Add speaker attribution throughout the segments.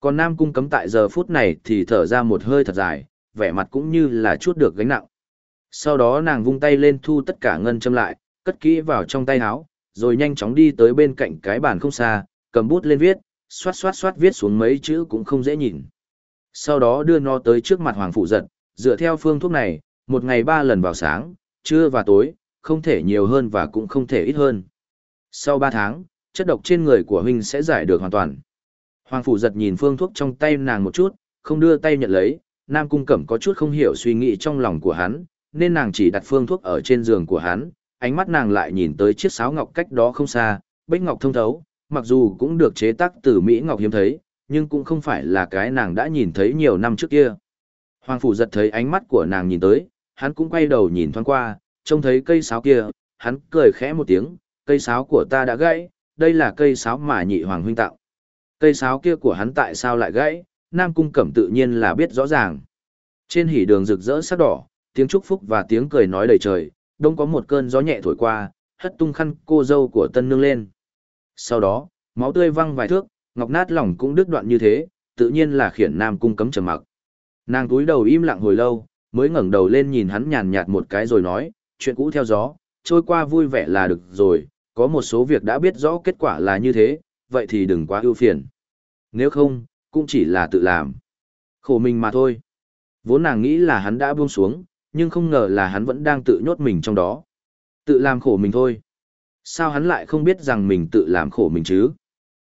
Speaker 1: Còn Nam Cung cấm tại giờ phút này thì thở ra một hơi thật dài, vẻ mặt cũng như là chút được gánh nặng. Sau đó nàng vung tay lên thu tất cả ngân châm lại, cất kỹ vào trong tay áo, rồi nhanh chóng đi tới bên cạnh cái bàn không xa, cầm bút lên viết, xoát xoát xoát viết xuống mấy chữ cũng không dễ nhìn. Sau đó đưa nó tới trước mặt Hoàng Phụ Giật, dựa theo phương thuốc này, một ngày ba lần vào sáng, trưa và tối, không thể nhiều hơn và cũng không thể ít hơn. Sau ba tháng, chất độc trên người của huynh sẽ giải được hoàn toàn. Hoàng Phủ giật nhìn phương thuốc trong tay nàng một chút, không đưa tay nhận lấy, Nam Cung Cẩm có chút không hiểu suy nghĩ trong lòng của hắn, nên nàng chỉ đặt phương thuốc ở trên giường của hắn, ánh mắt nàng lại nhìn tới chiếc sáo ngọc cách đó không xa, bích ngọc thông thấu, mặc dù cũng được chế tác từ Mỹ ngọc hiếm thấy, nhưng cũng không phải là cái nàng đã nhìn thấy nhiều năm trước kia. Hoàng Phủ giật thấy ánh mắt của nàng nhìn tới, hắn cũng quay đầu nhìn thoáng qua, trông thấy cây sáo kia, hắn cười khẽ một tiếng, cây sáo của ta đã gãy, đây là cây sáo mà nhị hoàng huynh tạo. Cây sáo kia của hắn tại sao lại gãy, Nam Cung Cẩm tự nhiên là biết rõ ràng. Trên hỉ đường rực rỡ sắc đỏ, tiếng chúc phúc và tiếng cười nói đầy trời, đông có một cơn gió nhẹ thổi qua, hất tung khăn cô dâu của tân nương lên. Sau đó, máu tươi văng vài thước, ngọc nát lòng cũng đứt đoạn như thế, tự nhiên là khiển Nam Cung cấm trầm mặc. Nàng túi đầu im lặng hồi lâu, mới ngẩng đầu lên nhìn hắn nhàn nhạt một cái rồi nói, chuyện cũ theo gió, trôi qua vui vẻ là được rồi, có một số việc đã biết rõ kết quả là như thế, vậy thì đừng quá ưu phiền. Nếu không, cũng chỉ là tự làm. Khổ mình mà thôi. Vốn nàng nghĩ là hắn đã buông xuống, nhưng không ngờ là hắn vẫn đang tự nhốt mình trong đó. Tự làm khổ mình thôi. Sao hắn lại không biết rằng mình tự làm khổ mình chứ?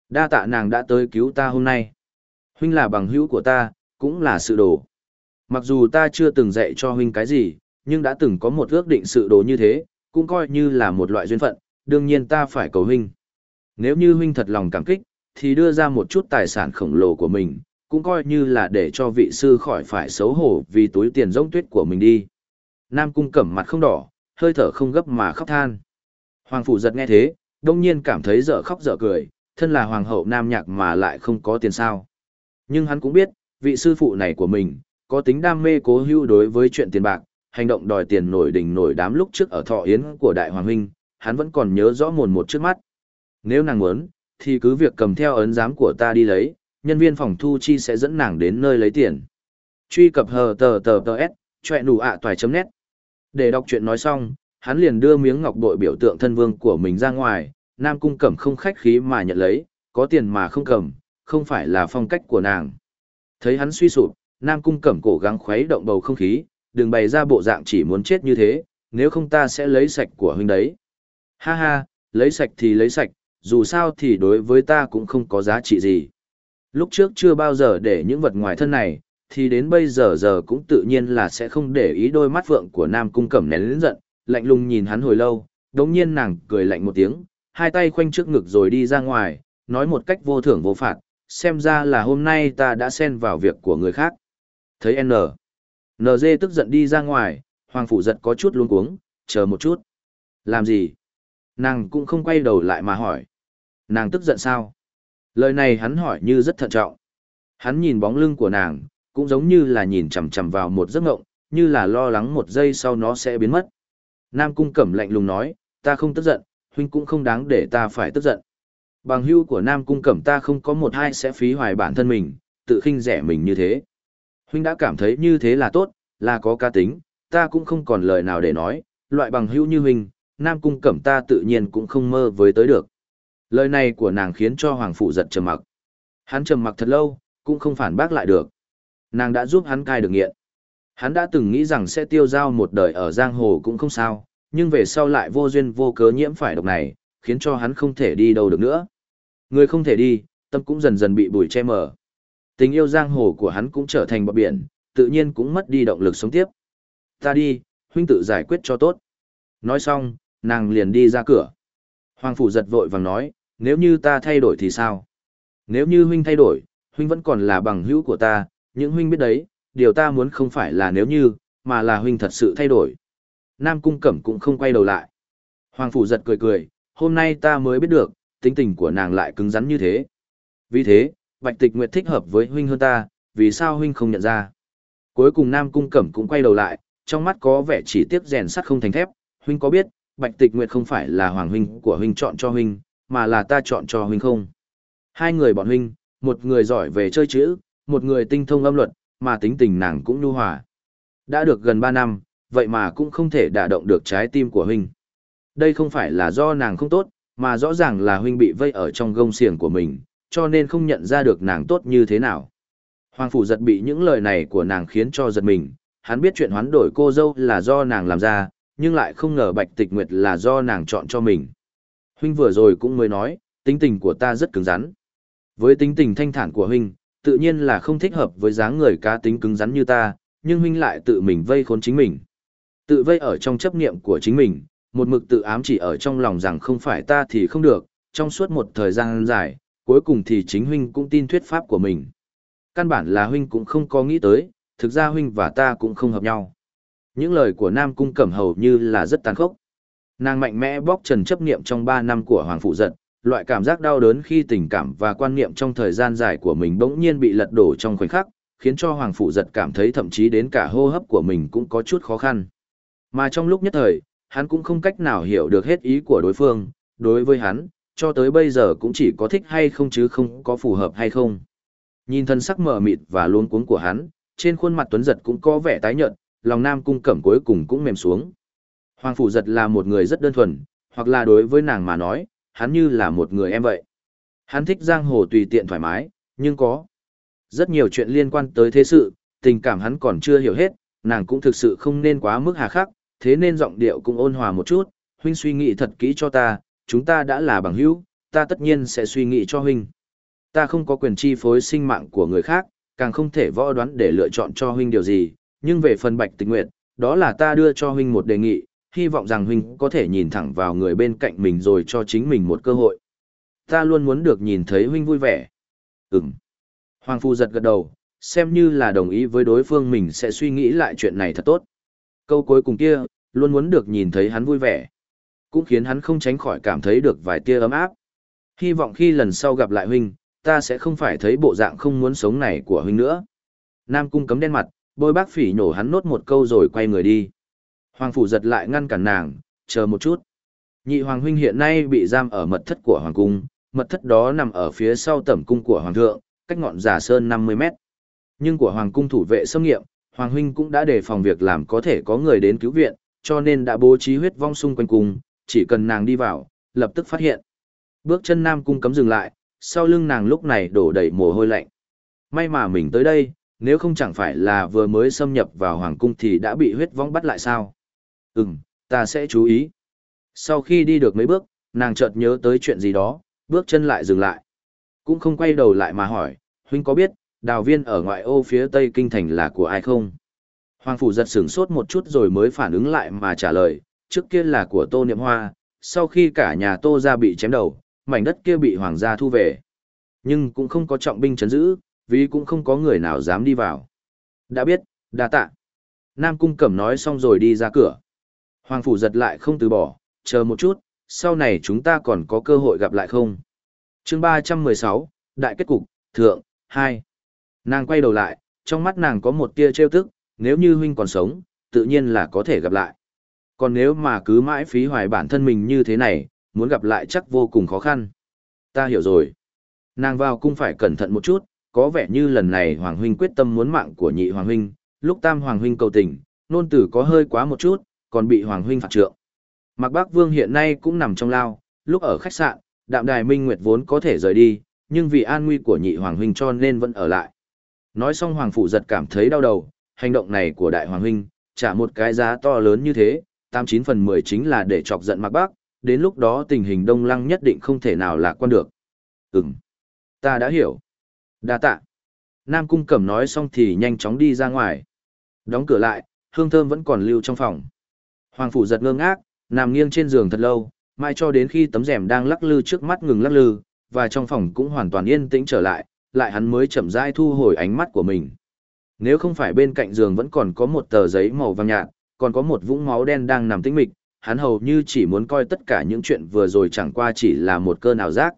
Speaker 1: Đa tạ nàng đã tới cứu ta hôm nay. Huynh là bằng hữu của ta, cũng là sự đồ. Mặc dù ta chưa từng dạy cho huynh cái gì, nhưng đã từng có một ước định sự đồ như thế, cũng coi như là một loại duyên phận, đương nhiên ta phải cầu huynh. Nếu như huynh thật lòng cảm kích, thì đưa ra một chút tài sản khổng lồ của mình, cũng coi như là để cho vị sư khỏi phải xấu hổ vì túi tiền rỗng tuyết của mình đi. Nam cung cẩm mặt không đỏ, hơi thở không gấp mà khóc than. Hoàng phủ giật nghe thế, đông nhiên cảm thấy dở khóc dở cười, thân là hoàng hậu nam nhạc mà lại không có tiền sao. Nhưng hắn cũng biết, vị sư phụ này của mình, có tính đam mê cố hữu đối với chuyện tiền bạc, hành động đòi tiền nổi đỉnh nổi đám lúc trước ở thọ yến của đại hoàng huynh, hắn vẫn còn nhớ rõ mồn một trước mắt. Nếu nàng muốn, thì cứ việc cầm theo ấn giám của ta đi lấy, nhân viên phòng thu chi sẽ dẫn nàng đến nơi lấy tiền. Truy cập hờ tờ tờ tờ s, chọe nụ ạ toài chấm nét. Để đọc chuyện nói xong, hắn liền đưa miếng ngọc bội biểu tượng thân vương của mình ra ngoài, Nam Cung Cẩm không khách khí mà nhận lấy, có tiền mà không cầm, không phải là phong cách của nàng. Thấy hắn suy sụp, Nam Cung Cẩm cố gắng khuấy động bầu không khí, đừng bày ra bộ dạng chỉ muốn chết như thế, nếu không ta sẽ lấy sạch của huynh đấy. Ha ha, lấy sạch thì lấy sạch, dù sao thì đối với ta cũng không có giá trị gì. Lúc trước chưa bao giờ để những vật ngoài thân này, thì đến bây giờ giờ cũng tự nhiên là sẽ không để ý đôi mắt vượng của Nam Cung Cẩm nén lớn giận, lạnh lùng nhìn hắn hồi lâu, đống nhiên nàng cười lạnh một tiếng, hai tay khoanh trước ngực rồi đi ra ngoài, nói một cách vô thưởng vô phạt, xem ra là hôm nay ta đã xen vào việc của người khác. Thấy N. NG tức giận đi ra ngoài, Hoàng Phủ giật có chút luống cuống, chờ một chút. Làm gì? Nàng cũng không quay đầu lại mà hỏi. Nàng tức giận sao? Lời này hắn hỏi như rất thận trọng. Hắn nhìn bóng lưng của nàng, cũng giống như là nhìn chằm chằm vào một giấc ngộng, như là lo lắng một giây sau nó sẽ biến mất. Nam cung cẩm lạnh lùng nói, ta không tức giận, huynh cũng không đáng để ta phải tức giận. Bằng hưu của Nam cung cẩm ta không có một hai sẽ phí hoài bản thân mình, tự khinh rẻ mình như thế. Huynh đã cảm thấy như thế là tốt, là có ca tính, ta cũng không còn lời nào để nói, loại bằng hữu như huynh, Nam Cung Cẩm ta tự nhiên cũng không mơ với tới được. Lời này của nàng khiến cho Hoàng Phụ giật trầm mặc. Hắn trầm mặc thật lâu, cũng không phản bác lại được. Nàng đã giúp hắn cai được nghiện. Hắn đã từng nghĩ rằng sẽ tiêu giao một đời ở giang hồ cũng không sao, nhưng về sau lại vô duyên vô cớ nhiễm phải độc này, khiến cho hắn không thể đi đâu được nữa. Người không thể đi, tâm cũng dần dần bị bụi che mờ. Tình yêu giang hồ của hắn cũng trở thành bọt biển, tự nhiên cũng mất đi động lực sống tiếp. Ta đi, huynh tự giải quyết cho tốt. Nói xong, nàng liền đi ra cửa. Hoàng phủ giật vội vàng nói, nếu như ta thay đổi thì sao? Nếu như huynh thay đổi, huynh vẫn còn là bằng hữu của ta, những huynh biết đấy, điều ta muốn không phải là nếu như, mà là huynh thật sự thay đổi. Nam cung cẩm cũng không quay đầu lại. Hoàng phủ giật cười cười, hôm nay ta mới biết được, tính tình của nàng lại cứng rắn như thế. Vì thế, Bạch Tịch Nguyệt thích hợp với huynh hơn ta, vì sao huynh không nhận ra? Cuối cùng Nam Cung Cẩm cũng quay đầu lại, trong mắt có vẻ chỉ tiếc rèn sắt không thành thép, huynh có biết, Bạch Tịch Nguyệt không phải là hoàng huynh của huynh chọn cho huynh, mà là ta chọn cho huynh không? Hai người bọn huynh, một người giỏi về chơi chữ, một người tinh thông âm luật, mà tính tình nàng cũng nhu hòa. Đã được gần 3 năm, vậy mà cũng không thể đả động được trái tim của huynh. Đây không phải là do nàng không tốt, mà rõ ràng là huynh bị vây ở trong gông xiềng của mình, cho nên không nhận ra được nàng tốt như thế nào. Hoàng phủ giật bị những lời này của nàng khiến cho giật mình, hắn biết chuyện hoán đổi cô dâu là do nàng làm ra, nhưng lại không ngờ bạch tịch nguyệt là do nàng chọn cho mình. Huynh vừa rồi cũng mới nói, tính tình của ta rất cứng rắn. Với tính tình thanh thản của huynh, tự nhiên là không thích hợp với dáng người cá tính cứng rắn như ta, nhưng huynh lại tự mình vây khốn chính mình. Tự vây ở trong chấp niệm của chính mình, một mực tự ám chỉ ở trong lòng rằng không phải ta thì không được, trong suốt một thời gian dài, cuối cùng thì chính huynh cũng tin thuyết pháp của mình. Căn bản là huynh cũng không có nghĩ tới, thực ra huynh và ta cũng không hợp nhau. Những lời của Nam Cung Cẩm hầu như là rất tàn khốc. Nàng mạnh mẽ bóc trần chấp niệm trong 3 năm của Hoàng Phụ Giật, loại cảm giác đau đớn khi tình cảm và quan niệm trong thời gian dài của mình bỗng nhiên bị lật đổ trong khoảnh khắc, khiến cho Hoàng Phụ Giật cảm thấy thậm chí đến cả hô hấp của mình cũng có chút khó khăn. Mà trong lúc nhất thời, hắn cũng không cách nào hiểu được hết ý của đối phương, đối với hắn, cho tới bây giờ cũng chỉ có thích hay không chứ không có phù hợp hay không. Nhìn thân sắc mờ mịt và luống cuống của hắn, trên khuôn mặt tuấn giật cũng có vẻ tái nhợt, lòng nam cung cẩm cuối cùng cũng mềm xuống. Hoàng phủ giật là một người rất đơn thuần, hoặc là đối với nàng mà nói, hắn như là một người em vậy. Hắn thích giang hồ tùy tiện thoải mái, nhưng có rất nhiều chuyện liên quan tới thế sự, tình cảm hắn còn chưa hiểu hết, nàng cũng thực sự không nên quá mức hà khắc, thế nên giọng điệu cũng ôn hòa một chút, huynh suy nghĩ thật kỹ cho ta, chúng ta đã là bằng hữu, ta tất nhiên sẽ suy nghĩ cho huynh. Ta không có quyền chi phối sinh mạng của người khác, càng không thể võ đoán để lựa chọn cho huynh điều gì, nhưng về phần bạch tình nguyện, đó là ta đưa cho huynh một đề nghị, hy vọng rằng huynh có thể nhìn thẳng vào người bên cạnh mình rồi cho chính mình một cơ hội. Ta luôn muốn được nhìn thấy huynh vui vẻ. Ừm. Hoàng Phu giật gật đầu, xem như là đồng ý với đối phương mình sẽ suy nghĩ lại chuyện này thật tốt. Câu cuối cùng kia, luôn muốn được nhìn thấy hắn vui vẻ. Cũng khiến hắn không tránh khỏi cảm thấy được vài tia ấm áp. Hy vọng khi lần sau gặp lại huynh, ta sẽ không phải thấy bộ dạng không muốn sống này của huynh nữa. Nam cung cấm đen mặt, bôi bác phỉ nhổ hắn nốt một câu rồi quay người đi. Hoàng phủ giật lại ngăn cản nàng, chờ một chút. Nhị hoàng huynh hiện nay bị giam ở mật thất của hoàng cung, mật thất đó nằm ở phía sau tẩm cung của hoàng thượng, cách ngọn giả sơn 50 mét. Nhưng của hoàng cung thủ vệ xâm nghiệm, hoàng huynh cũng đã đề phòng việc làm có thể có người đến cứu viện, cho nên đã bố trí huyết vong xung quanh cung, chỉ cần nàng đi vào, lập tức phát hiện. Bước chân nam cung cấm dừng lại, sau lưng nàng lúc này đổ đầy mồ hôi lạnh. May mà mình tới đây, nếu không chẳng phải là vừa mới xâm nhập vào hoàng cung thì đã bị huyết vong bắt lại sao. Ừm, ta sẽ chú ý. Sau khi đi được mấy bước, nàng chợt nhớ tới chuyện gì đó, bước chân lại dừng lại. Cũng không quay đầu lại mà hỏi, huynh có biết, đào viên ở ngoại ô phía tây kinh thành là của ai không? Hoàng phủ giật sửng sốt một chút rồi mới phản ứng lại mà trả lời, trước kia là của tô niệm hoa, sau khi cả nhà tô ra bị chém đầu, mảnh đất kia bị hoàng gia thu về. Nhưng cũng không có trọng binh chấn giữ, vì cũng không có người nào dám đi vào. Đã biết, đa tạ. Nam Cung Cẩm nói xong rồi đi ra cửa. Hoàng Phủ giật lại không từ bỏ, chờ một chút, sau này chúng ta còn có cơ hội gặp lại không? chương 316, Đại kết cục, Thượng, 2. Nàng quay đầu lại, trong mắt nàng có một tia trêu tức, nếu như huynh còn sống, tự nhiên là có thể gặp lại. Còn nếu mà cứ mãi phí hoài bản thân mình như thế này, muốn gặp lại chắc vô cùng khó khăn. Ta hiểu rồi. Nàng vào cung phải cẩn thận một chút, có vẻ như lần này Hoàng Huynh quyết tâm muốn mạng của nhị Hoàng Huynh, lúc tam Hoàng Huynh cầu tình, nôn tử có hơi quá một chút, còn bị Hoàng Huynh phạt trượng. Mạc Bác Vương hiện nay cũng nằm trong lao, lúc ở khách sạn, đạm đài Minh Nguyệt vốn có thể rời đi, nhưng vì an nguy của nhị Hoàng Huynh cho nên vẫn ở lại. Nói xong Hoàng Phụ giật cảm thấy đau đầu, hành động này của Đại Hoàng Huynh, trả một cái giá to lớn như thế, 89 phần 10 chính là để chọc giận Mạc Bác, đến lúc đó tình hình đông lăng nhất định không thể nào lạc quan được. Ừm, ta đã hiểu. Đa tạ. Nam Cung Cẩm nói xong thì nhanh chóng đi ra ngoài. Đóng cửa lại, hương thơm vẫn còn lưu trong phòng. Hoàng Phủ giật ngơ ngác, nằm nghiêng trên giường thật lâu, mai cho đến khi tấm rèm đang lắc lư trước mắt ngừng lắc lư, và trong phòng cũng hoàn toàn yên tĩnh trở lại, lại hắn mới chậm rãi thu hồi ánh mắt của mình. Nếu không phải bên cạnh giường vẫn còn có một tờ giấy màu vàng nhạt, còn có một vũng máu đen đang nằm tĩnh mịch, hắn hầu như chỉ muốn coi tất cả những chuyện vừa rồi chẳng qua chỉ là một cơn ảo giác.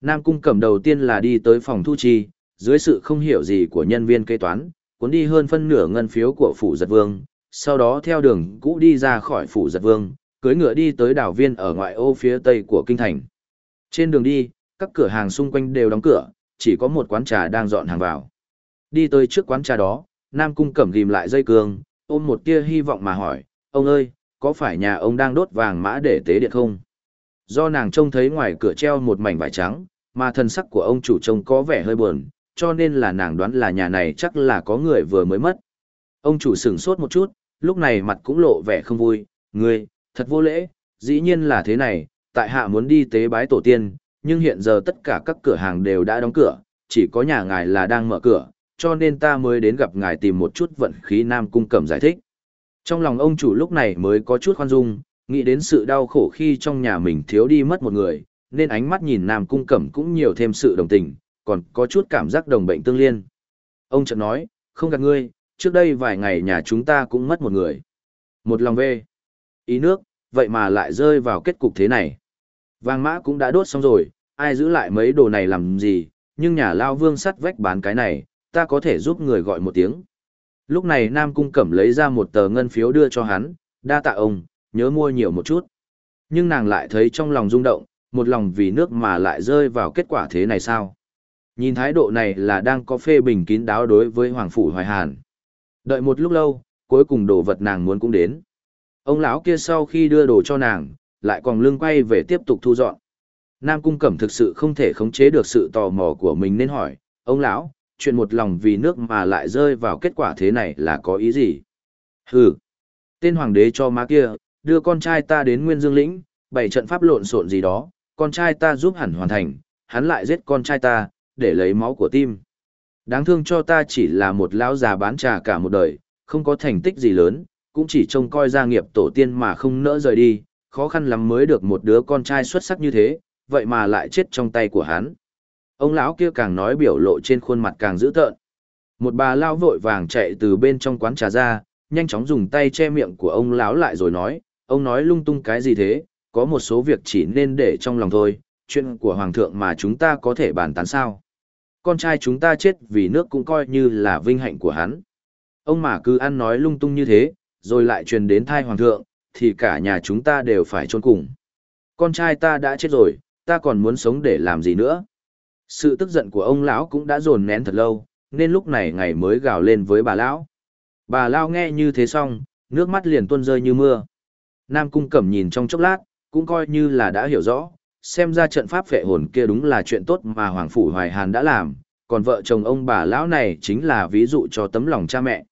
Speaker 1: Nam Cung Cẩm đầu tiên là đi tới phòng thu chi, dưới sự không hiểu gì của nhân viên kế toán, cuốn đi hơn phân nửa ngân phiếu của phủ giật vương, sau đó theo đường cũ đi ra khỏi phủ giật vương, cưới ngựa đi tới đảo viên ở ngoại ô phía tây của kinh thành. Trên đường đi, các cửa hàng xung quanh đều đóng cửa, chỉ có một quán trà đang dọn hàng vào. Đi tới trước quán trà đó, Nam Cung Cẩm ghim lại dây cương, ôm một tia hy vọng mà hỏi, ông ơi, có phải nhà ông đang đốt vàng mã để tế điện không? Do nàng trông thấy ngoài cửa treo một mảnh vải trắng, mà thân sắc của ông chủ trông có vẻ hơi buồn, cho nên là nàng đoán là nhà này chắc là có người vừa mới mất. Ông chủ sửng sốt một chút, lúc này mặt cũng lộ vẻ không vui, ngươi, thật vô lễ, dĩ nhiên là thế này, tại hạ muốn đi tế bái tổ tiên, nhưng hiện giờ tất cả các cửa hàng đều đã đóng cửa, chỉ có nhà ngài là đang mở cửa, cho nên ta mới đến gặp ngài tìm một chút vận khí Nam Cung Cẩm giải thích. Trong lòng ông chủ lúc này mới có chút khoan dung, nghĩ đến sự đau khổ khi trong nhà mình thiếu đi mất một người, nên ánh mắt nhìn Nam Cung Cẩm cũng nhiều thêm sự đồng tình, còn có chút cảm giác đồng bệnh tương liên. Ông chợt nói, không gạt ngươi, trước đây vài ngày nhà chúng ta cũng mất một người. Một lòng về. Ý nước, vậy mà lại rơi vào kết cục thế này. Vàng mã cũng đã đốt xong rồi, ai giữ lại mấy đồ này làm gì, nhưng nhà lao vương sắt vách bán cái này, ta có thể giúp người gọi một tiếng. Lúc này Nam Cung Cẩm lấy ra một tờ ngân phiếu đưa cho hắn, đa tạ ông, nhớ mua nhiều một chút. Nhưng nàng lại thấy trong lòng rung động, một lòng vì nước mà lại rơi vào kết quả thế này sao? Nhìn thái độ này là đang có phê bình kín đáo đối với Hoàng Phủ Hoài Hàn. Đợi một lúc lâu, cuối cùng đồ vật nàng muốn cũng đến. Ông lão kia sau khi đưa đồ cho nàng, lại còn lưng quay về tiếp tục thu dọn. Nam Cung Cẩm thực sự không thể khống chế được sự tò mò của mình nên hỏi, ông lão, chuyện một lòng vì nước mà lại rơi vào kết quả thế này là có ý gì? Hừ, tên hoàng đế cho má kia, đưa con trai ta đến Nguyên Dương Lĩnh, bày trận pháp lộn xộn gì đó, con trai ta giúp hẳn hoàn thành, hắn lại giết con trai ta, để lấy máu của tim. Đáng thương cho ta chỉ là một lão già bán trà cả một đời, không có thành tích gì lớn, cũng chỉ trông coi gia nghiệp tổ tiên mà không nỡ rời đi, khó khăn lắm mới được một đứa con trai xuất sắc như thế, vậy mà lại chết trong tay của hắn. Ông lão kia càng nói biểu lộ trên khuôn mặt càng dữ tợn. Một bà lão vội vàng chạy từ bên trong quán trà ra, nhanh chóng dùng tay che miệng của ông lão lại rồi nói, ông nói lung tung cái gì thế, có một số việc chỉ nên để trong lòng thôi, chuyện của hoàng thượng mà chúng ta có thể bàn tán sao. Con trai chúng ta chết vì nước cũng coi như là vinh hạnh của hắn. Ông mà cứ ăn nói lung tung như thế, rồi lại truyền đến thai hoàng thượng, thì cả nhà chúng ta đều phải trôn cùng. Con trai ta đã chết rồi, ta còn muốn sống để làm gì nữa? Sự tức giận của ông lão cũng đã dồn nén thật lâu, nên lúc này ngày mới gào lên với bà lão. Bà lão nghe như thế xong, nước mắt liền tuôn rơi như mưa. Nam Cung Cẩm nhìn trong chốc lát, cũng coi như là đã hiểu rõ, xem ra trận pháp phệ hồn kia đúng là chuyện tốt mà Hoàng Phủ Hoài Hàn đã làm, còn vợ chồng ông bà lão này chính là ví dụ cho tấm lòng cha mẹ.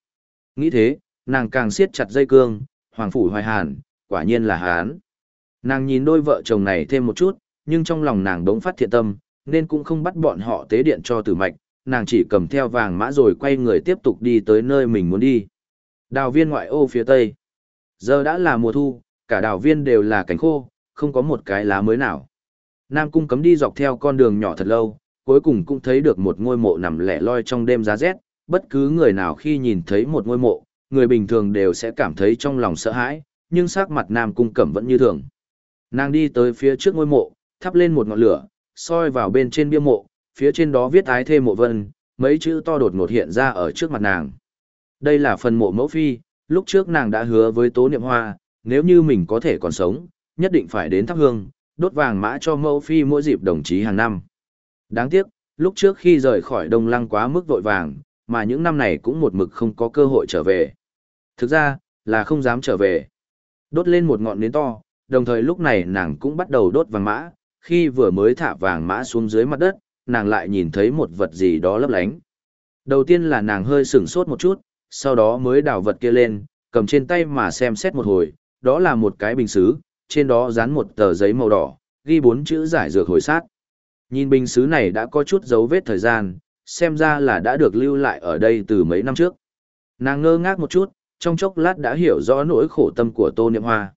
Speaker 1: Nghĩ thế, nàng càng siết chặt dây cương, Hoàng Phủ Hoài Hàn, quả nhiên là Hán. Nàng nhìn đôi vợ chồng này thêm một chút, nhưng trong lòng nàng đống phát thiện tâm, nên cũng không bắt bọn họ tế điện cho tử mạch, nàng chỉ cầm theo vàng mã rồi quay người tiếp tục đi tới nơi mình muốn đi. Đào viên ngoại ô phía tây. Giờ đã là mùa thu, cả đào viên đều là cánh khô, không có một cái lá mới nào. Nam cung cấm đi dọc theo con đường nhỏ thật lâu, cuối cùng cũng thấy được một ngôi mộ nằm lẻ loi trong đêm giá rét, bất cứ người nào khi nhìn thấy một ngôi mộ, người bình thường đều sẽ cảm thấy trong lòng sợ hãi, nhưng sắc mặt Nam cung cẩm vẫn như thường. Nàng đi tới phía trước ngôi mộ, thắp lên một ngọn lửa, soi vào bên trên bia mộ, phía trên đó viết ái thê mộ vân, mấy chữ to đột ngột hiện ra ở trước mặt nàng. Đây là phần mộ mẫu phi, lúc trước nàng đã hứa với Tố Niệm Hoa, nếu như mình có thể còn sống, nhất định phải đến thắp hương, đốt vàng mã cho mẫu phi mỗi dịp đồng chí hàng năm. Đáng tiếc, lúc trước khi rời khỏi Đông Lăng quá mức vội vàng, mà những năm này cũng một mực không có cơ hội trở về. Thực ra, là không dám trở về. Đốt lên một ngọn nến to, đồng thời lúc này nàng cũng bắt đầu đốt vàng mã, khi vừa mới thả vàng mã xuống dưới mặt đất, nàng lại nhìn thấy một vật gì đó lấp lánh. Đầu tiên là nàng hơi sửng sốt một chút, sau đó mới đào vật kia lên, cầm trên tay mà xem xét một hồi, đó là một cái bình xứ, trên đó dán một tờ giấy màu đỏ, ghi bốn chữ giải dược hồi sát. Nhìn bình xứ này đã có chút dấu vết thời gian, xem ra là đã được lưu lại ở đây từ mấy năm trước. Nàng ngơ ngác một chút, trong chốc lát đã hiểu rõ nỗi khổ tâm của Tô Niệm Hoa.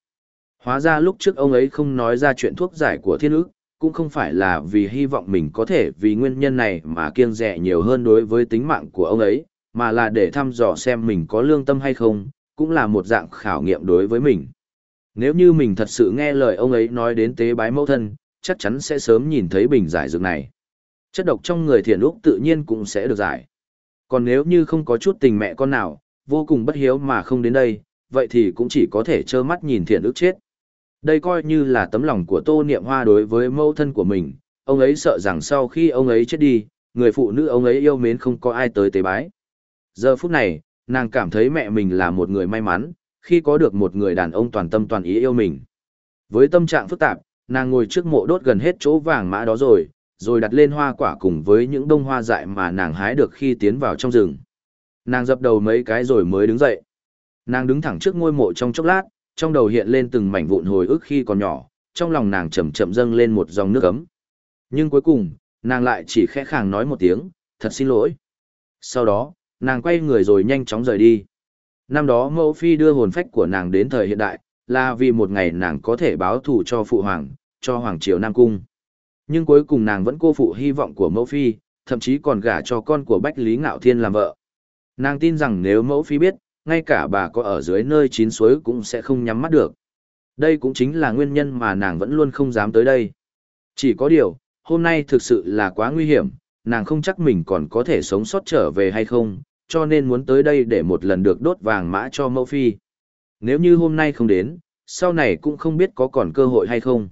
Speaker 1: Hóa ra lúc trước ông ấy không nói ra chuyện thuốc giải của thiên ức, cũng không phải là vì hy vọng mình có thể vì nguyên nhân này mà kiêng rẻ nhiều hơn đối với tính mạng của ông ấy, mà là để thăm dò xem mình có lương tâm hay không, cũng là một dạng khảo nghiệm đối với mình. Nếu như mình thật sự nghe lời ông ấy nói đến tế bái mẫu thân, chắc chắn sẽ sớm nhìn thấy bình giải dược này. Chất độc trong người thiền úc tự nhiên cũng sẽ được giải. Còn nếu như không có chút tình mẹ con nào, vô cùng bất hiếu mà không đến đây, vậy thì cũng chỉ có thể trơ mắt nhìn thiền ức chết. Đây coi như là tấm lòng của Tô Niệm Hoa đối với mẫu thân của mình, ông ấy sợ rằng sau khi ông ấy chết đi, người phụ nữ ông ấy yêu mến không có ai tới tế bái. Giờ phút này, nàng cảm thấy mẹ mình là một người may mắn, khi có được một người đàn ông toàn tâm toàn ý yêu mình. Với tâm trạng phức tạp, nàng ngồi trước mộ đốt gần hết chỗ vàng mã đó rồi, rồi đặt lên hoa quả cùng với những đông hoa dại mà nàng hái được khi tiến vào trong rừng. Nàng dập đầu mấy cái rồi mới đứng dậy. Nàng đứng thẳng trước ngôi mộ trong chốc lát, trong đầu hiện lên từng mảnh vụn hồi ức khi còn nhỏ, trong lòng nàng chậm chậm dâng lên một dòng nước ấm. Nhưng cuối cùng, nàng lại chỉ khẽ khàng nói một tiếng, thật xin lỗi. Sau đó, nàng quay người rồi nhanh chóng rời đi. Năm đó mẫu phi đưa hồn phách của nàng đến thời hiện đại, là vì một ngày nàng có thể báo thù cho phụ hoàng, cho hoàng triều Nam Cung. Nhưng cuối cùng nàng vẫn cô phụ hy vọng của mẫu phi, thậm chí còn gả cho con của Bách Lý Ngạo Thiên làm vợ. Nàng tin rằng nếu mẫu phi biết, ngay cả bà có ở dưới nơi chín suối cũng sẽ không nhắm mắt được. Đây cũng chính là nguyên nhân mà nàng vẫn luôn không dám tới đây. Chỉ có điều, hôm nay thực sự là quá nguy hiểm, nàng không chắc mình còn có thể sống sót trở về hay không, cho nên muốn tới đây để một lần được đốt vàng mã cho mẫu phi. Nếu như hôm nay không đến, sau này cũng không biết có còn cơ hội hay không.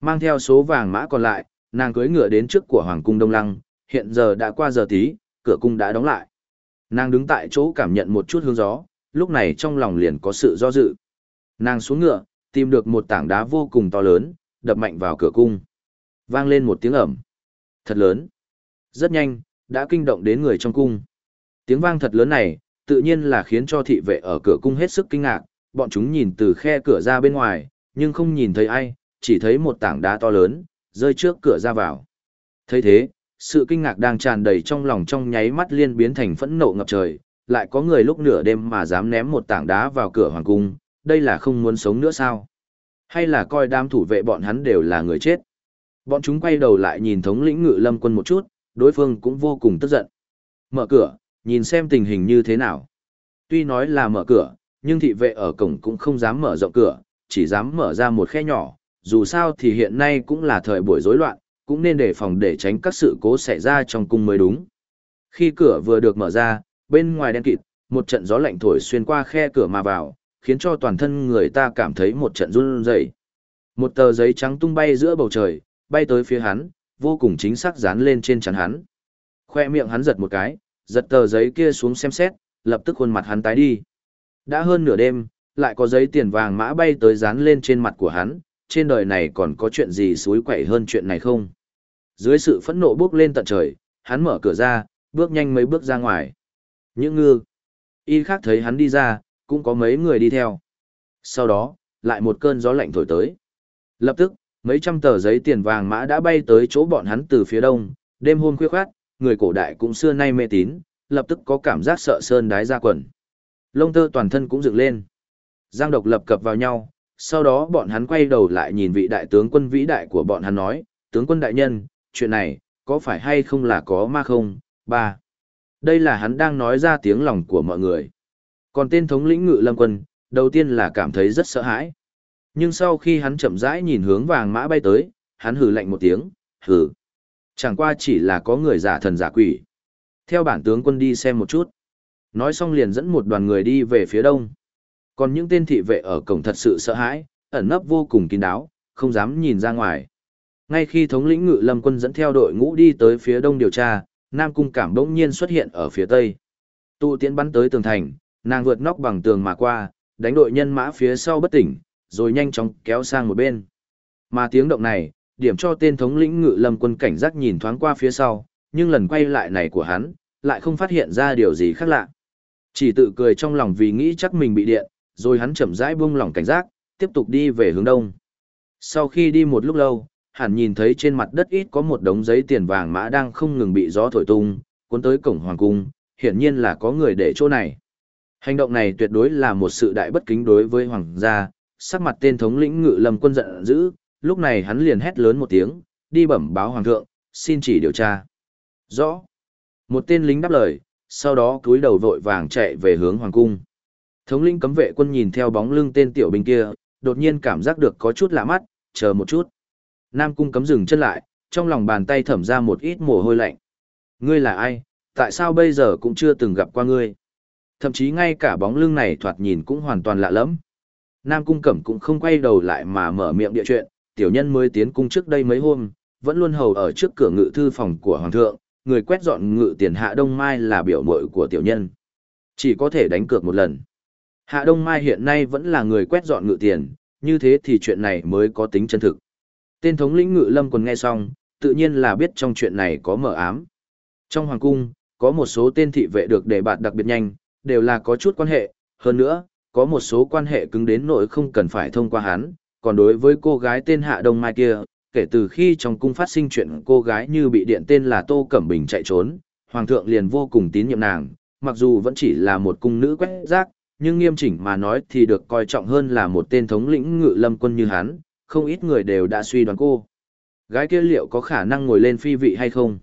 Speaker 1: Mang theo số vàng mã còn lại, nàng cưỡi ngựa đến trước của Hoàng cung Đông Lăng, hiện giờ đã qua giờ tí, cửa cung đã đóng lại. Nàng đứng tại chỗ cảm nhận một chút hướng gió, lúc này trong lòng liền có sự do dự. Nàng xuống ngựa, tìm được một tảng đá vô cùng to lớn, đập mạnh vào cửa cung. Vang lên một tiếng ẩm. Thật lớn. Rất nhanh, đã kinh động đến người trong cung. Tiếng vang thật lớn này, tự nhiên là khiến cho thị vệ ở cửa cung hết sức kinh ngạc, bọn chúng nhìn từ khe cửa ra bên ngoài, nhưng không nhìn thấy ai, chỉ thấy một tảng đá to lớn, rơi trước cửa ra vào. thấy thế, sự kinh ngạc đang tràn đầy trong lòng trong nháy mắt liên biến thành phẫn nộ ngập trời, lại có người lúc nửa đêm mà dám ném một tảng đá vào cửa hoàng cung, đây là không muốn sống nữa sao? Hay là coi đám thủ vệ bọn hắn đều là người chết? Bọn chúng quay đầu lại nhìn thống lĩnh ngự lâm quân một chút, đối phương cũng vô cùng tức giận. Mở cửa, nhìn xem tình hình như thế nào. Tuy nói là mở cửa, nhưng thị vệ ở cổng cũng không dám mở rộng cửa, chỉ dám mở ra một khe nhỏ, dù sao thì hiện nay cũng là thời buổi rối loạn, cũng nên đề phòng để tránh các sự cố xảy ra trong cung mới đúng. Khi cửa vừa được mở ra, bên ngoài đen kịt, một trận gió lạnh thổi xuyên qua khe cửa mà vào, khiến cho toàn thân người ta cảm thấy một trận run rẩy. Một tờ giấy trắng tung bay giữa bầu trời, bay tới phía hắn, vô cùng chính xác dán lên trên chắn hắn. Khoe miệng hắn giật một cái, giật tờ giấy kia xuống xem xét, lập tức khuôn mặt hắn tái đi. Đã hơn nửa đêm, lại có giấy tiền vàng mã bay tới dán lên trên mặt của hắn, trên đời này còn có chuyện gì suối quậy hơn chuyện này không? Dưới sự phẫn nộ bước lên tận trời, hắn mở cửa ra, bước nhanh mấy bước ra ngoài. Những ngư, y khác thấy hắn đi ra, cũng có mấy người đi theo. Sau đó, lại một cơn gió lạnh thổi tới. Lập tức, mấy trăm tờ giấy tiền vàng mã đã bay tới chỗ bọn hắn từ phía đông, đêm hôm khuya khoát, người cổ đại cũng xưa nay mê tín, lập tức có cảm giác sợ sơn đái ra quần. Lông tơ toàn thân cũng dựng lên. Giang độc lập cập vào nhau, sau đó bọn hắn quay đầu lại nhìn vị đại tướng quân vĩ đại của bọn hắn nói, tướng quân đại nhân, chuyện này, có phải hay không là có ma không? Ba. Đây là hắn đang nói ra tiếng lòng của mọi người. Còn tên thống lĩnh ngự lâm quân, đầu tiên là cảm thấy rất sợ hãi. Nhưng sau khi hắn chậm rãi nhìn hướng vàng mã bay tới, hắn hừ lạnh một tiếng, hừ. Chẳng qua chỉ là có người giả thần giả quỷ. Theo bản tướng quân đi xem một chút. Nói xong liền dẫn một đoàn người đi về phía đông. Còn những tên thị vệ ở cổng thật sự sợ hãi, ẩn nấp vô cùng kín đáo, không dám nhìn ra ngoài. Ngay khi thống lĩnh ngự lâm quân dẫn theo đội ngũ đi tới phía đông điều tra, Nam Cung Cảm đống nhiên xuất hiện ở phía tây. Tụ tiễn bắn tới tường thành, nàng vượt nóc bằng tường mà qua, đánh đội nhân mã phía sau bất tỉnh, rồi nhanh chóng kéo sang một bên. Mà tiếng động này, điểm cho tên thống lĩnh ngự lâm quân cảnh giác nhìn thoáng qua phía sau, nhưng lần quay lại này của hắn, lại không phát hiện ra điều gì khác lạ. Chỉ tự cười trong lòng vì nghĩ chắc mình bị điện, rồi hắn chậm rãi buông lỏng cảnh giác, tiếp tục đi về hướng đông. Sau khi đi một lúc lâu, hẳn nhìn thấy trên mặt đất ít có một đống giấy tiền vàng mã đang không ngừng bị gió thổi tung, cuốn tới cổng hoàng cung, hiển nhiên là có người để chỗ này. Hành động này tuyệt đối là một sự đại bất kính đối với hoàng gia, sắc mặt tên thống lĩnh ngự lâm quân giận dữ, lúc này hắn liền hét lớn một tiếng, đi bẩm báo hoàng thượng, xin chỉ điều tra. Rõ. Một tên lính đáp lời, sau đó cúi đầu vội vàng chạy về hướng hoàng cung. Thống lĩnh cấm vệ quân nhìn theo bóng lưng tên tiểu binh kia, đột nhiên cảm giác được có chút lạ mắt, chờ một chút. Nam cung cấm dừng chân lại, trong lòng bàn tay thẩm ra một ít mồ hôi lạnh. Ngươi là ai, tại sao bây giờ cũng chưa từng gặp qua ngươi? Thậm chí ngay cả bóng lưng này thoạt nhìn cũng hoàn toàn lạ lẫm. Nam cung cẩm cũng không quay đầu lại mà mở miệng địa chuyện, tiểu nhân mới tiến cung trước đây mấy hôm, vẫn luôn hầu ở trước cửa ngự thư phòng của hoàng thượng, người quét dọn ngự tiền Hạ Đông Mai là biểu muội của tiểu nhân. Chỉ có thể đánh cược một lần. Hạ Đông Mai hiện nay vẫn là người quét dọn ngự tiền, như thế thì chuyện này mới có tính chân thực. Tên thống lĩnh ngự lâm còn nghe xong, tự nhiên là biết trong chuyện này có mở ám. Trong hoàng cung, có một số tên thị vệ được đề bạt đặc biệt nhanh, đều là có chút quan hệ, hơn nữa, có một số quan hệ cứng đến nỗi không cần phải thông qua hắn, còn đối với cô gái tên Hạ Đông Mai kia, kể từ khi trong cung phát sinh chuyện cô gái như bị điện tên là Tô Cẩm Bình chạy trốn, Hoàng thượng liền vô cùng tín nhiệm nàng, mặc dù vẫn chỉ là một cung nữ quét rác, nhưng nghiêm chỉnh mà nói thì được coi trọng hơn là một tên thống lĩnh ngự lâm quân như hắn, không ít người đều đã suy đoán cô. Gái kia liệu có khả năng ngồi lên phi vị hay không?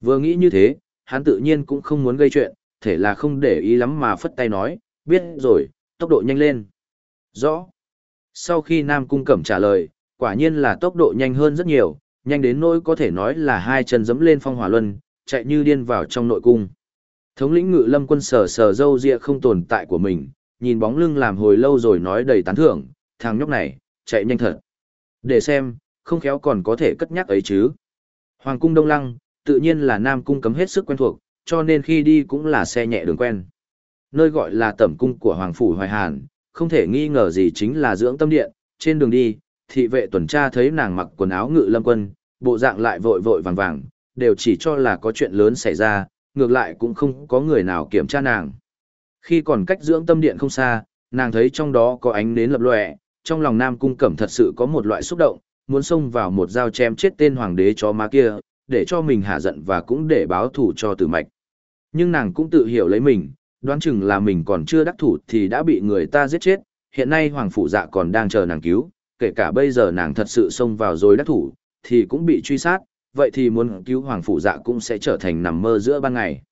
Speaker 1: Vừa nghĩ như thế, hắn tự nhiên cũng không muốn gây chuyện, thể là không để ý lắm mà phất tay nói, biết rồi, tốc độ nhanh lên. Rõ. Sau khi Nam Cung Cẩm trả lời, quả nhiên là tốc độ nhanh hơn rất nhiều, nhanh đến nỗi có thể nói là hai chân dẫm lên phong hỏa luân, chạy như điên vào trong nội cung. Thống lĩnh ngự lâm quân sở sở dâu ria không tồn tại của mình, nhìn bóng lưng làm hồi lâu rồi nói đầy tán thưởng, thằng nhóc này, chạy nhanh thật. Để xem, không khéo còn có thể cất nhắc ấy chứ. Hoàng cung Đông Lăng, tự nhiên là Nam cung cấm hết sức quen thuộc, cho nên khi đi cũng là xe nhẹ đường quen. Nơi gọi là tẩm cung của Hoàng Phủ Hoài Hàn, không thể nghi ngờ gì chính là dưỡng tâm điện, trên đường đi, thị vệ tuần tra thấy nàng mặc quần áo ngự lâm quân, bộ dạng lại vội vội vàng vàng, đều chỉ cho là có chuyện lớn xảy ra, ngược lại cũng không có người nào kiểm tra nàng. Khi còn cách dưỡng tâm điện không xa, nàng thấy trong đó có ánh nến lập lòe, trong lòng Nam Cung Cẩm thật sự có một loại xúc động, muốn xông vào một dao chém chết tên hoàng đế chó má kia, để cho mình hạ giận và cũng để báo thù cho tử mạch. Nhưng nàng cũng tự hiểu lấy mình, đoán chừng là mình còn chưa đắc thủ thì đã bị người ta giết chết, hiện nay hoàng phủ dạ còn đang chờ nàng cứu, kể cả bây giờ nàng thật sự xông vào rồi đắc thủ, thì cũng bị truy sát, vậy thì muốn cứu hoàng phủ dạ cũng sẽ trở thành nằm mơ giữa ban ngày.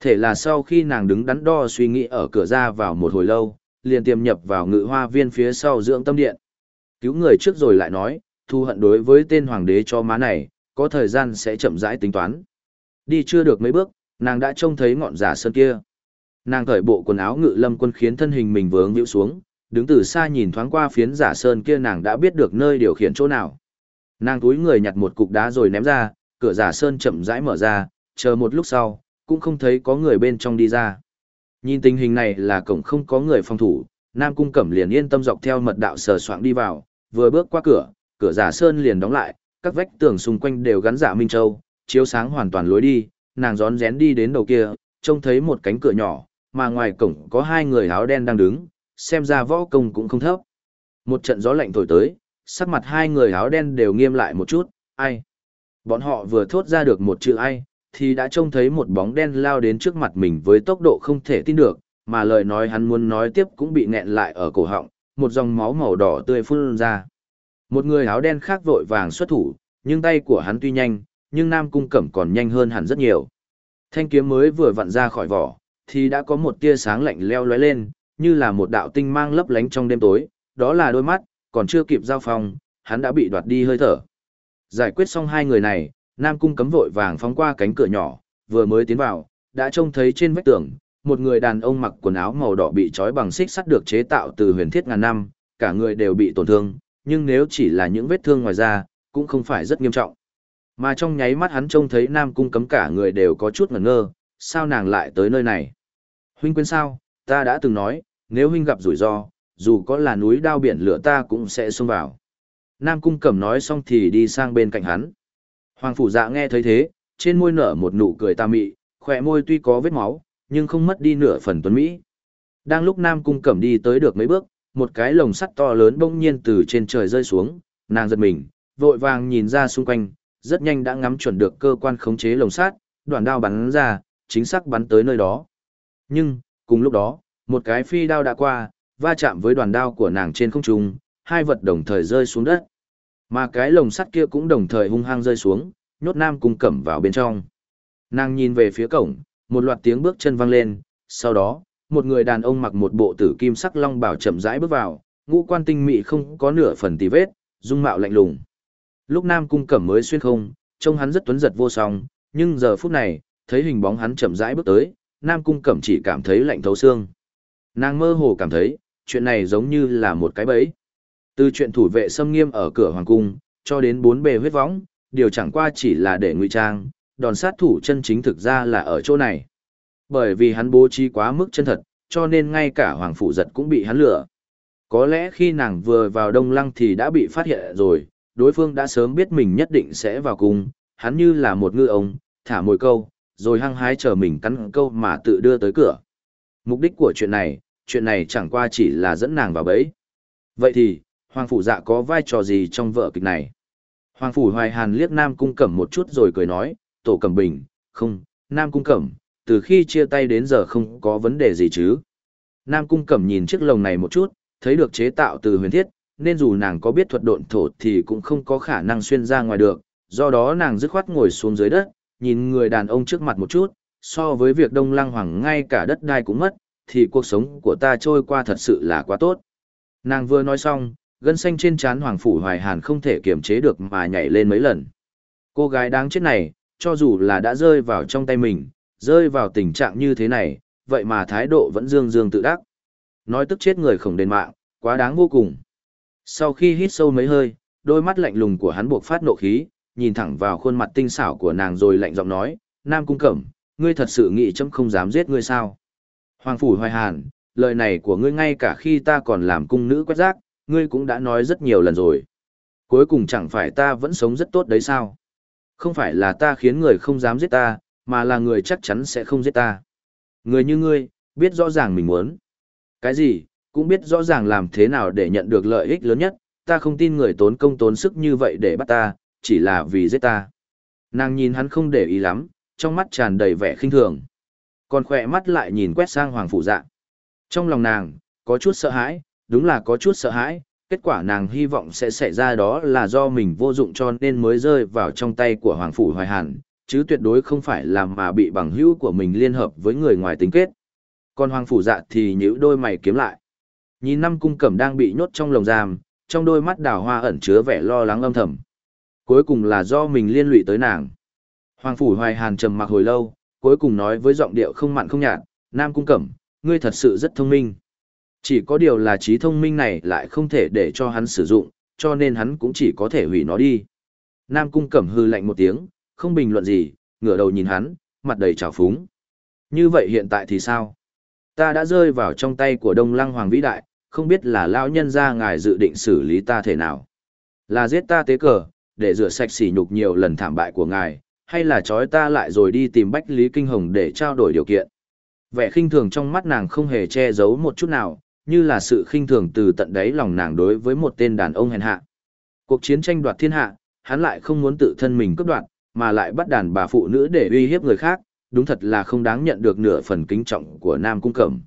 Speaker 1: Thể là sau khi nàng đứng đắn đo suy nghĩ ở cửa ra vào một hồi lâu, liền tiềm nhập vào ngự hoa viên phía sau dưỡng tâm điện. Cứu người trước rồi lại nói, thu hận đối với tên hoàng đế cho má này, có thời gian sẽ chậm rãi tính toán. Đi chưa được mấy bước, nàng đã trông thấy ngọn giả sơn kia. Nàng cởi bộ quần áo ngự lâm quân khiến thân hình mình vướng nhũ xuống, đứng từ xa nhìn thoáng qua phiến giả sơn kia nàng đã biết được nơi điều khiển chỗ nào. Nàng túi người nhặt một cục đá rồi ném ra, cửa giả sơn chậm rãi mở ra, chờ một lúc sau, cũng không thấy có người bên trong đi ra. Nhìn tình hình này là cổng không có người phòng thủ, Nam Cung Cẩm liền yên tâm dọc theo mật đạo sờ soạng đi vào, vừa bước qua cửa, cửa giả sơn liền đóng lại, các vách tường xung quanh đều gắn giả Minh Châu, chiếu sáng hoàn toàn lối đi, nàng rón rén đi đến đầu kia, trông thấy một cánh cửa nhỏ, mà ngoài cổng có hai người áo đen đang đứng, xem ra võ công cũng không thấp. Một trận gió lạnh thổi tới, sắc mặt hai người áo đen đều nghiêm lại một chút, ai? Bọn họ vừa thốt ra được một chữ ai, thì đã trông thấy một bóng đen lao đến trước mặt mình với tốc độ không thể tin được, mà lời nói hắn muốn nói tiếp cũng bị nghẹn lại ở cổ họng, một dòng máu màu đỏ tươi phun ra. Một người áo đen khác vội vàng xuất thủ, nhưng tay của hắn tuy nhanh, nhưng Nam Cung Cẩm còn nhanh hơn hẳn rất nhiều. Thanh kiếm mới vừa vặn ra khỏi vỏ, thì đã có một tia sáng lạnh leo lóe lên, như là một đạo tinh mang lấp lánh trong đêm tối, đó là đôi mắt, còn chưa kịp giao phòng, hắn đã bị đoạt đi hơi thở. Giải quyết xong hai người này, Nam Cung cấm vội vàng phóng qua cánh cửa nhỏ, vừa mới tiến vào, đã trông thấy trên vách tường, một người đàn ông mặc quần áo màu đỏ bị trói bằng xích sắt được chế tạo từ huyền thiết ngàn năm, cả người đều bị tổn thương, nhưng nếu chỉ là những vết thương ngoài da, cũng không phải rất nghiêm trọng. Mà trong nháy mắt hắn trông thấy Nam Cung cấm cả người đều có chút ngẩn ngơ, sao nàng lại tới nơi này? Huynh quên sao, ta đã từng nói, nếu huynh gặp rủi ro, dù có là núi đao biển lửa ta cũng sẽ xông vào. Nam Cung Cẩm nói xong thì đi sang bên cạnh hắn. Hoàng Phủ Dạ nghe thấy thế, trên môi nở một nụ cười tà mị, khỏe môi tuy có vết máu, nhưng không mất đi nửa phần tuấn Mỹ. Đang lúc Nam Cung Cẩm đi tới được mấy bước, một cái lồng sắt to lớn bỗng nhiên từ trên trời rơi xuống, nàng giật mình, vội vàng nhìn ra xung quanh, rất nhanh đã ngắm chuẩn được cơ quan khống chế lồng sắt, đoạn đao bắn ra, chính xác bắn tới nơi đó. Nhưng, cùng lúc đó, một cái phi đao đã qua, va chạm với đoàn đao của nàng trên không trung, hai vật đồng thời rơi xuống đất. Mà cái lồng sắt kia cũng đồng thời hung hăng rơi xuống, nhốt Nam Cung Cẩm vào bên trong. Nàng nhìn về phía cổng, một loạt tiếng bước chân vang lên, sau đó, một người đàn ông mặc một bộ tử kim sắc long bảo chậm rãi bước vào, ngũ quan tinh mị không có nửa phần tì vết, dung mạo lạnh lùng. Lúc Nam Cung Cẩm mới xuyên không, trông hắn rất tuấn giật vô song, nhưng giờ phút này, thấy hình bóng hắn chậm rãi bước tới, Nam Cung Cẩm chỉ cảm thấy lạnh thấu xương. Nàng mơ hồ cảm thấy, chuyện này giống như là một cái bẫy. Từ chuyện thủ vệ xâm nghiêm ở cửa hoàng cung, cho đến bốn bề huyết võng, điều chẳng qua chỉ là để ngụy trang, đòn sát thủ chân chính thực ra là ở chỗ này. Bởi vì hắn bố trí quá mức chân thật, cho nên ngay cả Hoàng Phủ Giật cũng bị hắn lừa. Có lẽ khi nàng vừa vào Đông Lăng thì đã bị phát hiện rồi, đối phương đã sớm biết mình nhất định sẽ vào cung, hắn như là một ngư ông, thả mồi câu, rồi hăng hái chờ mình cắn câu mà tự đưa tới cửa. Mục đích của chuyện này, chuyện này chẳng qua chỉ là dẫn nàng vào bẫy. Vậy thì, Hoàng Phủ Dạ có vai trò gì trong vở kịch này? Hoàng Phủ Hoài Hàn liếc Nam Cung Cẩm một chút rồi cười nói, Tổ Cẩm Bình, không, Nam Cung Cẩm, từ khi chia tay đến giờ không có vấn đề gì chứ. Nam Cung Cẩm nhìn chiếc lồng này một chút, thấy được chế tạo từ huyền thiết, nên dù nàng có biết thuật độn thổ thì cũng không có khả năng xuyên ra ngoài được, do đó nàng dứt khoát ngồi xuống dưới đất, nhìn người đàn ông trước mặt một chút, so với việc Đông Lăng Hoàng ngay cả đất đai cũng mất, thì cuộc sống của ta trôi qua thật sự là quá tốt. Nàng vừa nói xong, gân xanh trên trán Hoàng Phủ Hoài Hàn không thể kiềm chế được mà nhảy lên mấy lần. Cô gái đáng chết này, cho dù là đã rơi vào trong tay mình, rơi vào tình trạng như thế này, vậy mà thái độ vẫn dương dương tự đắc. Nói tức chết người khổng đền mạng, quá đáng vô cùng. Sau khi hít sâu mấy hơi, đôi mắt lạnh lùng của hắn buộc phát nộ khí, nhìn thẳng vào khuôn mặt tinh xảo của nàng rồi lạnh giọng nói, Nam Cung Cẩm, ngươi thật sự nghĩ chấm không dám giết ngươi sao? Hoàng Phủ Hoài Hàn, lời này của ngươi ngay cả khi ta còn làm cung nữ quét rác, ngươi cũng đã nói rất nhiều lần rồi. Cuối cùng chẳng phải ta vẫn sống rất tốt đấy sao? Không phải là ta khiến người không dám giết ta, mà là người chắc chắn sẽ không giết ta. Người như ngươi, biết rõ ràng mình muốn. Cái gì, cũng biết rõ ràng làm thế nào để nhận được lợi ích lớn nhất, ta không tin người tốn công tốn sức như vậy để bắt ta, chỉ là vì giết ta. Nàng nhìn hắn không để ý lắm, trong mắt tràn đầy vẻ khinh thường. Còn khỏe mắt lại nhìn quét sang hoàng phủ dạ. Trong lòng nàng, có chút sợ hãi, đúng là có chút sợ hãi, kết quả nàng hy vọng sẽ xảy ra đó là do mình vô dụng cho nên mới rơi vào trong tay của hoàng phủ hoài hàn, chứ tuyệt đối không phải là mà bị bằng hữu của mình liên hợp với người ngoài tính kết. Còn hoàng phủ dạ thì nhíu đôi mày kiếm lại. Nhìn năm cung cẩm đang bị nhốt trong lồng giam, trong đôi mắt đào hoa ẩn chứa vẻ lo lắng âm thầm. Cuối cùng là do mình liên lụy tới nàng. Hoàng phủ hoài hàn trầm mặc hồi lâu, cuối cùng nói với giọng điệu không mặn không nhạt, Nam cung cẩm, ngươi thật sự rất thông minh. Chỉ có điều là trí thông minh này lại không thể để cho hắn sử dụng, cho nên hắn cũng chỉ có thể hủy nó đi. Nam cung cẩm hư lạnh một tiếng, không bình luận gì, ngửa đầu nhìn hắn, mặt đầy trào phúng. Như vậy hiện tại thì sao? Ta đã rơi vào trong tay của Đông Lăng Hoàng vĩ đại, không biết là lão nhân gia ngài dự định xử lý ta thế nào. Là giết ta tế cờ, để rửa sạch sỉ nhục nhiều lần thảm bại của ngài, hay là trói ta lại rồi đi tìm Bách Lý Kinh Hồng để trao đổi điều kiện. Vẻ khinh thường trong mắt nàng không hề che giấu một chút nào, như là sự khinh thường từ tận đáy lòng nàng đối với một tên đàn ông hèn hạ. Cuộc chiến tranh đoạt thiên hạ, hắn lại không muốn tự thân mình cướp đoạt, mà lại bắt đàn bà phụ nữ để uy hiếp người khác, đúng thật là không đáng nhận được nửa phần kính trọng của Nam Cung Cẩm.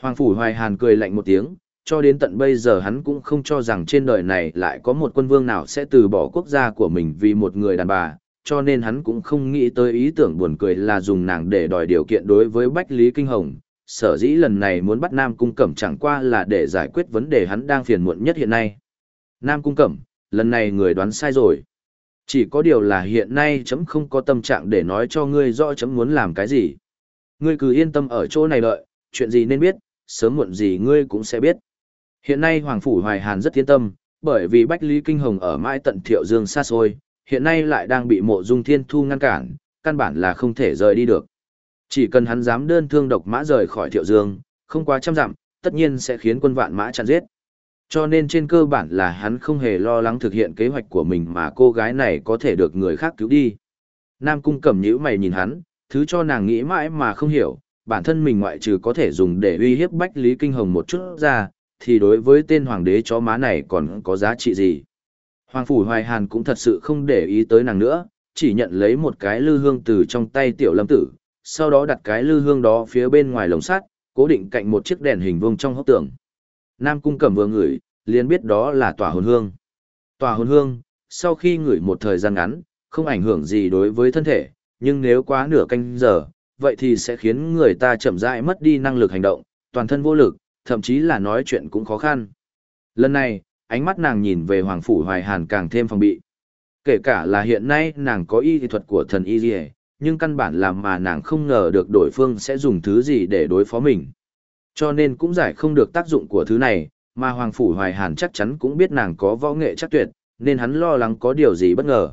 Speaker 1: Hoàng Phủ Hoài Hàn cười lạnh một tiếng, cho đến tận bây giờ hắn cũng không cho rằng trên đời này lại có một quân vương nào sẽ từ bỏ quốc gia của mình vì một người đàn bà, cho nên hắn cũng không nghĩ tới ý tưởng buồn cười là dùng nàng để đòi điều kiện đối với Bách Lý Kinh Hồng. Sở dĩ lần này muốn bắt Nam Cung Cẩm chẳng qua là để giải quyết vấn đề hắn đang phiền muộn nhất hiện nay. Nam Cung Cẩm, lần này người đoán sai rồi. Chỉ có điều là hiện nay chấm không có tâm trạng để nói cho ngươi rõ chấm muốn làm cái gì. Ngươi cứ yên tâm ở chỗ này đợi, chuyện gì nên biết, sớm muộn gì ngươi cũng sẽ biết. Hiện nay Hoàng Phủ Hoài Hàn rất yên tâm, bởi vì Bách Lý Kinh Hồng ở mãi tận Thiệu Dương xa xôi, hiện nay lại đang bị mộ dung thiên thu ngăn cản, căn bản là không thể rời đi được. Chỉ cần hắn dám đơn thương độc mã rời khỏi Thiệu Dương, không quá trăm dặm, tất nhiên sẽ khiến quân vạn mã chặn giết. Cho nên trên cơ bản là hắn không hề lo lắng thực hiện kế hoạch của mình mà cô gái này có thể được người khác cứu đi. Nam cung cẩm nhữ mày nhìn hắn, thứ cho nàng nghĩ mãi mà không hiểu, bản thân mình ngoại trừ có thể dùng để uy hiếp Bách Lý Kinh Hồng một chút ra, thì đối với tên hoàng đế chó má này còn có giá trị gì. Hoàng Phủ Hoài Hàn cũng thật sự không để ý tới nàng nữa, chỉ nhận lấy một cái lư hương từ trong tay tiểu lâm tử, sau đó đặt cái lư hương đó phía bên ngoài lồng sắt, cố định cạnh một chiếc đèn hình vuông trong hốc tường. Nam Cung Cẩm vừa ngửi, liền biết đó là tòa hồn hương. Tòa hồn hương, sau khi ngửi một thời gian ngắn, không ảnh hưởng gì đối với thân thể, nhưng nếu quá nửa canh giờ, vậy thì sẽ khiến người ta chậm rãi mất đi năng lực hành động, toàn thân vô lực, thậm chí là nói chuyện cũng khó khăn. Lần này, ánh mắt nàng nhìn về Hoàng Phủ Hoài Hàn càng thêm phòng bị. Kể cả là hiện nay nàng có y thuật của thần y dì nhưng căn bản là mà nàng không ngờ được đối phương sẽ dùng thứ gì để đối phó mình. Cho nên cũng giải không được tác dụng của thứ này, mà Hoàng Phủ Hoài Hàn chắc chắn cũng biết nàng có võ nghệ chắc tuyệt, nên hắn lo lắng có điều gì bất ngờ.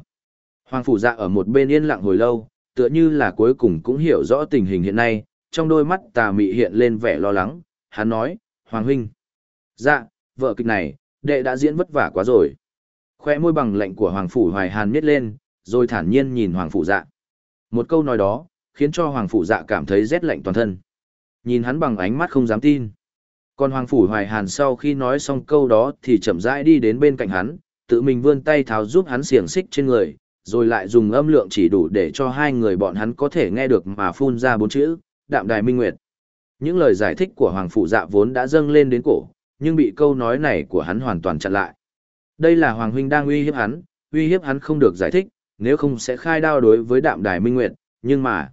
Speaker 1: Hoàng Phủ dạ ở một bên yên lặng hồi lâu, tựa như là cuối cùng cũng hiểu rõ tình hình hiện nay, trong đôi mắt tà mị hiện lên vẻ lo lắng, hắn nói, Hoàng huynh. Dạ, vợ kịch này, đệ đã diễn vất vả quá rồi. Khoe môi bằng lệnh của Hoàng Phủ Hoài Hàn miết lên, rồi thản nhiên nhìn Hoàng Phủ dạ. Một câu nói đó, khiến cho Hoàng Phủ dạ cảm thấy rét lạnh toàn thân. Nhìn hắn bằng ánh mắt không dám tin. Còn Hoàng Phủ Hoài Hàn sau khi nói xong câu đó thì chậm rãi đi đến bên cạnh hắn, tự mình vươn tay tháo giúp hắn xiềng xích trên người, rồi lại dùng âm lượng chỉ đủ để cho hai người bọn hắn có thể nghe được mà phun ra bốn chữ, đạm đài minh nguyệt. Những lời giải thích của Hoàng Phụ Dạ vốn đã dâng lên đến cổ, nhưng bị câu nói này của hắn hoàn toàn chặn lại. Đây là Hoàng Huynh đang uy hiếp hắn, uy hiếp hắn không được giải thích, nếu không sẽ khai đao đối với đạm đài minh nguyệt, nhưng mà...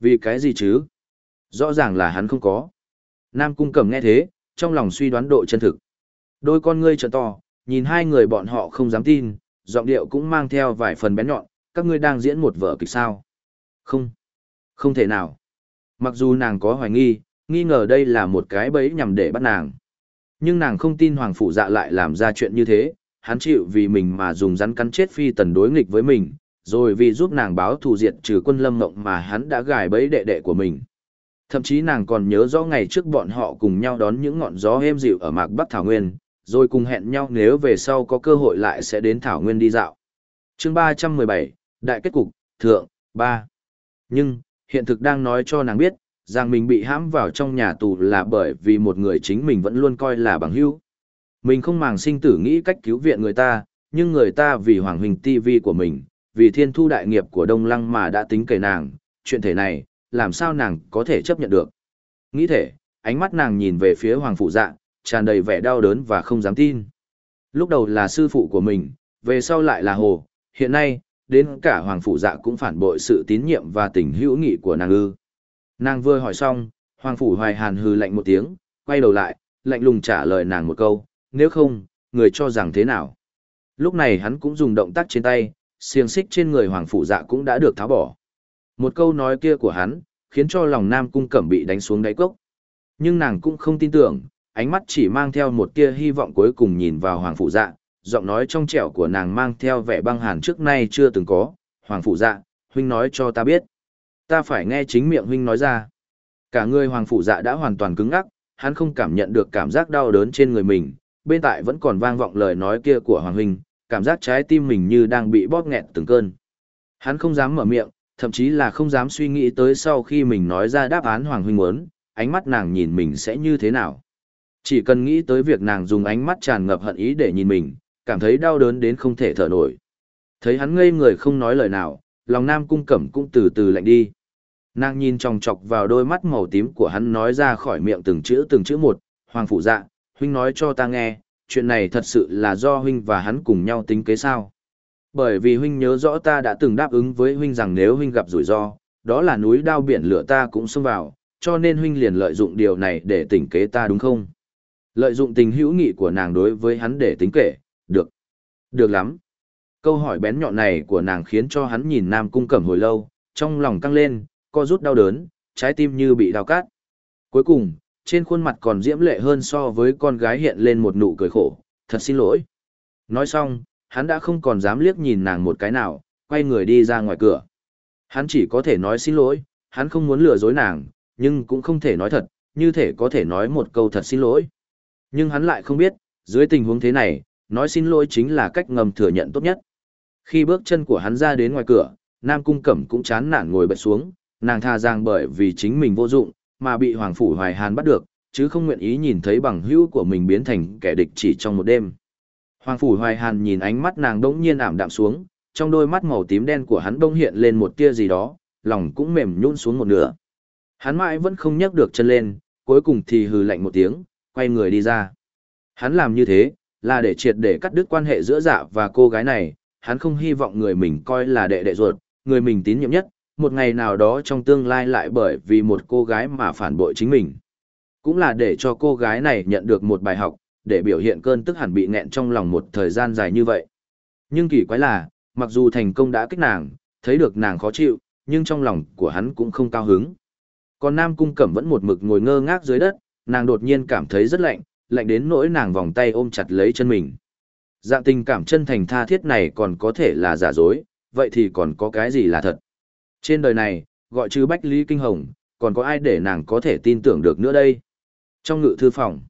Speaker 1: Vì cái gì chứ? Rõ ràng là hắn không có. Nam Cung Cẩm nghe thế, trong lòng suy đoán độ chân thực. Đôi con ngươi trợ to, nhìn hai người bọn họ không dám tin, giọng điệu cũng mang theo vài phần bén nhọn, các ngươi đang diễn một vở kịch sao? Không, không thể nào. Mặc dù nàng có hoài nghi, nghi ngờ đây là một cái bẫy nhằm để bắt nàng. Nhưng nàng không tin Hoàng Phụ Dạ lại làm ra chuyện như thế, hắn chịu vì mình mà dùng rắn cắn chết phi tần đối nghịch với mình, rồi vì giúp nàng báo thù diệt trừ quân lâm ngộng mà hắn đã gài bẫy đệ đệ của mình. Thậm chí nàng còn nhớ rõ ngày trước bọn họ cùng nhau đón những ngọn gió êm dịu ở mạc Bắc Thảo Nguyên, rồi cùng hẹn nhau nếu về sau có cơ hội lại sẽ đến Thảo Nguyên đi dạo. chương 317, Đại kết cục, Thượng, 3. Nhưng, hiện thực đang nói cho nàng biết, rằng mình bị hãm vào trong nhà tù là bởi vì một người chính mình vẫn luôn coi là bằng hữu. Mình không màng sinh tử nghĩ cách cứu viện người ta, nhưng người ta vì hoàng hình TV của mình, vì thiên thu đại nghiệp của Đông Lăng mà đã tính kể nàng, chuyện thể này, làm sao nàng có thể chấp nhận được. Nghĩ thể, ánh mắt nàng nhìn về phía hoàng phụ dạ, tràn đầy vẻ đau đớn và không dám tin. Lúc đầu là sư phụ của mình, về sau lại là hồ, hiện nay, đến cả hoàng phụ dạ cũng phản bội sự tín nhiệm và tình hữu nghị của nàng ư. Nàng vừa hỏi xong, hoàng phủ hoài hàn hừ lạnh một tiếng, quay đầu lại, lạnh lùng trả lời nàng một câu, nếu không, người cho rằng thế nào. Lúc này hắn cũng dùng động tác trên tay, xiềng xích trên người hoàng phủ dạ cũng đã được tháo bỏ. Một câu nói kia của hắn, khiến cho lòng nam cung cẩm bị đánh xuống đáy cốc. Nhưng nàng cũng không tin tưởng, ánh mắt chỉ mang theo một tia hy vọng cuối cùng nhìn vào hoàng phủ dạ, giọng nói trong trẻo của nàng mang theo vẻ băng hàn trước nay chưa từng có, hoàng phủ dạ, huynh nói cho ta biết. Ta phải nghe chính miệng huynh nói ra. Cả người hoàng Phủ dạ đã hoàn toàn cứng ngắc, hắn không cảm nhận được cảm giác đau đớn trên người mình, bên tại vẫn còn vang vọng lời nói kia của hoàng huynh, cảm giác trái tim mình như đang bị bóp nghẹt từng cơn. Hắn không dám mở miệng, thậm chí là không dám suy nghĩ tới sau khi mình nói ra đáp án hoàng huynh muốn, ánh mắt nàng nhìn mình sẽ như thế nào. Chỉ cần nghĩ tới việc nàng dùng ánh mắt tràn ngập hận ý để nhìn mình, cảm thấy đau đớn đến không thể thở nổi. Thấy hắn ngây người không nói lời nào, lòng nam cung cẩm cũng từ từ lạnh đi. Nàng nhìn tròng trọc vào đôi mắt màu tím của hắn nói ra khỏi miệng từng chữ từng chữ một, hoàng phụ dạ, huynh nói cho ta nghe, chuyện này thật sự là do huynh và hắn cùng nhau tính kế sao. Bởi vì huynh nhớ rõ ta đã từng đáp ứng với huynh rằng nếu huynh gặp rủi ro, đó là núi đao biển lửa ta cũng xông vào, cho nên huynh liền lợi dụng điều này để tỉnh kế ta đúng không? Lợi dụng tình hữu nghị của nàng đối với hắn để tính kể, được. Được lắm. Câu hỏi bén nhọn này của nàng khiến cho hắn nhìn Nam Cung Cẩm hồi lâu, trong lòng căng lên, co rút đau đớn, trái tim như bị đau cát. Cuối cùng, trên khuôn mặt còn diễm lệ hơn so với con gái hiện lên một nụ cười khổ, thật xin lỗi. Nói xong, hắn đã không còn dám liếc nhìn nàng một cái nào, quay người đi ra ngoài cửa. Hắn chỉ có thể nói xin lỗi, hắn không muốn lừa dối nàng, nhưng cũng không thể nói thật, như thể có thể nói một câu thật xin lỗi. Nhưng hắn lại không biết, dưới tình huống thế này, nói xin lỗi chính là cách ngầm thừa nhận tốt nhất. Khi bước chân của hắn ra đến ngoài cửa, Nam Cung Cẩm cũng chán nản ngồi bật xuống, nàng tha giang bởi vì chính mình vô dụng, mà bị Hoàng Phủ Hoài Hàn bắt được, chứ không nguyện ý nhìn thấy bằng hữu của mình biến thành kẻ địch chỉ trong một đêm. Hoàng Phủ Hoài Hàn nhìn ánh mắt nàng đống nhiên ảm đạm xuống, trong đôi mắt màu tím đen của hắn bỗng hiện lên một tia gì đó, lòng cũng mềm nhún xuống một nửa. Hắn mãi vẫn không nhấc được chân lên, cuối cùng thì hừ lạnh một tiếng, quay người đi ra. Hắn làm như thế, là để triệt để cắt đứt quan hệ giữa dạ và cô gái này, hắn không hy vọng người mình coi là đệ đệ ruột, người mình tín nhiệm nhất, một ngày nào đó trong tương lai lại bởi vì một cô gái mà phản bội chính mình. Cũng là để cho cô gái này nhận được một bài học, để biểu hiện cơn tức hẳn bị nghẹn trong lòng một thời gian dài như vậy. Nhưng kỳ quái là, mặc dù thành công đã kích nàng, thấy được nàng khó chịu, nhưng trong lòng của hắn cũng không cao hứng. Còn Nam Cung Cẩm vẫn một mực ngồi ngơ ngác dưới đất, nàng đột nhiên cảm thấy rất lạnh, lạnh đến nỗi nàng vòng tay ôm chặt lấy chân mình. Dạng tình cảm chân thành tha thiết này còn có thể là giả dối, vậy thì còn có cái gì là thật? Trên đời này, gọi chứ Bách Lý Kinh Hồng, còn có ai để nàng có thể tin tưởng được nữa đây? Trong ngự thư phòng,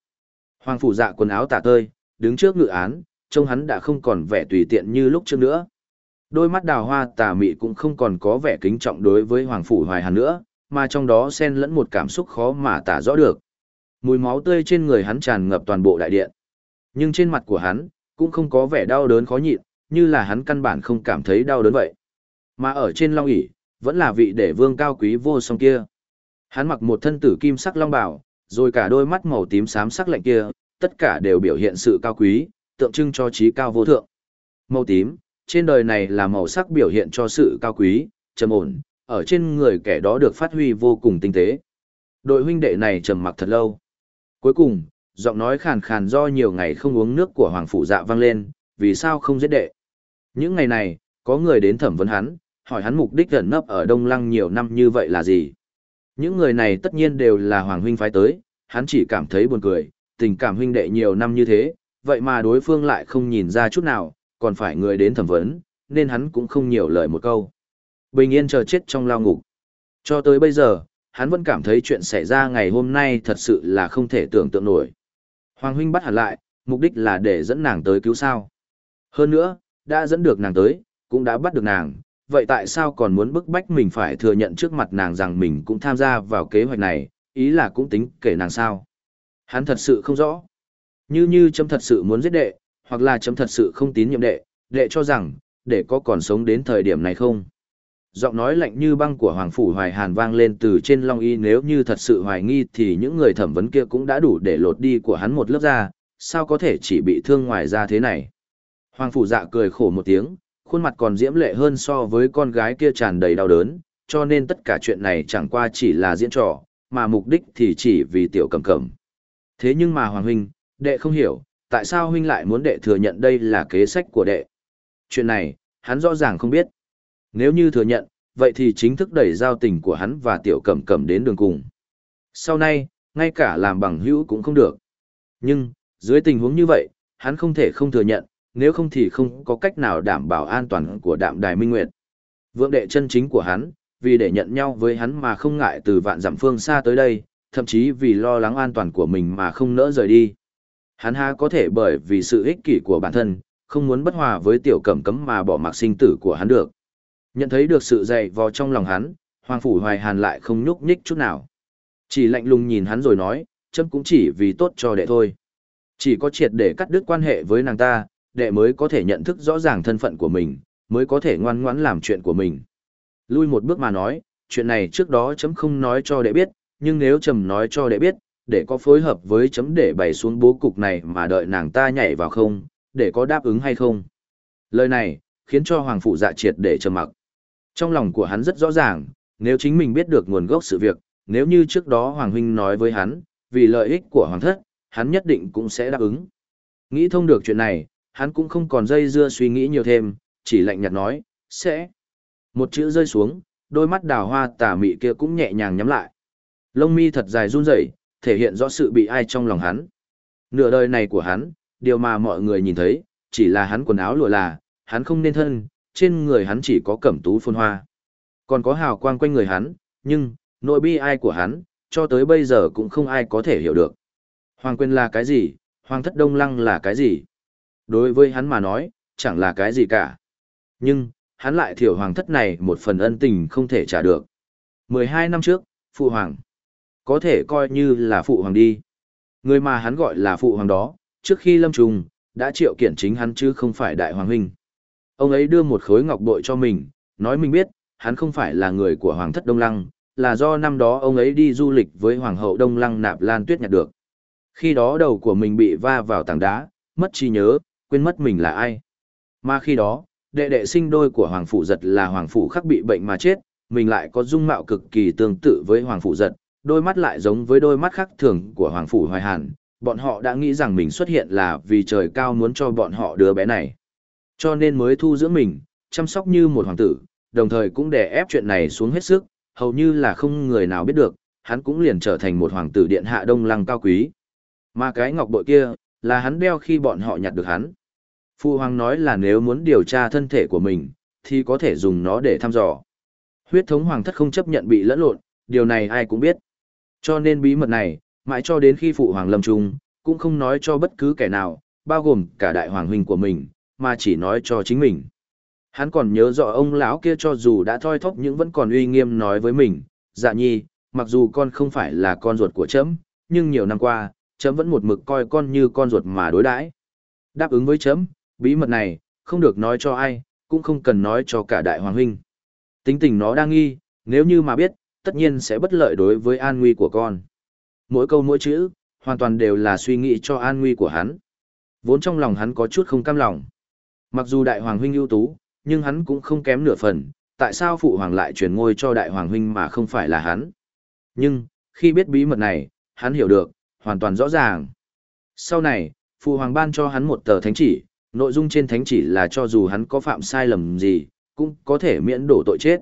Speaker 1: Hoàng phủ dạ quần áo tả tơi, đứng trước ngự án, trông hắn đã không còn vẻ tùy tiện như lúc trước nữa. Đôi mắt đào hoa tà mị cũng không còn có vẻ kính trọng đối với Hoàng phủ Hoài Hàn nữa, mà trong đó xen lẫn một cảm xúc khó mà tả rõ được. Mùi máu tươi trên người hắn tràn ngập toàn bộ đại điện. Nhưng trên mặt của hắn, cũng không có vẻ đau đớn khó nhịn, như là hắn căn bản không cảm thấy đau đớn vậy. Mà ở trên long ỷ vẫn là vị đệ vương cao quý vô song kia. Hắn mặc một thân tử kim sắc long bào, rồi cả đôi mắt màu tím xám sắc lạnh kia, tất cả đều biểu hiện sự cao quý, tượng trưng cho trí cao vô thượng. Màu tím, trên đời này là màu sắc biểu hiện cho sự cao quý, trầm ổn, ở trên người kẻ đó được phát huy vô cùng tinh tế. Đội huynh đệ này trầm mặc thật lâu. Cuối cùng, giọng nói khàn khàn do nhiều ngày không uống nước của Hoàng Phủ Dạ vang lên, vì sao không giết đệ. Những ngày này, có người đến thẩm vấn hắn, hỏi hắn mục đích gần nấp ở Đông Lăng nhiều năm như vậy là gì. Những người này tất nhiên đều là Hoàng huynh phái tới, hắn chỉ cảm thấy buồn cười, tình cảm huynh đệ nhiều năm như thế, vậy mà đối phương lại không nhìn ra chút nào, còn phải người đến thẩm vấn, nên hắn cũng không nhiều lời một câu. Bình yên chờ chết trong lao ngục. Cho tới bây giờ, hắn vẫn cảm thấy chuyện xảy ra ngày hôm nay thật sự là không thể tưởng tượng nổi. Hoàng huynh bắt hẳn lại, mục đích là để dẫn nàng tới cứu sao. Hơn nữa, đã dẫn được nàng tới, cũng đã bắt được nàng, vậy tại sao còn muốn bức bách mình phải thừa nhận trước mặt nàng rằng mình cũng tham gia vào kế hoạch này, ý là cũng tính kể nàng sao. Hắn thật sự không rõ. Như như chấm thật sự muốn giết đệ, hoặc là chấm thật sự không tín nhiệm đệ, đệ cho rằng, đệ có còn sống đến thời điểm này không? Giọng nói lạnh như băng của Hoàng Phủ Hoài Hàn vang lên từ trên Long Y nếu như thật sự hoài nghi thì những người thẩm vấn kia cũng đã đủ để lột đi của hắn một lớp da, sao có thể chỉ bị thương ngoài da thế này? Hoàng Phủ dạ cười khổ một tiếng, khuôn mặt còn diễm lệ hơn so với con gái kia tràn đầy đau đớn, cho nên tất cả chuyện này chẳng qua chỉ là diễn trò, mà mục đích thì chỉ vì tiểu cầm cầm. Thế nhưng mà Hoàng Huynh, đệ không hiểu, tại sao Huynh lại muốn đệ thừa nhận đây là kế sách của đệ? Chuyện này, hắn rõ ràng không biết. Nếu như thừa nhận, vậy thì chính thức đẩy giao tình của hắn và tiểu cẩm cẩm đến đường cùng. Sau này, ngay cả làm bằng hữu cũng không được. Nhưng, dưới tình huống như vậy, hắn không thể không thừa nhận, nếu không thì không có cách nào đảm bảo an toàn của đạm đài minh nguyệt. Vượng đệ chân chính của hắn, vì để nhận nhau với hắn mà không ngại từ vạn dặm phương xa tới đây, thậm chí vì lo lắng an toàn của mình mà không nỡ rời đi. Hắn ha có thể bởi vì sự ích kỷ của bản thân, không muốn bất hòa với tiểu cẩm cấm mà bỏ mặc sinh tử của hắn được. Nhận thấy được sự dày vò trong lòng hắn, Hoàng Phủ Hoài Hàn lại không nhúc nhích chút nào. Chỉ lạnh lùng nhìn hắn rồi nói, chấm cũng chỉ vì tốt cho đệ thôi. Chỉ có triệt để cắt đứt quan hệ với nàng ta, đệ mới có thể nhận thức rõ ràng thân phận của mình, mới có thể ngoan ngoãn làm chuyện của mình. Lui một bước mà nói, chuyện này trước đó chấm không nói cho đệ biết, nhưng nếu chấm nói cho đệ biết, để có phối hợp với chấm để bày xuống bố cục này mà đợi nàng ta nhảy vào không, để có đáp ứng hay không. Lời này, khiến cho Hoàng Phụ dạ triệt để trầm mặc. Trong lòng của hắn rất rõ ràng, nếu chính mình biết được nguồn gốc sự việc, nếu như trước đó Hoàng Huynh nói với hắn, vì lợi ích của Hoàng thất, hắn nhất định cũng sẽ đáp ứng. Nghĩ thông được chuyện này, hắn cũng không còn dây dưa suy nghĩ nhiều thêm, chỉ lạnh nhạt nói, sẽ. Một chữ rơi xuống, đôi mắt đào hoa tà mị kia cũng nhẹ nhàng nhắm lại. Lông mi thật dài run rẩy, thể hiện rõ sự bị ai trong lòng hắn. Nửa đời này của hắn, điều mà mọi người nhìn thấy, chỉ là hắn quần áo lụa là, hắn không nên thân, trên người hắn chỉ có cẩm tú phôn hoa. Còn có hào quang quanh người hắn, nhưng, nội bi ai của hắn, cho tới bây giờ cũng không ai có thể hiểu được. Hoàng quyền là cái gì, hoàng thất đông lăng là cái gì? Đối với hắn mà nói, chẳng là cái gì cả. Nhưng, hắn lại thiểu hoàng thất này một phần ân tình không thể trả được. 12 năm trước, phụ hoàng. Có thể coi như là phụ hoàng đi. Người mà hắn gọi là phụ hoàng đó, trước khi lâm trùng, đã triệu kiện chính hắn chứ không phải đại hoàng huynh. Ông ấy đưa một khối ngọc bội cho mình, nói mình biết, hắn không phải là người của Hoàng thất Đông Lăng, là do năm đó ông ấy đi du lịch với Hoàng hậu Đông Lăng nạp lan tuyết nhặt được. Khi đó đầu của mình bị va vào tảng đá, mất trí nhớ, quên mất mình là ai. Mà khi đó, đệ đệ sinh đôi của Hoàng Phụ Giật là Hoàng Phụ khắc bị bệnh mà chết, mình lại có dung mạo cực kỳ tương tự với Hoàng Phụ Giật, đôi mắt lại giống với đôi mắt khác thường của Hoàng Phụ Hoài Hàn. Bọn họ đã nghĩ rằng mình xuất hiện là vì trời cao muốn cho bọn họ đứa bé này. Cho nên mới thu dưỡng mình, chăm sóc như một hoàng tử, đồng thời cũng đè ép chuyện này xuống hết sức, hầu như là không người nào biết được, hắn cũng liền trở thành một hoàng tử điện hạ đông lăng cao quý. Mà cái ngọc bội kia, là hắn đeo khi bọn họ nhặt được hắn. Phu hoàng nói là nếu muốn điều tra thân thể của mình, thì có thể dùng nó để thăm dò. Huyết thống hoàng thất không chấp nhận bị lẫn lộn, điều này ai cũng biết. Cho nên bí mật này, mãi cho đến khi phụ hoàng lâm trung, cũng không nói cho bất cứ kẻ nào, bao gồm cả đại hoàng huynh của mình, mà chỉ nói cho chính mình. Hắn còn nhớ rõ ông lão kia cho dù đã thoi thóp nhưng vẫn còn uy nghiêm nói với mình, dạ nhi, mặc dù con không phải là con ruột của chấm, nhưng nhiều năm qua, chấm vẫn một mực coi con như con ruột mà đối đãi. Đáp ứng với chấm, bí mật này, không được nói cho ai, cũng không cần nói cho cả đại hoàng huynh. Tính tình nó đang nghi, nếu như mà biết, tất nhiên sẽ bất lợi đối với an nguy của con. Mỗi câu mỗi chữ, hoàn toàn đều là suy nghĩ cho an nguy của hắn. Vốn trong lòng hắn có chút không cam lòng. Mặc dù đại hoàng huynh ưu tú, nhưng hắn cũng không kém nửa phần, tại sao phụ hoàng lại truyền ngôi cho đại hoàng huynh mà không phải là hắn. Nhưng, khi biết bí mật này, hắn hiểu được, hoàn toàn rõ ràng. Sau này, phụ hoàng ban cho hắn một tờ thánh chỉ, nội dung trên thánh chỉ là cho dù hắn có phạm sai lầm gì, cũng có thể miễn đổ tội chết.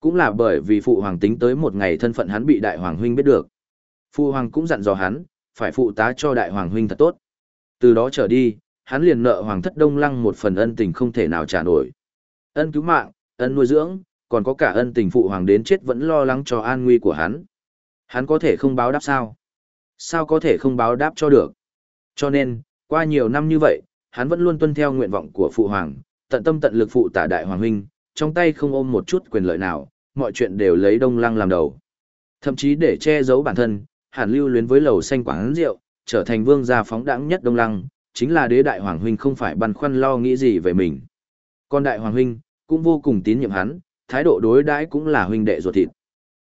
Speaker 1: Cũng là bởi vì phụ hoàng tính tới một ngày thân phận hắn bị đại hoàng huynh biết được. Phụ hoàng cũng dặn dò hắn, phải phụ tá cho đại hoàng huynh thật tốt. Từ đó trở đi, hắn liền nợ hoàng thất đông lăng một phần ân tình không thể nào trả nổi. Ân cứu mạng, ân nuôi dưỡng, còn có cả ân tình phụ hoàng đến chết vẫn lo lắng cho an nguy của hắn. Hắn có thể không báo đáp sao? Sao có thể không báo đáp cho được? Cho nên, qua nhiều năm như vậy, hắn vẫn luôn tuân theo nguyện vọng của phụ hoàng, tận tâm tận lực phụ tả đại hoàng huynh, trong tay không ôm một chút quyền lợi nào, mọi chuyện đều lấy đông lăng làm đầu. Thậm chí để che giấu bản thân, hàn lưu luyến với lầu xanh quán rượu, trở thành vương gia phóng đẳng nhất đông lăng, chính là đế đại hoàng huynh không phải băn khoăn lo nghĩ gì về mình. Còn đại hoàng huynh, cũng vô cùng tín nhiệm hắn, thái độ đối đãi cũng là huynh đệ ruột thịt.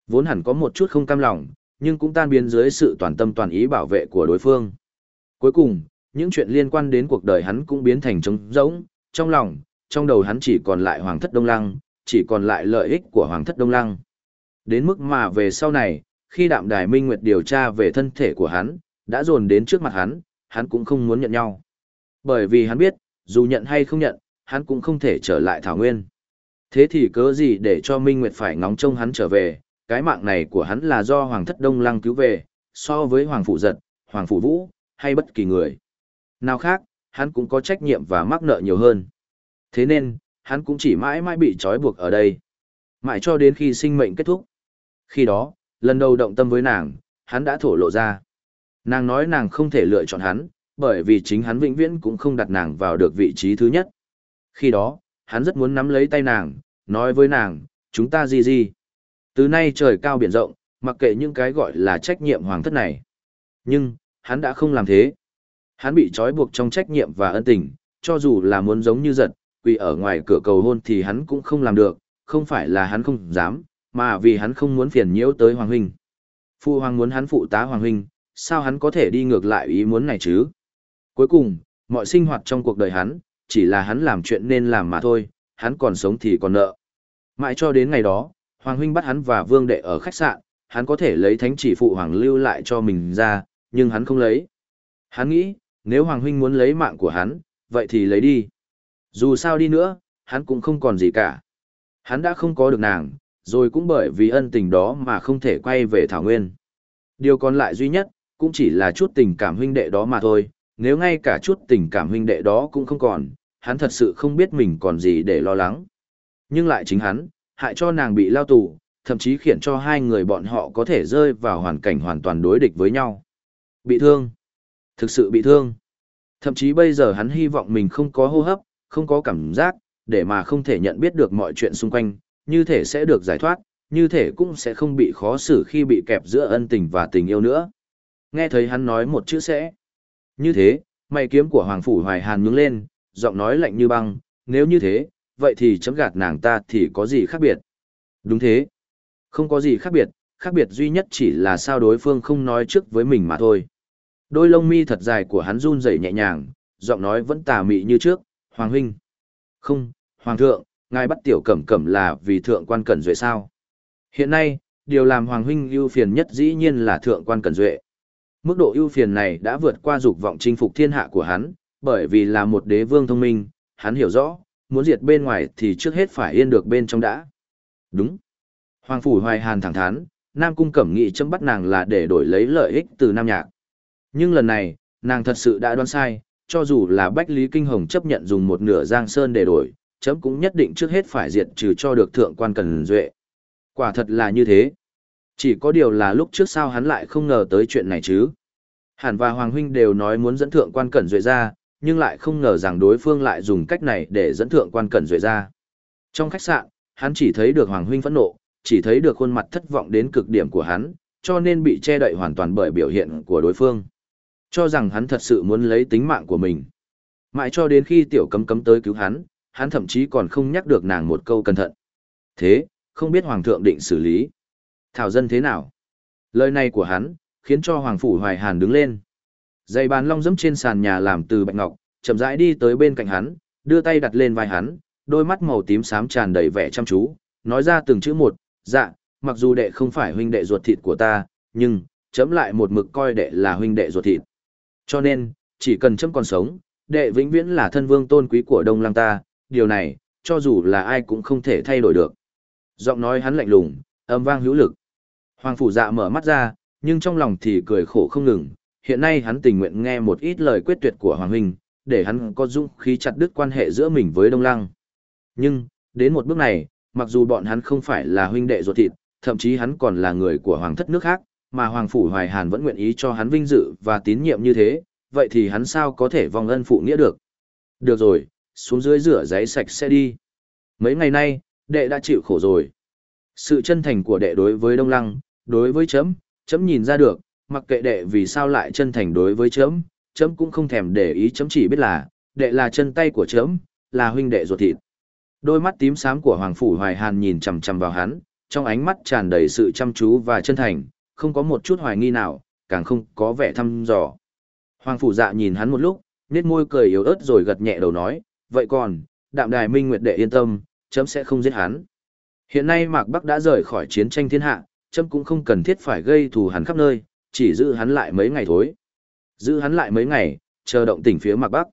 Speaker 1: Vốn hẳn có một chút không cam lòng, nhưng cũng tan biến dưới sự toàn tâm toàn ý bảo vệ của đối phương. Cuối cùng, những chuyện liên quan đến cuộc đời hắn cũng biến thành trống rỗng, trong lòng, trong đầu hắn chỉ còn lại Hoàng thất Đông Lăng, chỉ còn lại lợi ích của Hoàng thất Đông Lăng. Đến mức mà về sau này, khi đạm đài minh nguyệt điều tra về thân thể của hắn, đã dồn đến trước mặt hắn, hắn cũng không muốn nhận nhau. Bởi vì hắn biết, dù nhận hay không nhận, hắn cũng không thể trở lại Thảo Nguyên. Thế thì cớ gì để cho Minh Nguyệt phải ngóng trông hắn trở về, cái mạng này của hắn là do Hoàng thất Đông Lăng cứu về, so với Hoàng Phụ Giật, Hoàng Phụ Vũ, hay bất kỳ người. Nào khác, hắn cũng có trách nhiệm và mắc nợ nhiều hơn. Thế nên, hắn cũng chỉ mãi mãi bị trói buộc ở đây. Mãi cho đến khi sinh mệnh kết thúc. Khi đó, lần đầu động tâm với nàng, hắn đã thổ lộ ra. Nàng nói nàng không thể lựa chọn hắn, bởi vì chính hắn vĩnh viễn cũng không đặt nàng vào được vị trí thứ nhất. Khi đó, hắn rất muốn nắm lấy tay nàng, nói với nàng, chúng ta gì gì. Từ nay trời cao biển rộng, mặc kệ những cái gọi là trách nhiệm hoàng thất này. Nhưng, hắn đã không làm thế. Hắn bị trói buộc trong trách nhiệm và ân tình, cho dù là muốn giống như giật, quỳ ở ngoài cửa cầu hôn thì hắn cũng không làm được, không phải là hắn không dám, mà vì hắn không muốn phiền nhiễu tới Hoàng Huynh. Phu Hoàng muốn hắn phụ tá Hoàng Huynh, sao hắn có thể đi ngược lại ý muốn này chứ? Cuối cùng, mọi sinh hoạt trong cuộc đời hắn, chỉ là hắn làm chuyện nên làm mà thôi, hắn còn sống thì còn nợ. Mãi cho đến ngày đó, Hoàng Huynh bắt hắn và Vương Đệ ở khách sạn, hắn có thể lấy thánh chỉ phụ Hoàng lưu lại cho mình ra, nhưng hắn không lấy. Hắn nghĩ, nếu Hoàng Huynh muốn lấy mạng của hắn, vậy thì lấy đi. Dù sao đi nữa, hắn cũng không còn gì cả. Hắn đã không có được nàng, rồi cũng bởi vì ân tình đó mà không thể quay về Thảo Nguyên. Điều còn lại duy nhất, cũng chỉ là chút tình cảm huynh đệ đó mà thôi, nếu ngay cả chút tình cảm huynh đệ đó cũng không còn, hắn thật sự không biết mình còn gì để lo lắng. Nhưng lại chính hắn, hại cho nàng bị lao tù, thậm chí khiến cho hai người bọn họ có thể rơi vào hoàn cảnh hoàn toàn đối địch với nhau. Bị thương. Thực sự bị thương. Thậm chí bây giờ hắn hy vọng mình không có hô hấp, không có cảm giác, để mà không thể nhận biết được mọi chuyện xung quanh, như thể sẽ được giải thoát, như thể cũng sẽ không bị khó xử khi bị kẹp giữa ân tình và tình yêu nữa. Nghe thấy hắn nói một chữ sẽ. Như thế, mày kiếm của Hoàng Phủ Hoài Hàn nhướng lên, giọng nói lạnh như băng, nếu như thế, vậy thì chấm gạt nàng ta thì có gì khác biệt? Đúng thế. Không có gì khác biệt, khác biệt duy nhất chỉ là sao đối phương không nói trước với mình mà thôi. Đôi lông mi thật dài của hắn run rẩy nhẹ nhàng, giọng nói vẫn tà mị như trước, Hoàng huynh. Không, Hoàng thượng, ngài bắt tiểu cẩm cẩm là vì thượng quan cẩn duệ sao? Hiện nay, điều làm Hoàng huynh ưu phiền nhất dĩ nhiên là thượng quan cẩn duệ. Mức độ ưu phiền này đã vượt qua dục vọng chinh phục thiên hạ của hắn, bởi vì là một đế vương thông minh, hắn hiểu rõ, muốn diệt bên ngoài thì trước hết phải yên được bên trong đã. Đúng. Hoàng phủ Hoài Hàn thẳng thắn, Nam cung Cẩm Nghị chấm bắt nàng là để đổi lấy lợi ích từ Nam Nhạc. Nhưng lần này, nàng thật sự đã đoán sai, cho dù là Bách Lý Kinh Hồng chấp nhận dùng một nửa Giang Sơn để đổi, chấm cũng nhất định trước hết phải diệt trừ cho được thượng quan Cần Duệ. Quả thật là như thế. Chỉ có điều là lúc trước sao hắn lại không ngờ tới chuyện này chứ. Hàn và Hoàng Huynh đều nói muốn dẫn thượng quan cẩn duệ ra, nhưng lại không ngờ rằng đối phương lại dùng cách này để dẫn thượng quan cẩn duệ ra. Trong khách sạn, hắn chỉ thấy được Hoàng Huynh phẫn nộ, chỉ thấy được khuôn mặt thất vọng đến cực điểm của hắn, cho nên bị che đậy hoàn toàn bởi biểu hiện của đối phương. Cho rằng hắn thật sự muốn lấy tính mạng của mình. Mãi cho đến khi tiểu cấm cấm tới cứu hắn, hắn thậm chí còn không nhắc được nàng một câu cẩn thận. Thế, không biết Hoàng thượng định xử lý. Thảo dân thế nào? Lời này của hắn, khiến cho Hoàng Phủ Hoài Hàn đứng lên. Dây bàn long dẫm trên sàn nhà làm từ bạch ngọc, chậm rãi đi tới bên cạnh hắn, đưa tay đặt lên vai hắn, đôi mắt màu tím xám tràn đầy vẻ chăm chú, nói ra từng chữ một, dạ, mặc dù đệ không phải huynh đệ ruột thịt của ta, nhưng, chấm lại một mực coi đệ là huynh đệ ruột thịt. Cho nên, chỉ cần chấm còn sống, đệ vĩnh viễn là thân vương tôn quý của Đông Lăng ta, điều này, cho dù là ai cũng không thể thay đổi được. Giọng nói hắn lạnh lùng, âm vang hữu lực. Hoàng phủ dạ mở mắt ra, nhưng trong lòng thì cười khổ không ngừng, hiện nay hắn tình nguyện nghe một ít lời quyết tuyệt của Hoàng huynh, để hắn có dũng khí chặt đứt quan hệ giữa mình với Đông Lăng. Nhưng, đến một bước này, mặc dù bọn hắn không phải là huynh đệ ruột thịt, thậm chí hắn còn là người của hoàng thất nước khác, mà hoàng phủ Hoài Hàn vẫn nguyện ý cho hắn vinh dự và tín nhiệm như thế, vậy thì hắn sao có thể vong ân phụ nghĩa được. Được rồi, xuống dưới rửa giấy sạch sẽ đi. Mấy ngày nay, đệ đã chịu khổ rồi. Sự chân thành của đệ đối với Đông Lăng, đối với chấm, chấm nhìn ra được, mặc kệ đệ vì sao lại chân thành đối với chấm, chấm cũng không thèm để ý chấm chỉ biết là, đệ là chân tay của chấm, là huynh đệ ruột thịt. Đôi mắt tím xám của Hoàng Phủ Hoài Hàn nhìn chằm chằm vào hắn, trong ánh mắt tràn đầy sự chăm chú và chân thành, không có một chút hoài nghi nào, càng không có vẻ thăm dò. Hoàng Phủ Dạ nhìn hắn một lúc, nét môi cười yếu ớt rồi gật nhẹ đầu nói, vậy còn, đạm đài minh nguyệt đệ yên tâm, chấm sẽ không giết hắn. Hiện nay Mạc Bắc đã rời khỏi chiến tranh thiên hạ, châm cũng không cần thiết phải gây thù hắn khắp nơi, chỉ giữ hắn lại mấy ngày thôi. Giữ hắn lại mấy ngày, chờ động tỉnh phía mặt Bắc.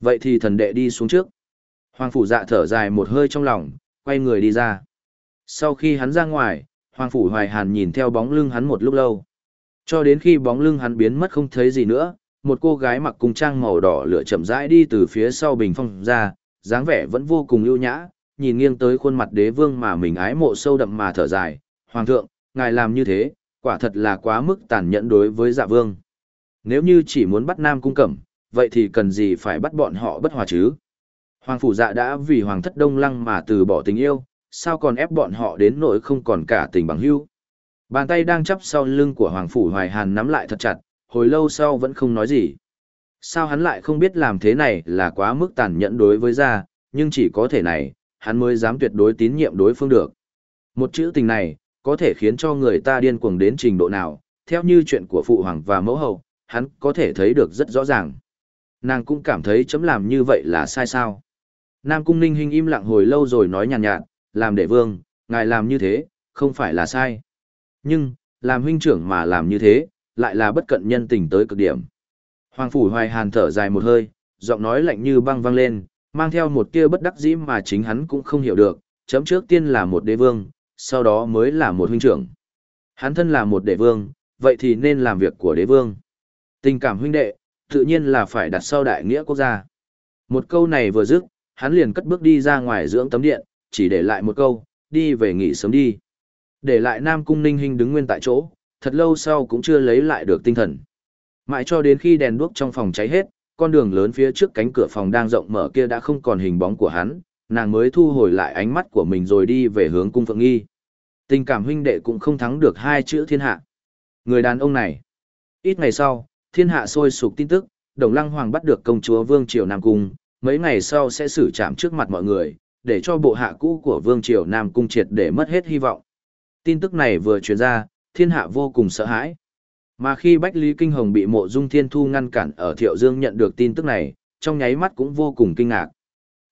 Speaker 1: Vậy thì thần đệ đi xuống trước. Hoàng phủ dạ thở dài một hơi trong lòng, quay người đi ra. Sau khi hắn ra ngoài, Hoàng phủ hoài hàn nhìn theo bóng lưng hắn một lúc lâu. Cho đến khi bóng lưng hắn biến mất không thấy gì nữa, một cô gái mặc cung trang màu đỏ lửa chậm rãi đi từ phía sau bình phong ra, dáng vẻ vẫn vô cùng ưu nhã, nhìn nghiêng tới khuôn mặt đế vương mà mình ái mộ sâu đậm mà thở dài. Hoàng thượng, ngài làm như thế, quả thật là quá mức tàn nhẫn đối với dạ vương. Nếu như chỉ muốn bắt nam cung cẩm, vậy thì cần gì phải bắt bọn họ bất hòa chứ? Hoàng phủ dạ đã vì hoàng thất đông lăng mà từ bỏ tình yêu, sao còn ép bọn họ đến nỗi không còn cả tình bằng hữu. Bàn tay đang chắp sau lưng của hoàng phủ hoài hàn nắm lại thật chặt, hồi lâu sau vẫn không nói gì. Sao hắn lại không biết làm thế này là quá mức tàn nhẫn đối với gia, nhưng chỉ có thể này, hắn mới dám tuyệt đối tín nhiệm đối phương được. Một chữ tình này, có thể khiến cho người ta điên cuồng đến trình độ nào, theo như chuyện của phụ hoàng và mẫu hậu, hắn có thể thấy được rất rõ ràng. Nàng cũng cảm thấy chấm làm như vậy là sai sao. Nam Cung Ninh Hinh im lặng hồi lâu rồi nói nhàn nhạt, làm đệ vương, ngài làm như thế, không phải là sai. Nhưng, làm huynh trưởng mà làm như thế, lại là bất cận nhân tình tới cực điểm. Hoàng Phủ Hoài Hàn thở dài một hơi, giọng nói lạnh như băng vang lên, mang theo một tia bất đắc dĩ mà chính hắn cũng không hiểu được, chấm trước tiên là một đế vương, sau đó mới là một huynh trưởng. Hắn thân là một đệ vương, vậy thì nên làm việc của đế vương. Tình cảm huynh đệ, tự nhiên là phải đặt sau đại nghĩa quốc gia. Một câu này vừa dứt, hắn liền cất bước đi ra ngoài dưỡng tấm điện, chỉ để lại một câu, đi về nghỉ sớm đi. Để lại Nam Cung Ninh Hinh đứng nguyên tại chỗ, thật lâu sau cũng chưa lấy lại được tinh thần. Mãi cho đến khi đèn đuốc trong phòng cháy hết, con đường lớn phía trước cánh cửa phòng đang rộng mở kia đã không còn hình bóng của hắn, nàng mới thu hồi lại ánh mắt của mình rồi đi về hướng cung phượng nghi. Tình cảm huynh đệ cũng không thắng được hai chữ thiên hạ. Người đàn ông này. Ít ngày sau, thiên hạ sôi sục tin tức, Đồng Lăng Hoàng bắt được công chúa Vương Triều Nam Cung, mấy ngày sau sẽ xử trảm trước mặt mọi người, để cho bộ hạ cũ của Vương Triều Nam Cung triệt để mất hết hy vọng. Tin tức này vừa truyền ra, thiên hạ vô cùng sợ hãi. Mà khi Bách Lý Kinh Hồng bị mộ dung thiên thu ngăn cản ở Thiệu Dương nhận được tin tức này, trong nháy mắt cũng vô cùng kinh ngạc.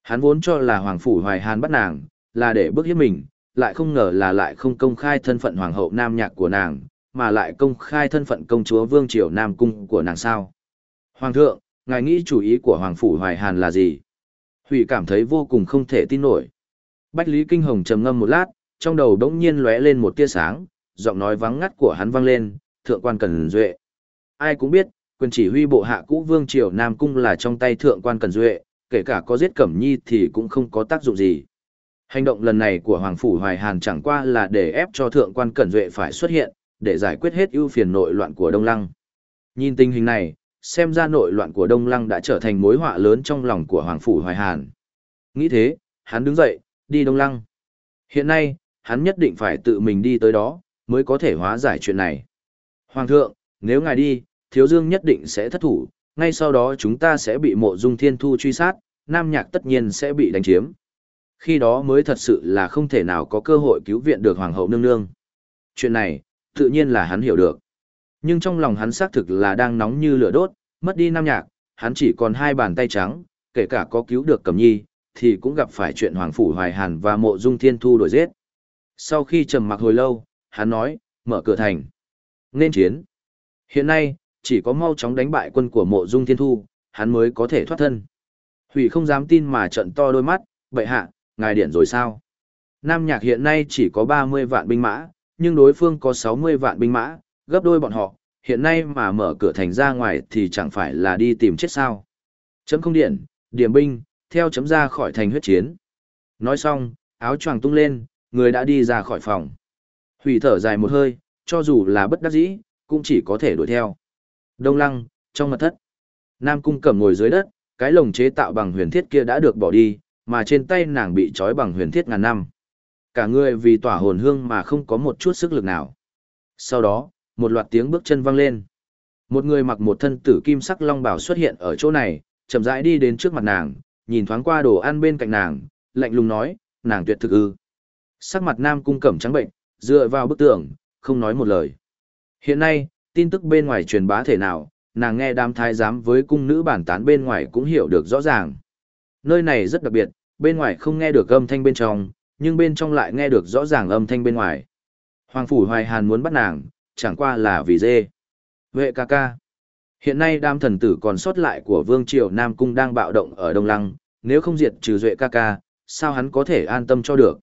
Speaker 1: Hắn vốn cho là Hoàng Phủ Hoài Hàn bắt nàng, là để bức hiếp mình, lại không ngờ là lại không công khai thân phận Hoàng hậu Nam Nhạc của nàng, mà lại công khai thân phận công chúa Vương Triều Nam Cung của nàng sao. Hoàng thượng, ngài nghĩ chủ ý của Hoàng Phủ Hoài Hàn là gì? Hủy cảm thấy vô cùng không thể tin nổi. Bách Lý Kinh Hồng trầm ngâm một lát, trong đầu đống nhiên lóe lên một tia sáng, giọng nói vắng ngắt của hắn vang lên, thượng quan Cần Duệ. Ai cũng biết, quyền chỉ huy bộ hạ cũ Vương Triều Nam Cung là trong tay thượng quan Cần Duệ, kể cả có giết Cẩm Nhi thì cũng không có tác dụng gì. Hành động lần này của Hoàng Phủ Hoài Hàn chẳng qua là để ép cho thượng quan Cẩn Duệ phải xuất hiện, để giải quyết hết ưu phiền nội loạn của Đông Lăng. Nhìn tình hình này, xem ra nội loạn của Đông Lăng đã trở thành mối họa lớn trong lòng của Hoàng Phủ Hoài Hàn. Nghĩ thế, hắn đứng dậy, đi Đông Lăng. Hiện nay, hắn nhất định phải tự mình đi tới đó, mới có thể hóa giải chuyện này. Hoàng thượng, nếu ngài đi, Thiếu Dương nhất định sẽ thất thủ, ngay sau đó chúng ta sẽ bị mộ dung thiên thu truy sát, Nam Nhạc tất nhiên sẽ bị đánh chiếm. Khi đó mới thật sự là không thể nào có cơ hội cứu viện được Hoàng hậu nương nương. Chuyện này, tự nhiên là hắn hiểu được. Nhưng trong lòng hắn xác thực là đang nóng như lửa đốt, mất đi Nam Nhạc, hắn chỉ còn hai bàn tay trắng, kể cả có cứu được Cẩm Nhi, thì cũng gặp phải chuyện Hoàng Phủ Hoài Hàn và mộ dung thiên thu đổi giết. Sau khi trầm mặc hồi lâu, hắn nói, mở cửa thành. Nên chiến. Hiện nay, chỉ có mau chóng đánh bại quân của mộ dung thiên thu, hắn mới có thể thoát thân. Hủy không dám tin mà trận to đôi mắt, bệ hạ, ngài điện rồi sao? Nam Nhạc hiện nay chỉ có 30 vạn binh mã, nhưng đối phương có 60 vạn binh mã, gấp đôi bọn họ, hiện nay mà mở cửa thành ra ngoài thì chẳng phải là đi tìm chết sao. Chấm không điện, điểm binh, theo chấm ra khỏi thành huyết chiến. Nói xong, áo choàng tung lên, người đã đi ra khỏi phòng. Hủy thở dài một hơi, cho dù là bất đắc dĩ, cũng chỉ có thể đuổi theo. Đông lăng, trong mật thất. Nam cung cẩm ngồi dưới đất, cái lồng chế tạo bằng huyền thiết kia đã được bỏ đi, mà trên tay nàng bị trói bằng huyền thiết ngàn năm. Cả người vì tỏa hồn hương mà không có một chút sức lực nào. Sau đó, một loạt tiếng bước chân vang lên. Một người mặc một thân tử kim sắc long bào xuất hiện ở chỗ này, chậm rãi đi đến trước mặt nàng, nhìn thoáng qua đồ ăn bên cạnh nàng, lạnh lùng nói, nàng tuyệt thực ư. Sắc mặt nam cung cẩm trắng bệnh, dựa vào bức tường, không nói một lời. Hiện nay, tin tức bên ngoài truyền bá thể nào, nàng nghe đám thái giám với cung nữ bản tán bên ngoài cũng hiểu được rõ ràng. Nơi này rất đặc biệt, bên ngoài không nghe được âm thanh bên trong, nhưng bên trong lại nghe được rõ ràng âm thanh bên ngoài. Hoàng Phủ Hoài Hàn muốn bắt nàng, chẳng qua là vì dê. Vệ ca ca. Hiện nay đám thần tử còn sót lại của Vương Triều Nam Cung đang bạo động ở Đông Lăng, nếu không diệt trừ Duệ ca ca, sao hắn có thể an tâm cho được.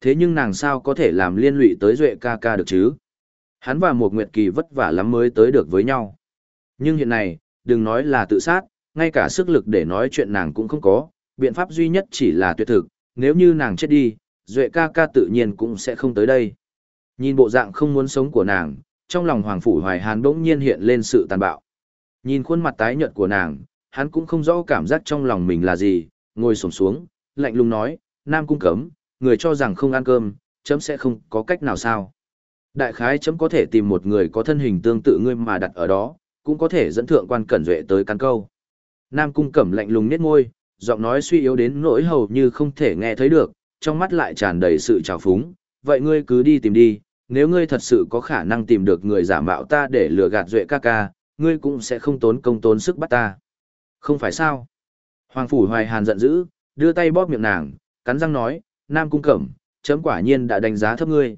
Speaker 1: Thế nhưng nàng sao có thể làm liên lụy tới Duệ ca ca được chứ? Hắn và một Nguyệt Kỳ vất vả lắm mới tới được với nhau. Nhưng hiện nay, đừng nói là tự sát, ngay cả sức lực để nói chuyện nàng cũng không có, biện pháp duy nhất chỉ là tuyệt thực, nếu như nàng chết đi, Duệ ca ca tự nhiên cũng sẽ không tới đây. Nhìn bộ dạng không muốn sống của nàng, trong lòng Hoàng Phủ Hoài Hàn bỗng nhiên hiện lên sự tàn bạo. Nhìn khuôn mặt tái nhợt của nàng, hắn cũng không rõ cảm giác trong lòng mình là gì, ngồi sổm xuống, lạnh lùng nói, Nam cung cấm, người cho rằng không ăn cơm, chấm sẽ không có cách nào sao. Đại khái chấm có thể tìm một người có thân hình tương tự ngươi mà đặt ở đó, cũng có thể dẫn thượng quan cẩn duệ tới căn câu. Nam cung cẩm lạnh lùng nhếch môi, giọng nói suy yếu đến nỗi hầu như không thể nghe thấy được, trong mắt lại tràn đầy sự trào phúng. Vậy ngươi cứ đi tìm đi, nếu ngươi thật sự có khả năng tìm được người giả mạo ta để lừa gạt duệ ca ca, ngươi cũng sẽ không tốn công tốn sức bắt ta. Không phải sao? Hoàng Phủ Hoài Hàn giận dữ, đưa tay bóp miệng nàng, cắn răng nói, Nam Cung Cẩm, chấm quả nhiên đã đánh giá thấp ngươi.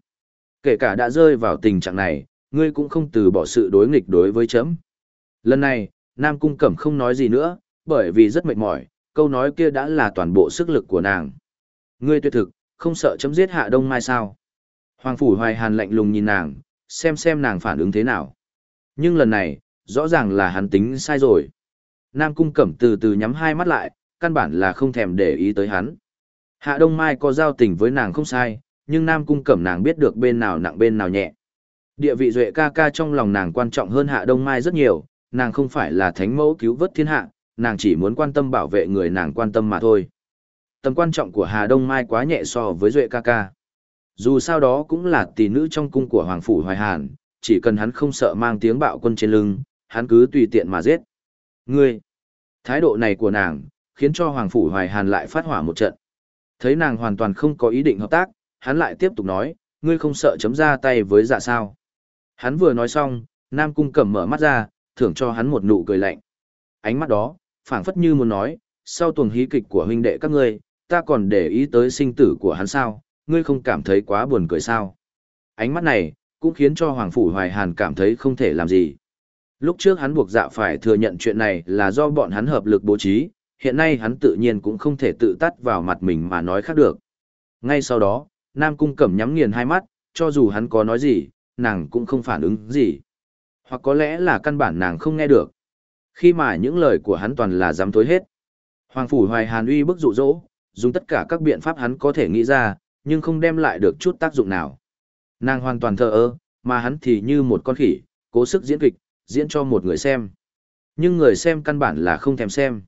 Speaker 1: Kể cả đã rơi vào tình trạng này, ngươi cũng không từ bỏ sự đối nghịch đối với chấm. Lần này, Nam Cung Cẩm không nói gì nữa, bởi vì rất mệt mỏi, câu nói kia đã là toàn bộ sức lực của nàng. Ngươi tuyệt thực, không sợ chấm giết hạ đông mai sao? Hoàng Phủ Hoài Hàn lạnh lùng nhìn nàng, xem xem nàng phản ứng thế nào. Nhưng lần này, rõ ràng là hắn tính sai rồi. Nam Cung Cẩm từ từ nhắm hai mắt lại, căn bản là không thèm để ý tới hắn. Hạ Đông Mai có giao tình với nàng không sai, nhưng Nam Cung Cẩm nàng biết được bên nào nặng bên nào nhẹ. Địa vị duệ ca ca trong lòng nàng quan trọng hơn Hạ Đông Mai rất nhiều, nàng không phải là thánh mẫu cứu vớt thiên hạ, nàng chỉ muốn quan tâm bảo vệ người nàng quan tâm mà thôi. Tầm quan trọng của Hà Đông Mai quá nhẹ so với duệ ca ca. Dù sao đó cũng là tỷ nữ trong cung của Hoàng Phủ Hoài Hàn, chỉ cần hắn không sợ mang tiếng bạo quân trên lưng, hắn cứ tùy tiện mà giết. Ngươi! Thái độ này của nàng, khiến cho Hoàng Phủ Hoài Hàn lại phát hỏa một trận. Thấy nàng hoàn toàn không có ý định hợp tác, hắn lại tiếp tục nói, ngươi không sợ chấm ra tay với dạ sao. Hắn vừa nói xong, Nam Cung Cẩm mở mắt ra, thưởng cho hắn một nụ cười lạnh. Ánh mắt đó, phảng phất như muốn nói, sau tuần hí kịch của huynh đệ các ngươi, ta còn để ý tới sinh tử của hắn sao, ngươi không cảm thấy quá buồn cười sao. Ánh mắt này, cũng khiến cho Hoàng Phủ Hoài Hàn cảm thấy không thể làm gì. Lúc trước hắn buộc dạ phải thừa nhận chuyện này là do bọn hắn hợp lực bố trí, hiện nay hắn tự nhiên cũng không thể tự tắt vào mặt mình mà nói khác được. Ngay sau đó, Nam Cung Cẩm nhắm nghiền hai mắt, cho dù hắn có nói gì, nàng cũng không phản ứng gì. Hoặc có lẽ là căn bản nàng không nghe được. Khi mà những lời của hắn toàn là dám tối hết. Hoàng Phủ Hoài Hàn uy bức dụ dỗ, dùng tất cả các biện pháp hắn có thể nghĩ ra, nhưng không đem lại được chút tác dụng nào. Nàng hoàn toàn thờ ơ, mà hắn thì như một con khỉ, cố sức diễn kịch, diễn cho một người xem. Nhưng người xem căn bản là không thèm xem.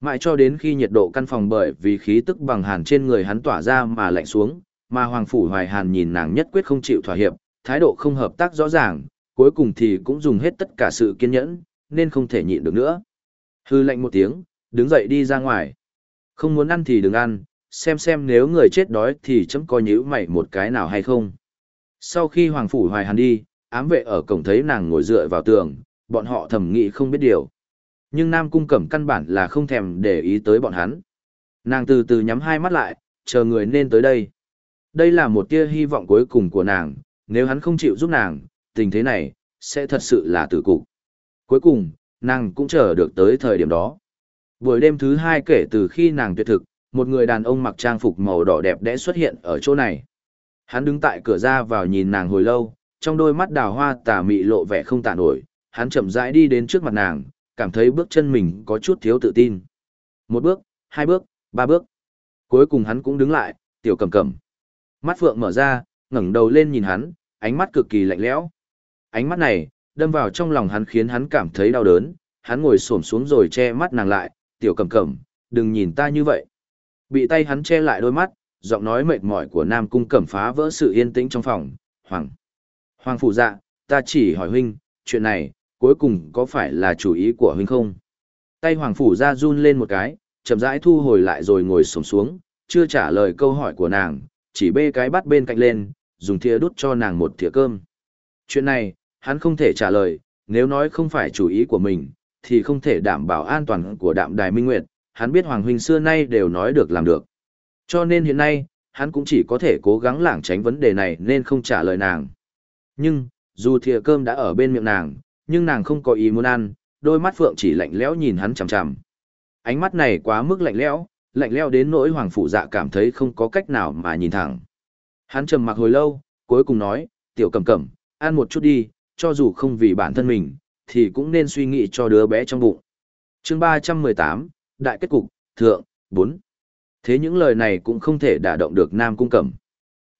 Speaker 1: Mãi cho đến khi nhiệt độ căn phòng bởi vì khí tức bằng hàn trên người hắn tỏa ra mà lạnh xuống, mà Hoàng Phủ Hoài Hàn nhìn nàng nhất quyết không chịu thỏa hiệp, thái độ không hợp tác rõ ràng, cuối cùng thì cũng dùng hết tất cả sự kiên nhẫn, nên không thể nhịn được nữa. Hư lạnh một tiếng, đứng dậy đi ra ngoài. Không muốn ăn thì đừng ăn, xem xem nếu người chết đói thì chấm coi nhữ mày một cái nào hay không. Sau khi Hoàng Phủ Hoài Hàn đi, ám vệ ở cổng thấy nàng ngồi dựa vào tường, bọn họ thầm nghĩ không biết điều. Nhưng Nam Cung Cẩm căn bản là không thèm để ý tới bọn hắn. Nàng từ từ nhắm hai mắt lại, chờ người nên tới đây. Đây là một tia hy vọng cuối cùng của nàng, nếu hắn không chịu giúp nàng, tình thế này, sẽ thật sự là tử cục. Cuối cùng, nàng cũng chờ được tới thời điểm đó. Buổi đêm thứ hai kể từ khi nàng tuyệt thực, một người đàn ông mặc trang phục màu đỏ đẹp đẽ xuất hiện ở chỗ này. Hắn đứng tại cửa ra vào nhìn nàng hồi lâu, trong đôi mắt đào hoa tà mị lộ vẻ không tàn nổi, hắn chậm rãi đi đến trước mặt nàng, cảm thấy bước chân mình có chút thiếu tự tin. Một bước, hai bước, ba bước. Cuối cùng hắn cũng đứng lại, tiểu cầm cầm. Mắt phượng mở ra, ngẩng đầu lên nhìn hắn, ánh mắt cực kỳ lạnh lẽo. Ánh mắt này, đâm vào trong lòng hắn khiến hắn cảm thấy đau đớn, hắn ngồi xổm xuống rồi che mắt nàng lại, tiểu cầm cầm, đừng nhìn ta như vậy. Bị tay hắn che lại đôi mắt, giọng nói mệt mỏi của Nam Cung Cẩm phá vỡ sự yên tĩnh trong phòng, Hoàng. Hoàng phụ dạ, ta chỉ hỏi huynh, chuyện này, cuối cùng có phải là chủ ý của huynh không? Tay Hoàng phủ ra run lên một cái, chậm rãi thu hồi lại rồi ngồi xổm xuống, chưa trả lời câu hỏi của nàng, chỉ bê cái bát bên cạnh lên, dùng thìa đút cho nàng một thìa cơm. Chuyện này, hắn không thể trả lời, nếu nói không phải chủ ý của mình, thì không thể đảm bảo an toàn của đạm đài minh nguyệt, hắn biết Hoàng Huynh xưa nay đều nói được làm được. Cho nên hiện nay, hắn cũng chỉ có thể cố gắng lảng tránh vấn đề này nên không trả lời nàng. Nhưng, dù thìa cơm đã ở bên miệng nàng, nhưng nàng không có ý muốn ăn, đôi mắt phượng chỉ lạnh lẽo nhìn hắn chằm chằm. Ánh mắt này quá mức lạnh lẽo, lạnh lẽo đến nỗi hoàng phụ dạ cảm thấy không có cách nào mà nhìn thẳng. Hắn trầm mặc hồi lâu, cuối cùng nói, tiểu cầm cầm, ăn một chút đi, cho dù không vì bản thân mình, thì cũng nên suy nghĩ cho đứa bé trong bụng. chương 318, Đại kết cục, Thượng, 4. Thế những lời này cũng không thể đả động được Nam Cung Cẩm.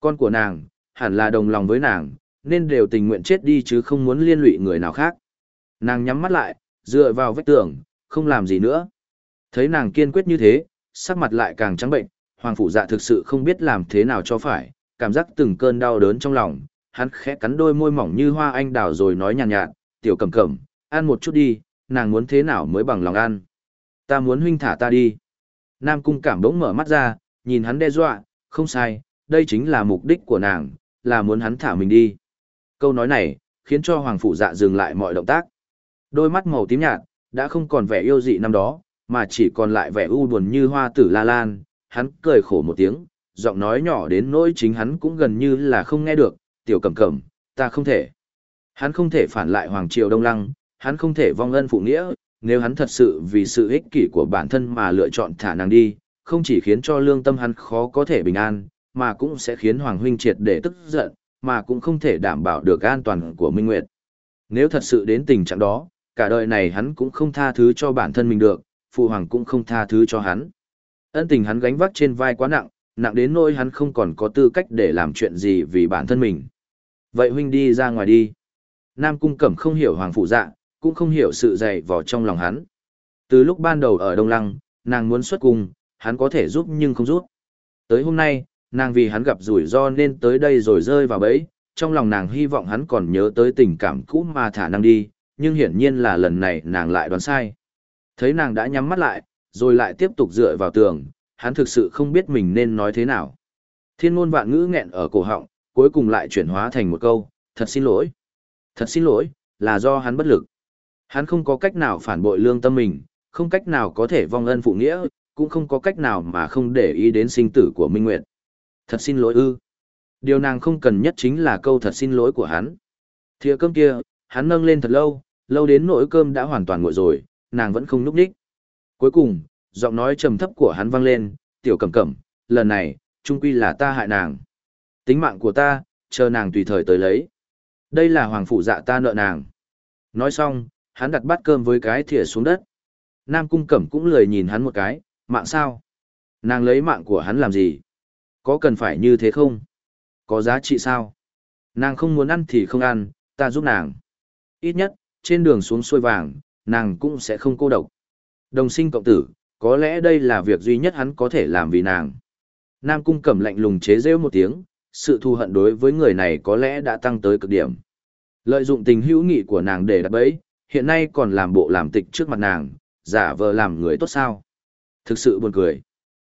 Speaker 1: Con của nàng, hẳn là đồng lòng với nàng, nên đều tình nguyện chết đi chứ không muốn liên lụy người nào khác. Nàng nhắm mắt lại, dựa vào vách tường, không làm gì nữa. Thấy nàng kiên quyết như thế, sắc mặt lại càng trắng bệnh, Hoàng Phủ Dạ thực sự không biết làm thế nào cho phải, cảm giác từng cơn đau đớn trong lòng, hắn khẽ cắn đôi môi mỏng như hoa anh đào rồi nói nhàn nhạt, nhạt, tiểu cẩm cẩm, ăn một chút đi, nàng muốn thế nào mới bằng lòng ăn. Ta muốn huynh thả ta đi. Nam cung cảm bỗng mở mắt ra, nhìn hắn đe dọa, không sai, đây chính là mục đích của nàng, là muốn hắn thả mình đi. Câu nói này, khiến cho Hoàng Phụ Dạ dừng lại mọi động tác. Đôi mắt màu tím nhạt, đã không còn vẻ yêu dị năm đó, mà chỉ còn lại vẻ u buồn như hoa tử la lan. Hắn cười khổ một tiếng, giọng nói nhỏ đến nỗi chính hắn cũng gần như là không nghe được, tiểu cẩm cẩm, ta không thể. Hắn không thể phản lại Hoàng Triều Đông Lăng, hắn không thể vong ân phụ nghĩa, nếu hắn thật sự vì sự ích kỷ của bản thân mà lựa chọn thả nàng đi, không chỉ khiến cho lương tâm hắn khó có thể bình an, mà cũng sẽ khiến Hoàng Huynh triệt để tức giận, mà cũng không thể đảm bảo được an toàn của Minh Nguyệt. Nếu thật sự đến tình trạng đó, cả đời này hắn cũng không tha thứ cho bản thân mình được, Phụ Hoàng cũng không tha thứ cho hắn. Ân tình hắn gánh vác trên vai quá nặng, nặng đến nỗi hắn không còn có tư cách để làm chuyện gì vì bản thân mình. Vậy huynh đi ra ngoài đi. Nam Cung Cẩm không hiểu Hoàng Phụ dạ, cũng không hiểu sự dày vò trong lòng hắn. Từ lúc ban đầu ở Đông Lăng, nàng muốn xuất cung, hắn có thể giúp nhưng không giúp. Tới hôm nay, nàng vì hắn gặp rủi ro nên tới đây rồi rơi vào bẫy, trong lòng nàng hy vọng hắn còn nhớ tới tình cảm cũ mà thả năng đi, nhưng hiển nhiên là lần này nàng lại đoán sai. Thấy nàng đã nhắm mắt lại, rồi lại tiếp tục dựa vào tường, hắn thực sự không biết mình nên nói thế nào. Thiên ngôn vạn ngữ nghẹn ở cổ họng, cuối cùng lại chuyển hóa thành một câu, thật xin lỗi. Thật xin lỗi, là do hắn bất lực. Hắn không có cách nào phản bội lương tâm mình, không cách nào có thể vong ân phụ nghĩa, cũng không có cách nào mà không để ý đến sinh tử của Minh Nguyệt. Thật xin lỗi ư. Điều nàng không cần nhất chính là câu thật xin lỗi của hắn. Thìa cơm kia, hắn nâng lên thật lâu, lâu đến nỗi cơm đã hoàn toàn nguội rồi, nàng vẫn không núp đích. Cuối cùng, giọng nói trầm thấp của hắn vang lên, tiểu cẩm cẩm, lần này, trung quy là ta hại nàng. Tính mạng của ta, chờ nàng tùy thời tới lấy. Đây là hoàng phủ dạ ta nợ nàng. Nói xong, hắn đặt bát cơm với cái thìa xuống đất. Nam cung cẩm cũng lười nhìn hắn một cái, mạng sao? Nàng lấy mạng của hắn làm gì? Có cần phải như thế không? Có giá trị sao? Nàng không muốn ăn thì không ăn, ta giúp nàng. Ít nhất, trên đường xuống xuôi vàng, nàng cũng sẽ không cô độc. Đồng sinh cộng tử, có lẽ đây là việc duy nhất hắn có thể làm vì nàng. Nam cung cẩm lạnh lùng chế rêu một tiếng, sự thù hận đối với người này có lẽ đã tăng tới cực điểm. Lợi dụng tình hữu nghị của nàng để đặt bẫy, hiện nay còn làm bộ làm tịch trước mặt nàng, giả vờ làm người tốt sao. Thực sự buồn cười.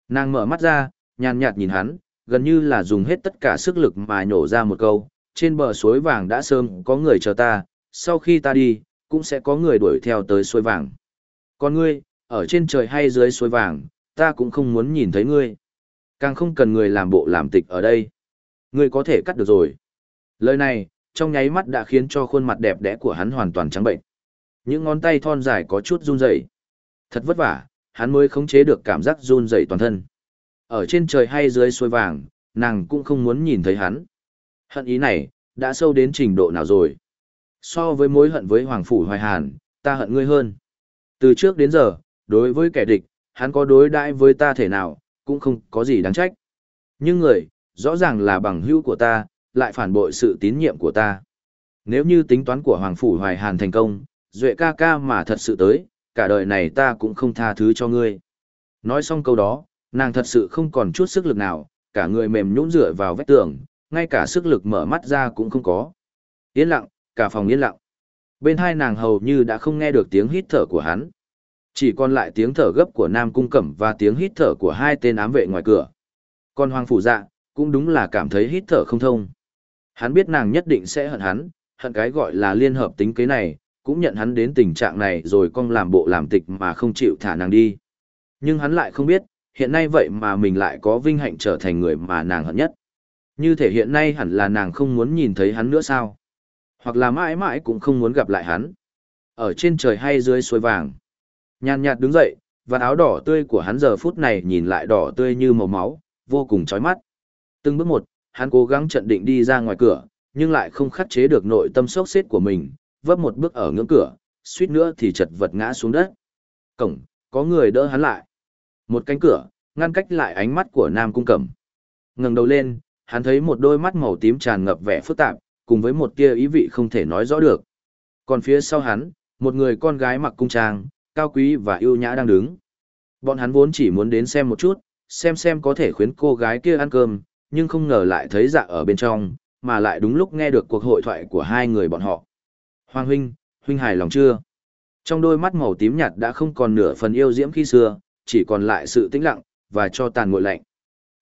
Speaker 1: Nàng mở mắt ra, nhàn nhạt nhìn hắn, gần như là dùng hết tất cả sức lực mà nhổ ra một câu, trên bờ suối vàng đã sớm có người chờ ta, sau khi ta đi, cũng sẽ có người đuổi theo tới suối vàng. Còn ngươi, ở trên trời hay dưới suối vàng, ta cũng không muốn nhìn thấy ngươi. Càng không cần người làm bộ làm tịch ở đây. Ngươi có thể cắt được rồi. Lời này, trong nháy mắt đã khiến cho khuôn mặt đẹp đẽ của hắn hoàn toàn trắng bệnh. Những ngón tay thon dài có chút run rẩy. Thật vất vả, hắn mới khống chế được cảm giác run rẩy toàn thân. Ở trên trời hay dưới suối vàng, nàng cũng không muốn nhìn thấy hắn. Hận ý này, đã sâu đến trình độ nào rồi? So với mối hận với Hoàng Phủ Hoài Hàn, ta hận ngươi hơn. Từ trước đến giờ, đối với kẻ địch, hắn có đối đãi với ta thể nào, cũng không có gì đáng trách. Nhưng người, rõ ràng là bằng hữu của ta, lại phản bội sự tín nhiệm của ta. Nếu như tính toán của Hoàng Phủ Hoài Hàn thành công, Duệ ca ca mà thật sự tới, cả đời này ta cũng không tha thứ cho ngươi. Nói xong câu đó, nàng thật sự không còn chút sức lực nào, cả người mềm nhũn dựa vào vách tường, ngay cả sức lực mở mắt ra cũng không có. Yên lặng, cả phòng yên lặng. Bên hai nàng hầu như đã không nghe được tiếng hít thở của hắn. Chỉ còn lại tiếng thở gấp của Nam Cung Cẩm và tiếng hít thở của hai tên ám vệ ngoài cửa. Còn Hoàng Phủ Dạ, cũng đúng là cảm thấy hít thở không thông. Hắn biết nàng nhất định sẽ hận hắn, hận cái gọi là liên hợp tính kế này, cũng nhận hắn đến tình trạng này rồi con làm bộ làm tịch mà không chịu thả nàng đi. Nhưng hắn lại không biết, hiện nay vậy mà mình lại có vinh hạnh trở thành người mà nàng hận nhất. Như thể hiện nay hẳn là nàng không muốn nhìn thấy hắn nữa sao? Hoặc là mãi mãi cũng không muốn gặp lại hắn. Ở trên trời hay dưới suối vàng. Nhàn nhạt đứng dậy, và áo đỏ tươi của hắn giờ phút này nhìn lại đỏ tươi như màu máu, vô cùng chói mắt. Từng bước một, hắn cố gắng trận định đi ra ngoài cửa, nhưng lại không khắc chế được nội tâm sốc xếp của mình, vấp một bước ở ngưỡng cửa, suýt nữa thì chật vật ngã xuống đất. Cổng, có người đỡ hắn lại. Một cánh cửa, ngăn cách lại ánh mắt của Nam Cung Cẩm. Ngẩng đầu lên, hắn thấy một đôi mắt màu tím tràn ngập vẻ phức tạp, cùng với một tia ý vị không thể nói rõ được. Còn phía sau hắn, một người con gái mặc cung trang, cao quý và yêu nhã đang đứng. Bọn hắn vốn chỉ muốn đến xem một chút, xem xem có thể khuyến cô gái kia ăn cơm, nhưng không ngờ lại thấy dạ ở bên trong, mà lại đúng lúc nghe được cuộc hội thoại của hai người bọn họ. Hoàng huynh, huynh hài lòng chưa? Trong đôi mắt màu tím nhạt đã không còn nửa phần yêu diễm khi xưa, chỉ còn lại sự tĩnh lặng, và cho tàn nguội lạnh.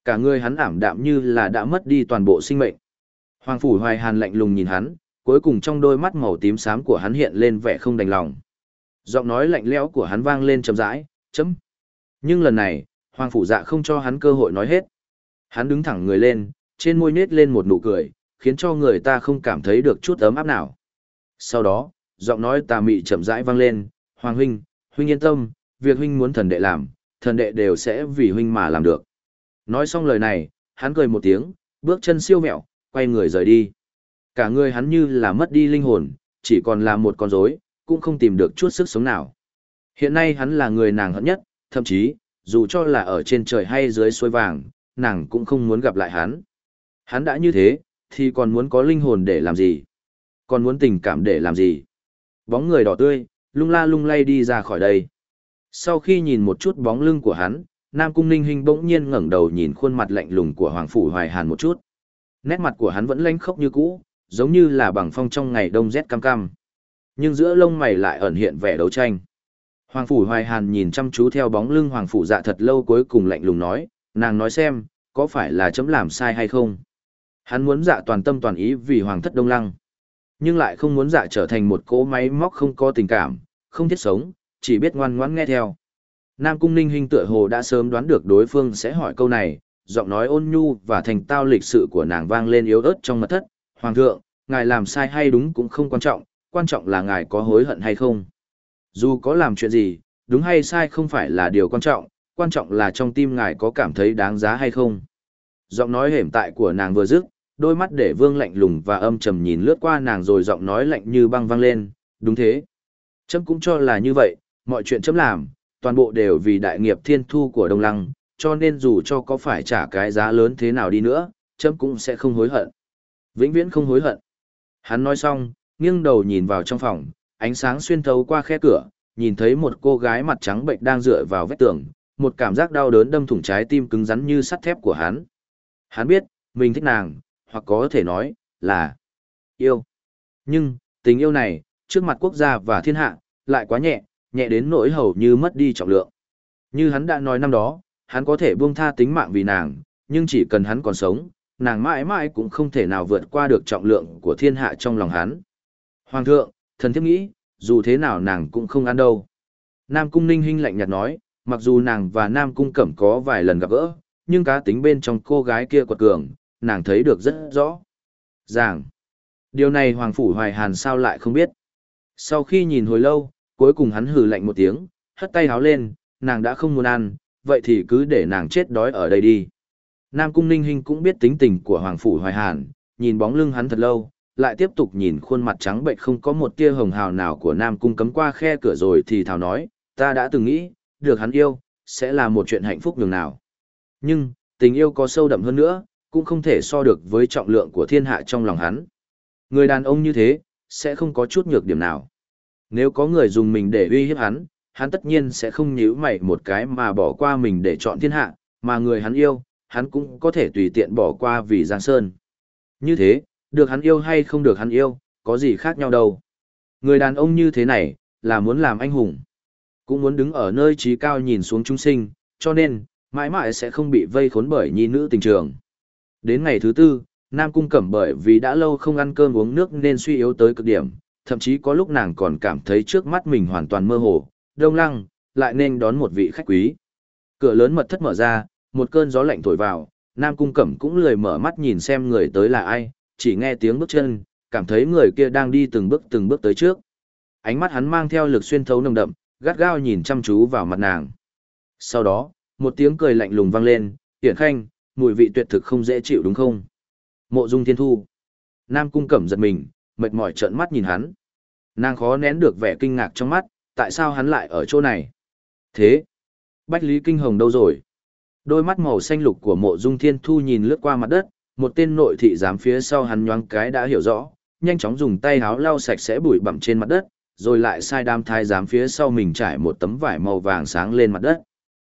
Speaker 1: Cả người hắn ảm đạm như là đã mất đi toàn bộ sinh mệnh. Hoàng phủ hoài hàn lạnh lùng nhìn hắn, cuối cùng trong đôi mắt màu tím xám của hắn hiện lên vẻ không đành lòng. Giọng nói lạnh lẽo của hắn vang lên chậm rãi, chấm. Nhưng lần này, Hoàng phủ dạ không cho hắn cơ hội nói hết. Hắn đứng thẳng người lên, trên môi nết lên một nụ cười, khiến cho người ta không cảm thấy được chút ấm áp nào. Sau đó, giọng nói tà mị chậm rãi vang lên, Hoàng huynh, huynh yên tâm, việc huynh muốn thần đệ làm, thần đệ đều sẽ vì huynh mà làm được. Nói xong lời này, hắn cười một tiếng, bước chân siêu mẹo, quay người rời đi. Cả người hắn như là mất đi linh hồn, chỉ còn là một con rối, cũng không tìm được chút sức sống nào. Hiện nay hắn là người nàng hận nhất, thậm chí, dù cho là ở trên trời hay dưới suối vàng, nàng cũng không muốn gặp lại hắn. Hắn đã như thế, thì còn muốn có linh hồn để làm gì? Còn muốn tình cảm để làm gì? Bóng người đỏ tươi, lung la lung lay đi ra khỏi đây. Sau khi nhìn một chút bóng lưng của hắn, Nam Cung Ninh Hinh bỗng nhiên ngẩng đầu nhìn khuôn mặt lạnh lùng của Hoàng Phủ Hoài Hàn một chút. Nét mặt của hắn vẫn lanh khốc như cũ, giống như là bằng phong trong ngày đông rét cam cam. Nhưng giữa lông mày lại ẩn hiện vẻ đấu tranh. Hoàng Phủ Hoài Hàn nhìn chăm chú theo bóng lưng Hoàng Phủ dạ thật lâu cuối cùng lạnh lùng nói, nàng nói xem, có phải là chấm làm sai hay không? Hắn muốn dạ toàn tâm toàn ý vì Hoàng thất Đông Lăng. Nhưng lại không muốn dạ trở thành một cỗ máy móc không có tình cảm, không thiết sống, chỉ biết ngoan ngoãn nghe theo. Nam Cung Ninh Hinh tựa hồ đã sớm đoán được đối phương sẽ hỏi câu này, giọng nói ôn nhu và thành tao lịch sự của nàng vang lên yếu ớt trong mật thất. Hoàng thượng, ngài làm sai hay đúng cũng không quan trọng, quan trọng là ngài có hối hận hay không. Dù có làm chuyện gì, đúng hay sai không phải là điều quan trọng, quan trọng là trong tim ngài có cảm thấy đáng giá hay không. Giọng nói hềm tại của nàng vừa dứt, đôi mắt để vương lạnh lùng và âm trầm nhìn lướt qua nàng rồi giọng nói lạnh như băng vang lên, đúng thế. Chấm cũng cho là như vậy, mọi chuyện chấm làm, toàn bộ đều vì đại nghiệp thiên thu của Đông Lăng, cho nên dù cho có phải trả cái giá lớn thế nào đi nữa, chấm cũng sẽ không hối hận. Vĩnh viễn không hối hận. Hắn nói xong, nghiêng đầu nhìn vào trong phòng, ánh sáng xuyên thấu qua khe cửa, nhìn thấy một cô gái mặt trắng bệnh đang dựa vào vách tường, một cảm giác đau đớn đâm thủng trái tim cứng rắn như sắt thép của hắn. Hắn biết, mình thích nàng, hoặc có thể nói, là yêu. Nhưng, tình yêu này, trước mặt quốc gia và thiên hạ, lại quá nhẹ, nhẹ đến nỗi hầu như mất đi trọng lượng. Như hắn đã nói năm đó, hắn có thể buông tha tính mạng vì nàng, nhưng chỉ cần hắn còn sống, nàng mãi mãi cũng không thể nào vượt qua được trọng lượng của thiên hạ trong lòng hắn. Hoàng thượng, thần thiếp nghĩ, dù thế nào nàng cũng không ăn đâu. Nam Cung Ninh Hinh lạnh nhạt nói, mặc dù nàng và Nam Cung Cẩm có vài lần gặp gỡ, nhưng cá tính bên trong cô gái kia quật cường, nàng thấy được rất rõ. Ràng. Điều này Hoàng Phủ Hoài Hàn sao lại không biết. Sau khi nhìn hồi lâu, cuối cùng hắn hừ lạnh một tiếng, hất tay háo lên, nàng đã không muốn ăn, vậy thì cứ để nàng chết đói ở đây đi. Nam Cung Ninh Hinh cũng biết tính tình của Hoàng Phủ Hoài Hàn, nhìn bóng lưng hắn thật lâu, lại tiếp tục nhìn khuôn mặt trắng bệnh không có một tia hồng hào nào của Nam Cung cấm qua khe cửa rồi thì thào nói, ta đã từng nghĩ, được hắn yêu, sẽ là một chuyện hạnh phúc nhường nào. Nhưng, tình yêu có sâu đậm hơn nữa, cũng không thể so được với trọng lượng của thiên hạ trong lòng hắn. Người đàn ông như thế, sẽ không có chút nhược điểm nào. Nếu có người dùng mình để uy hiếp hắn, hắn tất nhiên sẽ không nhíu mày một cái mà bỏ qua mình để chọn thiên hạ, mà người hắn yêu, hắn cũng có thể tùy tiện bỏ qua vì Giang Sơn. Như thế, được hắn yêu hay không được hắn yêu, có gì khác nhau đâu. Người đàn ông như thế này, là muốn làm anh hùng. Cũng muốn đứng ở nơi trí cao nhìn xuống chúng sinh, cho nên, mãi mãi sẽ không bị vây khốn bởi nhi nữ tình trường. Đến ngày thứ tư, Nam Cung Cẩm bởi vì đã lâu không ăn cơm uống nước nên suy yếu tới cực điểm, thậm chí có lúc nàng còn cảm thấy trước mắt mình hoàn toàn mơ hồ, đông lăng, lại nên đón một vị khách quý. Cửa lớn mật thất mở ra, một cơn gió lạnh thổi vào, Nam Cung Cẩm cũng lười mở mắt nhìn xem người tới là ai, chỉ nghe tiếng bước chân, cảm thấy người kia đang đi từng bước từng bước tới trước. Ánh mắt hắn mang theo lực xuyên thấu nồng đậm, gắt gao nhìn chăm chú vào mặt nàng. Sau đó, một tiếng cười lạnh lùng vang lên, "Tiễn Khanh, mùi vị tuyệt thực không dễ chịu đúng không?" Mộ Dung Thiên Thu. Nam Cung Cẩm giật mình, mệt mỏi trợn mắt nhìn hắn. Nàng khó nén được vẻ kinh ngạc trong mắt, tại sao hắn lại ở chỗ này? Thế, Bách Lý Kinh Hồng đâu rồi? Đôi mắt màu xanh lục của Mộ Dung Thiên Thu nhìn lướt qua mặt đất, một tên nội thị giám phía sau hắn nhoáng cái đã hiểu rõ, nhanh chóng dùng tay háo lau sạch sẽ bụi bặm trên mặt đất, rồi lại sai đam thai giám phía sau mình trải một tấm vải màu vàng sáng lên mặt đất.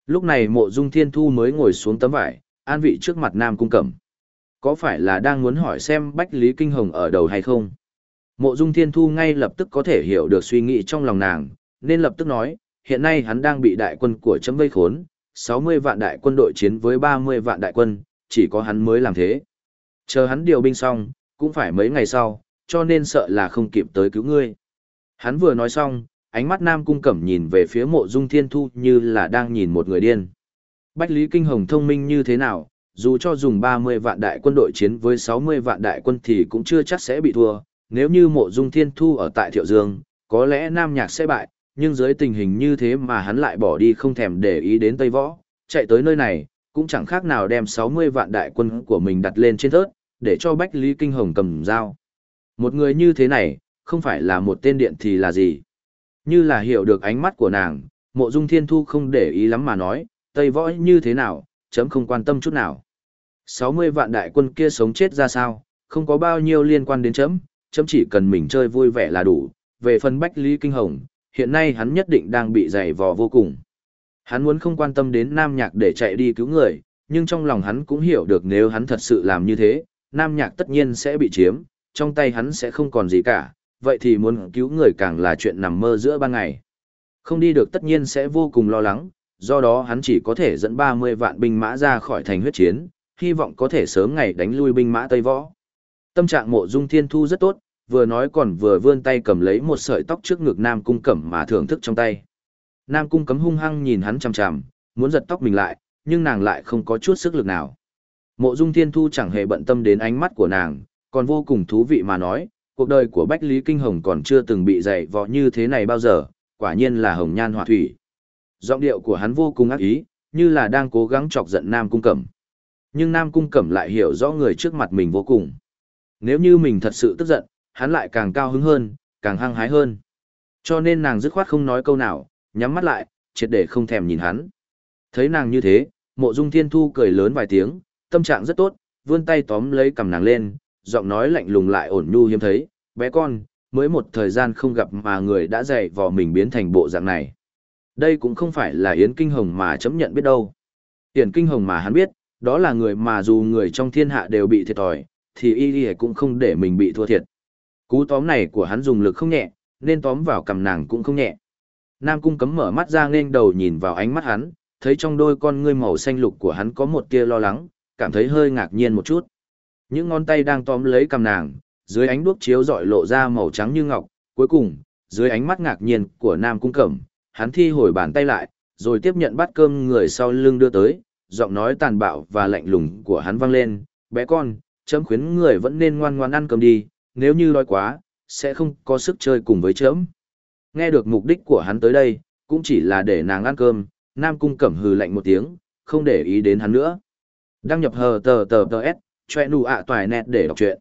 Speaker 1: Lúc này Mộ Dung Thiên Thu mới ngồi xuống tấm vải, an vị trước mặt Nam Cung Cẩm. Có phải là đang muốn hỏi xem Bách Lý Kinh Hồng ở đầu hay không? Mộ Dung Thiên Thu ngay lập tức có thể hiểu được suy nghĩ trong lòng nàng, nên lập tức nói, hiện nay hắn đang bị đại quân của chấm vây khốn, 60 vạn đại quân đội chiến với 30 vạn đại quân, chỉ có hắn mới làm thế. Chờ hắn điều binh xong, cũng phải mấy ngày sau, cho nên sợ là không kịp tới cứu ngươi. Hắn vừa nói xong, ánh mắt Nam Cung Cẩm nhìn về phía mộ dung thiên thu như là đang nhìn một người điên. Bách Lý Kinh Hồng thông minh như thế nào, dù cho dùng 30 vạn đại quân đội chiến với 60 vạn đại quân thì cũng chưa chắc sẽ bị thua. Nếu như mộ dung thiên thu ở tại Thiệu Dương, có lẽ Nam Nhạc sẽ bại, nhưng dưới tình hình như thế mà hắn lại bỏ đi không thèm để ý đến Tây Võ, chạy tới nơi này, cũng chẳng khác nào đem 60 vạn đại quân của mình đặt lên trên thớt, để cho Bách Lý Kinh Hồng cầm dao. Một người như thế này, không phải là một tên điện thì là gì. Như là hiểu được ánh mắt của nàng, mộ dung thiên thu không để ý lắm mà nói, Tây Võ như thế nào, chấm không quan tâm chút nào. 60 vạn đại quân kia sống chết ra sao, không có bao nhiêu liên quan đến chấm, chấm chỉ cần mình chơi vui vẻ là đủ. Về phần Bách Lý Kinh Hồng, hiện nay hắn nhất định đang bị dày vò vô cùng. Hắn muốn không quan tâm đến Nam Nhạc để chạy đi cứu người, nhưng trong lòng hắn cũng hiểu được nếu hắn thật sự làm như thế, Nam Nhạc tất nhiên sẽ bị chiếm, trong tay hắn sẽ không còn gì cả, vậy thì muốn cứu người càng là chuyện nằm mơ giữa ban ngày. Không đi được tất nhiên sẽ vô cùng lo lắng, do đó hắn chỉ có thể dẫn 30 vạn binh mã ra khỏi thành huyết chiến, hy vọng có thể sớm ngày đánh lui binh mã Tây Võ. Tâm trạng mộ dung thiên thu rất tốt, vừa nói còn vừa vươn tay cầm lấy một sợi tóc trước ngực Nam Cung Cẩm mà thưởng thức trong tay. Nam Cung cấm hung hăng nhìn hắn chằm chằm, muốn giật tóc mình lại, nhưng nàng lại không có chút sức lực nào. Mộ Dung Thiên Thu chẳng hề bận tâm đến ánh mắt của nàng, còn vô cùng thú vị mà nói, cuộc đời của Bách Lý Kinh Hồng còn chưa từng bị dày vò như thế này bao giờ, quả nhiên là hồng nhan họa thủy. Giọng điệu của hắn vô cùng ác ý, như là đang cố gắng chọc giận Nam Cung Cẩm. Nhưng Nam Cung Cẩm lại hiểu rõ người trước mặt mình vô cùng. Nếu như mình thật sự tức giận, hắn lại càng cao hứng hơn, càng hăng hái hơn. Cho nên nàng dứt khoát không nói câu nào, nhắm mắt lại, triệt để không thèm nhìn hắn. Thấy nàng như thế, Mộ Dung Thiên Thu cười lớn vài tiếng, tâm trạng rất tốt, vươn tay tóm lấy cầm nàng lên, giọng nói lạnh lùng lại ổn nhu hiếm thấy, bé con, mới một thời gian không gặp mà người đã dạy vò mình biến thành bộ dạng này. Đây cũng không phải là Yến Kinh Hồng mà chấm nhận biết đâu. Yến Kinh Hồng mà hắn biết, đó là người mà dù người trong thiên hạ đều bị thiệt thòi, thì y y cũng không để mình bị thua thiệt. Cú tóm này của hắn dùng lực không nhẹ, nên tóm vào cầm nàng cũng không nhẹ. Nam cung cấm mở mắt ra nên đầu nhìn vào ánh mắt hắn, thấy trong đôi con ngươi màu xanh lục của hắn có một tia lo lắng, cảm thấy hơi ngạc nhiên một chút. Những ngón tay đang tóm lấy cầm nàng, dưới ánh đuốc chiếu rọi lộ ra màu trắng như ngọc, cuối cùng, dưới ánh mắt ngạc nhiên của Nam cung cẩm, hắn thi hồi bàn tay lại, rồi tiếp nhận bát cơm người sau lưng đưa tới, giọng nói tàn bạo và lạnh lùng của hắn vang lên, bé con, chấm khuyến người vẫn nên ngoan ngoan ăn cơm đi, nếu như đói quá, sẽ không có sức chơi cùng với chớm. Nghe được mục đích của hắn tới đây, cũng chỉ là để nàng ăn cơm, Nam Cung Cẩm hừ lạnh một tiếng, không để ý đến hắn nữa. Đăng nhập hờ tờ tờ tờ S, choe nụ ạ toài nét để đọc chuyện.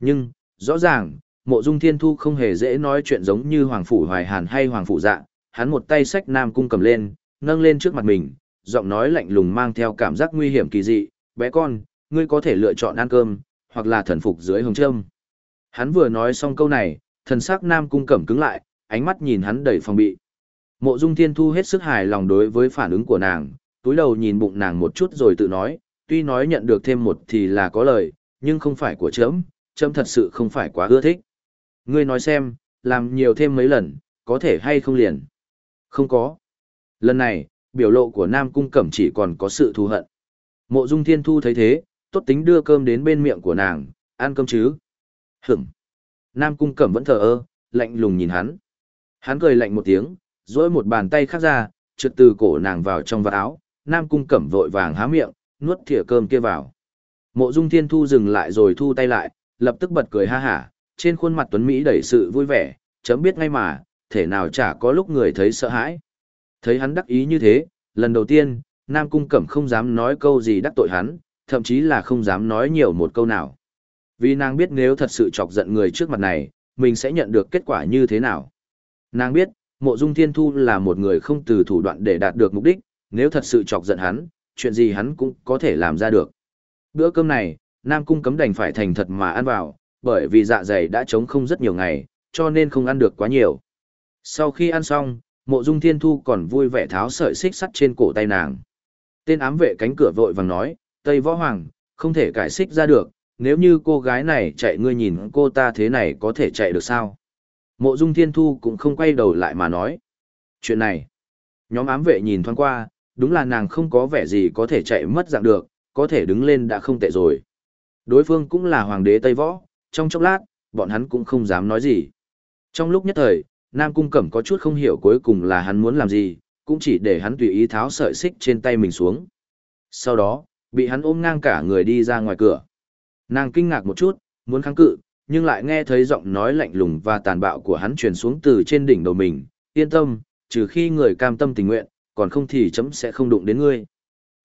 Speaker 1: Nhưng, rõ ràng, mộ dung thiên thu không hề dễ nói chuyện giống như Hoàng Phủ Hoài Hàn hay Hoàng Phủ Dạ, hắn một tay sách Nam Cung cầm lên, nâng lên trước mặt mình, giọng nói lạnh lùng mang theo cảm giác nguy hiểm kỳ dị, bé con, ngươi có thể lựa chọn ăn cơm, hoặc là thần phục dưới hồng trâm. Hắn vừa nói xong câu này, thần sắc Nam Cung cẩm cứng lại, ánh mắt nhìn hắn đầy phòng bị. Mộ Dung Thiên Thu hết sức hài lòng đối với phản ứng của nàng, túi đầu nhìn bụng nàng một chút rồi tự nói, tuy nói nhận được thêm một thì là có lời, nhưng không phải của chấm, chấm thật sự không phải quá ưa thích. Ngươi nói xem, làm nhiều thêm mấy lần, có thể hay không liền? Không có. Lần này, biểu lộ của Nam Cung Cẩm chỉ còn có sự thù hận. Mộ Dung Thiên Thu thấy thế, tốt tính đưa cơm đến bên miệng của nàng, ăn cơm chứ hửng. Nam Cung Cẩm vẫn thờ ơ, lạnh lùng nhìn hắn. Hắn cười lạnh một tiếng, duỗi một bàn tay khác ra, trượt từ cổ nàng vào trong vạt áo, Nam Cung Cẩm vội vàng há miệng, nuốt thìa cơm kia vào. Mộ Dung Thiên Thu dừng lại rồi thu tay lại, lập tức bật cười ha hả, trên khuôn mặt Tuấn Mỹ đầy sự vui vẻ, chấm biết ngay mà, thể nào chả có lúc người thấy sợ hãi. Thấy hắn đắc ý như thế, lần đầu tiên, Nam Cung Cẩm không dám nói câu gì đắc tội hắn, thậm chí là không dám nói nhiều một câu nào. Vì nàng biết nếu thật sự chọc giận người trước mặt này, mình sẽ nhận được kết quả như thế nào. Nàng biết, Mộ Dung Thiên Thu là một người không từ thủ đoạn để đạt được mục đích, nếu thật sự chọc giận hắn, chuyện gì hắn cũng có thể làm ra được. Bữa cơm này, Nam Cung cấm đành phải thành thật mà ăn vào, bởi vì dạ dày đã trống không rất nhiều ngày, cho nên không ăn được quá nhiều. Sau khi ăn xong, Mộ Dung Thiên Thu còn vui vẻ tháo sợi xích sắt trên cổ tay nàng. Tên ám vệ cánh cửa vội vàng nói, Tây Võ Hoàng, không thể cải xích ra được, nếu như cô gái này chạy ngươi nhìn cô ta thế này có thể chạy được sao? Mộ Dung Thiên Thu cũng không quay đầu lại mà nói. Chuyện này, nhóm ám vệ nhìn thoáng qua, đúng là nàng không có vẻ gì có thể chạy mất dạng được, có thể đứng lên đã không tệ rồi. Đối phương cũng là hoàng đế Tây Võ, trong chốc lát, bọn hắn cũng không dám nói gì. Trong lúc nhất thời, Nam Cung Cẩm có chút không hiểu cuối cùng là hắn muốn làm gì, cũng chỉ để hắn tùy ý tháo sợi xích trên tay mình xuống. Sau đó, bị hắn ôm ngang cả người đi ra ngoài cửa. Nàng kinh ngạc một chút, muốn kháng cự, nhưng lại nghe thấy giọng nói lạnh lùng và tàn bạo của hắn truyền xuống từ trên đỉnh đầu mình, yên tâm, trừ khi người cam tâm tình nguyện, còn không thì chấm sẽ không đụng đến ngươi.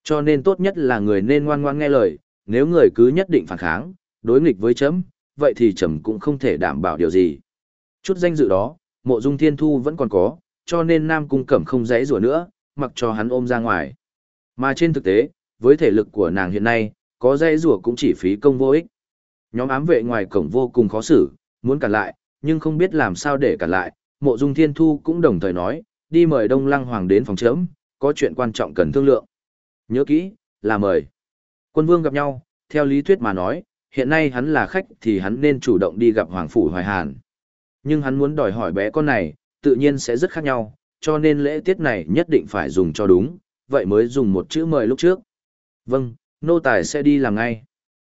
Speaker 1: Cho nên tốt nhất là người nên ngoan ngoan nghe lời, nếu người cứ nhất định phản kháng, đối nghịch với chấm, vậy thì chấm cũng không thể đảm bảo điều gì. Chút danh dự đó, mộ dung thiên thu vẫn còn có, cho nên Nam Cung Cẩm không dãy rủa nữa, mặc cho hắn ôm ra ngoài. Mà trên thực tế, với thể lực của nàng hiện nay, có dây rủa cũng chỉ phí công vô ích. Nhóm ám vệ ngoài cổng vô cùng khó xử, muốn cản lại, nhưng không biết làm sao để cản lại, mộ dung thiên thu cũng đồng thời nói, đi mời Đông Lăng Hoàng đến phòng chấm, có chuyện quan trọng cần thương lượng. Nhớ kỹ, là mời. Quân vương gặp nhau, theo lý thuyết mà nói, hiện nay hắn là khách thì hắn nên chủ động đi gặp Hoàng Phủ Hoài Hàn. Nhưng hắn muốn đòi hỏi bé con này, tự nhiên sẽ rất khác nhau, cho nên lễ tiết này nhất định phải dùng cho đúng, vậy mới dùng một chữ mời lúc trước. Vâng, nô tài sẽ đi làm ngay.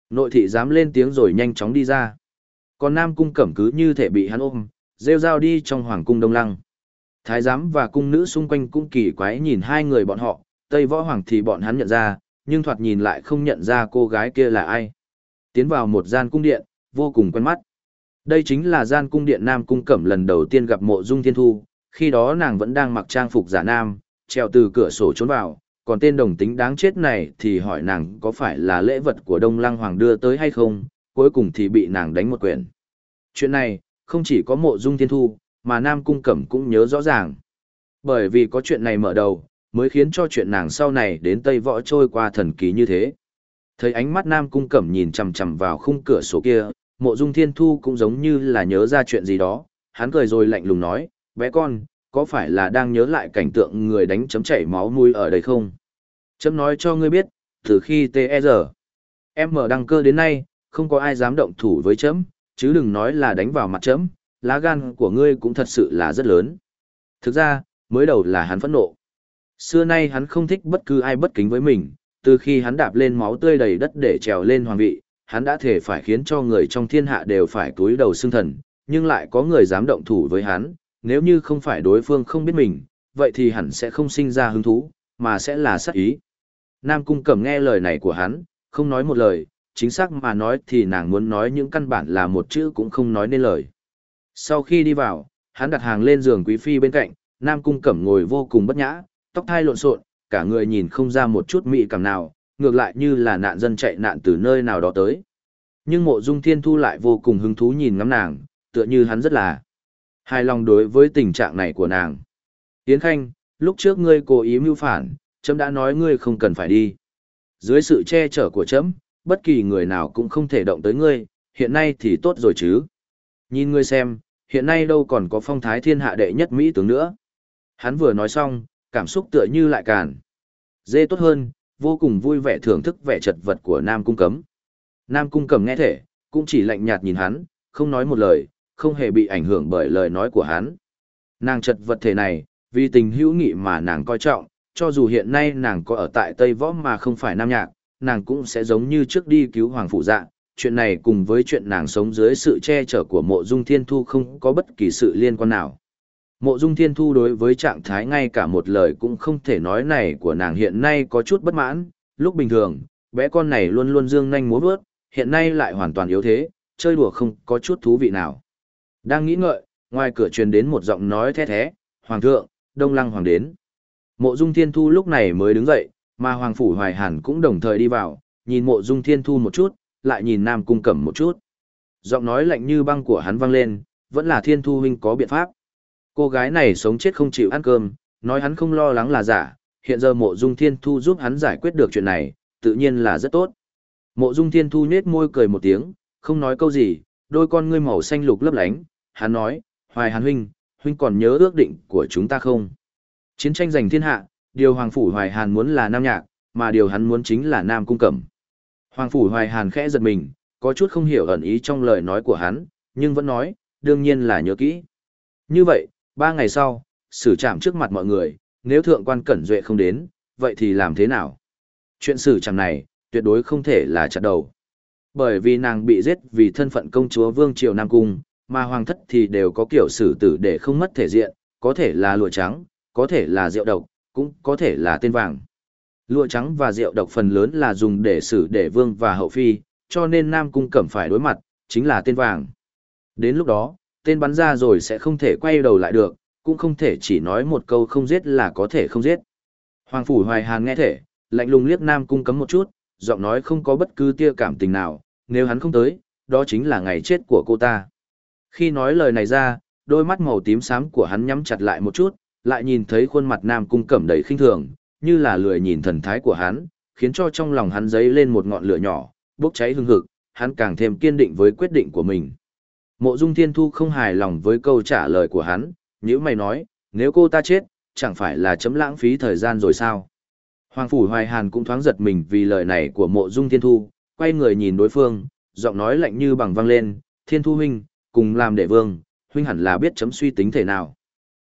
Speaker 1: Nội thị dám lên tiếng rồi nhanh chóng đi ra. Còn Nam Cung Cẩm cứ như thể bị hắn ôm, rêu rao đi trong Hoàng Cung Đông Lăng. Thái giám và cung nữ xung quanh cũng kỳ quái nhìn hai người bọn họ, Tây Võ Hoàng thì bọn hắn nhận ra, nhưng thoạt nhìn lại không nhận ra cô gái kia là ai. Tiến vào một gian cung điện, vô cùng quen mắt. Đây chính là gian cung điện Nam Cung Cẩm lần đầu tiên gặp mộ dung thiên thu, khi đó nàng vẫn đang mặc trang phục giả nam, treo từ cửa sổ trốn vào, còn tên đồng tính đáng chết này thì hỏi nàng có phải là lễ vật của Đông Lăng Hoàng đưa tới hay không, cuối cùng thì bị nàng đánh một quyền. Chuyện này, không chỉ có mộ dung thiên thu, mà Nam Cung Cẩm cũng nhớ rõ ràng. Bởi vì có chuyện này mở đầu, mới khiến cho chuyện nàng sau này đến Tây Võ trôi qua thần kỳ như thế. Thấy ánh mắt Nam Cung Cẩm nhìn chằm chằm vào khung cửa sổ kia, mộ dung thiên thu cũng giống như là nhớ ra chuyện gì đó, hắn cười rồi lạnh lùng nói, bé con, có phải là đang nhớ lại cảnh tượng người đánh chấm chảy máu nuôi ở đây không? Chấm nói cho ngươi biết, từ khi TR, e em mở đăng cơ đến nay, không có ai dám động thủ với chấm, chứ đừng nói là đánh vào mặt chấm, lá gan của ngươi cũng thật sự là rất lớn. Thực ra, mới đầu là hắn phẫn nộ. Xưa nay hắn không thích bất cứ ai bất kính với mình, từ khi hắn đạp lên máu tươi đầy đất để trèo lên hoàng vị, hắn đã thể phải khiến cho người trong thiên hạ đều phải cúi đầu xương thần, nhưng lại có người dám động thủ với hắn, nếu như không phải đối phương không biết mình, vậy thì hẳn sẽ không sinh ra hứng thú, mà sẽ là sát ý. Nam Cung Cẩm nghe lời này của hắn, không nói một lời, chính xác mà nói thì nàng muốn nói những căn bản là một chữ cũng không nói nên lời. Sau khi đi vào, hắn đặt hàng lên giường quý phi bên cạnh, Nam Cung Cẩm ngồi vô cùng bất nhã, tóc thai lộn xộn, cả người nhìn không ra một chút mị cảm nào, ngược lại như là nạn dân chạy nạn từ nơi nào đó tới. Nhưng mộ dung thiên thu lại vô cùng hứng thú nhìn ngắm nàng, tựa như hắn rất là hài lòng đối với tình trạng này của nàng. Tiến Khanh, lúc trước ngươi cố ý mưu phản, chấm đã nói ngươi không cần phải đi. Dưới sự che chở của chấm, bất kỳ người nào cũng không thể động tới ngươi, hiện nay thì tốt rồi chứ. Nhìn ngươi xem, hiện nay đâu còn có phong thái thiên hạ đệ nhất Mỹ tướng nữa. Hắn vừa nói xong, cảm xúc tựa như lại càn. Dê tốt hơn, vô cùng vui vẻ thưởng thức vẻ chật vật của Nam Cung Cấm. Nam Cung Cấm nghe thể, cũng chỉ lạnh nhạt nhìn hắn, không nói một lời, không hề bị ảnh hưởng bởi lời nói của hắn. Nàng chật vật thể này, vì tình hữu nghị mà nàng coi trọng, cho dù hiện nay nàng có ở tại Tây Võ mà không phải Nam Nhạc, nàng cũng sẽ giống như trước đi cứu Hoàng Phụ Dạ. Chuyện này cùng với chuyện nàng sống dưới sự che chở của mộ dung thiên thu không có bất kỳ sự liên quan nào. Mộ dung thiên thu đối với trạng thái ngay cả một lời cũng không thể nói này của nàng hiện nay có chút bất mãn, lúc bình thường, bé con này luôn luôn dương nhanh múa vớt, hiện nay lại hoàn toàn yếu thế, chơi đùa không có chút thú vị nào. Đang nghĩ ngợi, ngoài cửa truyền đến một giọng nói the thế, Hoàng thượng, Đông Lăng Hoàng đến. Mộ dung thiên thu lúc này mới đứng dậy, mà Hoàng Phủ Hoài Hàn cũng đồng thời đi vào, nhìn mộ dung thiên thu một chút, lại nhìn Nam Cung Cẩm một chút. Giọng nói lạnh như băng của hắn vang lên, vẫn là thiên thu huynh có biện pháp. Cô gái này sống chết không chịu ăn cơm, nói hắn không lo lắng là giả, hiện giờ mộ dung thiên thu giúp hắn giải quyết được chuyện này, tự nhiên là rất tốt. Mộ dung thiên thu nhết môi cười một tiếng, không nói câu gì, đôi con ngươi màu xanh lục lấp lánh, hắn nói, hoài hàn huynh, huynh còn nhớ ước định của chúng ta không? Chiến tranh giành thiên hạ, điều Hoàng Phủ Hoài Hàn muốn là Nam Nhạc, mà điều hắn muốn chính là Nam Cung Cẩm. Hoàng Phủ Hoài Hàn khẽ giật mình, có chút không hiểu ẩn ý trong lời nói của hắn, nhưng vẫn nói, đương nhiên là nhớ kỹ. Như vậy, ba ngày sau, xử trảm trước mặt mọi người, nếu thượng quan cẩn duệ không đến, vậy thì làm thế nào? Chuyện xử trảm này, tuyệt đối không thể là chặt đầu. Bởi vì nàng bị giết vì thân phận công chúa Vương Triều Nam Cung, mà hoàng thất thì đều có kiểu xử tử để không mất thể diện, có thể là lụa trắng, có thể là rượu độc, cũng có thể là tên vàng. Lụa trắng và rượu độc phần lớn là dùng để xử để vương và hậu phi, cho nên Nam Cung Cẩm phải đối mặt, chính là tên vàng. Đến lúc đó, tên bắn ra rồi sẽ không thể quay đầu lại được, cũng không thể chỉ nói một câu không giết là có thể không giết. Hoàng Phủ Hoài Hàn nghe thể, lạnh lùng liếc Nam Cung cấm một chút, giọng nói không có bất cứ tia cảm tình nào, nếu hắn không tới, đó chính là ngày chết của cô ta. Khi nói lời này ra, đôi mắt màu tím xám của hắn nhắm chặt lại một chút, lại nhìn thấy khuôn mặt Nam Cung cẩm đầy khinh thường, như là lười nhìn thần thái của hắn, khiến cho trong lòng hắn dấy lên một ngọn lửa nhỏ, bốc cháy hừng hực, hắn càng thêm kiên định với quyết định của mình. Mộ Dung Thiên Thu không hài lòng với câu trả lời của hắn, nếu mày nói, nếu cô ta chết, chẳng phải là chấm lãng phí thời gian rồi sao? Hoàng Phủ Hoài Hàn cũng thoáng giật mình vì lời này của Mộ Dung Thiên Thu, quay người nhìn đối phương, giọng nói lạnh như bằng vang lên, Thiên Thu huynh, cùng làm đệ vương, huynh hẳn là biết chấm suy tính thể nào.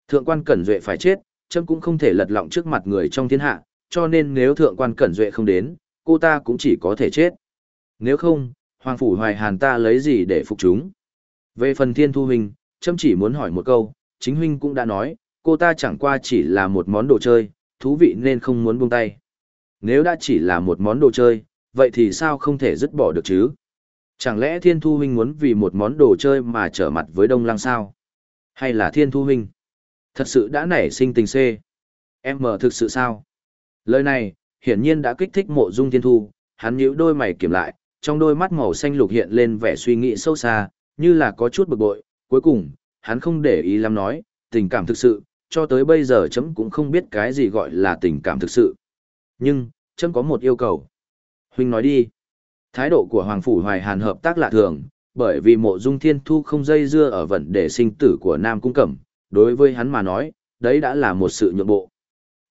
Speaker 1: Thượng quan Cẩn Duệ phải chết, chấm cũng không thể lật lọng trước mặt người trong thiên hạ, cho nên nếu thượng quan Cẩn Duệ không đến, cô ta cũng chỉ có thể chết. Nếu không, Hoàng Phủ Hoài Hàn ta lấy gì để phục chúng? Về phần thiên thu huynh, chấm chỉ muốn hỏi một câu, chính huynh cũng đã nói, cô ta chẳng qua chỉ là một món đồ chơi, thú vị nên không muốn buông tay. Nếu đã chỉ là một món đồ chơi, vậy thì sao không thể dứt bỏ được chứ? Chẳng lẽ thiên thu huynh muốn vì một món đồ chơi mà trở mặt với đông lăng sao? Hay là thiên thu huynh? Thật sự đã nảy sinh tình xê. Em mở thực sự sao? Lời này, hiển nhiên đã kích thích mộ dung thiên thu, hắn nhíu đôi mày kiểm lại, trong đôi mắt màu xanh lục hiện lên vẻ suy nghĩ sâu xa, như là có chút bực bội, cuối cùng, hắn không để ý lắm nói, tình cảm thực sự, cho tới bây giờ chấm cũng không biết cái gì gọi là tình cảm thực sự. Nhưng, chấm có một yêu cầu. Huynh nói đi. Thái độ của Hoàng Phủ Hoài Hàn hợp tác lạ thường, bởi vì mộ dung thiên thu không dây dưa ở vấn đề sinh tử của Nam Cung Cẩm, đối với hắn mà nói, đấy đã là một sự nhượng bộ.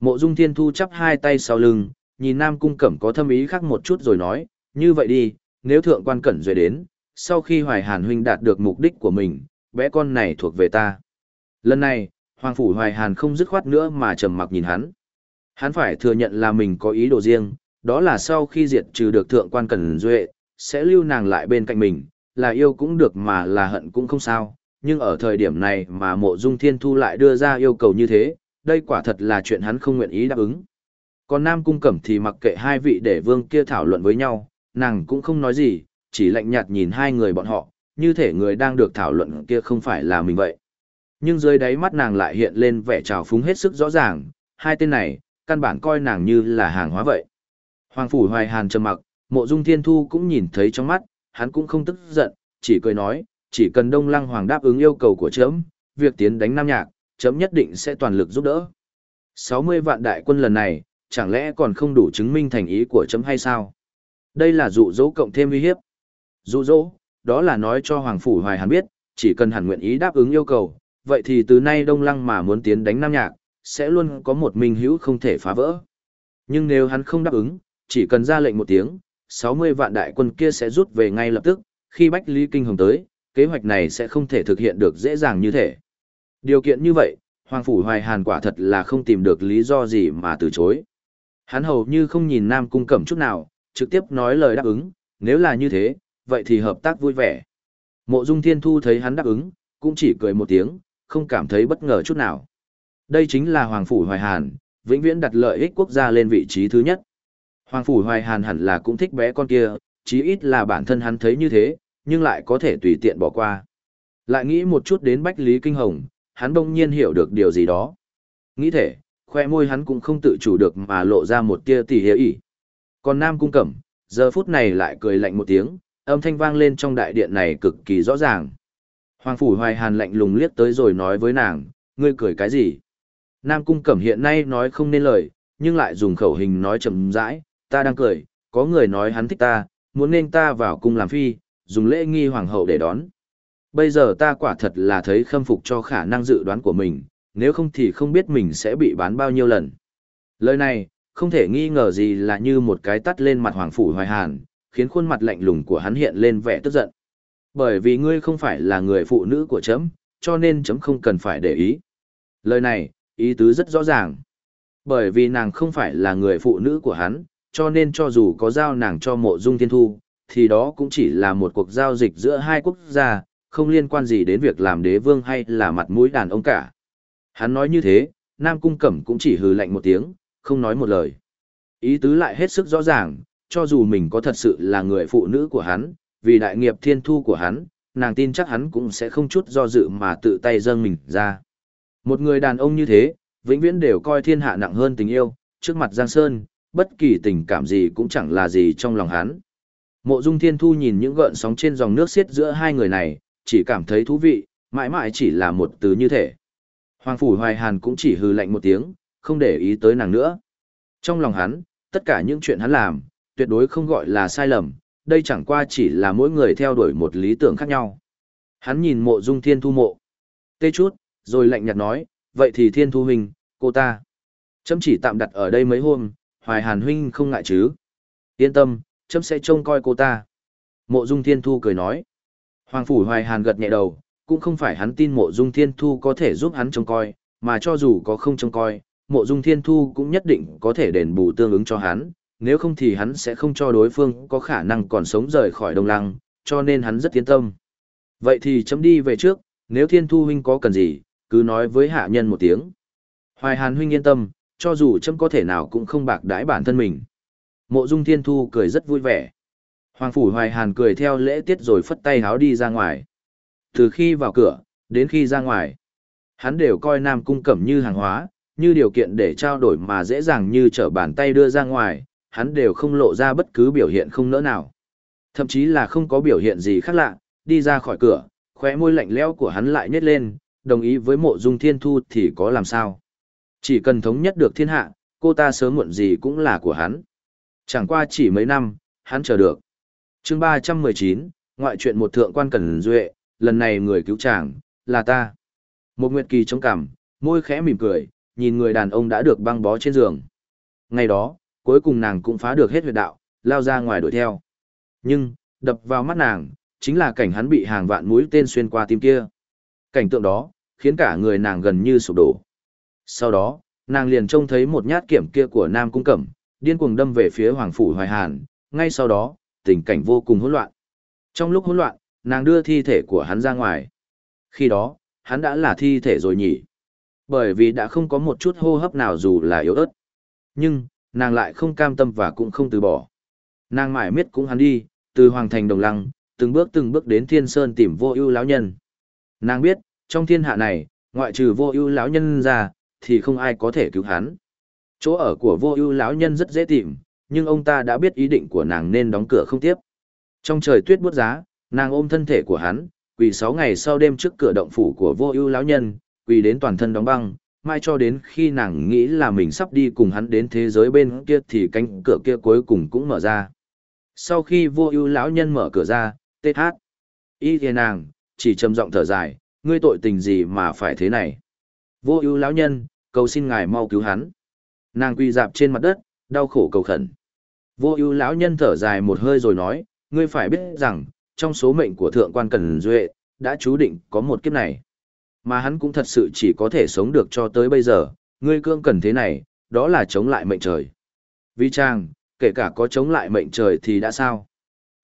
Speaker 1: Mộ dung thiên thu chắp hai tay sau lưng, nhìn Nam Cung Cẩm có thâm ý khác một chút rồi nói, như vậy đi, nếu thượng quan cẩn duệ đến, sau khi Hoài Hàn huynh đạt được mục đích của mình, bé con này thuộc về ta. Lần này, Hoàng Phủ Hoài Hàn không dứt khoát nữa mà trầm mặc nhìn hắn. Hắn phải thừa nhận là mình có ý đồ riêng, đó là sau khi diệt trừ được thượng quan cẩn duệ, sẽ lưu nàng lại bên cạnh mình, là yêu cũng được mà là hận cũng không sao, nhưng ở thời điểm này mà mộ dung thiên thu lại đưa ra yêu cầu như thế, đây quả thật là chuyện hắn không nguyện ý đáp ứng. Còn Nam Cung Cẩm thì mặc kệ hai vị để vương kia thảo luận với nhau, nàng cũng không nói gì, chỉ lạnh nhạt nhìn hai người bọn họ, như thể người đang được thảo luận kia không phải là mình vậy. Nhưng dưới đáy mắt nàng lại hiện lên vẻ trào phúng hết sức rõ ràng, hai tên này, căn bản coi nàng như là hàng hóa vậy. Hoàng Phủ Hoài Hàn trầm mặc, mộ dung thiên thu cũng nhìn thấy trong mắt, hắn cũng không tức giận, chỉ cười nói, chỉ cần Đông Lăng Hoàng đáp ứng yêu cầu của chấm, việc tiến đánh Nam Nhạc, chấm nhất định sẽ toàn lực giúp đỡ. 60 vạn đại quân lần này, chẳng lẽ còn không đủ chứng minh thành ý của chấm hay sao? Đây là dụ dỗ cộng thêm uy hiếp. Dụ dỗ, đó là nói cho Hoàng Phủ Hoài Hàn biết, chỉ cần hẳn nguyện ý đáp ứng yêu cầu, vậy thì từ nay Đông Lăng mà muốn tiến đánh Nam Nhạc, sẽ luôn có một minh hữu không thể phá vỡ. Nhưng nếu hắn không đáp ứng, chỉ cần ra lệnh một tiếng, 60 vạn đại quân kia sẽ rút về ngay lập tức, khi Bách Lý Kinh Hồng tới, kế hoạch này sẽ không thể thực hiện được dễ dàng như thế. Điều kiện như vậy, Hoàng Phủ Hoài Hàn quả thật là không tìm được lý do gì mà từ chối. Hắn hầu như không nhìn Nam Cung Cẩm chút nào, trực tiếp nói lời đáp ứng, nếu là như thế, vậy thì hợp tác vui vẻ. Mộ Dung Thiên Thu thấy hắn đáp ứng, cũng chỉ cười một tiếng, không cảm thấy bất ngờ chút nào. Đây chính là Hoàng Phủ Hoài Hàn, vĩnh viễn đặt lợi ích quốc gia lên vị trí thứ nhất. Hoàng Phủ Hoài Hàn hẳn là cũng thích bé con kia, chí ít là bản thân hắn thấy như thế, nhưng lại có thể tùy tiện bỏ qua. Lại nghĩ một chút đến Bách Lý Kinh Hồng, hắn đông nhiên hiểu được điều gì đó. Nghĩ thể, khoe môi hắn cũng không tự chủ được mà lộ ra một tia tỉ hiếu ý. Còn Nam Cung Cẩm, giờ phút này lại cười lạnh một tiếng, âm thanh vang lên trong đại điện này cực kỳ rõ ràng. Hoàng Phủ Hoài Hàn lạnh lùng liếc tới rồi nói với nàng, ngươi cười cái gì? Nam Cung Cẩm hiện nay nói không nên lời, nhưng lại dùng khẩu hình nói chậm rãi, ta đang cười, có người nói hắn thích ta, muốn nên ta vào cung làm phi, dùng lễ nghi hoàng hậu để đón. Bây giờ ta quả thật là thấy khâm phục cho khả năng dự đoán của mình, nếu không thì không biết mình sẽ bị bán bao nhiêu lần. Lời này, không thể nghi ngờ gì là như một cái tắt lên mặt hoàng phủ hoài hàn, khiến khuôn mặt lạnh lùng của hắn hiện lên vẻ tức giận. Bởi vì ngươi không phải là người phụ nữ của chấm, cho nên chấm không cần phải để ý. Lời này, ý tứ rất rõ ràng. Bởi vì nàng không phải là người phụ nữ của hắn, cho nên cho dù có giao nàng cho mộ dung thiên thu, thì đó cũng chỉ là một cuộc giao dịch giữa hai quốc gia, không liên quan gì đến việc làm đế vương hay là mặt mũi đàn ông cả. Hắn nói như thế, Nam Cung Cẩm cũng chỉ hừ lạnh một tiếng, không nói một lời. Ý tứ lại hết sức rõ ràng, cho dù mình có thật sự là người phụ nữ của hắn, vì đại nghiệp thiên thu của hắn, nàng tin chắc hắn cũng sẽ không chút do dự mà tự tay dâng mình ra. Một người đàn ông như thế, vĩnh viễn đều coi thiên hạ nặng hơn tình yêu, trước mặt Giang Sơn, bất kỳ tình cảm gì cũng chẳng là gì trong lòng hắn. Mộ Dung Thiên Thu nhìn những gợn sóng trên dòng nước xiết giữa hai người này, chỉ cảm thấy thú vị, mãi mãi chỉ là một từ như thể. Hoàng Phủ Hoài Hàn cũng chỉ hừ lạnh một tiếng, không để ý tới nàng nữa. Trong lòng hắn, tất cả những chuyện hắn làm, tuyệt đối không gọi là sai lầm, đây chẳng qua chỉ là mỗi người theo đuổi một lý tưởng khác nhau. Hắn nhìn mộ dung thiên thu mộ. Tê chút, rồi lạnh nhạt nói, vậy thì thiên thu huynh, cô ta. Chấm chỉ tạm đặt ở đây mấy hôm, hoài hàn huynh không ngại chứ. Yên tâm, chấm sẽ trông coi cô ta. Mộ dung thiên thu cười nói. Hoàng phủ hoài hàn gật nhẹ đầu, cũng không phải hắn tin mộ dung thiên thu có thể giúp hắn trông coi, mà cho dù có không trông coi, mộ dung thiên thu cũng nhất định có thể đền bù tương ứng cho hắn, nếu không thì hắn sẽ không cho đối phương có khả năng còn sống rời khỏi đông lăng, cho nên hắn rất yên tâm. Vậy thì chấm đi về trước, nếu thiên thu huynh có cần gì, cứ nói với hạ nhân một tiếng. Hoài hàn huynh yên tâm, cho dù chấm có thể nào cũng không bạc đãi bản thân mình. Mộ dung thiên thu cười rất vui vẻ. Hoàng phủ hoài hàn cười theo lễ tiết rồi phất tay háo đi ra ngoài. Từ khi vào cửa, đến khi ra ngoài, hắn đều coi Nam Cung Cẩm như hàng hóa, như điều kiện để trao đổi mà dễ dàng như trở bàn tay đưa ra ngoài, hắn đều không lộ ra bất cứ biểu hiện không nỡ nào. Thậm chí là không có biểu hiện gì khác lạ, đi ra khỏi cửa, khóe môi lạnh lẽo của hắn lại nhếch lên, đồng ý với mộ dung thiên thu thì có làm sao. Chỉ cần thống nhất được thiên hạ, cô ta sớm muộn gì cũng là của hắn. Chẳng qua chỉ mấy năm, hắn chờ được. chương ba trăm mười chín, ngoại chuyện một thượng quan cần duệ, lần này người cứu chàng, là ta. Một nguyệt kỳ chống cằm, môi khẽ mỉm cười, nhìn người đàn ông đã được băng bó trên giường. Ngày đó, cuối cùng nàng cũng phá được hết huyệt đạo, lao ra ngoài đuổi theo. Nhưng, đập vào mắt nàng, chính là cảnh hắn bị hàng vạn mũi tên xuyên qua tim kia. Cảnh tượng đó, khiến cả người nàng gần như sụp đổ. Sau đó, nàng liền trông thấy một nhát kiểm kia của Nam Cung Cẩm, điên cuồng đâm về phía Hoàng Phủ Hoài Hàn, ngay sau đó, tình cảnh vô cùng hỗn loạn. Trong lúc hỗn loạn, nàng đưa thi thể của hắn ra ngoài. Khi đó, hắn đã là thi thể rồi nhỉ. Bởi vì đã không có một chút hô hấp nào dù là yếu ớt. Nhưng, nàng lại không cam tâm và cũng không từ bỏ. Nàng mãi miết cũng hắn đi, từ Hoàng Thành Đồng Lăng, từng bước từng bước đến Thiên Sơn tìm vô ưu lão nhân. Nàng biết, trong thiên hạ này, ngoại trừ vô ưu lão nhân ra, thì không ai có thể cứu hắn. Chỗ ở của vô ưu lão nhân rất dễ tìm, nhưng ông ta đã biết ý định của nàng nên đóng cửa không tiếp. Trong trời tuyết buốt giá, nàng ôm thân thể của hắn, quỳ sáu ngày sau đêm trước cửa động phủ của vô ưu lão nhân, quỳ đến toàn thân đóng băng, mai cho đến khi nàng nghĩ là mình sắp đi cùng hắn đến thế giới bên kia thì cánh cửa kia cuối cùng cũng mở ra. Sau khi vô ưu lão nhân mở cửa ra, tê hát. Y thì nàng, chỉ trầm giọng thở dài, ngươi tội tình gì mà phải thế này. Vô ưu lão nhân, cầu xin ngài mau cứu hắn. Nàng quỳ dạp trên mặt đất, đau khổ cầu khẩn. Vô ưu lão nhân thở dài một hơi rồi nói, ngươi phải biết rằng, trong số mệnh của thượng quan Cần Duệ, đã chú định có một kiếp này. Mà hắn cũng thật sự chỉ có thể sống được cho tới bây giờ, ngươi cương cần thế này, đó là chống lại mệnh trời. Vì chàng, kể cả có chống lại mệnh trời thì đã sao?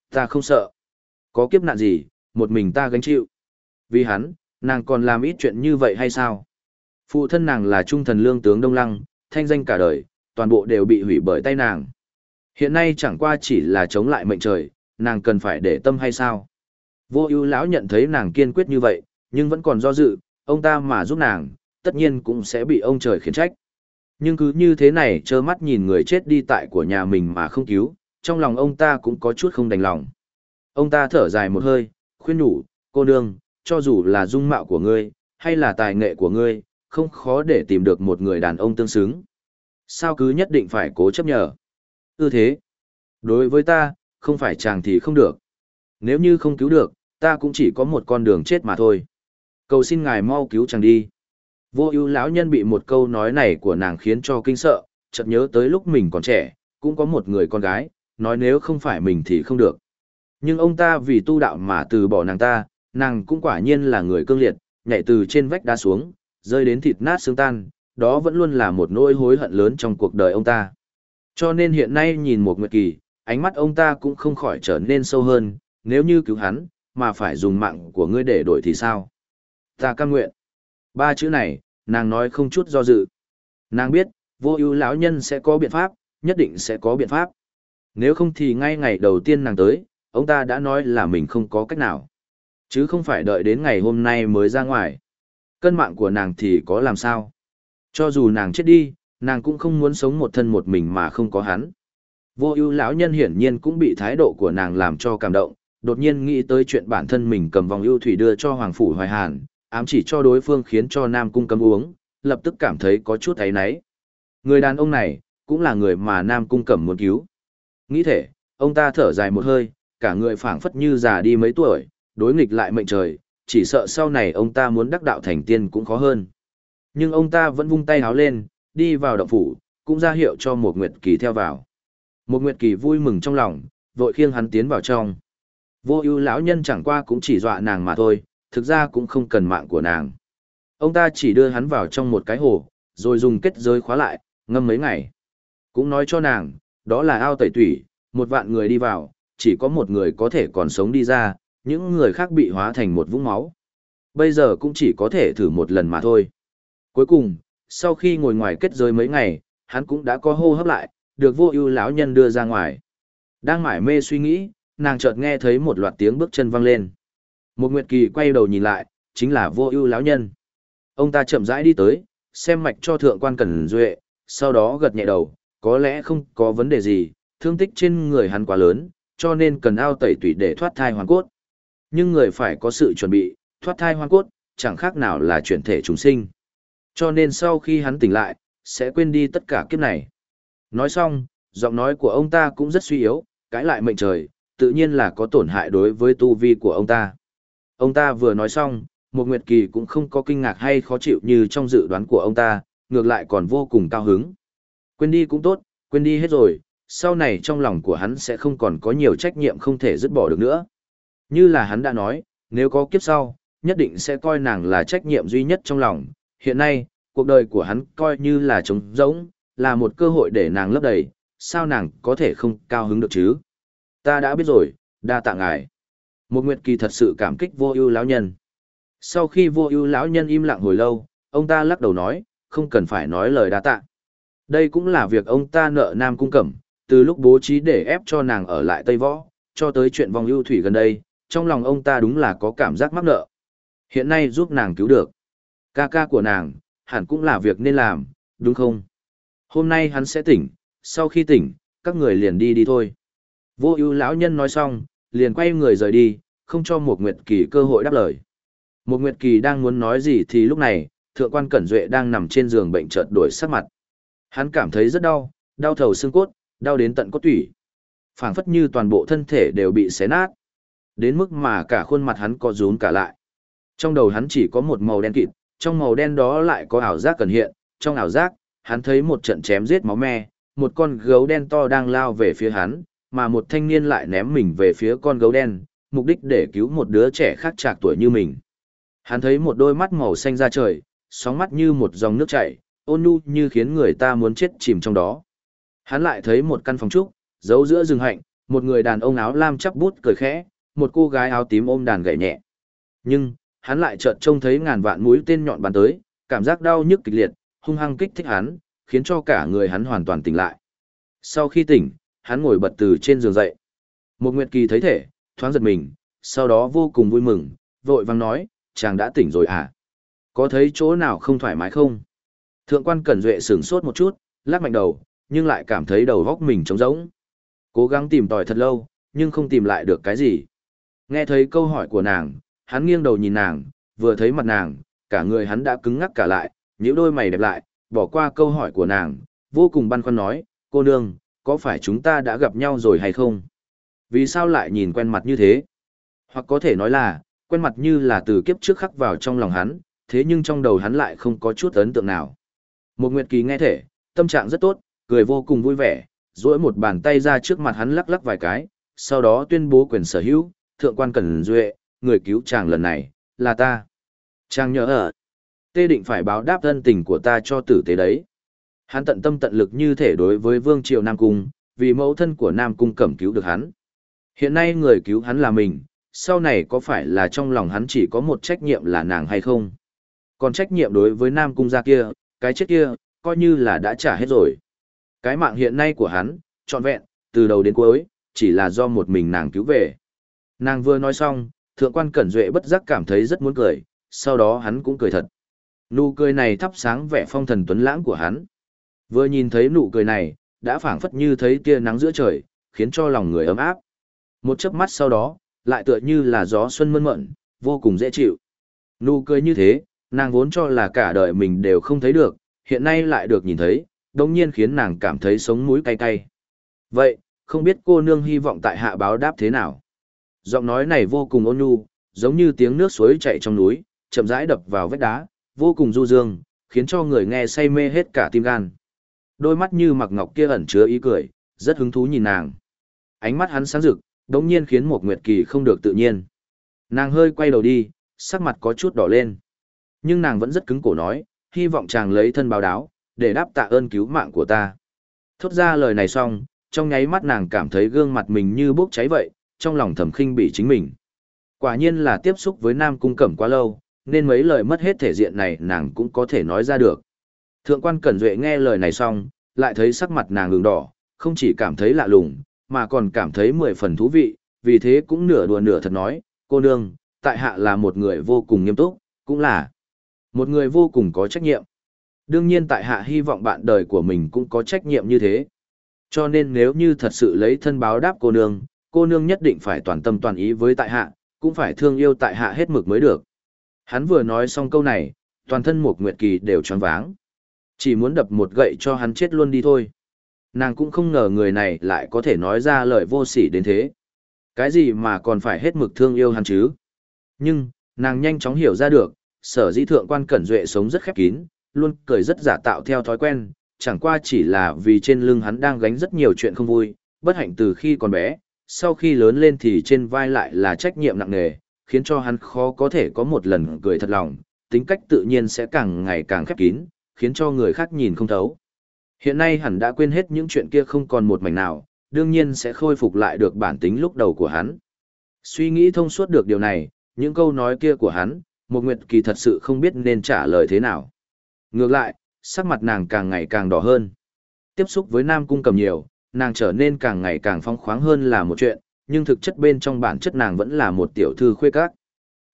Speaker 1: Ta không sợ. Có kiếp nạn gì, một mình ta gánh chịu. Vì hắn, nàng còn làm ít chuyện như vậy hay sao? Phụ thân nàng là trung thần lương tướng Đông Lăng, thanh danh cả đời, toàn bộ đều bị hủy bởi tay nàng. Hiện nay chẳng qua chỉ là chống lại mệnh trời, nàng cần phải để tâm hay sao? Vô ưu lão nhận thấy nàng kiên quyết như vậy, nhưng vẫn còn do dự, ông ta mà giúp nàng, tất nhiên cũng sẽ bị ông trời khiển trách. Nhưng cứ như thế này trơ mắt nhìn người chết đi tại của nhà mình mà không cứu, trong lòng ông ta cũng có chút không đành lòng. Ông ta thở dài một hơi, khuyên nhủ, cô nương, cho dù là dung mạo của ngươi, hay là tài nghệ của ngươi, không khó để tìm được một người đàn ông tương xứng. Sao cứ nhất định phải cố chấp nhờ? Ư thế. Đối với ta, không phải chàng thì không được. Nếu như không cứu được, ta cũng chỉ có một con đường chết mà thôi. Cầu xin ngài mau cứu chàng đi. Vô ưu lão nhân bị một câu nói này của nàng khiến cho kinh sợ, chợt nhớ tới lúc mình còn trẻ, cũng có một người con gái, nói nếu không phải mình thì không được. Nhưng ông ta vì tu đạo mà từ bỏ nàng ta, nàng cũng quả nhiên là người cương liệt, nhảy từ trên vách đá xuống, rơi đến thịt nát xương tan, đó vẫn luôn là một nỗi hối hận lớn trong cuộc đời ông ta. Cho nên hiện nay nhìn một nguyệt kỳ, ánh mắt ông ta cũng không khỏi trở nên sâu hơn, nếu như cứu hắn, mà phải dùng mạng của ngươi để đổi thì sao? Ta cam nguyện. Ba chữ này, nàng nói không chút do dự. Nàng biết, vô ưu lão nhân sẽ có biện pháp, nhất định sẽ có biện pháp. Nếu không thì ngay ngày đầu tiên nàng tới, ông ta đã nói là mình không có cách nào. Chứ không phải đợi đến ngày hôm nay mới ra ngoài. Cân mạng của nàng thì có làm sao? Cho dù nàng chết đi, nàng cũng không muốn sống một thân một mình mà không có hắn. Vô ưu lão nhân hiển nhiên cũng bị thái độ của nàng làm cho cảm động, đột nhiên nghĩ tới chuyện bản thân mình cầm vòng ưu thủy đưa cho Hoàng Phủ Hoài Hàn, ám chỉ cho đối phương khiến cho Nam Cung cấm uống, lập tức cảm thấy có chút thấy náy. Người đàn ông này, cũng là người mà Nam Cung cẩm muốn cứu. Nghĩ thể, ông ta thở dài một hơi, cả người phảng phất như già đi mấy tuổi, đối nghịch lại mệnh trời, chỉ sợ sau này ông ta muốn đắc đạo thành tiên cũng khó hơn. Nhưng ông ta vẫn vung tay háo lên, đi vào động phủ, cũng ra hiệu cho một Nguyệt Kỳ theo vào. Một Nguyệt Kỳ vui mừng trong lòng, vội khiêng hắn tiến vào trong. Vô ưu lão nhân chẳng qua cũng chỉ dọa nàng mà thôi, thực ra cũng không cần mạng của nàng. Ông ta chỉ đưa hắn vào trong một cái hồ, rồi dùng kết giới khóa lại, ngâm mấy ngày. Cũng nói cho nàng, đó là ao tẩy tủy, một vạn người đi vào, chỉ có một người có thể còn sống đi ra, những người khác bị hóa thành một vũng máu. Bây giờ cũng chỉ có thể thử một lần mà thôi. Cuối cùng, sau khi ngồi ngoài kết giới mấy ngày, hắn cũng đã có hô hấp lại, được vô ưu lão nhân đưa ra ngoài. Đang mải mê suy nghĩ, nàng chợt nghe thấy một loạt tiếng bước chân vang lên. Một Nguyệt Kỳ quay đầu nhìn lại, chính là vô ưu lão nhân. Ông ta chậm rãi đi tới, xem mạch cho thượng quan Cẩn Duệ, sau đó gật nhẹ đầu, có lẽ không có vấn đề gì, thương tích trên người hắn quá lớn, cho nên cần ao tẩy tủy để thoát thai hoàn cốt. Nhưng người phải có sự chuẩn bị, thoát thai hoang cốt, chẳng khác nào là chuyển thể chúng sinh. Cho nên sau khi hắn tỉnh lại, sẽ quên đi tất cả kiếp này. Nói xong, giọng nói của ông ta cũng rất suy yếu, cãi lại mệnh trời, tự nhiên là có tổn hại đối với tu vi của ông ta. Ông ta vừa nói xong, một Nguyệt Kỳ cũng không có kinh ngạc hay khó chịu như trong dự đoán của ông ta, ngược lại còn vô cùng cao hứng. Quên đi cũng tốt, quên đi hết rồi, sau này trong lòng của hắn sẽ không còn có nhiều trách nhiệm không thể dứt bỏ được nữa. Như là hắn đã nói, nếu có kiếp sau, nhất định sẽ coi nàng là trách nhiệm duy nhất trong lòng. Hiện nay, cuộc đời của hắn coi như là trống rỗng, là một cơ hội để nàng lấp đầy, sao nàng có thể không cao hứng được chứ? Ta đã biết rồi, đa tạ ngài. Một Nguyệt Kỳ thật sự cảm kích vô ưu lão nhân. Sau khi vô ưu lão nhân im lặng hồi lâu, ông ta lắc đầu nói, không cần phải nói lời đa tạ. Đây cũng là việc ông ta nợ Nam Cung Cẩm, từ lúc bố trí để ép cho nàng ở lại Tây Võ, cho tới chuyện vòng ưu thủy gần đây, trong lòng ông ta đúng là có cảm giác mắc nợ. Hiện nay giúp nàng cứu được. Ca ca của nàng, hẳn cũng là việc nên làm, đúng không? Hôm nay hắn sẽ tỉnh, sau khi tỉnh, các người liền đi đi thôi. Vô ưu lão nhân nói xong, liền quay người rời đi, không cho một Nguyệt Kỳ cơ hội đáp lời. Một Nguyệt Kỳ đang muốn nói gì thì lúc này, thượng quan Cẩn Duệ đang nằm trên giường bệnh chợt đổi sắc mặt. Hắn cảm thấy rất đau, đau thầu xương cốt, đau đến tận cốt tủy. phảng phất như toàn bộ thân thể đều bị xé nát. Đến mức mà cả khuôn mặt hắn co rúm cả lại. Trong đầu hắn chỉ có một màu đen kịt, trong màu đen đó lại có ảo giác cần hiện, trong ảo giác, hắn thấy một trận chém giết máu me, một con gấu đen to đang lao về phía hắn, mà một thanh niên lại ném mình về phía con gấu đen, mục đích để cứu một đứa trẻ khác trạc tuổi như mình. Hắn thấy một đôi mắt màu xanh ra trời, sóng mắt như một dòng nước chảy, ôn nhu như khiến người ta muốn chết chìm trong đó. Hắn lại thấy một căn phòng trúc, giấu giữa rừng hạnh, một người đàn ông áo lam chắp bút cười khẽ, một cô gái áo tím ôm đàn gậy nhẹ. Nhưng, hắn lại chợt trông thấy ngàn vạn mũi tên nhọn bắn tới, cảm giác đau nhức kịch liệt, hung hăng kích thích hắn, khiến cho cả người hắn hoàn toàn tỉnh lại. Sau khi tỉnh, hắn ngồi bật từ trên giường dậy. Một Nguyệt Kỳ thấy thể, thoáng giật mình, sau đó vô cùng vui mừng, vội vang nói, chàng đã tỉnh rồi à? Có thấy chỗ nào không thoải mái không? Thượng quan Cẩn Duệ sửng sốt một chút, lắc mạnh đầu, nhưng lại cảm thấy đầu góc mình trống rỗng. Cố gắng tìm tòi thật lâu, nhưng không tìm lại được cái gì. Nghe thấy câu hỏi của nàng, hắn nghiêng đầu nhìn nàng, vừa thấy mặt nàng, cả người hắn đã cứng ngắc cả lại, nhíu đôi mày đẹp lại, bỏ qua câu hỏi của nàng, vô cùng băn khoăn nói, cô nương, có phải chúng ta đã gặp nhau rồi hay không? Vì sao lại nhìn quen mặt như thế? Hoặc có thể nói là, quen mặt như là từ kiếp trước khắc vào trong lòng hắn, thế nhưng trong đầu hắn lại không có chút ấn tượng nào. Một Nguyệt Kỳ nghe thể, tâm trạng rất tốt, cười vô cùng vui vẻ, duỗi một bàn tay ra trước mặt hắn lắc lắc vài cái, sau đó tuyên bố quyền sở hữu, thượng quan Cẩn Duệ, người cứu chàng lần này, là ta. Chàng nhớ ở, tê định phải báo đáp thân tình của ta cho tử tế đấy. Hắn tận tâm tận lực như thể đối với vương triều Nam Cung, vì mẫu thân của Nam Cung cẩm cứu được hắn. Hiện nay người cứu hắn là mình, sau này có phải là trong lòng hắn chỉ có một trách nhiệm là nàng hay không? Còn trách nhiệm đối với Nam Cung gia kia, cái chết kia, coi như là đã trả hết rồi. Cái mạng hiện nay của hắn, trọn vẹn, từ đầu đến cuối, chỉ là do một mình nàng cứu về. Nàng vừa nói xong, thượng quan Cẩn Duệ bất giác cảm thấy rất muốn cười, sau đó hắn cũng cười thật. Nụ cười này thắp sáng vẻ phong thần tuấn lãng của hắn. Vừa nhìn thấy nụ cười này, đã phảng phất như thấy tia nắng giữa trời, khiến cho lòng người ấm áp. Một chớp mắt sau đó, lại tựa như là gió xuân mơn mận, vô cùng dễ chịu. Nụ cười như thế, nàng vốn cho là cả đời mình đều không thấy được, hiện nay lại được nhìn thấy, đồng nhiên khiến nàng cảm thấy sống mũi cay cay. Vậy, không biết cô nương hy vọng tại hạ báo đáp thế nào? Giọng nói này vô cùng ôn nhu, giống như tiếng nước suối chảy trong núi, chậm rãi đập vào vách đá, vô cùng du dương, khiến cho người nghe say mê hết cả tim gan. Đôi mắt như mặc ngọc kia ẩn chứa ý cười, rất hứng thú nhìn nàng. Ánh mắt hắn sáng rực, đống nhiên khiến một nguyệt kỳ không được tự nhiên. Nàng hơi quay đầu đi, sắc mặt có chút đỏ lên. Nhưng nàng vẫn rất cứng cổ nói, hy vọng chàng lấy thân báo đáo, để đáp tạ ơn cứu mạng của ta. Thốt ra lời này xong, trong nháy mắt nàng cảm thấy gương mặt mình như bốc cháy vậy, trong lòng thầm khinh bị chính mình. Quả nhiên là tiếp xúc với Nam Cung Cẩm quá lâu, nên mấy lời mất hết thể diện này nàng cũng có thể nói ra được. Thượng quan Cẩn Duệ nghe lời này xong, lại thấy sắc mặt nàng ửng đỏ, không chỉ cảm thấy lạ lùng, mà còn cảm thấy mười phần thú vị, vì thế cũng nửa đùa nửa thật nói, cô nương, tại hạ là một người vô cùng nghiêm túc, cũng là một người vô cùng có trách nhiệm. Đương nhiên tại hạ hy vọng bạn đời của mình cũng có trách nhiệm như thế. Cho nên nếu như thật sự lấy thân báo đáp cô nương, cô nương nhất định phải toàn tâm toàn ý với tại hạ, cũng phải thương yêu tại hạ hết mực mới được. Hắn vừa nói xong câu này, toàn thân một nguyệt kỳ đều choáng váng. Chỉ muốn đập một gậy cho hắn chết luôn đi thôi. Nàng cũng không ngờ người này lại có thể nói ra lời vô sỉ đến thế. Cái gì mà còn phải hết mực thương yêu hắn chứ? Nhưng, nàng nhanh chóng hiểu ra được, sở dĩ thượng quan cẩn duệ sống rất khép kín, luôn cười rất giả tạo theo thói quen, chẳng qua chỉ là vì trên lưng hắn đang gánh rất nhiều chuyện không vui, bất hạnh từ khi còn bé, sau khi lớn lên thì trên vai lại là trách nhiệm nặng nề, khiến cho hắn khó có thể có một lần cười thật lòng, tính cách tự nhiên sẽ càng ngày càng khép kín, khiến cho người khác nhìn không thấu. Hiện nay hẳn đã quên hết những chuyện kia không còn một mảnh nào, đương nhiên sẽ khôi phục lại được bản tính lúc đầu của hắn. Suy nghĩ thông suốt được điều này, những câu nói kia của hắn, một nguyệt kỳ thật sự không biết nên trả lời thế nào. Ngược lại, sắc mặt nàng càng ngày càng đỏ hơn. Tiếp xúc với Nam Cung cầm nhiều, nàng trở nên càng ngày càng phong khoáng hơn là một chuyện, nhưng thực chất bên trong bản chất nàng vẫn là một tiểu thư khuê các.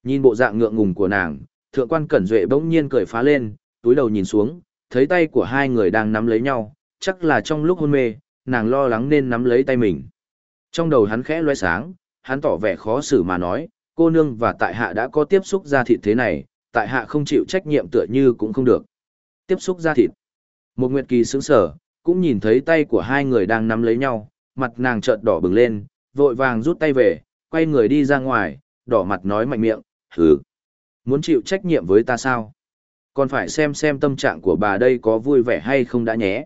Speaker 1: Nhìn bộ dạng ngượng ngùng của nàng, thượng quan Cẩn Duệ bỗng nhiên cười phá lên, túi đầu nhìn xuống, thấy tay của hai người đang nắm lấy nhau, chắc là trong lúc hôn mê, nàng lo lắng nên nắm lấy tay mình. Trong đầu hắn khẽ loe sáng, hắn tỏ vẻ khó xử mà nói, cô nương và tại hạ đã có tiếp xúc ra thịt thế này, tại hạ không chịu trách nhiệm tựa như cũng không được. Tiếp xúc ra thịt. Một nguyệt kỳ sững sở, cũng nhìn thấy tay của hai người đang nắm lấy nhau, mặt nàng chợt đỏ bừng lên, vội vàng rút tay về, quay người đi ra ngoài, đỏ mặt nói mạnh miệng, hừ. Muốn chịu trách nhiệm với ta sao? Còn phải xem xem tâm trạng của bà đây có vui vẻ hay không đã nhé.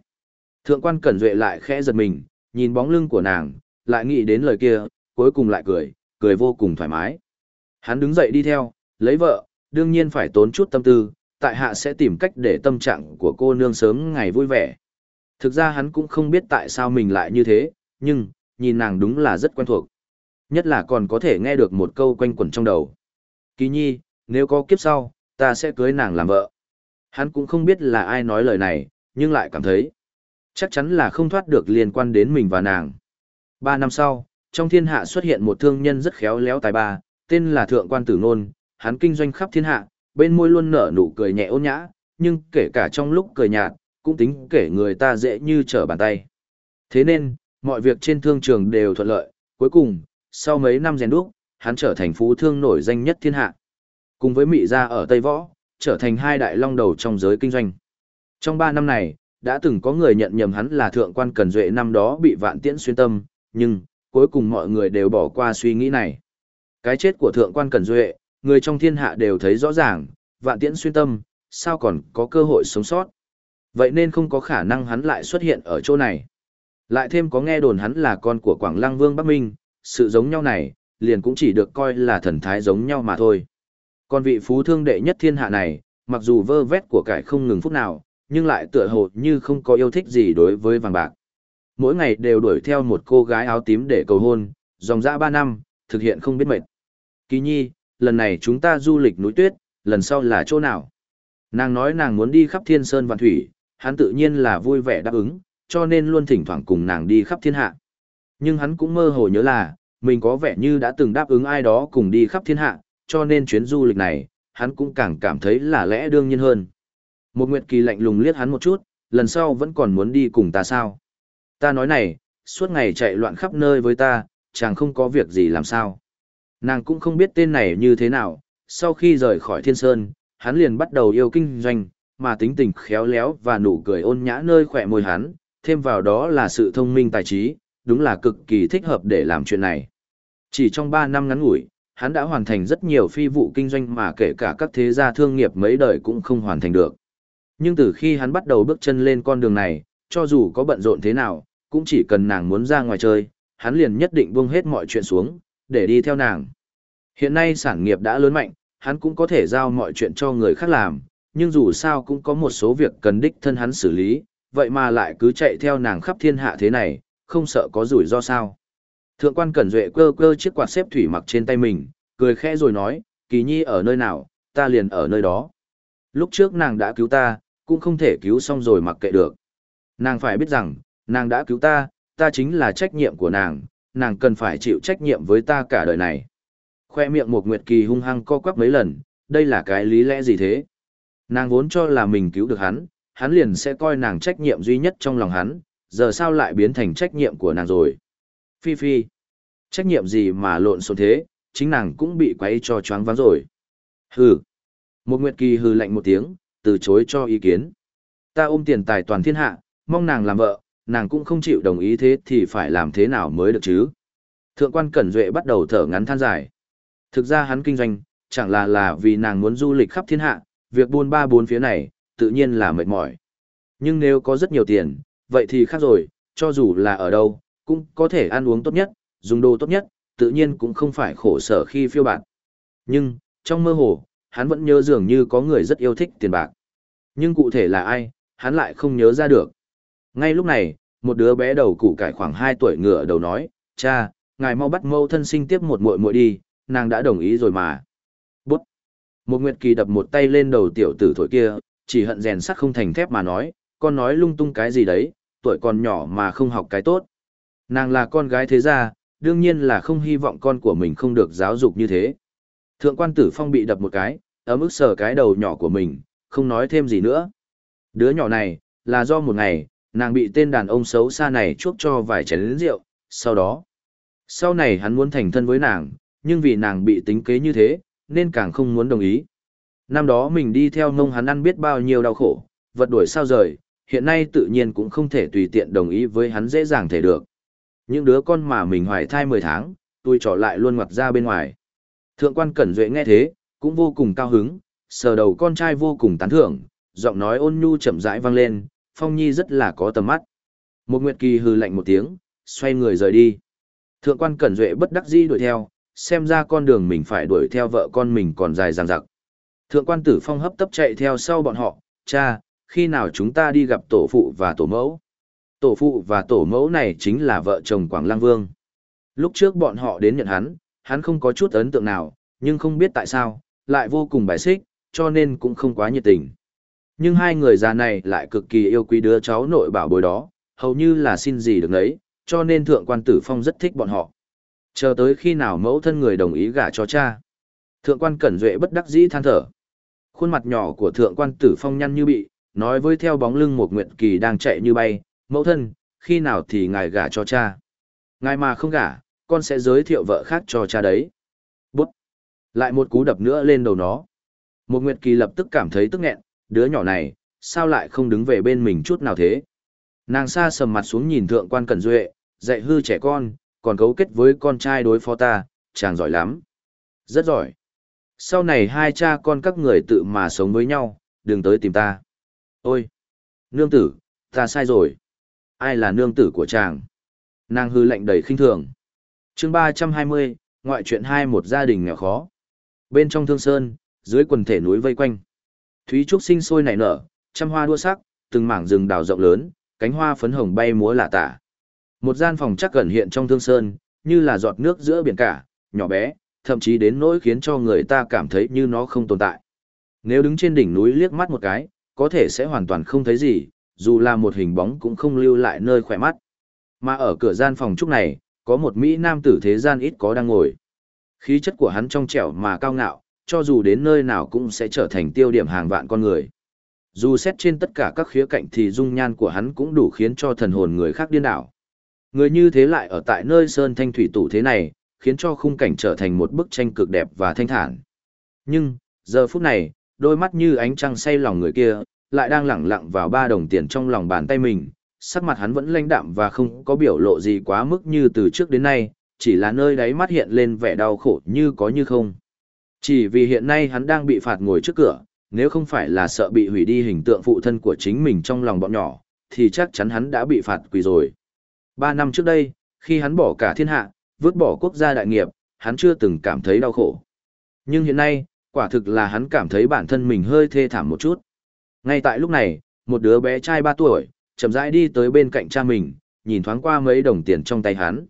Speaker 1: Thượng quan Cẩn Duệ lại khẽ giật mình, nhìn bóng lưng của nàng, lại nghĩ đến lời kia, cuối cùng lại cười, cười vô cùng thoải mái. Hắn đứng dậy đi theo, lấy vợ, đương nhiên phải tốn chút tâm tư, tại hạ sẽ tìm cách để tâm trạng của cô nương sớm ngày vui vẻ. Thực ra hắn cũng không biết tại sao mình lại như thế, nhưng, nhìn nàng đúng là rất quen thuộc. Nhất là còn có thể nghe được một câu quanh quẩn trong đầu. Kỳ nhi, nếu có kiếp sau, ta sẽ cưới nàng làm vợ. Hắn cũng không biết là ai nói lời này, nhưng lại cảm thấy, chắc chắn là không thoát được liên quan đến mình và nàng. Ba năm sau, trong thiên hạ xuất hiện một thương nhân rất khéo léo tài ba, tên là Thượng quan Tử Nôn, hắn kinh doanh khắp thiên hạ, bên môi luôn nở nụ cười nhẹ ôn nhã, nhưng kể cả trong lúc cười nhạt, cũng tính kể người ta dễ như trở bàn tay. Thế nên, mọi việc trên thương trường đều thuận lợi, cuối cùng, sau mấy năm rèn đúc, hắn trở thành phú thương nổi danh nhất thiên hạ. Cùng với mỹ gia ở Tây Võ, trở thành hai đại long đầu trong giới kinh doanh. Trong ba năm này, đã từng có người nhận nhầm hắn là thượng quan Cần Duệ năm đó bị vạn tiễn xuyên tâm, nhưng, cuối cùng mọi người đều bỏ qua suy nghĩ này. Cái chết của thượng quan Cần Duệ, người trong thiên hạ đều thấy rõ ràng, vạn tiễn xuyên tâm, sao còn có cơ hội sống sót. Vậy nên không có khả năng hắn lại xuất hiện ở chỗ này. Lại thêm có nghe đồn hắn là con của Quảng Lăng Vương Bắc Minh, sự giống nhau này, liền cũng chỉ được coi là thần thái giống nhau mà thôi. Còn vị phú thương đệ nhất thiên hạ này, mặc dù vơ vét của cải không ngừng phút nào, nhưng lại tựa hồ như không có yêu thích gì đối với vàng bạc. Mỗi ngày đều đuổi theo một cô gái áo tím để cầu hôn, dòng dã ba năm, thực hiện không biết mệt. Kỳ nhi, lần này chúng ta du lịch núi tuyết, lần sau là chỗ nào? Nàng nói nàng muốn đi khắp thiên sơn vạn thủy, hắn tự nhiên là vui vẻ đáp ứng, cho nên luôn thỉnh thoảng cùng nàng đi khắp thiên hạ. Nhưng hắn cũng mơ hồ nhớ là, mình có vẻ như đã từng đáp ứng ai đó cùng đi khắp thiên hạ, cho nên chuyến du lịch này, hắn cũng càng cảm thấy là lẽ đương nhiên hơn. Một Nguyệt Kỳ lạnh lùng liếc hắn một chút, lần sau vẫn còn muốn đi cùng ta sao? Ta nói này, suốt ngày chạy loạn khắp nơi với ta, chàng không có việc gì làm sao. Nàng cũng không biết tên này như thế nào, sau khi rời khỏi thiên sơn, hắn liền bắt đầu yêu kinh doanh, mà tính tình khéo léo và nụ cười ôn nhã nơi khỏe môi hắn, thêm vào đó là sự thông minh tài trí, đúng là cực kỳ thích hợp để làm chuyện này. Chỉ trong 3 năm ngắn ngủi, hắn đã hoàn thành rất nhiều phi vụ kinh doanh mà kể cả các thế gia thương nghiệp mấy đời cũng không hoàn thành được. Nhưng từ khi hắn bắt đầu bước chân lên con đường này, cho dù có bận rộn thế nào, cũng chỉ cần nàng muốn ra ngoài chơi, hắn liền nhất định buông hết mọi chuyện xuống, để đi theo nàng. Hiện nay sản nghiệp đã lớn mạnh, hắn cũng có thể giao mọi chuyện cho người khác làm, nhưng dù sao cũng có một số việc cần đích thân hắn xử lý, vậy mà lại cứ chạy theo nàng khắp thiên hạ thế này, không sợ có rủi ro sao. Thượng quan Cẩn Duệ cơ cơ chiếc quạt xếp thủy mặc trên tay mình, cười khẽ rồi nói, kỳ nhi ở nơi nào, ta liền ở nơi đó. Lúc trước nàng đã cứu ta, cũng không thể cứu xong rồi mặc kệ được. Nàng phải biết rằng, nàng đã cứu ta, ta chính là trách nhiệm của nàng, nàng cần phải chịu trách nhiệm với ta cả đời này. Khoe miệng một nguyệt kỳ hung hăng co quắp mấy lần, đây là cái lý lẽ gì thế? Nàng vốn cho là mình cứu được hắn, hắn liền sẽ coi nàng trách nhiệm duy nhất trong lòng hắn, giờ sao lại biến thành trách nhiệm của nàng rồi? Phi Phi, trách nhiệm gì mà lộn xộn thế, chính nàng cũng bị quấy cho choáng váng rồi. Hừ, Một Nguyệt Kỳ hừ lạnh một tiếng, từ chối cho ý kiến. Ta ôm tiền tài toàn thiên hạ, mong nàng làm vợ, nàng cũng không chịu đồng ý thế thì phải làm thế nào mới được chứ. Thượng quan Cẩn Duệ bắt đầu thở ngắn than dài. Thực ra hắn kinh doanh, chẳng là là vì nàng muốn du lịch khắp thiên hạ, việc buôn ba bốn phía này, tự nhiên là mệt mỏi. Nhưng nếu có rất nhiều tiền, vậy thì khác rồi, cho dù là ở đâu, cũng có thể ăn uống tốt nhất, dùng đồ tốt nhất, tự nhiên cũng không phải khổ sở khi phiêu bạc. Nhưng, trong mơ hồ, hắn vẫn nhớ dường như có người rất yêu thích tiền bạc. Nhưng cụ thể là ai, hắn lại không nhớ ra được. Ngay lúc này, một đứa bé đầu củ cải khoảng 2 tuổi ngựa đầu nói, cha, ngài mau bắt mâu thân sinh tiếp một muội muội đi, nàng đã đồng ý rồi mà. Một Nguyệt Kỳ đập một tay lên đầu tiểu tử thổi kia, chỉ hận rèn sắt không thành thép mà nói, con nói lung tung cái gì đấy, tuổi còn nhỏ mà không học cái tốt. Nàng là con gái thế gia, đương nhiên là không hy vọng con của mình không được giáo dục như thế. Thượng quan tử phong bị đập một cái, ấm ức sờ cái đầu nhỏ của mình, không nói thêm gì nữa. Đứa nhỏ này, là do một ngày, nàng bị tên đàn ông xấu xa này chuốc cho vài chén rượu, sau đó. Sau này hắn muốn thành thân với nàng, nhưng vì nàng bị tính kế như thế, nên càng không muốn đồng ý. Năm đó mình đi theo mông hắn ăn biết bao nhiêu đau khổ, vật đuổi sao rời, hiện nay tự nhiên cũng không thể tùy tiện đồng ý với hắn dễ dàng thể được. Những đứa con mà mình hoài thai 10 tháng, tôi trỏ lại luôn ngoặt ra bên ngoài. Thượng quan Cẩn Duệ nghe thế, cũng vô cùng cao hứng, sờ đầu con trai vô cùng tán thưởng, giọng nói ôn nhu chậm rãi vang lên, Phong Nhi rất là có tầm mắt. Một Nguyệt Kỳ hừ lạnh một tiếng, xoay người rời đi. Thượng quan Cẩn Duệ bất đắc dĩ đuổi theo, xem ra con đường mình phải đuổi theo vợ con mình còn dài dằng dặc. Thượng quan Tử Phong hấp tấp chạy theo sau bọn họ, cha, khi nào chúng ta đi gặp tổ phụ và tổ mẫu? Tổ phụ và tổ mẫu này chính là vợ chồng Quảng Lang Vương. Lúc trước bọn họ đến nhận hắn, hắn không có chút ấn tượng nào, nhưng không biết tại sao, lại vô cùng bài xích, cho nên cũng không quá nhiệt tình. Nhưng hai người già này lại cực kỳ yêu quý đứa cháu nội bảo bối đó, hầu như là xin gì được nấy, cho nên thượng quan tử phong rất thích bọn họ. Chờ tới khi nào mẫu thân người đồng ý gả cho cha. Thượng quan cẩn duệ bất đắc dĩ than thở. Khuôn mặt nhỏ của thượng quan tử phong nhăn như bị, nói với theo bóng lưng một nguyện kỳ đang chạy như bay, mẫu thân, khi nào thì ngài gả cho cha. Ngài mà không gả, con sẽ giới thiệu vợ khác cho cha đấy. Bút! Lại một cú đập nữa lên đầu nó. Một nguyệt kỳ lập tức cảm thấy tức nghẹn, đứa nhỏ này, sao lại không đứng về bên mình chút nào thế? Nàng xa sầm mặt xuống nhìn thượng quan cẩn duệ, dạy hư trẻ con, còn cấu kết với con trai đối phó ta, chàng giỏi lắm. Rất giỏi. Sau này hai cha con các người tự mà sống với nhau, đừng tới tìm ta. Ôi! Nương tử, ta sai rồi. Ai là nương tử của chàng? Nàng hư lệnh đầy khinh thường. chương ba trăm hai mươi, ngoại truyện hai một gia đình nghèo khó. Bên trong thương sơn, dưới quần thể núi vây quanh. Thúy trúc sinh sôi nảy nở, trăm hoa đua sắc, từng mảng rừng đào rộng lớn, cánh hoa phấn hồng bay múa lạ tả. Một gian phòng chắc gần hiện trong thương sơn, như là giọt nước giữa biển cả, nhỏ bé, thậm chí đến nỗi khiến cho người ta cảm thấy như nó không tồn tại. Nếu đứng trên đỉnh núi liếc mắt một cái, có thể sẽ hoàn toàn không thấy gì, dù là một hình bóng cũng không lưu lại nơi khỏe mắt. Mà ở cửa gian phòng trúc này, có một Mỹ nam tử thế gian ít có đang ngồi. Khí chất của hắn trong trẻo mà cao ngạo, cho dù đến nơi nào cũng sẽ trở thành tiêu điểm hàng vạn con người. Dù xét trên tất cả các khía cạnh thì dung nhan của hắn cũng đủ khiến cho thần hồn người khác điên đảo. Người như thế lại ở tại nơi sơn thanh thủy tủ thế này, khiến cho khung cảnh trở thành một bức tranh cực đẹp và thanh thản. Nhưng, giờ phút này, đôi mắt như ánh trăng say lòng người kia, lại đang lẳng lặng vào ba đồng tiền trong lòng bàn tay mình. Sắc mặt hắn vẫn lãnh đạm và không có biểu lộ gì quá mức như từ trước đến nay, chỉ là nơi đáy mắt hiện lên vẻ đau khổ như có như không. Chỉ vì hiện nay hắn đang bị phạt ngồi trước cửa, nếu không phải là sợ bị hủy đi hình tượng phụ thân của chính mình trong lòng bọn nhỏ, thì chắc chắn hắn đã bị phạt quỳ rồi. Ba năm trước đây, khi hắn bỏ cả thiên hạ, vứt bỏ quốc gia đại nghiệp, hắn chưa từng cảm thấy đau khổ. Nhưng hiện nay, quả thực là hắn cảm thấy bản thân mình hơi thê thảm một chút. Ngay tại lúc này, một đứa bé trai 3 tuổi, chậm rãi đi tới bên cạnh cha mình, nhìn thoáng qua mấy đồng tiền trong tay hắn.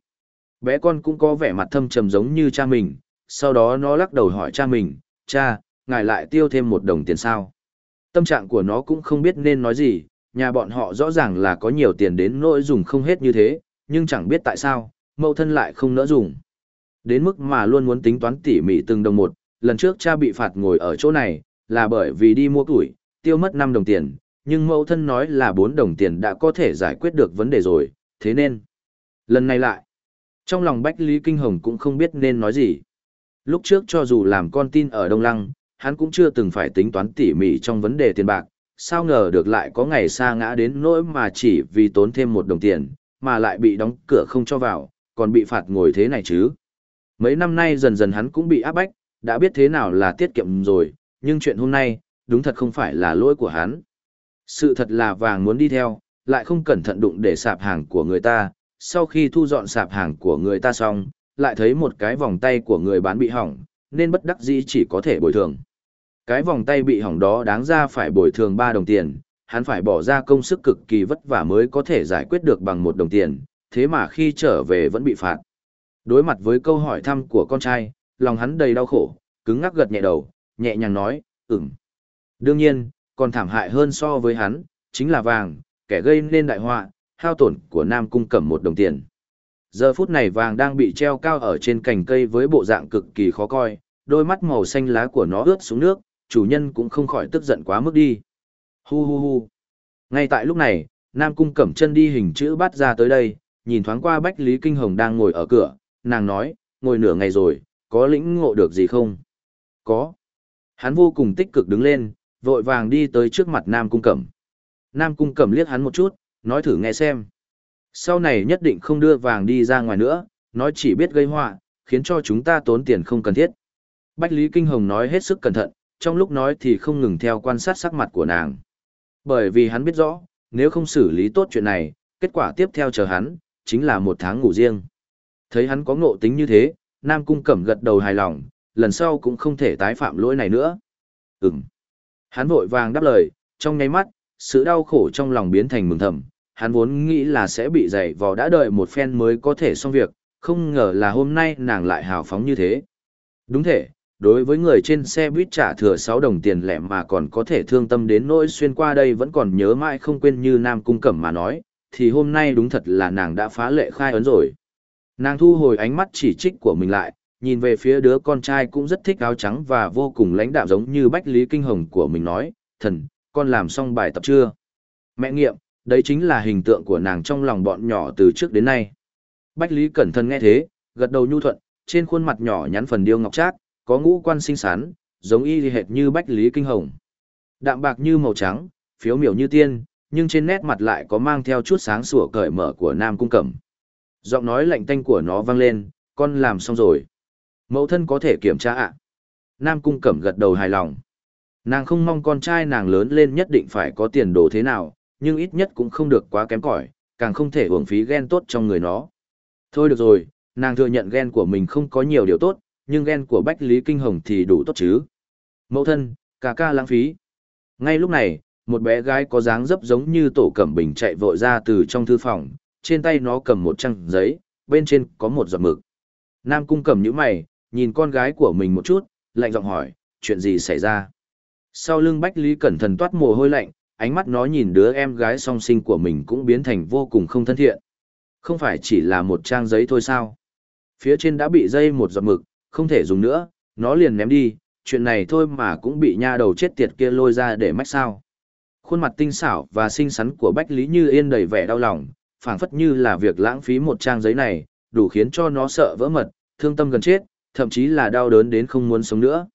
Speaker 1: Bé con cũng có vẻ mặt thâm trầm giống như cha mình, sau đó nó lắc đầu hỏi cha mình, cha, ngài lại tiêu thêm một đồng tiền sao? Tâm trạng của nó cũng không biết nên nói gì, nhà bọn họ rõ ràng là có nhiều tiền đến nỗi dùng không hết như thế, nhưng chẳng biết tại sao, mẫu thân lại không nỡ dùng. Đến mức mà luôn muốn tính toán tỉ mỉ từng đồng một, lần trước cha bị phạt ngồi ở chỗ này, là bởi vì đi mua củi, tiêu mất 5 đồng tiền, nhưng mẫu thân nói là 4 đồng tiền đã có thể giải quyết được vấn đề rồi, thế nên. Lần này lại, trong lòng Bách Lý Kinh Hồng cũng không biết nên nói gì. Lúc trước cho dù làm con tin ở Đông Lăng, hắn cũng chưa từng phải tính toán tỉ mỉ trong vấn đề tiền bạc, sao ngờ được lại có ngày xa ngã đến nỗi mà chỉ vì tốn thêm một đồng tiền, mà lại bị đóng cửa không cho vào, còn bị phạt ngồi thế này chứ. Mấy năm nay dần dần hắn cũng bị áp bách, đã biết thế nào là tiết kiệm rồi, nhưng chuyện hôm nay, đúng thật không phải là lỗi của hắn. Sự thật là vàng muốn đi theo, lại không cẩn thận đụng để sạp hàng của người ta, sau khi thu dọn sạp hàng của người ta xong, lại thấy một cái vòng tay của người bán bị hỏng, nên bất đắc dĩ chỉ có thể bồi thường. Cái vòng tay bị hỏng đó đáng ra phải bồi thường 3 đồng tiền, hắn phải bỏ ra công sức cực kỳ vất vả mới có thể giải quyết được bằng một đồng tiền, thế mà khi trở về vẫn bị phạt. Đối mặt với câu hỏi thăm của con trai, lòng hắn đầy đau khổ, cứng ngắc gật nhẹ đầu, nhẹ nhàng nói, ừm. Đương nhiên, còn thảm hại hơn so với hắn, chính là vàng, kẻ gây nên đại họa, hao tổn của Nam Cung Cẩm một đồng tiền. Giờ phút này vàng đang bị treo cao ở trên cành cây với bộ dạng cực kỳ khó coi, đôi mắt màu xanh lá của nó ướt xuống nước, chủ nhân cũng không khỏi tức giận quá mức đi. Hu hu hu. Ngay tại lúc này, Nam Cung Cẩm chân đi hình chữ bát ra tới đây, nhìn thoáng qua Bách Lý Kinh Hồng đang ngồi ở cửa, nàng nói, ngồi nửa ngày rồi, có lĩnh ngộ được gì không? Có. Hắn vô cùng tích cực đứng lên, vội vàng đi tới trước mặt Nam Cung Cẩm. Nam Cung Cẩm liếc hắn một chút, nói thử nghe xem. Sau này nhất định không đưa vàng đi ra ngoài nữa, nói chỉ biết gây họa, khiến cho chúng ta tốn tiền không cần thiết. Bách Lý Kinh Hồng nói hết sức cẩn thận, trong lúc nói thì không ngừng theo quan sát sắc mặt của nàng. Bởi vì hắn biết rõ, nếu không xử lý tốt chuyện này, kết quả tiếp theo chờ hắn, chính là một tháng ngủ riêng. Thấy hắn có ngộ tính như thế, Nam Cung Cẩm gật đầu hài lòng, lần sau cũng không thể tái phạm lỗi này nữa. Ừm. Hắn vội vàng đáp lời, trong nháy mắt, sự đau khổ trong lòng biến thành mừng thầm. Hắn vốn nghĩ là sẽ bị dày vò đã đợi một phen mới có thể xong việc, không ngờ là hôm nay nàng lại hào phóng như thế. Đúng thế, đối với người trên xe buýt trả thừa 6 đồng tiền lẻ mà còn có thể thương tâm đến nỗi xuyên qua đây vẫn còn nhớ mãi không quên như Nam Cung Cẩm mà nói, thì hôm nay đúng thật là nàng đã phá lệ khai ấn rồi. Nàng thu hồi ánh mắt chỉ trích của mình lại, nhìn về phía đứa con trai cũng rất thích áo trắng và vô cùng lãnh đạm giống như Bách Lý Kinh Hồng của mình nói, thần, con làm xong bài tập chưa? Mẹ nghiệm, đấy chính là hình tượng của nàng trong lòng bọn nhỏ từ trước đến nay. Bách Lý cẩn thận nghe thế, gật đầu nhu thuận, trên khuôn mặt nhỏ nhắn phần điêu ngọc trác, có ngũ quan xinh xắn, giống y hệt như Bách Lý Kinh Hồng. Đạm bạc như màu trắng, phiếu miểu như tiên, nhưng trên nét mặt lại có mang theo chút sáng sủa cởi mở của Nam Cung Cẩm. Giọng nói lạnh tanh của nó vang lên, con làm xong rồi. Mẫu thân có thể kiểm tra ạ. Nam Cung Cẩm gật đầu hài lòng. Nàng không mong con trai nàng lớn lên nhất định phải có tiền đồ thế nào, nhưng ít nhất cũng không được quá kém cỏi, càng không thể uổng phí ghen tốt trong người nó. Thôi được rồi, nàng thừa nhận ghen của mình không có nhiều điều tốt, nhưng ghen của Bách Lý Kinh Hồng thì đủ tốt chứ. Mẫu thân, ca ca lãng phí. Ngay lúc này, một bé gái có dáng dấp giống như tổ cẩm bình chạy vội ra từ trong thư phòng, trên tay nó cầm một trang giấy, bên trên có một giọt mực. Nam cung cầm nhũ mày, nhìn con gái của mình một chút, lạnh giọng hỏi, chuyện gì xảy ra? Sau lưng Bách Lý cẩn thận toát mồ hôi lạnh, ánh mắt nó nhìn đứa em gái song sinh của mình cũng biến thành vô cùng không thân thiện. Không phải chỉ là một trang giấy thôi sao? Phía trên đã bị dây một giọt mực, không thể dùng nữa, nó liền ném đi, chuyện này thôi mà cũng bị nha đầu chết tiệt kia lôi ra để mách sao. Khuôn mặt tinh xảo và xinh xắn của Bách Lý Như Yên đầy vẻ đau lòng, phảng phất như là việc lãng phí một trang giấy này, đủ khiến cho nó sợ vỡ mật, thương tâm gần chết, thậm chí là đau đớn đến không muốn sống nữa.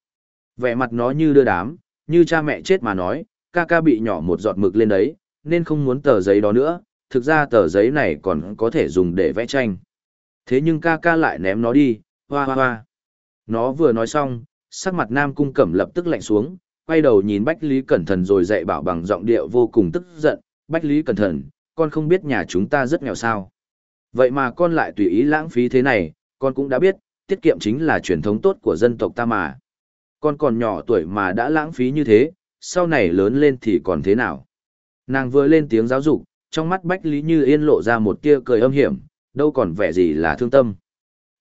Speaker 1: Vẻ mặt nó như đưa đám, như cha mẹ chết mà nói, ca ca bị nhỏ một giọt mực lên đấy, nên không muốn tờ giấy đó nữa, thực ra tờ giấy này còn có thể dùng để vẽ tranh. Thế nhưng ca ca lại ném nó đi, hoa hoa hoa. Nó vừa nói xong, sắc mặt Nam Cung Cẩm lập tức lạnh xuống, quay đầu nhìn Bách Lý Cẩn Thận rồi dạy bảo bằng giọng điệu vô cùng tức giận, Bách Lý Cẩn Thận, con không biết nhà chúng ta rất nghèo sao. Vậy mà con lại tùy ý lãng phí thế này, con cũng đã biết, tiết kiệm chính là truyền thống tốt của dân tộc ta mà. Con còn nhỏ tuổi mà đã lãng phí như thế, sau này lớn lên thì còn thế nào? Nàng vừa lên tiếng giáo dục, trong mắt Bách Lý Như Yên lộ ra một tia cười âm hiểm, đâu còn vẻ gì là thương tâm.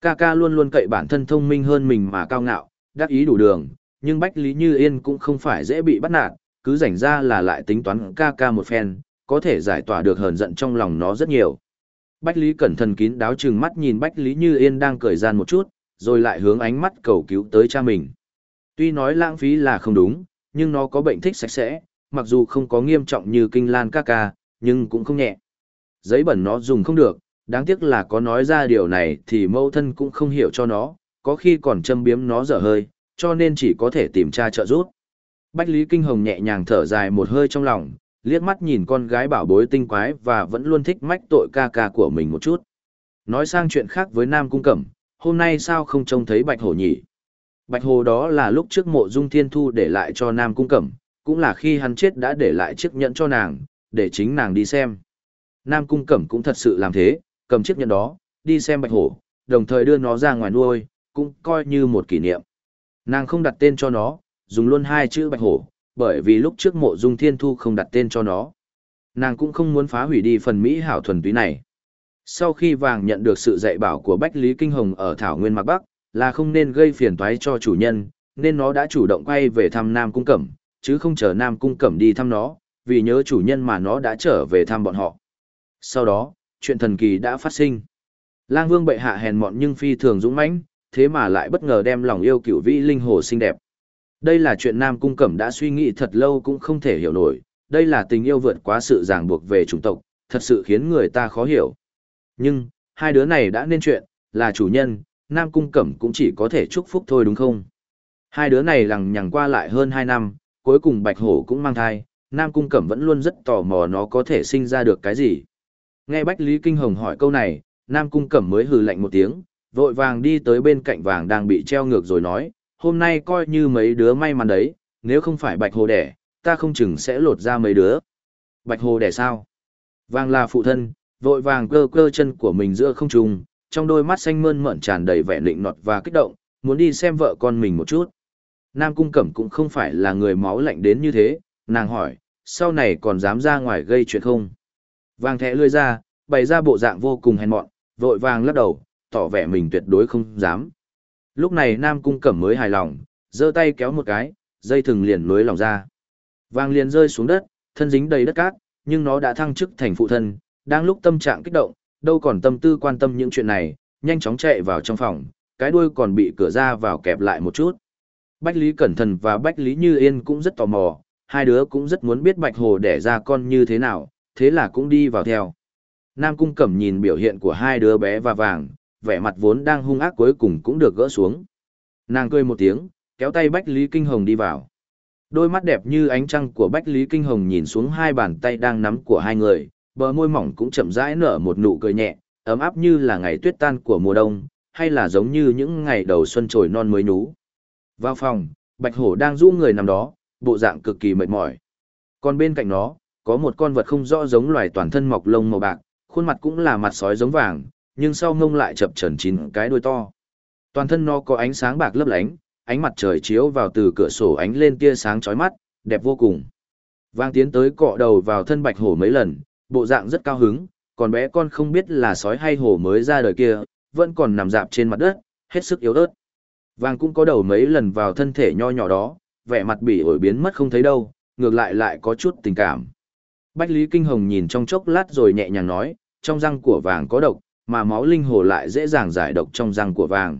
Speaker 1: Ca ca luôn luôn cậy bản thân thông minh hơn mình mà cao ngạo, đắc ý đủ đường, nhưng Bách Lý Như Yên cũng không phải dễ bị bắt nạt, cứ rảnh ra là lại tính toán ca ca một phen, có thể giải tỏa được hờn giận trong lòng nó rất nhiều. Bách Lý cẩn thận kín đáo chừng mắt nhìn Bách Lý Như Yên đang cười gian một chút, rồi lại hướng ánh mắt cầu cứu tới cha mình. Tuy nói lãng phí là không đúng, nhưng nó có bệnh thích sạch sẽ, mặc dù không có nghiêm trọng như kinh lan ca ca, nhưng cũng không nhẹ. Giấy bẩn nó dùng không được, đáng tiếc là có nói ra điều này thì mẫu thân cũng không hiểu cho nó, có khi còn châm biếm nó dở hơi, cho nên chỉ có thể tìm cha trợ giúp. Bách Lý Kinh Hồng nhẹ nhàng thở dài một hơi trong lòng, liếc mắt nhìn con gái bảo bối tinh quái và vẫn luôn thích mách tội ca ca của mình một chút. Nói sang chuyện khác với Nam Cung Cẩm, hôm nay sao không trông thấy Bạch Hổ nhỉ? Bạch Hồ đó là lúc trước mộ dung thiên thu để lại cho Nam Cung Cẩm, cũng là khi hắn chết đã để lại chiếc nhẫn cho nàng, để chính nàng đi xem. Nam Cung Cẩm cũng thật sự làm thế, cầm chiếc nhẫn đó, đi xem Bạch Hổ, đồng thời đưa nó ra ngoài nuôi, cũng coi như một kỷ niệm. Nàng không đặt tên cho nó, dùng luôn hai chữ Bạch Hổ, bởi vì lúc trước mộ dung thiên thu không đặt tên cho nó. Nàng cũng không muốn phá hủy đi phần Mỹ hảo thuần túy này. Sau khi vàng nhận được sự dạy bảo của Bách Lý Kinh Hồng ở Thảo Nguyên Mạc Bắc, là không nên gây phiền toái cho chủ nhân, nên nó đã chủ động quay về thăm Nam Cung Cẩm, chứ không chờ Nam Cung Cẩm đi thăm nó, vì nhớ chủ nhân mà nó đã trở về thăm bọn họ. Sau đó, chuyện thần kỳ đã phát sinh. Lang Vương bệ hạ hèn mọn nhưng phi thường dũng mãnh, thế mà lại bất ngờ đem lòng yêu cửu vĩ linh hồ xinh đẹp. Đây là chuyện Nam Cung Cẩm đã suy nghĩ thật lâu cũng không thể hiểu nổi, đây là tình yêu vượt quá sự ràng buộc về chủng tộc, thật sự khiến người ta khó hiểu. Nhưng, hai đứa này đã nên chuyện, là chủ nhân, Nam Cung Cẩm cũng chỉ có thể chúc phúc thôi đúng không? Hai đứa này lằng nhằng qua lại hơn hai năm, cuối cùng Bạch Hổ cũng mang thai, Nam Cung Cẩm vẫn luôn rất tò mò nó có thể sinh ra được cái gì. Nghe Bách Lý Kinh Hồng hỏi câu này, Nam Cung Cẩm mới hừ lạnh một tiếng, vội vàng đi tới bên cạnh vàng đang bị treo ngược rồi nói, hôm nay coi như mấy đứa may mắn đấy, nếu không phải Bạch Hồ đẻ, ta không chừng sẽ lột ra mấy đứa. Bạch Hồ đẻ sao? Vàng là phụ thân, vội vàng cơ cơ chân của mình giữa không trung, trong đôi mắt xanh mơn mởn tràn đầy vẻ lịnh nọt và kích động, muốn đi xem vợ con mình một chút. Nam Cung Cẩm cũng không phải là người máu lạnh đến như thế, nàng hỏi, sau này còn dám ra ngoài gây chuyện không? Vàng thẻ lươi ra, bày ra bộ dạng vô cùng hèn mọn, vội vàng lắc đầu, tỏ vẻ mình tuyệt đối không dám. Lúc này Nam Cung Cẩm mới hài lòng, giơ tay kéo một cái, dây thừng liền nối lòng ra. Vàng liền rơi xuống đất, thân dính đầy đất cát, nhưng nó đã thăng chức thành phụ thân, đang lúc tâm trạng kích động, đâu còn tâm tư quan tâm những chuyện này, nhanh chóng chạy vào trong phòng, cái đuôi còn bị cửa ra vào kẹp lại một chút. Bách Lý Cẩn Thận và Bách Lý Như Yên cũng rất tò mò, hai đứa cũng rất muốn biết Bạch Hồ đẻ ra con như thế nào, thế là cũng đi vào theo. Nam Cung Cẩm nhìn biểu hiện của hai đứa bé và vàng, vẻ mặt vốn đang hung ác cuối cùng cũng được gỡ xuống. Nàng cười một tiếng, kéo tay Bách Lý Kinh Hồng đi vào. Đôi mắt đẹp như ánh trăng của Bách Lý Kinh Hồng nhìn xuống hai bàn tay đang nắm của hai người, bờ môi mỏng cũng chậm rãi nở một nụ cười nhẹ, ấm áp như là ngày tuyết tan của mùa đông, hay là giống như những ngày đầu xuân trồi non mới nhú. Vào phòng, Bạch Hổ đang rũ người nằm đó, bộ dạng cực kỳ mệt mỏi. Còn bên cạnh nó, có một con vật không rõ giống loài toàn thân mọc lông màu bạc, khuôn mặt cũng là mặt sói giống vàng, nhưng sau ngông lại chập chờn chín cái đuôi to. Toàn thân nó có ánh sáng bạc lấp lánh, ánh mặt trời chiếu vào từ cửa sổ ánh lên tia sáng chói mắt, đẹp vô cùng. Vang tiến tới cọ đầu vào thân bạch hổ mấy lần, bộ dạng rất cao hứng, còn bé con không biết là sói hay hổ mới ra đời kia, vẫn còn nằm dạp trên mặt đất, hết sức yếu ớt. Vàng cũng có đầu mấy lần vào thân thể nho nhỏ đó, vẻ mặt bị ổi biến mất không thấy đâu, ngược lại lại có chút tình cảm. Bách Lý Kinh Hồng nhìn trong chốc lát rồi nhẹ nhàng nói, trong răng của vàng có độc, mà máu linh hồ lại dễ dàng giải độc trong răng của vàng.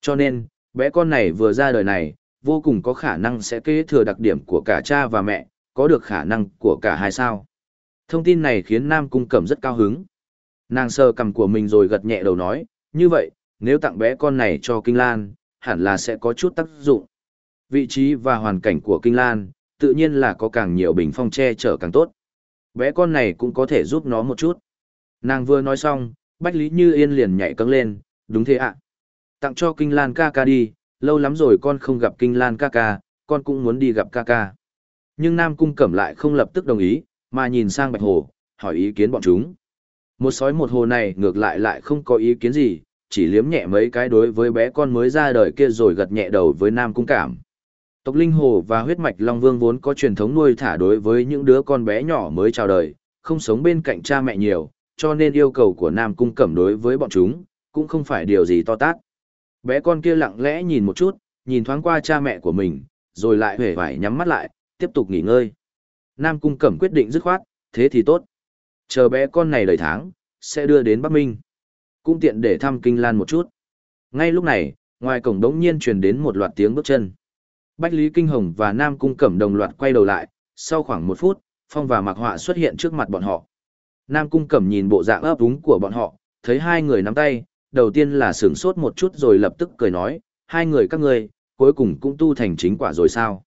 Speaker 1: Cho nên, bé con này vừa ra đời này, vô cùng có khả năng sẽ kế thừa đặc điểm của cả cha và mẹ, có được khả năng của cả hai sao. Thông tin này khiến Nam Cung Cẩm rất cao hứng. Nàng sờ cầm của mình rồi gật nhẹ đầu nói, như vậy, nếu tặng bé con này cho Kinh Lan, hẳn là sẽ có chút tác dụng. Vị trí và hoàn cảnh của Kinh Lan, tự nhiên là có càng nhiều bình phong che chở càng tốt. Bé con này cũng có thể giúp nó một chút. Nàng vừa nói xong, Bách Lý Như Yên liền nhảy cấng lên, đúng thế ạ. Tặng cho Kinh Lan ca ca đi, lâu lắm rồi con không gặp Kinh Lan ca ca, con cũng muốn đi gặp ca ca. Nhưng Nam Cung Cẩm lại không lập tức đồng ý, mà nhìn sang Bạch Hồ, hỏi ý kiến bọn chúng. Một sói một hồ này ngược lại lại không có ý kiến gì, chỉ liếm nhẹ mấy cái đối với bé con mới ra đời kia rồi gật nhẹ đầu với Nam Cung Cảm. Tộc Linh Hồ và huyết mạch Long Vương vốn có truyền thống nuôi thả đối với những đứa con bé nhỏ mới chào đời, không sống bên cạnh cha mẹ nhiều, cho nên yêu cầu của Nam Cung Cẩm đối với bọn chúng, cũng không phải điều gì to tát. Bé con kia lặng lẽ nhìn một chút, nhìn thoáng qua cha mẹ của mình, rồi lại hề vải nhắm mắt lại, tiếp tục nghỉ ngơi. Nam Cung Cẩm quyết định dứt khoát, thế thì tốt. Chờ bé con này đầy tháng, sẽ đưa đến Bắc Minh. Cũng tiện để thăm Kinh Lan một chút. Ngay lúc này, ngoài cổng đống nhiên truyền đến một loạt tiếng bước chân. Bách Lý Kinh Hồng và Nam Cung Cẩm đồng loạt quay đầu lại, sau khoảng một phút, Phong và Mạc Họa xuất hiện trước mặt bọn họ. Nam Cung Cẩm nhìn bộ dạng ấp úng của bọn họ, thấy hai người nắm tay, đầu tiên là sửng sốt một chút rồi lập tức cười nói, hai người các ngươi, cuối cùng cũng tu thành chính quả rồi sao?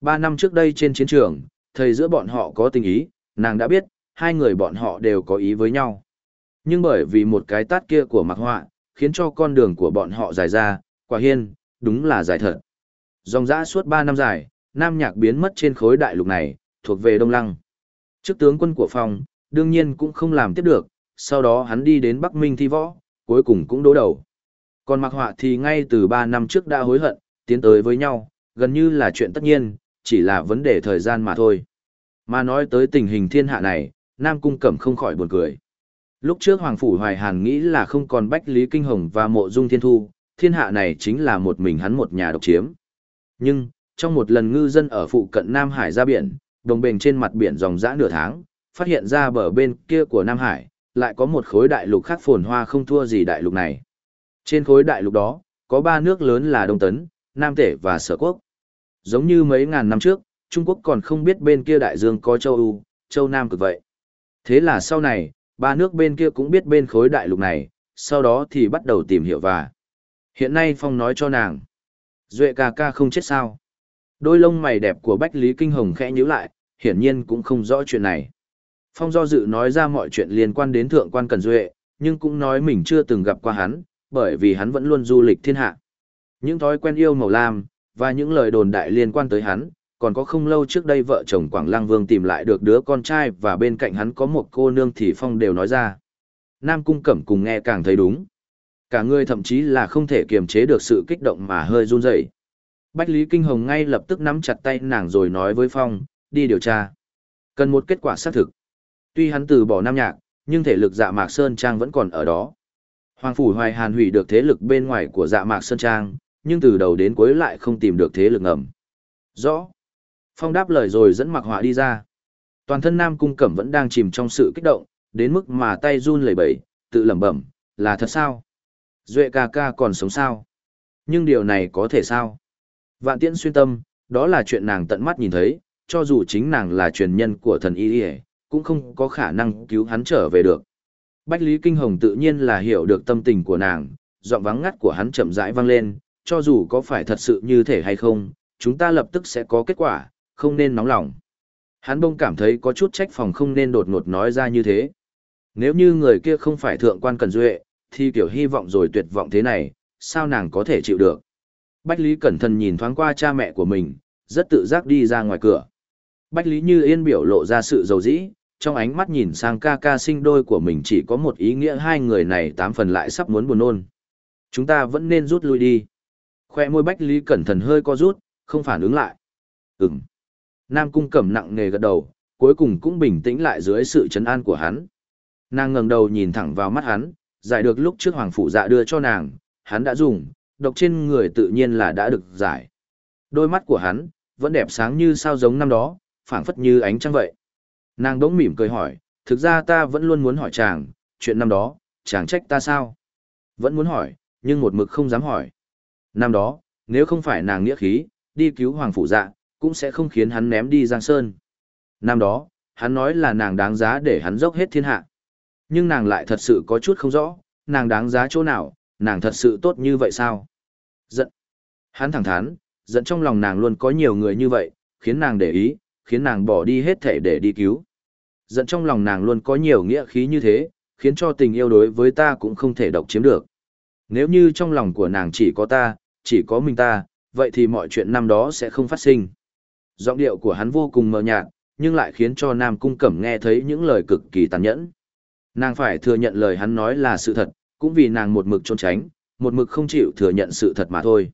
Speaker 1: Ba năm trước đây trên chiến trường, thầy giữa bọn họ có tình ý, nàng đã biết, hai người bọn họ đều có ý với nhau. Nhưng bởi vì một cái tát kia của Mạc Họa, khiến cho con đường của bọn họ dài ra, quả hiên, đúng là dài thật. Dòng dã suốt ba năm dài, Nam Nhạc biến mất trên khối đại lục này, thuộc về Đông Lăng. Trước tướng quân của phòng, đương nhiên cũng không làm tiếp được, sau đó hắn đi đến Bắc Minh thi võ, cuối cùng cũng đố đầu. Còn Mạc Họa thì ngay từ ba năm trước đã hối hận, tiến tới với nhau, gần như là chuyện tất nhiên, chỉ là vấn đề thời gian mà thôi. Mà nói tới tình hình thiên hạ này, Nam Cung Cẩm không khỏi buồn cười. Lúc trước Hoàng Phủ Hoài Hàn nghĩ là không còn Bách Lý Kinh Hồng và Mộ Dung Thiên Thu, thiên hạ này chính là một mình hắn một nhà độc chiếm. Nhưng, trong một lần ngư dân ở phụ cận Nam Hải ra biển, đồng bền trên mặt biển dòng dã nửa tháng, phát hiện ra bờ bên kia của Nam Hải, lại có một khối đại lục khác phồn hoa không thua gì đại lục này. Trên khối đại lục đó, có ba nước lớn là Đông Tấn, Nam Tể và Sở Quốc. Giống như mấy ngàn năm trước, Trung Quốc còn không biết bên kia đại dương có châu Âu, châu Nam cực vậy. Thế là sau này, ba nước bên kia cũng biết bên khối đại lục này, sau đó thì bắt đầu tìm hiểu và. Hiện nay Phong nói cho nàng. Duệ ca ca không chết sao. Đôi lông mày đẹp của Bách Lý Kinh Hồng khẽ nhíu lại, hiển nhiên cũng không rõ chuyện này. Phong do dự nói ra mọi chuyện liên quan đến thượng quan Cần Duệ, nhưng cũng nói mình chưa từng gặp qua hắn, bởi vì hắn vẫn luôn du lịch thiên hạ. Những thói quen yêu màu lam, và những lời đồn đại liên quan tới hắn, còn có không lâu trước đây vợ chồng Quảng Lăng Vương tìm lại được đứa con trai và bên cạnh hắn có một cô nương thì Phong đều nói ra. Nam Cung Cẩm cùng nghe càng thấy đúng. Cả người thậm chí là không thể kiềm chế được sự kích động mà hơi run rẩy. Bách Lý Kinh Hồng ngay lập tức nắm chặt tay nàng rồi nói với Phong, đi điều tra. Cần một kết quả xác thực. Tuy hắn từ bỏ Nam Nhạc, nhưng thể lực dạ mạc Sơn Trang vẫn còn ở đó. Hoàng Phủ Hoài Hàn hủy được thế lực bên ngoài của dạ mạc Sơn Trang, nhưng từ đầu đến cuối lại không tìm được thế lực ngầm. Rõ. Phong đáp lời rồi dẫn mặc họa đi ra. Toàn thân Nam Cung Cẩm vẫn đang chìm trong sự kích động, đến mức mà tay run lẩy bẩy, tự lẩm bẩm, là thật sao? Duệ ca ca còn sống sao? Nhưng điều này có thể sao? Vạn tiễn xuyên tâm, đó là chuyện nàng tận mắt nhìn thấy, cho dù chính nàng là truyền nhân của thần y cũng không có khả năng cứu hắn trở về được. Bách Lý Kinh Hồng tự nhiên là hiểu được tâm tình của nàng, giọng vắng ngắt của hắn chậm rãi vang lên, cho dù có phải thật sự như thể hay không, chúng ta lập tức sẽ có kết quả, không nên nóng lòng. Hắn bông cảm thấy có chút trách phòng không nên đột ngột nói ra như thế. Nếu như người kia không phải thượng quan cần duệ, thì kiểu hy vọng rồi tuyệt vọng thế này, sao nàng có thể chịu được. Bách Lý cẩn thận nhìn thoáng qua cha mẹ của mình, rất tự giác đi ra ngoài cửa. Bách Lý như yên biểu lộ ra sự dầu dĩ, trong ánh mắt nhìn sang ca ca sinh đôi của mình chỉ có một ý nghĩa hai người này tám phần lại sắp muốn buồn nôn. Chúng ta vẫn nên rút lui đi. Khoe môi Bách Lý cẩn thận hơi co rút, không phản ứng lại. Ừm. Nam cung cẩm nặng nề gật đầu, cuối cùng cũng bình tĩnh lại dưới sự chấn an của hắn. Nàng ngẩng đầu nhìn thẳng vào mắt hắn, giải được lúc trước hoàng phủ dạ đưa cho nàng, hắn đã dùng, độc trên người tự nhiên là đã được giải. Đôi mắt của hắn, vẫn đẹp sáng như sao giống năm đó, phảng phất như ánh trăng vậy. Nàng đống mỉm cười hỏi, thực ra ta vẫn luôn muốn hỏi chàng, chuyện năm đó, chàng trách ta sao? Vẫn muốn hỏi, nhưng một mực không dám hỏi. Năm đó, nếu không phải nàng nghĩa khí, đi cứu hoàng phủ dạ, cũng sẽ không khiến hắn ném đi Giang Sơn. Năm đó, hắn nói là nàng đáng giá để hắn dốc hết thiên hạ. Nhưng nàng lại thật sự có chút không rõ, nàng đáng giá chỗ nào, nàng thật sự tốt như vậy sao? Giận. Hắn thẳng thắn, giận trong lòng nàng luôn có nhiều người như vậy, khiến nàng để ý, khiến nàng bỏ đi hết thể để đi cứu. Giận trong lòng nàng luôn có nhiều nghĩa khí như thế, khiến cho tình yêu đối với ta cũng không thể độc chiếm được. Nếu như trong lòng của nàng chỉ có ta, chỉ có mình ta, vậy thì mọi chuyện năm đó sẽ không phát sinh. Giọng điệu của hắn vô cùng mờ nhạt, nhưng lại khiến cho Nam Cung Cẩm nghe thấy những lời cực kỳ tàn nhẫn. Nàng phải thừa nhận lời hắn nói là sự thật, cũng vì nàng một mực trốn tránh, một mực không chịu thừa nhận sự thật mà thôi.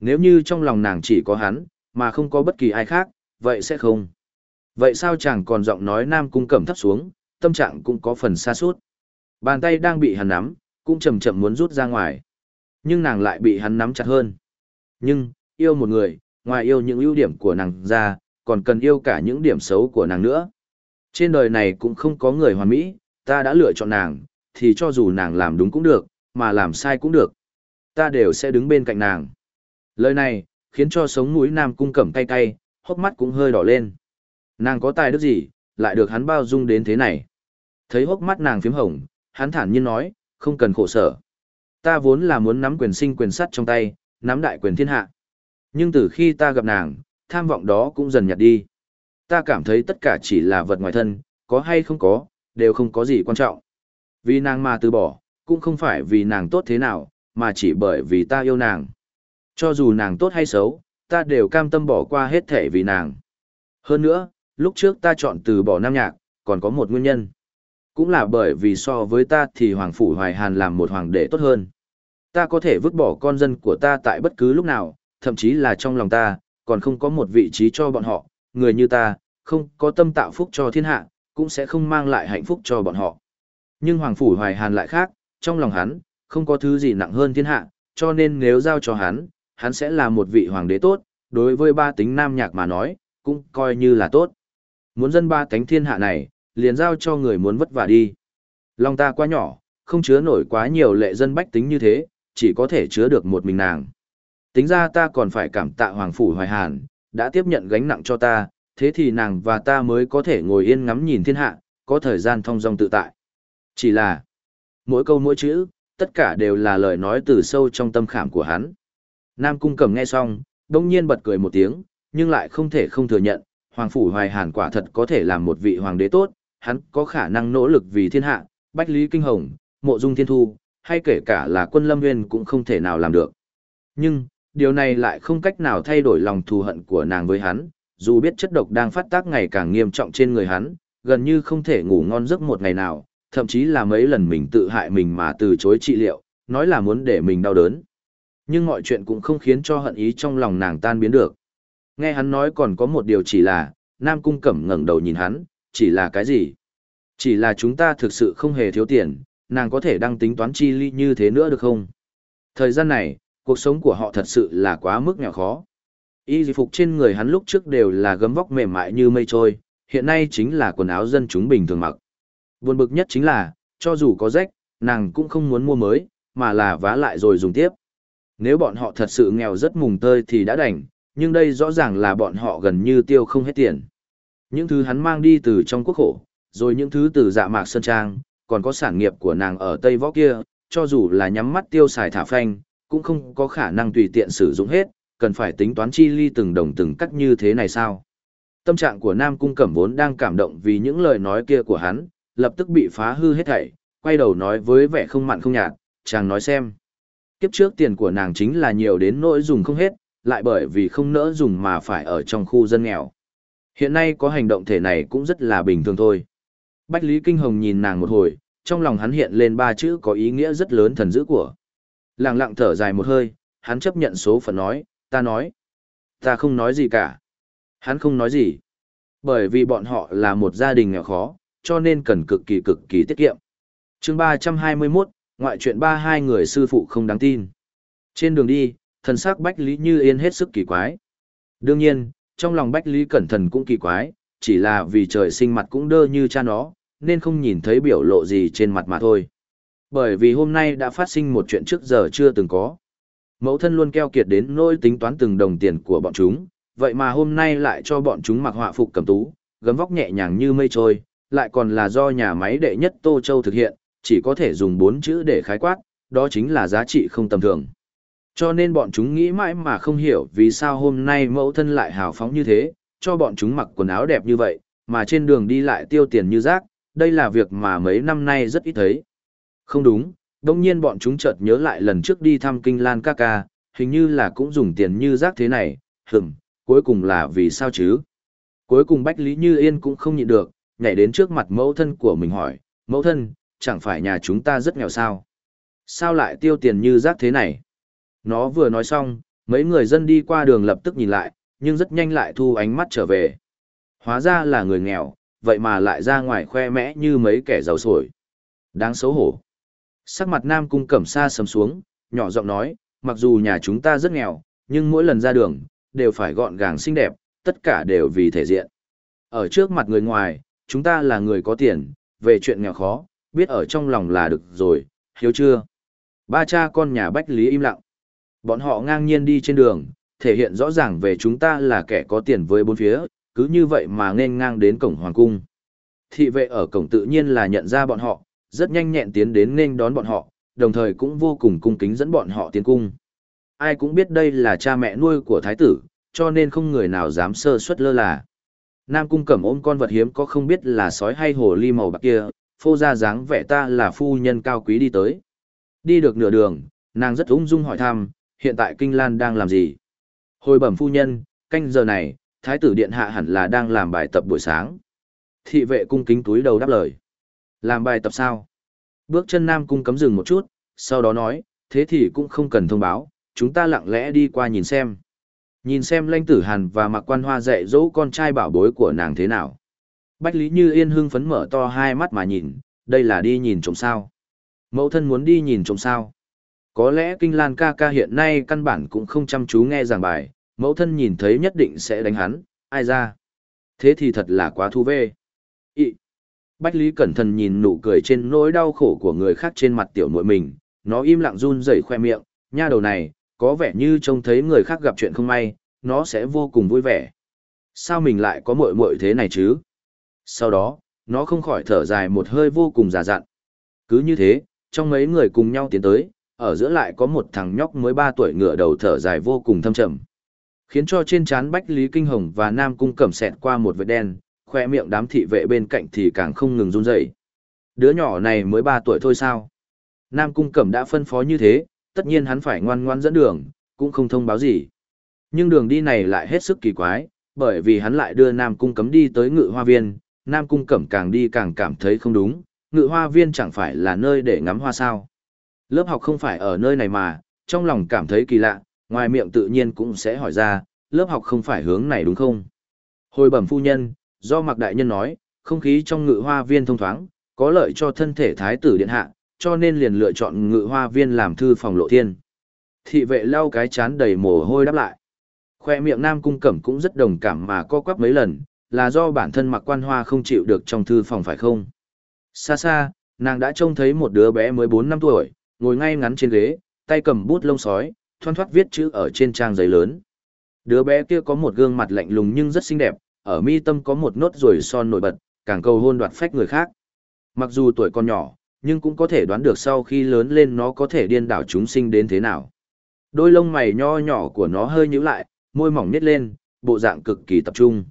Speaker 1: Nếu như trong lòng nàng chỉ có hắn, mà không có bất kỳ ai khác, vậy sẽ không. Vậy sao chàng còn giọng nói Nam Cung Cẩm thấp xuống, tâm trạng cũng có phần xa suốt. Bàn tay đang bị hắn nắm, cũng chậm chậm muốn rút ra ngoài. Nhưng nàng lại bị hắn nắm chặt hơn. Nhưng, yêu một người, ngoài yêu những ưu điểm của nàng ra, còn cần yêu cả những điểm xấu của nàng nữa. Trên đời này cũng không có người hoàn mỹ, ta đã lựa chọn nàng, thì cho dù nàng làm đúng cũng được, mà làm sai cũng được. Ta đều sẽ đứng bên cạnh nàng. Lời này, khiến cho sống mũi nam cung cẩm cay cay, hốc mắt cũng hơi đỏ lên. Nàng có tài đức gì, lại được hắn bao dung đến thế này. Thấy hốc mắt nàng phím hồng, hắn thản nhiên nói, không cần khổ sở. Ta vốn là muốn nắm quyền sinh quyền sắt trong tay, nắm đại quyền thiên hạ. Nhưng từ khi ta gặp nàng, tham vọng đó cũng dần nhạt đi. Ta cảm thấy tất cả chỉ là vật ngoài thân, có hay không có, đều không có gì quan trọng. Vì nàng mà từ bỏ, cũng không phải vì nàng tốt thế nào, mà chỉ bởi vì ta yêu nàng. Cho dù nàng tốt hay xấu, ta đều cam tâm bỏ qua hết thể vì nàng. Hơn nữa, lúc trước ta chọn từ bỏ nam nhạc, còn có một nguyên nhân. Cũng là bởi vì so với ta thì Hoàng Phủ Hoài Hàn làm một hoàng đệ tốt hơn. Ta có thể vứt bỏ con dân của ta tại bất cứ lúc nào, thậm chí là trong lòng ta, còn không có một vị trí cho bọn họ, người như ta, không có tâm tạo phúc cho thiên hạ, cũng sẽ không mang lại hạnh phúc cho bọn họ. Nhưng Hoàng Phủ Hoài Hàn lại khác, trong lòng hắn, không có thứ gì nặng hơn thiên hạ, cho nên nếu giao cho hắn, hắn sẽ là một vị hoàng đế tốt, đối với ba tính nam nhạc mà nói, cũng coi như là tốt. Muốn dân ba cánh thiên hạ này, liền giao cho người muốn vất vả đi. Lòng ta quá nhỏ, không chứa nổi quá nhiều lệ dân bách tính như thế, chỉ có thể chứa được một mình nàng. Tính ra ta còn phải cảm tạ Hoàng Phủ Hoài Hàn, đã tiếp nhận gánh nặng cho ta, thế thì nàng và ta mới có thể ngồi yên ngắm nhìn thiên hạ, có thời gian thong dong tự tại. Chỉ là, mỗi câu mỗi chữ, tất cả đều là lời nói từ sâu trong tâm khảm của hắn. Nam Cung Cẩm nghe xong, đông nhiên bật cười một tiếng, nhưng lại không thể không thừa nhận, Hoàng Phủ Hoài Hàn quả thật có thể làm một vị hoàng đế tốt, hắn có khả năng nỗ lực vì thiên hạ, Bách Lý Kinh Hồng, Mộ Dung Thiên Thu, hay kể cả là quân Lâm Nguyên cũng không thể nào làm được. Nhưng, điều này lại không cách nào thay đổi lòng thù hận của nàng với hắn, dù biết chất độc đang phát tác ngày càng nghiêm trọng trên người hắn, gần như không thể ngủ ngon giấc một ngày nào, thậm chí là mấy lần mình tự hại mình mà từ chối trị liệu, nói là muốn để mình đau đớn. Nhưng mọi chuyện cũng không khiến cho hận ý trong lòng nàng tan biến được. Nghe hắn nói còn có một điều chỉ là, Nam Cung Cẩm ngẩng đầu nhìn hắn, chỉ là cái gì? Chỉ là chúng ta thực sự không hề thiếu tiền, nàng có thể đăng tính toán chi ly như thế nữa được không? Thời gian này, cuộc sống của họ thật sự là quá mức nghèo khó. Y phục trên người hắn lúc trước đều là gấm vóc mềm mại như mây trôi, hiện nay chính là quần áo dân chúng bình thường mặc. Buồn bực nhất chính là, cho dù có rách, nàng cũng không muốn mua mới, mà là vá lại rồi dùng tiếp. Nếu bọn họ thật sự nghèo rất mùng tơi thì đã đành, nhưng đây rõ ràng là bọn họ gần như tiêu không hết tiền. Những thứ hắn mang đi từ trong quốc khổ, rồi những thứ từ dạ mạc sơn trang, còn có sản nghiệp của nàng ở Tây Võ kia, cho dù là nhắm mắt tiêu xài thả phanh, cũng không có khả năng tùy tiện sử dụng hết, cần phải tính toán chi ly từng đồng từng cắt như thế này sao. Tâm trạng của Nam Cung Cẩm vốn đang cảm động vì những lời nói kia của hắn, lập tức bị phá hư hết thảy, quay đầu nói với vẻ không mặn không nhạt, chàng nói xem. Kiếp trước tiền của nàng chính là nhiều đến nỗi dùng không hết, lại bởi vì không nỡ dùng mà phải ở trong khu dân nghèo. Hiện nay có hành động thể này cũng rất là bình thường thôi. Bách Lý Kinh Hồng nhìn nàng một hồi, trong lòng hắn hiện lên ba chữ có ý nghĩa rất lớn thần dữ của. Lặng lặng thở dài một hơi, hắn chấp nhận số phận nói, ta nói. Ta không nói gì cả. Hắn không nói gì. Bởi vì bọn họ là một gia đình nghèo khó, cho nên cần cực kỳ cực kỳ tiết kiệm. chương 321, ngoại chuyện ba hai người sư phụ không đáng tin. Trên đường đi, thần sắc Bách Lý Như Yên hết sức kỳ quái. Đương nhiên, trong lòng Bách Lý Cẩn Thần cũng kỳ quái, chỉ là vì trời sinh mặt cũng đơ như cha nó, nên không nhìn thấy biểu lộ gì trên mặt mà thôi. Bởi vì hôm nay đã phát sinh một chuyện trước giờ chưa từng có. Mẫu thân luôn keo kiệt đến nỗi tính toán từng đồng tiền của bọn chúng, vậy mà hôm nay lại cho bọn chúng mặc họa phục cầm tú, gấm vóc nhẹ nhàng như mây trôi, lại còn là do nhà máy đệ nhất Tô Châu thực hiện, chỉ có thể dùng bốn chữ để khái quát, đó chính là giá trị không tầm thường. Cho nên bọn chúng nghĩ mãi mà không hiểu vì sao hôm nay mẫu thân lại hào phóng như thế, cho bọn chúng mặc quần áo đẹp như vậy, mà trên đường đi lại tiêu tiền như rác, đây là việc mà mấy năm nay rất ít thấy. Không đúng, đông nhiên bọn chúng chợt nhớ lại lần trước đi thăm kinh lan ca ca, hình như là cũng dùng tiền như rác thế này, hừm, cuối cùng là vì sao chứ? Cuối cùng Bách Lý Như Yên cũng không nhịn được, nhảy đến trước mặt mẫu thân của mình hỏi, mẫu thân, chẳng phải nhà chúng ta rất nghèo sao? Sao lại tiêu tiền như rác thế này? Nó vừa nói xong, mấy người dân đi qua đường lập tức nhìn lại, nhưng rất nhanh lại thu ánh mắt trở về. Hóa ra là người nghèo, vậy mà lại ra ngoài khoe mẽ như mấy kẻ giàu sổi. Đáng xấu hổ. Sắc mặt Nam Cung Cẩm Sa sầm xuống, nhỏ giọng nói, mặc dù nhà chúng ta rất nghèo, nhưng mỗi lần ra đường, đều phải gọn gàng xinh đẹp, tất cả đều vì thể diện. Ở trước mặt người ngoài, chúng ta là người có tiền, về chuyện nghèo khó, biết ở trong lòng là được rồi, hiểu chưa? Ba cha con nhà Bách Lý im lặng. Bọn họ ngang nhiên đi trên đường, thể hiện rõ ràng về chúng ta là kẻ có tiền với bốn phía, cứ như vậy mà nên ngang đến cổng hoàng cung. Thị vệ ở cổng tự nhiên là nhận ra bọn họ, rất nhanh nhẹn tiến đến nên đón bọn họ, đồng thời cũng vô cùng cung kính dẫn bọn họ tiến cung. ai cũng biết đây là cha mẹ nuôi của thái tử, cho nên không người nào dám sơ suất lơ là. Nam cung cẩm ôm con vật hiếm có không biết là sói hay hồ ly màu bạc kia, phô ra dáng vẻ ta là phu nhân cao quý đi tới. Đi được nửa đường, nàng rất ung dung hỏi thăm, hiện tại Kinh Lan đang làm gì? Hồi bẩm phu nhân, canh giờ này, thái tử điện hạ hẳn là đang làm bài tập buổi sáng. Thị vệ cung kính túi đầu đáp lời. Làm bài tập sao? Bước chân Nam cung cấm dừng một chút, sau đó nói, thế thì cũng không cần thông báo, chúng ta lặng lẽ đi qua nhìn xem. Nhìn xem Lanh tử hàn và mặc quan hoa dạy dỗ con trai bảo bối của nàng thế nào. Bách Lý Như Yên hưng phấn mở to hai mắt mà nhìn, đây là đi nhìn trộm sao. Mẫu thân muốn đi nhìn trộm sao. Có lẽ Kinh Lan ca ca hiện nay căn bản cũng không chăm chú nghe giảng bài, mẫu thân nhìn thấy nhất định sẽ đánh hắn, ai ra. Thế thì thật là quá thú vê. Ý. Bách Lý cẩn thận nhìn nụ cười trên nỗi đau khổ của người khác trên mặt tiểu muội mình, nó im lặng run rẩy khoe miệng, nha đầu này, có vẻ như trông thấy người khác gặp chuyện không may, nó sẽ vô cùng vui vẻ. Sao mình lại có muội muội thế này chứ? Sau đó, nó không khỏi thở dài một hơi vô cùng già dặn. Cứ như thế, trong mấy người cùng nhau tiến tới, ở giữa lại có một thằng nhóc mới 3 tuổi ngựa đầu thở dài vô cùng thâm trầm. Khiến cho trên trán Bách Lý Kinh Hồng và Nam Cung Cẩm sẹt qua một vệt đen, khoe miệng đám thị vệ bên cạnh thì càng không ngừng run rẩy. Đứa nhỏ này mới 3 tuổi thôi sao? Nam Cung Cẩm đã phân phó như thế, tất nhiên hắn phải ngoan ngoan dẫn đường, cũng không thông báo gì. Nhưng đường đi này lại hết sức kỳ quái, bởi vì hắn lại đưa Nam Cung cấm đi tới ngự hoa viên, Nam Cung cẩm càng đi càng cảm thấy không đúng, ngự hoa viên chẳng phải là nơi để ngắm hoa sao. Lớp học không phải ở nơi này mà, trong lòng cảm thấy kỳ lạ, ngoài miệng tự nhiên cũng sẽ hỏi ra, lớp học không phải hướng này đúng không? Hồi bẩm phu nhân, do Mạc Đại Nhân nói, không khí trong ngự hoa viên thông thoáng, có lợi cho thân thể thái tử điện hạ, cho nên liền lựa chọn ngự hoa viên làm thư phòng lộ thiên. Thị vệ lau cái chán đầy mồ hôi đáp lại. Khoe miệng nam cung cẩm cũng rất đồng cảm mà co quắp mấy lần, là do bản thân mặc quan hoa không chịu được trong thư phòng phải không? Xa xa, nàng đã trông thấy một đứa bé mới 4 năm tuổi, ngồi ngay ngắn trên ghế, tay cầm bút lông sói, thoăn thoát viết chữ ở trên trang giấy lớn. Đứa bé kia có một gương mặt lạnh lùng nhưng rất xinh đẹp, ở mi tâm có một nốt ruồi son nổi bật, càng cầu hôn đoạt phách người khác. Mặc dù tuổi còn nhỏ, nhưng cũng có thể đoán được sau khi lớn lên nó có thể điên đảo chúng sinh đến thế nào. Đôi lông mày nho nhỏ của nó hơi nhíu lại, môi mỏng nít lên, bộ dạng cực kỳ tập trung.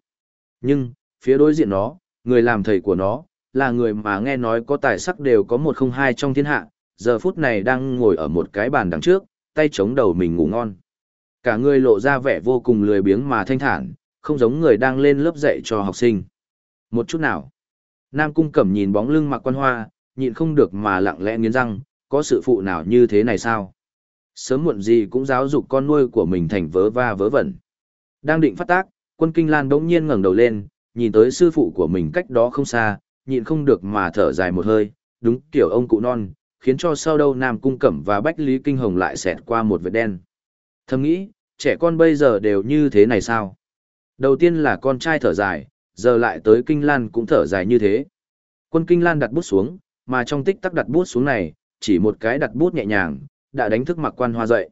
Speaker 1: Nhưng, phía đối diện nó, người làm thầy của nó, là người mà nghe nói có tài sắc đều có một không hai trong thiên hạ, giờ phút này đang ngồi ở một cái bàn đằng trước, tay chống đầu mình ngủ ngon. Cả người lộ ra vẻ vô cùng lười biếng mà thanh thản, không giống người đang lên lớp dạy cho học sinh. Một chút nào. Nam Cung Cẩm nhìn bóng lưng mặc quan hoa, nhịn không được mà lặng lẽ nghiến răng, có sự phụ nào như thế này sao? Sớm muộn gì cũng giáo dục con nuôi của mình thành vớ va vớ vẩn. Đang định phát tác, quân kinh lan đống nhiên ngẩng đầu lên, nhìn tới sư phụ của mình cách đó không xa, nhịn không được mà thở dài một hơi, đúng kiểu ông cụ non, khiến cho sau đâu Nam Cung Cẩm và Bách Lý Kinh Hồng lại xẹt qua một vệt đen. Thầm nghĩ, trẻ con bây giờ đều như thế này sao? Đầu tiên là con trai thở dài, giờ lại tới Kinh Lan cũng thở dài như thế. Quân Kinh Lan đặt bút xuống, mà trong tích tắc đặt bút xuống này, chỉ một cái đặt bút nhẹ nhàng, đã đánh thức mặc quan hoa dậy.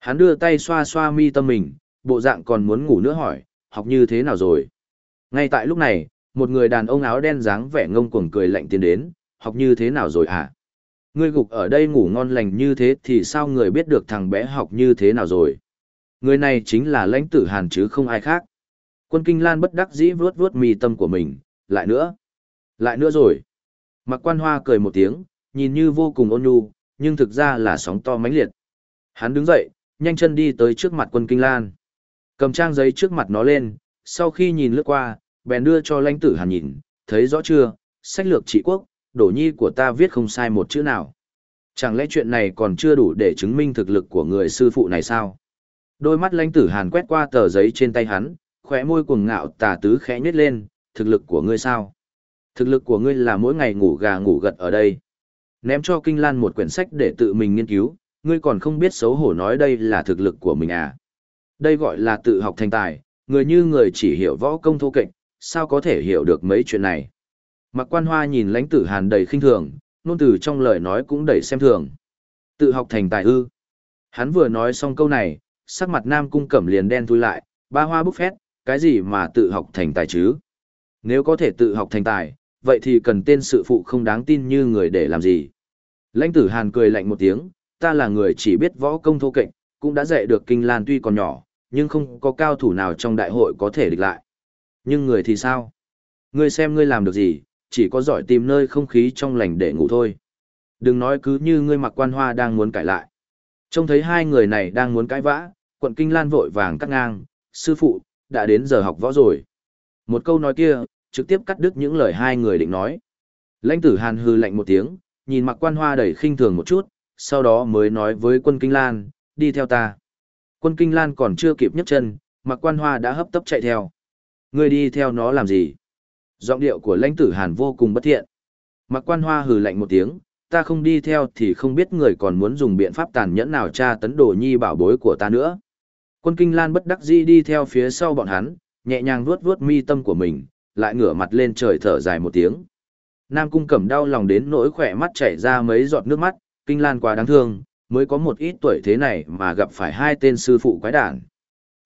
Speaker 1: Hắn đưa tay xoa xoa mi tâm mình, bộ dạng còn muốn ngủ nữa hỏi, học như thế nào rồi? Ngay tại lúc này, một người đàn ông áo đen dáng vẻ ngông cuồng cười lạnh tiến đến, học như thế nào rồi hả? À? Ngươi gục ở đây ngủ ngon lành như thế thì sao người biết được thằng bé học như thế nào rồi? Người này chính là lãnh tử hàn chứ không ai khác. Quân Kinh Lan bất đắc dĩ vuốt vuốt mi tâm của mình, lại nữa. Lại nữa rồi. Mặc quan hoa cười một tiếng, nhìn như vô cùng ôn nhu, nhưng thực ra là sóng to mãnh liệt. Hắn đứng dậy, nhanh chân đi tới trước mặt quân Kinh Lan. Cầm trang giấy trước mặt nó lên, sau khi nhìn lướt qua, bèn đưa cho lãnh tử hàn nhìn, thấy rõ chưa, sách lược trị quốc, đổ nhi của ta viết không sai một chữ nào. Chẳng lẽ chuyện này còn chưa đủ để chứng minh thực lực của người sư phụ này sao? Đôi mắt lãnh tử hàn quét qua tờ giấy trên tay hắn, khóe môi cuồng ngạo tà tứ khẽ nhếch lên, thực lực của ngươi sao? Thực lực của ngươi là mỗi ngày ngủ gà ngủ gật ở đây. Ném cho Kinh Lan một quyển sách để tự mình nghiên cứu, ngươi còn không biết xấu hổ nói đây là thực lực của mình à. Đây gọi là tự học thành tài, người như người chỉ hiểu võ công thô kệch, sao có thể hiểu được mấy chuyện này. Mặc quan hoa nhìn lãnh tử hàn đầy khinh thường, nôn từ trong lời nói cũng đầy xem thường. Tự học thành tài ư. Hắn vừa nói xong câu này, sắc mặt nam cung cẩm liền đen thui lại, ba hoa bức phét, cái gì mà tự học thành tài chứ? Nếu có thể tự học thành tài, vậy thì cần tên sự phụ không đáng tin như người để làm gì? Lãnh tử Hàn cười lạnh một tiếng, ta là người chỉ biết võ công thô kệch, cũng đã dạy được Kinh Lan tuy còn nhỏ, nhưng không có cao thủ nào trong đại hội có thể địch lại. Nhưng người thì sao? Ngươi xem ngươi làm được gì, chỉ có giỏi tìm nơi không khí trong lành để ngủ thôi. Đừng nói cứ như ngươi mặc quan hoa đang muốn cãi lại. Trông thấy hai người này đang muốn cãi vã, quận Kinh Lan vội vàng cắt ngang, sư phụ, đã đến giờ học võ rồi. Một câu nói kia, trực tiếp cắt đứt những lời hai người định nói. Lãnh tử Hàn hư lạnh một tiếng, nhìn mặc quan hoa đầy khinh thường một chút, sau đó mới nói với quân Kinh Lan, đi theo ta. Quân Kinh Lan còn chưa kịp nhấc chân, mặc quan hoa đã hấp tấp chạy theo. Ngươi đi theo nó làm gì? Giọng điệu của lãnh tử Hàn vô cùng bất thiện. Mặc quan hoa hừ lạnh một tiếng, ta không đi theo thì không biết người còn muốn dùng biện pháp tàn nhẫn nào tra tấn đồ nhi bảo bối của ta nữa. Quân Kinh Lan bất đắc dĩ đi theo phía sau bọn hắn, nhẹ nhàng vuốt vuốt mi tâm của mình, lại ngửa mặt lên trời thở dài một tiếng. Nam Cung Cẩm đau lòng đến nỗi khỏe mắt chảy ra mấy giọt nước mắt, Kinh Lan quá đáng thương, mới có một ít tuổi thế này mà gặp phải hai tên sư phụ quái đản.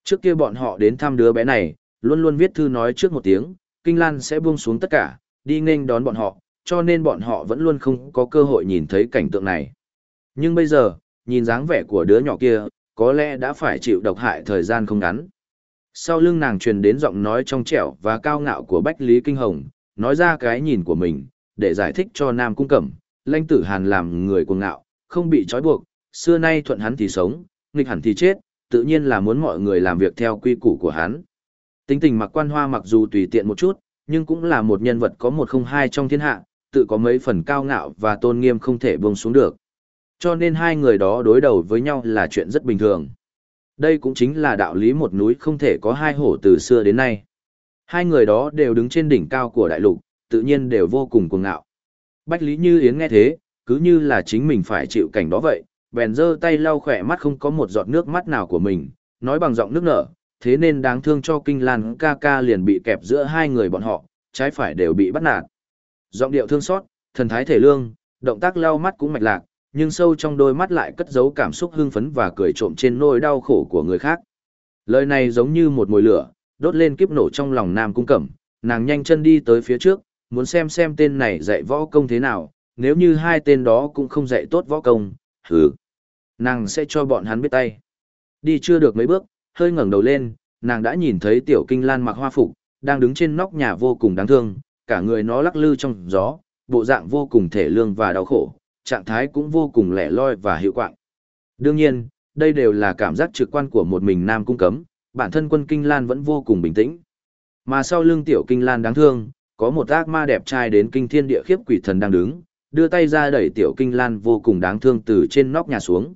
Speaker 1: Trước kia bọn họ đến thăm đứa bé này, luôn luôn viết thư nói trước một tiếng, Kinh Lan sẽ buông xuống tất cả, đi nghênh đón bọn họ, cho nên bọn họ vẫn luôn không có cơ hội nhìn thấy cảnh tượng này. Nhưng bây giờ, nhìn dáng vẻ của đứa nhỏ kia, có lẽ đã phải chịu độc hại thời gian không ngắn. Sau lưng nàng truyền đến giọng nói trong trẻo và cao ngạo của Bách Lý Kinh Hồng, nói ra cái nhìn của mình, để giải thích cho Nam Cung Cẩm, lãnh tử Hàn làm người cuồng ngạo, không bị trói buộc, xưa nay thuận hắn thì sống, nghịch hẳn thì chết, tự nhiên là muốn mọi người làm việc theo quy củ của hắn. Tính tình mặc quan hoa mặc dù tùy tiện một chút, nhưng cũng là một nhân vật có một không hai trong thiên hạ, tự có mấy phần cao ngạo và tôn nghiêm không thể buông xuống được. Cho nên hai người đó đối đầu với nhau là chuyện rất bình thường. Đây cũng chính là đạo lý một núi không thể có hai hổ từ xưa đến nay. Hai người đó đều đứng trên đỉnh cao của đại lục, tự nhiên đều vô cùng cuồng ngạo. Bách Lý Như Yến nghe thế, cứ như là chính mình phải chịu cảnh đó vậy, bèn giơ tay lau khỏe mắt không có một giọt nước mắt nào của mình, nói bằng giọng nước nở, thế nên đáng thương cho Kinh Lan ca ca liền bị kẹp giữa hai người bọn họ, trái phải đều bị bắt nạt. Giọng điệu thương xót, thần thái thể lương, động tác lau mắt cũng mạch lạc, nhưng sâu trong đôi mắt lại cất giấu cảm xúc hưng phấn và cười trộm trên nỗi đau khổ của người khác. Lời này giống như một mồi lửa, đốt lên kiếp nổ trong lòng Nam Cung Cẩm, nàng nhanh chân đi tới phía trước, muốn xem xem tên này dạy võ công thế nào, nếu như hai tên đó cũng không dạy tốt võ công, hừ, nàng sẽ cho bọn hắn biết tay. Đi chưa được mấy bước, hơi ngẩng đầu lên, nàng đã nhìn thấy Tiểu Kinh Lan mặc hoa phục, đang đứng trên nóc nhà vô cùng đáng thương, cả người nó lắc lư trong gió, bộ dạng vô cùng thể lương và đau khổ, trạng thái cũng vô cùng lẻ loi và hiệu quạng. Đương nhiên, đây đều là cảm giác trực quan của một mình nam cung cấm, bản thân quân Kinh Lan vẫn vô cùng bình tĩnh. Mà sau lưng tiểu Kinh Lan đáng thương, có một ác ma đẹp trai đến kinh thiên địa khiếp quỷ thần đang đứng, đưa tay ra đẩy tiểu Kinh Lan vô cùng đáng thương từ trên nóc nhà xuống.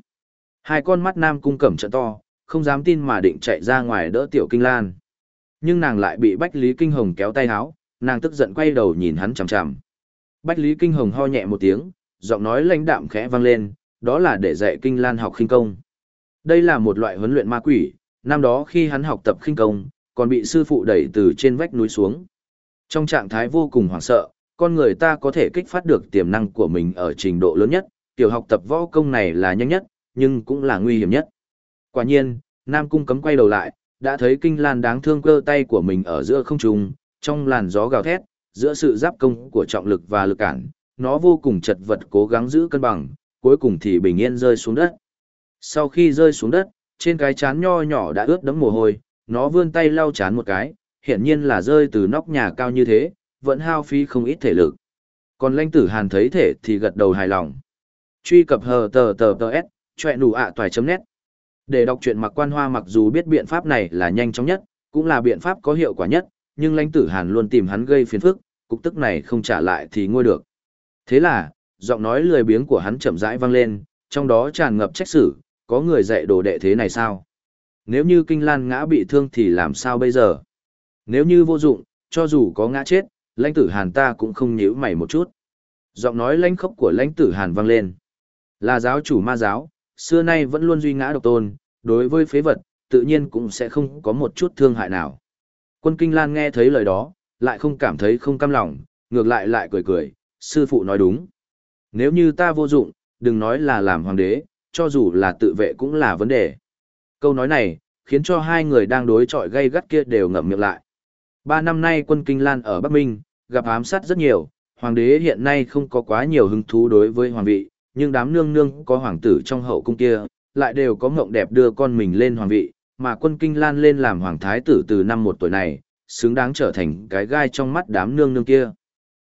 Speaker 1: Hai con mắt nam cung cẩm trợ to, không dám tin mà định chạy ra ngoài đỡ tiểu Kinh Lan. Nhưng nàng lại bị Bách Lý Kinh Hồng kéo tay háo, nàng tức giận quay đầu nhìn hắn chằm chằm. Bách Lý Kinh Hồng ho nhẹ một tiếng, giọng nói lãnh đạm khẽ vang lên, đó là để dạy Kinh Lan học khinh công. Đây là một loại huấn luyện ma quỷ, năm đó khi hắn học tập khinh công, còn bị sư phụ đẩy từ trên vách núi xuống. Trong trạng thái vô cùng hoảng sợ, con người ta có thể kích phát được tiềm năng của mình ở trình độ lớn nhất, tiểu học tập võ công này là nhanh nhất, nhưng cũng là nguy hiểm nhất. Quả nhiên, Nam Cung cấm quay đầu lại, đã thấy Kinh Lan đáng thương cơ tay của mình ở giữa không trung, trong làn gió gào thét, giữa sự giáp công của trọng lực và lực cản, nó vô cùng chật vật cố gắng giữ cân bằng, cuối cùng thì bình yên rơi xuống đất. Sau khi rơi xuống đất, trên cái chán nho nhỏ đã ướt đẫm mồ hôi, nó vươn tay lau chán một cái, hiển nhiên là rơi từ nóc nhà cao như thế, vẫn hao phí không ít thể lực. Còn lãnh tử hàn thấy thể thì gật đầu hài lòng. Truy cập hờ tờ tờ tờ s, chọe nụ ạ toài chấm nét. Để đọc truyện mặc quan hoa mặc dù biết biện pháp này là nhanh chóng nhất, cũng là biện pháp có hiệu quả nhất, nhưng lãnh tử hàn luôn tìm hắn gây phiền phức, cục tức này không trả lại thì ngôi được. Thế là, giọng nói lười biếng của hắn chậm rãi vang lên, trong đó tràn ngập trách xử. có người dạy đồ đệ thế này sao? Nếu như kinh lan ngã bị thương thì làm sao bây giờ? Nếu như vô dụng, cho dù có ngã chết, lãnh tử hàn ta cũng không nhíu mày một chút. Giọng nói lãnh khốc của lãnh tử hàn vang lên. Là giáo chủ ma giáo, xưa nay vẫn luôn duy ngã độc tôn, đối với phế vật, tự nhiên cũng sẽ không có một chút thương hại nào. Quân Kinh Lan nghe thấy lời đó, lại không cảm thấy không cam lòng, ngược lại lại cười cười, sư phụ nói đúng. Nếu như ta vô dụng, đừng nói là làm hoàng đế, cho dù là tự vệ cũng là vấn đề. Câu nói này, khiến cho hai người đang đối chọi gây gắt kia đều ngậm miệng lại. Ba năm nay quân Kinh Lan ở Bắc Minh, gặp ám sát rất nhiều, hoàng đế hiện nay không có quá nhiều hứng thú đối với hoàng vị, nhưng đám nương nương có hoàng tử trong hậu cung kia, lại đều có mộng đẹp đưa con mình lên hoàng vị, mà quân kinh lan lên làm hoàng thái tử từ năm một tuổi này, xứng đáng trở thành cái gai trong mắt đám nương nương kia.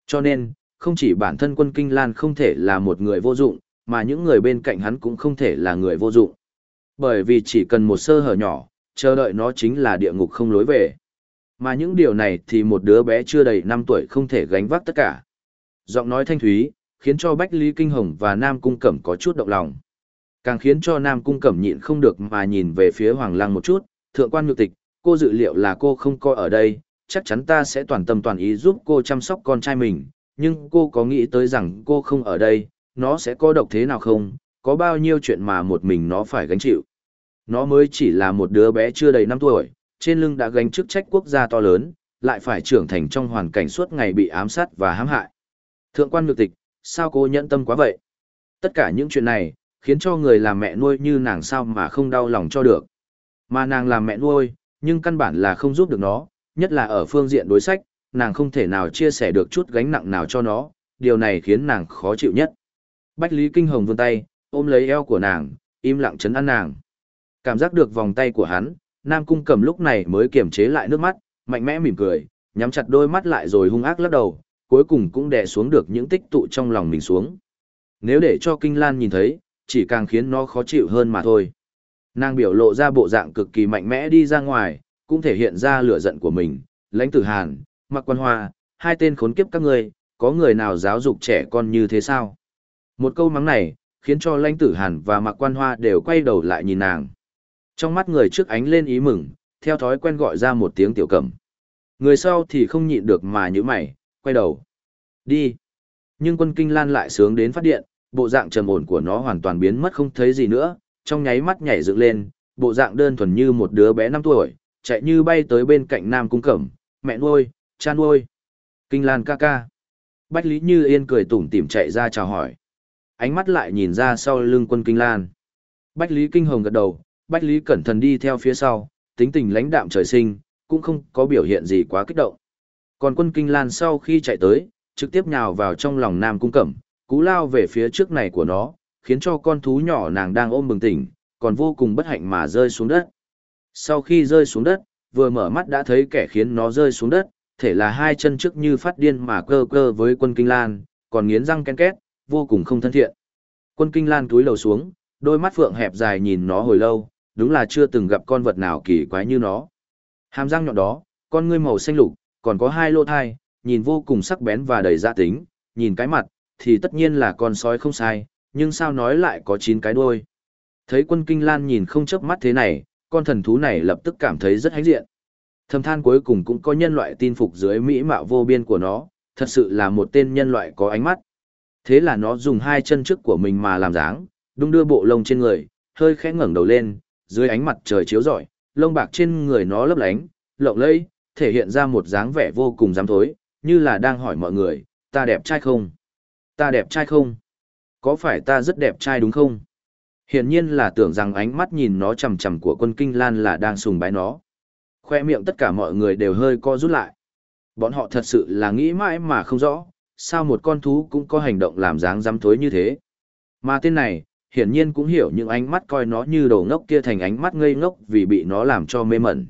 Speaker 1: Cho nên, không chỉ bản thân quân kinh lan không thể là một người vô dụng, mà những người bên cạnh hắn cũng không thể là người vô dụng. Bởi vì chỉ cần một sơ hở nhỏ, chờ đợi nó chính là địa ngục không lối về. Mà những điều này thì một đứa bé chưa đầy 5 tuổi không thể gánh vác tất cả. Giọng nói thanh thúy, khiến cho Bách Lý Kinh Hồng và Nam Cung Cẩm có chút động lòng. Càng khiến cho Nam Cung Cẩm nhịn không được mà nhìn về phía Hoàng Lăng một chút, thượng quan nhược tịch, cô dự liệu là cô không coi ở đây, chắc chắn ta sẽ toàn tâm toàn ý giúp cô chăm sóc con trai mình, nhưng cô có nghĩ tới rằng cô không ở đây, nó sẽ có độc thế nào không, có bao nhiêu chuyện mà một mình nó phải gánh chịu. Nó mới chỉ là một đứa bé chưa đầy 5 tuổi, trên lưng đã gánh chức trách quốc gia to lớn, lại phải trưởng thành trong hoàn cảnh suốt ngày bị ám sát và hãm hại. Thượng quan nhược tịch, sao cô nhẫn tâm quá vậy? Tất cả những chuyện này, khiến cho người làm mẹ nuôi như nàng sao mà không đau lòng cho được. Mà nàng làm mẹ nuôi, nhưng căn bản là không giúp được nó, nhất là ở phương diện đối sách, nàng không thể nào chia sẻ được chút gánh nặng nào cho nó, điều này khiến nàng khó chịu nhất. Bách Lý Kinh Hồng vươn tay, ôm lấy eo của nàng, im lặng chấn an nàng. Cảm giác được vòng tay của hắn, Nam Cung cầm lúc này mới kiềm chế lại nước mắt, mạnh mẽ mỉm cười, nhắm chặt đôi mắt lại rồi hung ác lắc đầu, cuối cùng cũng đè xuống được những tích tụ trong lòng mình xuống. Nếu để cho Kinh Lan nhìn thấy, chỉ càng khiến nó khó chịu hơn mà thôi. Nàng biểu lộ ra bộ dạng cực kỳ mạnh mẽ đi ra ngoài, cũng thể hiện ra lửa giận của mình, lãnh tử hàn, mặc quan hoa, hai tên khốn kiếp các ngươi, có người nào giáo dục trẻ con như thế sao? Một câu mắng này, khiến cho lãnh tử hàn và mặc quan hoa đều quay đầu lại nhìn nàng. Trong mắt người trước ánh lên ý mừng, theo thói quen gọi ra một tiếng tiểu cẩm. Người sau thì không nhịn được mà như mày, quay đầu. Đi. Nhưng quân kinh lan lại sướng đến phát điện, bộ dạng trầm ổn của nó hoàn toàn biến mất không thấy gì nữa, trong nháy mắt nhảy dựng lên, bộ dạng đơn thuần như một đứa bé 5 tuổi, chạy như bay tới bên cạnh Nam Cung Cẩm, mẹ nuôi, cha nuôi. Kinh Lan ca ca. Bách Lý Như Yên cười tủm tỉm chạy ra chào hỏi. Ánh mắt lại nhìn ra sau lưng quân Kinh Lan. Bách Lý Kinh Hồng gật đầu, Bách Lý cẩn thận đi theo phía sau, tính tình lãnh đạm trời sinh, cũng không có biểu hiện gì quá kích động. Còn quân Kinh Lan sau khi chạy tới, trực tiếp nhào vào trong lòng Nam Cung Cẩm, cú lao về phía trước này của nó, khiến cho con thú nhỏ nàng đang ôm bừng tỉnh, còn vô cùng bất hạnh mà rơi xuống đất. Sau khi rơi xuống đất, vừa mở mắt đã thấy kẻ khiến nó rơi xuống đất, thể là hai chân trước như phát điên mà cơ cơ với quân Kinh Lan, còn nghiến răng ken két, vô cùng không thân thiện. Quân Kinh Lan túi lầu xuống, đôi mắt phượng hẹp dài nhìn nó hồi lâu, đúng là chưa từng gặp con vật nào kỳ quái như nó. Hàm răng nhọn đó, con ngươi màu xanh lục, còn có hai lỗ thai, nhìn vô cùng sắc bén và đầy dạ tính, nhìn cái mặt, thì tất nhiên là con sói không sai, nhưng sao nói lại có chín cái đuôi. Thấy quân kinh lan nhìn không chớp mắt thế này, con thần thú này lập tức cảm thấy rất hãnh diện. Thầm than cuối cùng cũng có nhân loại tin phục dưới mỹ mạo vô biên của nó, thật sự là một tên nhân loại có ánh mắt. Thế là nó dùng hai chân trước của mình mà làm dáng, đung đưa bộ lông trên người, hơi khẽ ngẩng đầu lên, dưới ánh mặt trời chiếu rọi, lông bạc trên người nó lấp lánh, lộng lẫy, thể hiện ra một dáng vẻ vô cùng dám thối, như là đang hỏi mọi người, ta đẹp trai không? Ta đẹp trai không? Có phải ta rất đẹp trai đúng không? Hiển nhiên là tưởng rằng ánh mắt nhìn nó chầm chầm của quân kinh lan là đang sùng bái nó. Khoe miệng tất cả mọi người đều hơi co rút lại. Bọn họ thật sự là nghĩ mãi mà không rõ, sao một con thú cũng có hành động làm dáng dám thối như thế. Mà tên này, hiển nhiên cũng hiểu những ánh mắt coi nó như đồ ngốc kia thành ánh mắt ngây ngốc vì bị nó làm cho mê mẩn.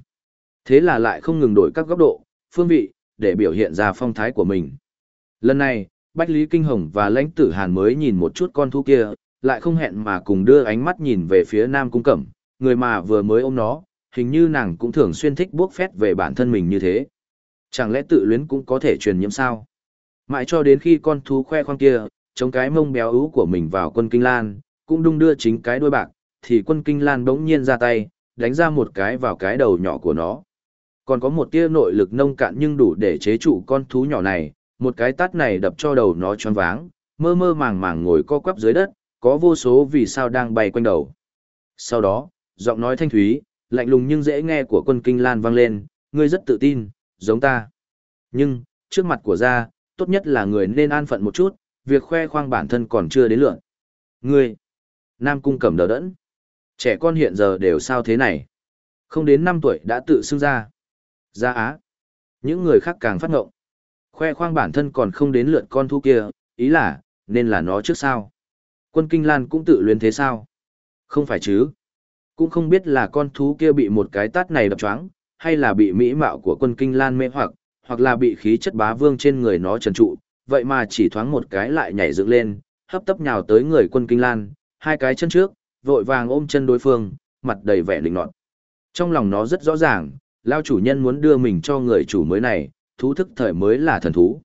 Speaker 1: Thế là lại không ngừng đổi các góc độ, phương vị, để biểu hiện ra phong thái của mình. Lần này, Bách Lý Kinh Hồng và lãnh tử Hàn mới nhìn một chút con thú kia, lại không hẹn mà cùng đưa ánh mắt nhìn về phía Nam Cung Cẩm, người mà vừa mới ôm nó, hình như nàng cũng thường xuyên thích buốc phét về bản thân mình như thế. Chẳng lẽ tự luyến cũng có thể truyền nhiễm sao? Mãi cho đến khi con thú khoe khoang kia, chống cái mông béo ú của mình vào quân Kinh Lan, cũng đung đưa chính cái đuôi bạc, thì quân Kinh Lan bỗng nhiên ra tay, đánh ra một cái vào cái đầu nhỏ của nó. Còn có một tia nội lực nông cạn nhưng đủ để chế trụ con thú nhỏ này, một cái tát này đập cho đầu nó choáng váng, mơ mơ màng màng ngồi co quắp dưới đất, có vô số vì sao đang bay quanh đầu. Sau đó, giọng nói thanh thúy, lạnh lùng nhưng dễ nghe của quân Kinh Lan vang lên, ngươi rất tự tin, giống ta. Nhưng, trước mặt của gia, tốt nhất là người nên an phận một chút, việc khoe khoang bản thân còn chưa đến lượn. Ngươi, Nam Cung cầm đỡ đẫn. Trẻ con hiện giờ đều sao thế này? Không đến 5 tuổi đã tự xưng ra. Ra á. Những người khác càng phát ngộng. Khoe khoang bản thân còn không đến lượt con thu kia, ý là, nên là nó trước sao. Quân Kinh Lan cũng tự luyến thế sao? Không phải chứ. Cũng không biết là con thú kia bị một cái tát này đập choáng, hay là bị mỹ mạo của quân kinh lan mê hoặc, hoặc là bị khí chất bá vương trên người nó trần trụ, vậy mà chỉ thoáng một cái lại nhảy dựng lên, hấp tấp nhào tới người quân kinh lan, hai cái chân trước, vội vàng ôm chân đối phương, mặt đầy vẻ lĩnh nọt. Trong lòng nó rất rõ ràng, lao chủ nhân muốn đưa mình cho người chủ mới này, thú thức thời mới là thần thú.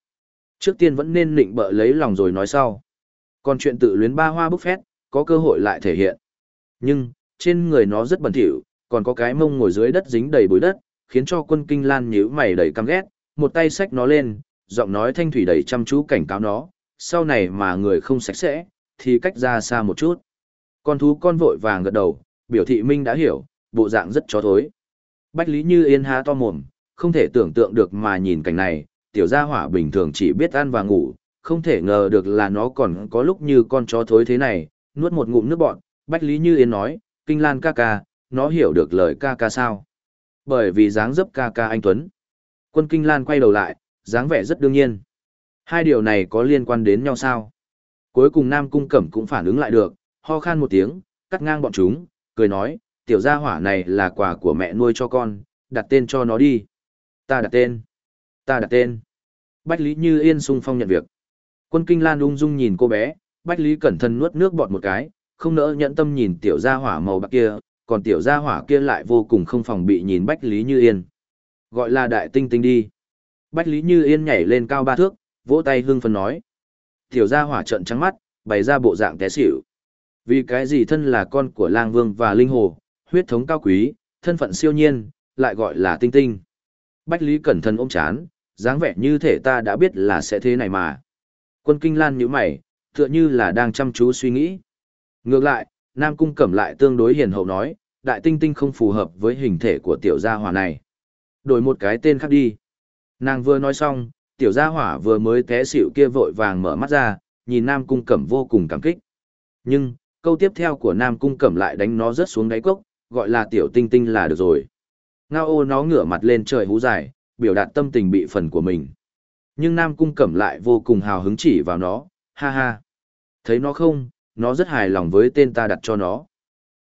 Speaker 1: Trước tiên vẫn nên nịnh bợ lấy lòng rồi nói sau. Còn chuyện tự luyến ba hoa bức phét, có cơ hội lại thể hiện. Nhưng, trên người nó rất bẩn thỉu, còn có cái mông ngồi dưới đất dính đầy bụi đất, khiến cho quân kinh lan nhíu mày đầy căm ghét, một tay xách nó lên, giọng nói thanh thủy đầy chăm chú cảnh cáo nó, sau này mà người không sạch sẽ, thì cách ra xa một chút. Con thú con vội vàng gật đầu, biểu thị Minh đã hiểu, bộ dạng rất chó thối. Bách Lý Như Yên há to mồm, không thể tưởng tượng được mà nhìn cảnh này, tiểu gia hỏa bình thường chỉ biết ăn và ngủ, không thể ngờ được là nó còn có lúc như con chó thối thế này, nuốt một ngụm nước bọt, Bách Lý Như Yên nói, Kinh Lan ca ca, nó hiểu được lời ca ca sao? Bởi vì dáng dấp ca ca anh Tuấn. Quân Kinh Lan quay đầu lại, dáng vẻ rất đương nhiên. Hai điều này có liên quan đến nhau sao? Cuối cùng Nam Cung Cẩm cũng phản ứng lại được, ho khan một tiếng, cắt ngang bọn chúng, cười nói, tiểu gia hỏa này là quà của mẹ nuôi cho con, đặt tên cho nó đi. Ta đặt tên. Ta đặt tên. Bách Lý Như Yên sung phong nhận việc. Quân Kinh Lan ung dung nhìn cô bé, Bách Lý cẩn thận nuốt nước bọt một cái, không nỡ nhẫn tâm nhìn tiểu gia hỏa màu bạc kia, còn tiểu gia hỏa kia lại vô cùng không phòng bị nhìn Bách Lý Như Yên. Gọi là đại tinh tinh đi. Bách Lý Như Yên nhảy lên cao ba thước, vỗ tay hưng phấn nói. Tiểu gia hỏa trợn trắng mắt, bày ra bộ dạng té xỉu. Vì cái gì thân là con của lang vương và linh hồ, huyết thống cao quý, thân phận siêu nhiên, lại gọi là tinh tinh. Bách Lý cẩn thận ôm chán, dáng vẻ như thể ta đã biết là sẽ thế này mà. Quân kinh lan như mày, tựa như là đang chăm chú suy nghĩ. Ngược lại, Nam Cung Cẩm lại tương đối hiền hậu nói, đại tinh tinh không phù hợp với hình thể của tiểu gia hỏa này. Đổi một cái tên khác đi. Nàng vừa nói xong, tiểu gia hỏa vừa mới té xỉu kia vội vàng mở mắt ra, nhìn Nam Cung Cẩm vô cùng cảm kích. Nhưng, câu tiếp theo của Nam Cung Cẩm lại đánh nó rớt xuống đáy cốc, gọi là tiểu tinh tinh là được rồi. Ngao ô nó ngửa mặt lên trời hú dài, biểu đạt tâm tình bị phần của mình. Nhưng Nam Cung Cẩm lại vô cùng hào hứng chỉ vào nó, ha ha. Thấy nó không, nó rất hài lòng với tên ta đặt cho nó.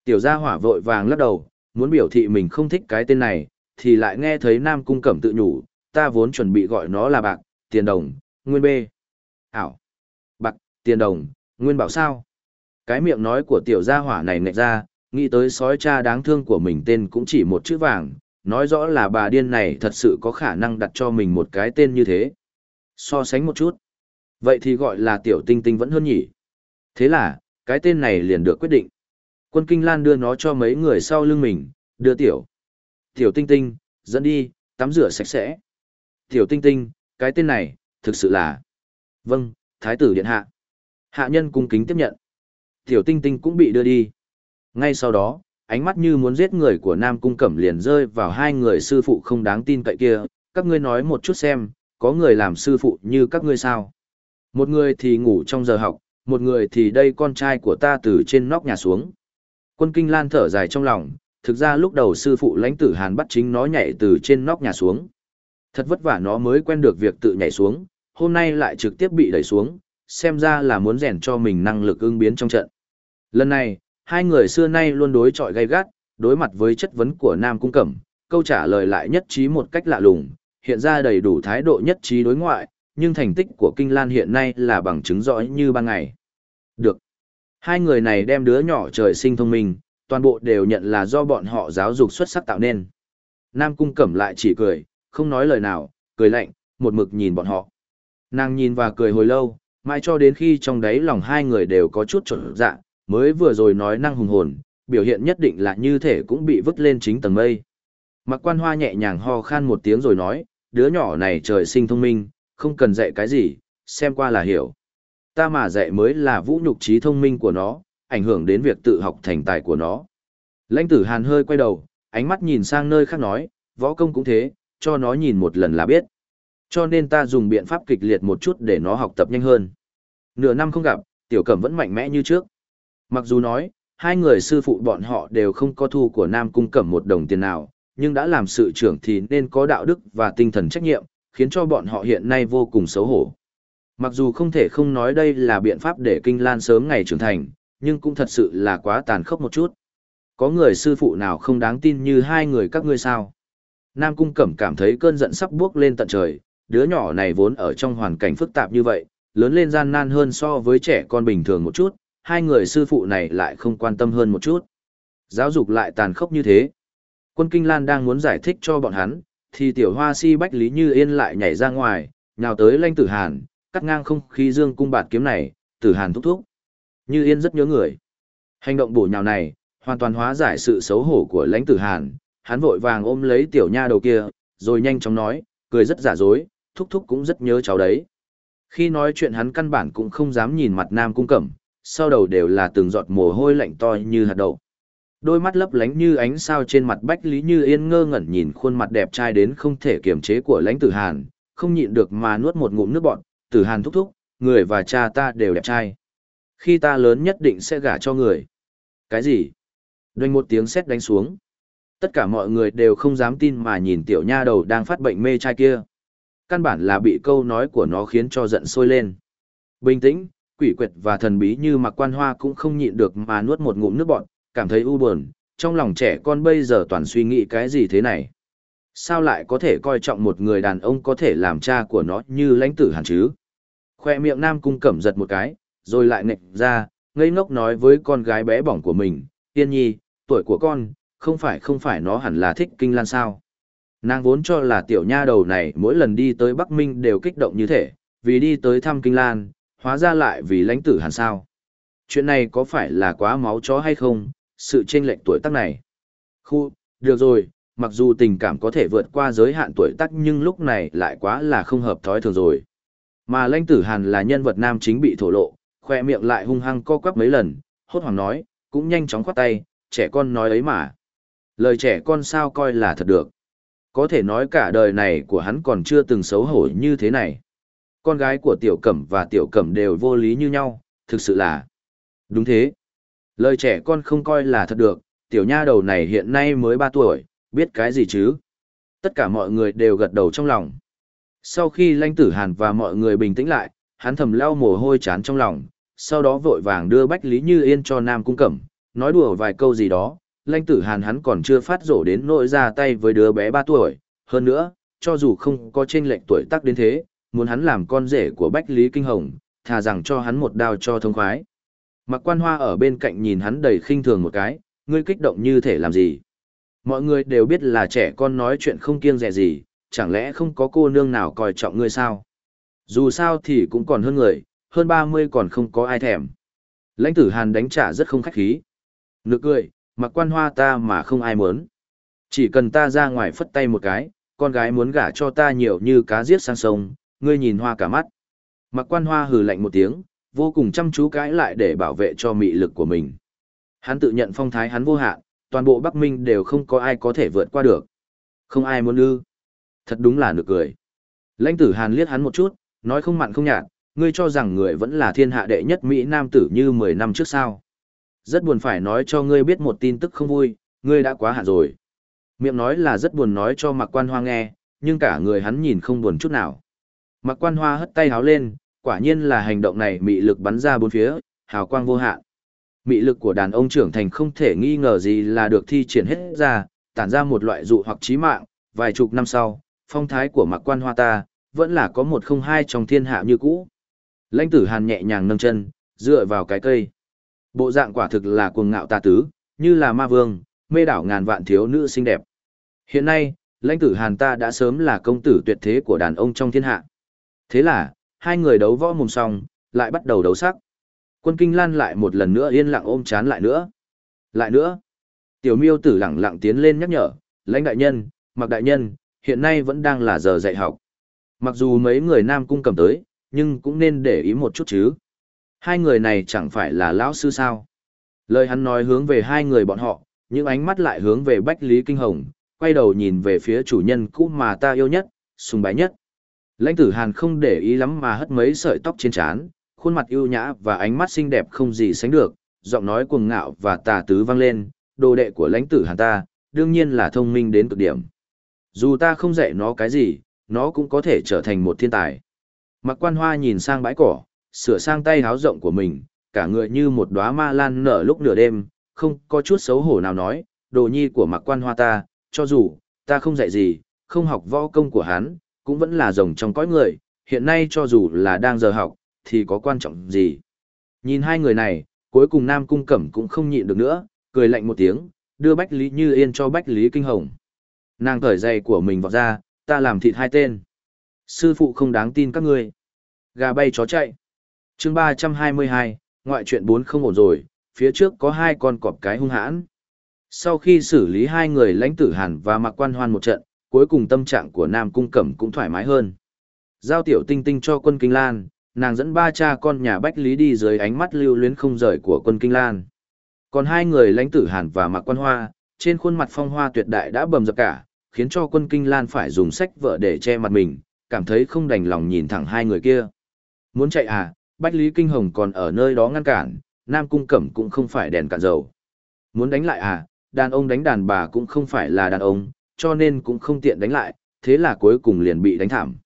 Speaker 1: Tiểu gia hỏa vội vàng lắc đầu, muốn biểu thị mình không thích cái tên này, thì lại nghe thấy Nam Cung Cẩm tự nhủ, ta vốn chuẩn bị gọi nó là bạc, tiền đồng, nguyên bê. Ảo. Bạc, tiền đồng, nguyên bảo sao. Cái miệng nói của tiểu gia hỏa này nệ ra, nghĩ tới sói cha đáng thương của mình tên cũng chỉ một chữ vàng, nói rõ là bà điên này thật sự có khả năng đặt cho mình một cái tên như thế. So sánh một chút. Vậy thì gọi là tiểu tinh tinh vẫn hơn nhỉ. Thế là, cái tên này liền được quyết định. Quân Kinh Lan đưa nó cho mấy người sau lưng mình, đưa tiểu. Tiểu tinh tinh, dẫn đi, tắm rửa sạch sẽ. Tiểu tinh tinh, cái tên này, thực sự là... Vâng, Thái tử Điện Hạ. Hạ nhân cung kính tiếp nhận. Tiểu tinh tinh cũng bị đưa đi. Ngay sau đó, ánh mắt như muốn giết người của Nam Cung Cẩm liền rơi vào hai người sư phụ không đáng tin cậy kia. Các ngươi nói một chút xem, có người làm sư phụ như các ngươi sao? Một người thì ngủ trong giờ học, một người thì đây con trai của ta từ trên nóc nhà xuống. Quân Kinh Lan thở dài trong lòng, thực ra lúc đầu sư phụ lãnh tử Hàn bắt chính nó nhảy từ trên nóc nhà xuống. Thật vất vả nó mới quen được việc tự nhảy xuống, hôm nay lại trực tiếp bị đẩy xuống, xem ra là muốn rèn cho mình năng lực ứng biến trong trận. Lần này, hai người xưa nay luôn đối chọi gay gắt, đối mặt với chất vấn của Nam Cung Cẩm, câu trả lời lại nhất trí một cách lạ lùng, hiện ra đầy đủ thái độ nhất trí đối ngoại, nhưng thành tích của Kinh Lan hiện nay là bằng chứng rõ như ban ngày. Được. Hai người này đem đứa nhỏ trời sinh thông minh, toàn bộ đều nhận là do bọn họ giáo dục xuất sắc tạo nên. Nam Cung Cẩm lại chỉ cười, không nói lời nào, cười lạnh, một mực nhìn bọn họ. Nàng nhìn và cười hồi lâu, mãi cho đến khi trong đáy lòng hai người đều có chút trộn dạ, mới vừa rồi nói năng hùng hồn, biểu hiện nhất định là như thể cũng bị vứt lên chính tầng mây. Mặc quan hoa nhẹ nhàng ho khan một tiếng rồi nói, đứa nhỏ này trời sinh thông minh, không cần dạy cái gì, xem qua là hiểu. Ta mà dạy mới là vũ nhục trí thông minh của nó, ảnh hưởng đến việc tự học thành tài của nó. Lãnh tử hàn hơi quay đầu, ánh mắt nhìn sang nơi khác nói, võ công cũng thế, cho nó nhìn một lần là biết. Cho nên ta dùng biện pháp kịch liệt một chút để nó học tập nhanh hơn. Nửa năm không gặp, tiểu cẩm vẫn mạnh mẽ như trước. Mặc dù nói, hai người sư phụ bọn họ đều không có thu của Nam Cung Cẩm một đồng tiền nào, nhưng đã làm sự trưởng thì nên có đạo đức và tinh thần trách nhiệm, khiến cho bọn họ hiện nay vô cùng xấu hổ. Mặc dù không thể không nói đây là biện pháp để Kinh Lan sớm ngày trưởng thành, nhưng cũng thật sự là quá tàn khốc một chút. Có người sư phụ nào không đáng tin như hai người các ngươi sao? Nam Cung Cẩm cảm thấy cơn giận sắp bước lên tận trời, đứa nhỏ này vốn ở trong hoàn cảnh phức tạp như vậy, lớn lên gian nan hơn so với trẻ con bình thường một chút, hai người sư phụ này lại không quan tâm hơn một chút. Giáo dục lại tàn khốc như thế. Quân Kinh Lan đang muốn giải thích cho bọn hắn, thì tiểu hoa si bách lý như yên lại nhảy ra ngoài, nhào tới lanh tử hàn, cắt ngang không khí dương cung bạt kiếm này, tử hàn thúc thúc. Như yên rất nhớ người. Hành động bổ nhào này, hoàn toàn hóa giải sự xấu hổ của lãnh tử hàn, hắn vội vàng ôm lấy tiểu nha đầu kia, rồi nhanh chóng nói, cười rất giả dối, thúc thúc cũng rất nhớ cháu đấy. Khi nói chuyện hắn căn bản cũng không dám nhìn mặt nam cung cẩm, sau đầu đều là từng giọt mồ hôi lạnh to như hạt đậu. Đôi mắt lấp lánh như ánh sao trên mặt Bách Lý Như Yên ngơ ngẩn nhìn khuôn mặt đẹp trai đến không thể kiềm chế của lãnh tử Hàn, không nhịn được mà nuốt một ngụm nước bọt, tử Hàn thúc thúc, người và cha ta đều đẹp trai. Khi ta lớn nhất định sẽ gả cho người. Cái gì? Đoanh một tiếng sét đánh xuống. Tất cả mọi người đều không dám tin mà nhìn tiểu nha đầu đang phát bệnh mê trai kia. Căn bản là bị câu nói của nó khiến cho giận sôi lên. Bình tĩnh, quỷ quyệt và thần bí như mặc quan hoa cũng không nhịn được mà nuốt một ngụm nước bọt, cảm thấy u buồn, trong lòng trẻ con bây giờ toàn suy nghĩ cái gì thế này. Sao lại có thể coi trọng một người đàn ông có thể làm cha của nó như lãnh tử hẳn chứ? Khoe miệng nam cung cẩm giật một cái, rồi lại nệnh ra, ngây ngốc nói với con gái bé bỏng của mình, Yên nhi, tuổi của con, không phải không phải nó hẳn là thích kinh lan sao. Nàng vốn cho là tiểu nha đầu này mỗi lần đi tới Bắc Minh đều kích động như thế, vì đi tới thăm kinh lan, hóa ra lại vì lãnh tử hàn sao. Chuyện này có phải là quá máu chó hay không, sự chênh lệch tuổi tác này. Khu, được rồi, mặc dù tình cảm có thể vượt qua giới hạn tuổi tác nhưng lúc này lại quá là không hợp thói thường rồi. Mà lãnh tử hàn là nhân vật nam chính bị thổ lộ, khoe miệng lại hung hăng co quắp mấy lần, hốt hoảng nói, cũng nhanh chóng khoát tay, trẻ con nói ấy mà. Lời trẻ con sao coi là thật được. Có thể nói cả đời này của hắn còn chưa từng xấu hổ như thế này. Con gái của tiểu cẩm và tiểu cẩm đều vô lý như nhau, thực sự là. Đúng thế. Lời trẻ con không coi là thật được, tiểu nha đầu này hiện nay mới 3 tuổi, biết cái gì chứ? Tất cả mọi người đều gật đầu trong lòng. Sau khi lãnh tử hàn và mọi người bình tĩnh lại, hắn thầm leo mồ hôi chán trong lòng, sau đó vội vàng đưa Bách Lý Như Yên cho Nam Cung Cẩm, nói đùa vài câu gì đó, lãnh tử hàn hắn còn chưa phát rổ đến nỗi ra tay với đứa bé 3 tuổi, hơn nữa, cho dù không có chênh lệch tuổi tác đến thế, muốn hắn làm con rể của Bách Lý Kinh Hồng, thà rằng cho hắn một đao cho thông khoái. Mặc quan hoa ở bên cạnh nhìn hắn đầy khinh thường một cái, ngươi kích động như thể làm gì. Mọi người đều biết là trẻ con nói chuyện không kiêng dè gì, chẳng lẽ không có cô nương nào coi trọng ngươi sao? Dù sao thì cũng còn hơn người, hơn 30 còn không có ai thèm. Lãnh tử hàn đánh trả rất không khách khí. Nực cười, mặc quan hoa ta mà không ai muốn. Chỉ cần ta ra ngoài phất tay một cái, con gái muốn gả cho ta nhiều như cá giết sang sông, ngươi nhìn hoa cả mắt. Mặc quan hoa hừ lạnh một tiếng, vô cùng chăm chú cãi lại để bảo vệ cho mị lực của mình. Hắn tự nhận phong thái hắn vô hạn, toàn bộ Bắc Minh đều không có ai có thể vượt qua được. Không ai muốn ư. Thật đúng là nực cười. Lãnh tử Hàn liếc hắn một chút, nói không mặn không nhạt, ngươi cho rằng người vẫn là thiên hạ đệ nhất Mỹ Nam tử như 10 năm trước sao. Rất buồn phải nói cho ngươi biết một tin tức không vui, ngươi đã quá hạn rồi. Miệng nói là rất buồn nói cho Mạc Quan Hoa nghe, nhưng cả người hắn nhìn không buồn chút nào. Mạc Quan Hoa hất tay háo lên, quả nhiên là hành động này mị lực bắn ra bốn phía, hào quang vô hạn. Mị lực của đàn ông trưởng thành không thể nghi ngờ gì là được thi triển hết ra, tản ra một loại dụ hoặc chí mạng, vài chục năm sau, phong thái của Mạc Quan Hoa ta, vẫn là có một không hai trong thiên hạ như cũ. Lãnh tử hàn nhẹ nhàng nâng chân, dựa vào cái cây. Bộ dạng quả thực là cuồng ngạo tà tứ, như là ma vương, mê đảo ngàn vạn thiếu nữ xinh đẹp. Hiện nay, lãnh tử hàn ta đã sớm là công tử tuyệt thế của đàn ông trong thiên hạ. Thế là, hai người đấu võ mồm xong, lại bắt đầu đấu sắc. Quân Kinh Lan lại một lần nữa yên lặng ôm chán lại nữa. Lại nữa. Tiểu miêu tử lặng lặng tiến lên nhắc nhở, lãnh đại nhân, mặc đại nhân, hiện nay vẫn đang là giờ dạy học. Mặc dù mấy người nam cung cầm tới, nhưng cũng nên để ý một chút chứ. Hai người này chẳng phải là lão sư sao. Lời hắn nói hướng về hai người bọn họ, những ánh mắt lại hướng về Bách Lý Kinh Hồng, quay đầu nhìn về phía chủ nhân cũ mà ta yêu nhất, sùng bái nhất. Lãnh tử Hàn không để ý lắm mà hất mấy sợi tóc trên trán, khuôn mặt ưu nhã và ánh mắt xinh đẹp không gì sánh được, giọng nói cuồng ngạo và tà tứ vang lên, đồ đệ của lãnh tử Hàn ta, đương nhiên là thông minh đến cực điểm. Dù ta không dạy nó cái gì, nó cũng có thể trở thành một thiên tài. Mặc quan hoa nhìn sang bãi cỏ, sửa sang tay háo rộng của mình, cả người như một đóa ma lan nở lúc nửa đêm, không có chút xấu hổ nào nói, đồ nhi của mặc quan hoa ta, cho dù, ta không dạy gì, không học võ công của hắn, cũng vẫn là rồng trong cõi người, hiện nay cho dù là đang giờ học, thì có quan trọng gì. Nhìn hai người này, cuối cùng Nam Cung Cẩm cũng không nhịn được nữa, cười lạnh một tiếng, đưa Bách Lý Như Yên cho Bách Lý Kinh Hồng. Nàng cởi giày của mình vọt ra, ta làm thịt hai tên. Sư phụ không đáng tin các ngươi. Gà bay chó chạy. chương 322, ngoại chuyện bốn không ổn rồi, phía trước có hai con cọp cái hung hãn. Sau khi xử lý hai người lãnh tử hàn và mặc quan hoan một trận, cuối cùng tâm trạng của Nam Cung Cẩm cũng thoải mái hơn. Giao tiểu tinh tinh cho quân Kinh Lan, nàng dẫn ba cha con nhà Bách Lý đi dưới ánh mắt lưu luyến không rời của quân Kinh Lan. Còn hai người lãnh tử hàn và Mạc quan hoa, trên khuôn mặt phong hoa tuyệt đại đã bầm dập cả, khiến cho quân Kinh Lan phải dùng sách vợ để che mặt mình, cảm thấy không đành lòng nhìn thẳng hai người kia. Muốn chạy à, Bách Lý Kinh Hồng còn ở nơi đó ngăn cản, Nam Cung Cẩm cũng không phải đèn cạn dầu. Muốn đánh lại à, đàn ông đánh đàn bà cũng không phải là đàn ông, cho nên cũng không tiện đánh lại, thế là cuối cùng liền bị đánh thảm.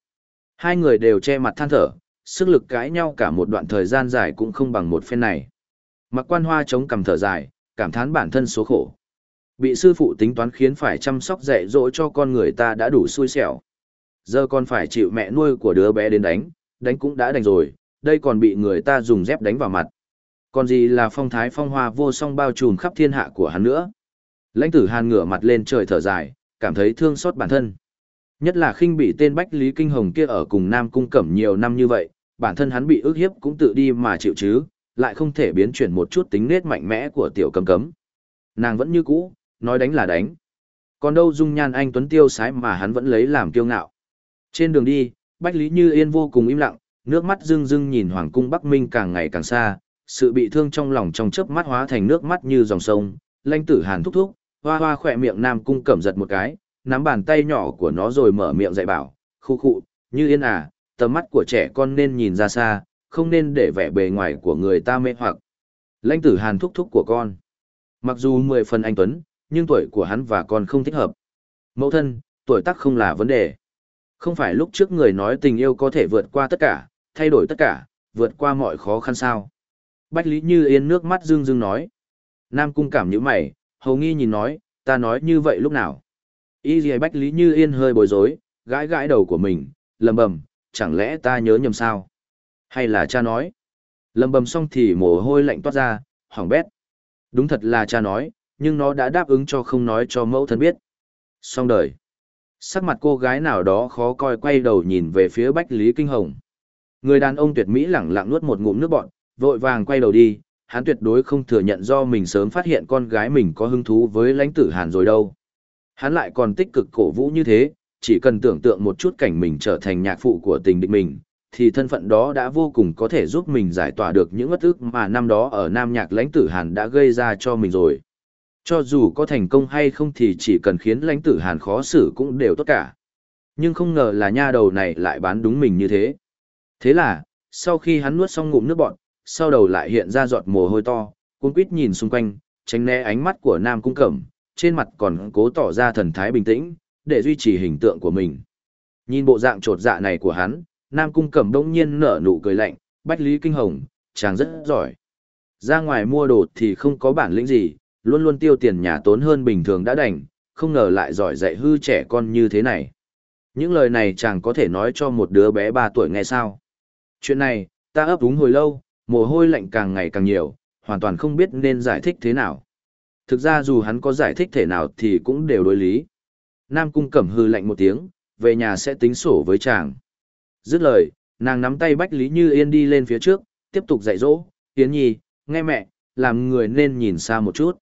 Speaker 1: Hai người đều che mặt than thở, sức lực cãi nhau cả một đoạn thời gian dài cũng không bằng một phen này. Mặc quan hoa chống cầm thở dài, cảm thán bản thân số khổ. Bị sư phụ tính toán khiến phải chăm sóc dạy dỗ cho con người ta đã đủ xui xẻo. Giờ còn phải chịu mẹ nuôi của đứa bé đến đánh, đánh cũng đã đánh rồi, đây còn bị người ta dùng dép đánh vào mặt. Còn gì là phong thái phong hoa vô song bao trùm khắp thiên hạ của hắn nữa. Lãnh tử hàn ngửa mặt lên trời thở dài, cảm thấy thương xót bản thân. Nhất là khinh bị tên Bách Lý Kinh Hồng kia ở cùng Nam Cung Cẩm nhiều năm như vậy, bản thân hắn bị ức hiếp cũng tự đi mà chịu chứ, lại không thể biến chuyển một chút tính nết mạnh mẽ của tiểu cầm cấm. Nàng vẫn như cũ, nói đánh là đánh. Còn đâu dung nhan anh Tuấn Tiêu sái mà hắn vẫn lấy làm kiêu ngạo. Trên đường đi, Bách Lý Như Yên vô cùng im lặng, nước mắt rưng rưng nhìn Hoàng cung Bắc Minh càng ngày càng xa, sự bị thương trong lòng trong chớp mắt hóa thành nước mắt như dòng sông, lanh tử hàn thúc thúc, hoa hoa khỏe miệng Nam Cung cẩm giật một cái, nắm bàn tay nhỏ của nó rồi mở miệng dạy bảo, khu khụ, như yên à, tầm mắt của trẻ con nên nhìn ra xa, không nên để vẻ bề ngoài của người ta mê hoặc. Lãnh tử hàn thúc thúc của con. Mặc dù mười phần anh Tuấn, nhưng tuổi của hắn và con không thích hợp. Mẫu thân, tuổi tác không là vấn đề. Không phải lúc trước người nói tình yêu có thể vượt qua tất cả, thay đổi tất cả, vượt qua mọi khó khăn sao. Bách Lý Như Yên nước mắt rưng rưng nói. Nam cung cảm như mày, hầu nghi nhìn nói, ta nói như vậy lúc nào. Y dì Bách Lý Như Yên hơi bối rối, gãi gãi đầu của mình, lầm bầm, chẳng lẽ ta nhớ nhầm sao? Hay là cha nói? Lầm bầm xong thì mồ hôi lạnh toát ra, hỏng bét. Đúng thật là cha nói, nhưng nó đã đáp ứng cho không nói cho mẫu thân biết. Xong đời. Sắc mặt cô gái nào đó khó coi quay đầu nhìn về phía Bách Lý Kinh Hồng. Người đàn ông tuyệt mỹ lẳng lặng nuốt một ngụm nước bọn, vội vàng quay đầu đi, hắn tuyệt đối không thừa nhận do mình sớm phát hiện con gái mình có hứng thú với lãnh tử hàn rồi đâu. Hắn lại còn tích cực cổ vũ như thế, chỉ cần tưởng tượng một chút cảnh mình trở thành nhạc phụ của tình địch mình, thì thân phận đó đã vô cùng có thể giúp mình giải tỏa được những bất ức mà năm đó ở Nam Nhạc lãnh tử Hàn đã gây ra cho mình rồi. Cho dù có thành công hay không thì chỉ cần khiến lãnh tử Hàn khó xử cũng đều tốt cả. Nhưng không ngờ là nha đầu này lại bán đúng mình như thế. Thế là, sau khi hắn nuốt xong ngụm nước bọn, sau đầu lại hiện ra giọt mồ hôi to, cung quýt nhìn xung quanh, tránh né ánh mắt của Nam Cung Cẩm, trên mặt còn cố tỏ ra thần thái bình tĩnh, để duy trì hình tượng của mình. Nhìn bộ dạng trột dạ này của hắn, Nam Cung Cẩm đông nhiên nở nụ cười lạnh, Bách Lý Kinh Hồng, chàng rất giỏi. Ra ngoài mua đồ thì không có bản lĩnh gì, luôn luôn tiêu tiền nhà tốn hơn bình thường đã đành, không ngờ lại giỏi dạy hư trẻ con như thế này. Những lời này chàng có thể nói cho một đứa bé 3 tuổi nghe sao. Chuyện này, ta ấp úng hồi lâu, mồ hôi lạnh càng ngày càng nhiều, hoàn toàn không biết nên giải thích thế nào. Thực ra dù hắn có giải thích thế nào thì cũng đều đối lý. Nam Cung Cẩm hư lạnh một tiếng, về nhà sẽ tính sổ với chàng. Dứt lời, nàng nắm tay Bách Lý Như Yên đi lên phía trước, tiếp tục dạy dỗ, Yến Nhi, nghe mẹ, làm người nên nhìn xa một chút.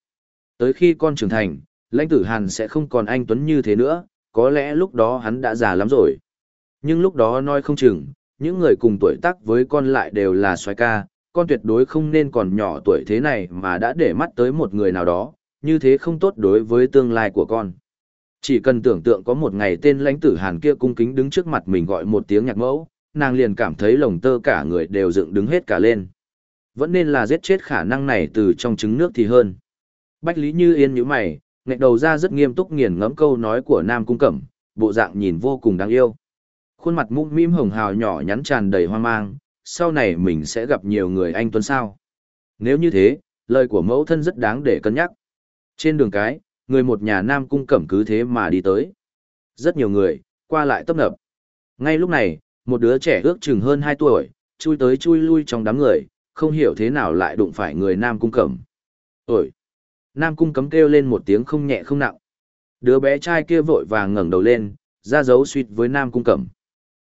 Speaker 1: Tới khi con trưởng thành, lãnh tử Hàn sẽ không còn anh Tuấn như thế nữa, có lẽ lúc đó hắn đã già lắm rồi. Nhưng lúc đó nói không chừng, những người cùng tuổi tác với con lại đều là xoái ca, con tuyệt đối không nên còn nhỏ tuổi thế này mà đã để mắt tới một người nào đó, như thế không tốt đối với tương lai của con. Chỉ cần tưởng tượng có một ngày tên lãnh tử hàn kia cung kính đứng trước mặt mình gọi một tiếng nhạc mẫu, nàng liền cảm thấy lồng tơ cả người đều dựng đứng hết cả lên. Vẫn nên là giết chết khả năng này từ trong trứng nước thì hơn. Bách Lý Như Yên như mày, ngạch đầu ra rất nghiêm túc nghiền ngẫm câu nói của Nam Cung Cẩm, bộ dạng nhìn vô cùng đáng yêu. Khuôn mặt mũm mĩm hồng hào nhỏ nhắn tràn đầy hoang mang, sau này mình sẽ gặp nhiều người anh tuấn sao. Nếu như thế, lời của mẫu thân rất đáng để cân nhắc. Trên đường cái, người một nhà nam cung cẩm cứ thế mà đi tới. Rất nhiều người, qua lại tấp nập. Ngay lúc này, một đứa trẻ ước chừng hơn 2 tuổi, chui tới chui lui trong đám người, không hiểu thế nào lại đụng phải người nam cung cẩm. Ôi! Nam cung cấm kêu lên một tiếng không nhẹ không nặng. Đứa bé trai kia vội vàng ngẩng đầu lên, ra dấu suýt với Nam cung cẩm.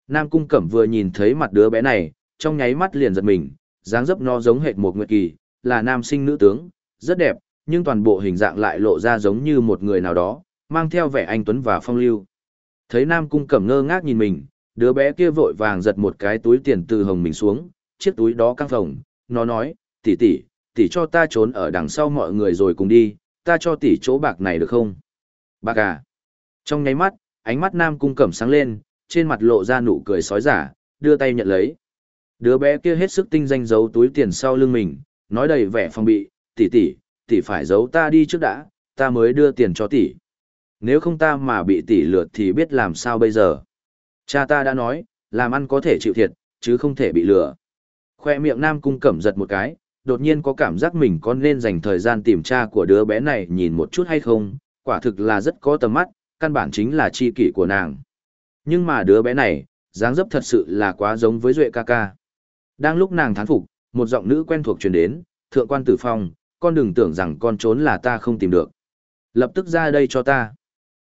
Speaker 1: Nam cung cẩm vừa nhìn thấy mặt đứa bé này, trong nháy mắt liền giật mình, dáng dấp nó giống hệt một nguyệt kỳ, là nam sinh nữ tướng, rất đẹp, nhưng toàn bộ hình dạng lại lộ ra giống như một người nào đó, mang theo vẻ anh tuấn và phong lưu. Thấy Nam cung cẩm ngơ ngác nhìn mình, đứa bé kia vội vàng giật một cái túi tiền từ hồng mình xuống, chiếc túi đó căng phồng, nó nói, tỷ tỷ, tỷ cho ta trốn ở đằng sau mọi người rồi cùng đi, ta cho tỷ chỗ bạc này được không? Bạc à? Trong nháy mắt, ánh mắt Nam cung cẩm sáng lên, trên mặt lộ ra nụ cười sói giả, đưa tay nhận lấy. Đứa bé kia hết sức tinh danh giấu túi tiền sau lưng mình, nói đầy vẻ phong bị, tỷ tỷ, tỷ phải giấu ta đi trước đã, ta mới đưa tiền cho tỷ. Nếu không ta mà bị tỷ lượt thì biết làm sao bây giờ. Cha ta đã nói, làm ăn có thể chịu thiệt, chứ không thể bị lừa. Khoe miệng Nam Cung Cẩm giật một cái, đột nhiên có cảm giác mình có nên dành thời gian tìm cha của đứa bé này nhìn một chút hay không, quả thực là rất có tầm mắt, căn bản chính là chi kỷ của nàng. Nhưng mà đứa bé này, dáng dấp thật sự là quá giống với Duệ ca ca. Đang lúc nàng thán phục, một giọng nữ quen thuộc truyền đến, thượng quan tử phong, con đừng tưởng rằng con trốn là ta không tìm được. Lập tức ra đây cho ta.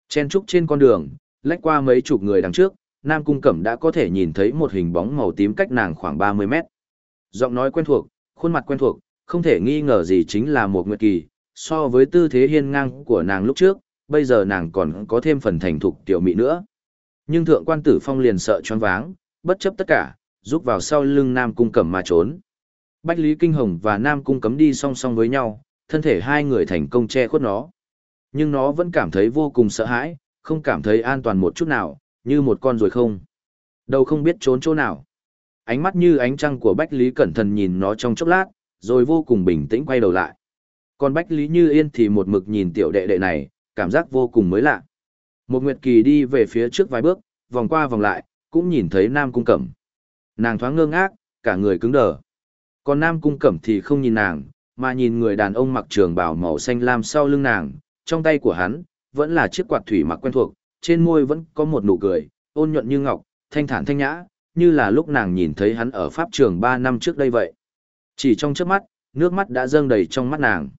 Speaker 1: Chen trúc trên con đường, lách qua mấy chục người đằng trước, Nam Cung Cẩm đã có thể nhìn thấy một hình bóng màu tím cách nàng khoảng 30 mét. Giọng nói quen thuộc, khuôn mặt quen thuộc, không thể nghi ngờ gì chính là một nguyệt kỳ, so với tư thế hiên ngang của nàng lúc trước, bây giờ nàng còn có thêm phần thành thục tiểu mị nữa. Nhưng thượng quan tử phong liền sợ choáng váng, bất chấp tất cả, rút vào sau lưng Nam Cung Cẩm mà trốn. Bách Lý Kinh Hồng và Nam Cung cấm đi song song với nhau, thân thể hai người thành công che khuất nó. Nhưng nó vẫn cảm thấy vô cùng sợ hãi, không cảm thấy an toàn một chút nào, như một con rồi không. Đầu không biết trốn chỗ nào. Ánh mắt như ánh trăng của Bách Lý cẩn thận nhìn nó trong chốc lát, rồi vô cùng bình tĩnh quay đầu lại. Còn Bách Lý Như Yên thì một mực nhìn tiểu đệ đệ này, cảm giác vô cùng mới lạ. Một Nguyệt Kỳ đi về phía trước vài bước, vòng qua vòng lại, cũng nhìn thấy Nam Cung Cẩm. Nàng thoáng ngơ ngác, cả người cứng đờ. Còn Nam Cung Cẩm thì không nhìn nàng, mà nhìn người đàn ông mặc trường bào màu xanh lam sau lưng nàng, trong tay của hắn, vẫn là chiếc quạt thủy mặc quen thuộc, trên môi vẫn có một nụ cười, ôn nhuận như ngọc, thanh thản thanh nhã, như là lúc nàng nhìn thấy hắn ở pháp trường 3 năm trước đây vậy. Chỉ trong chớp mắt, nước mắt đã dâng đầy trong mắt nàng.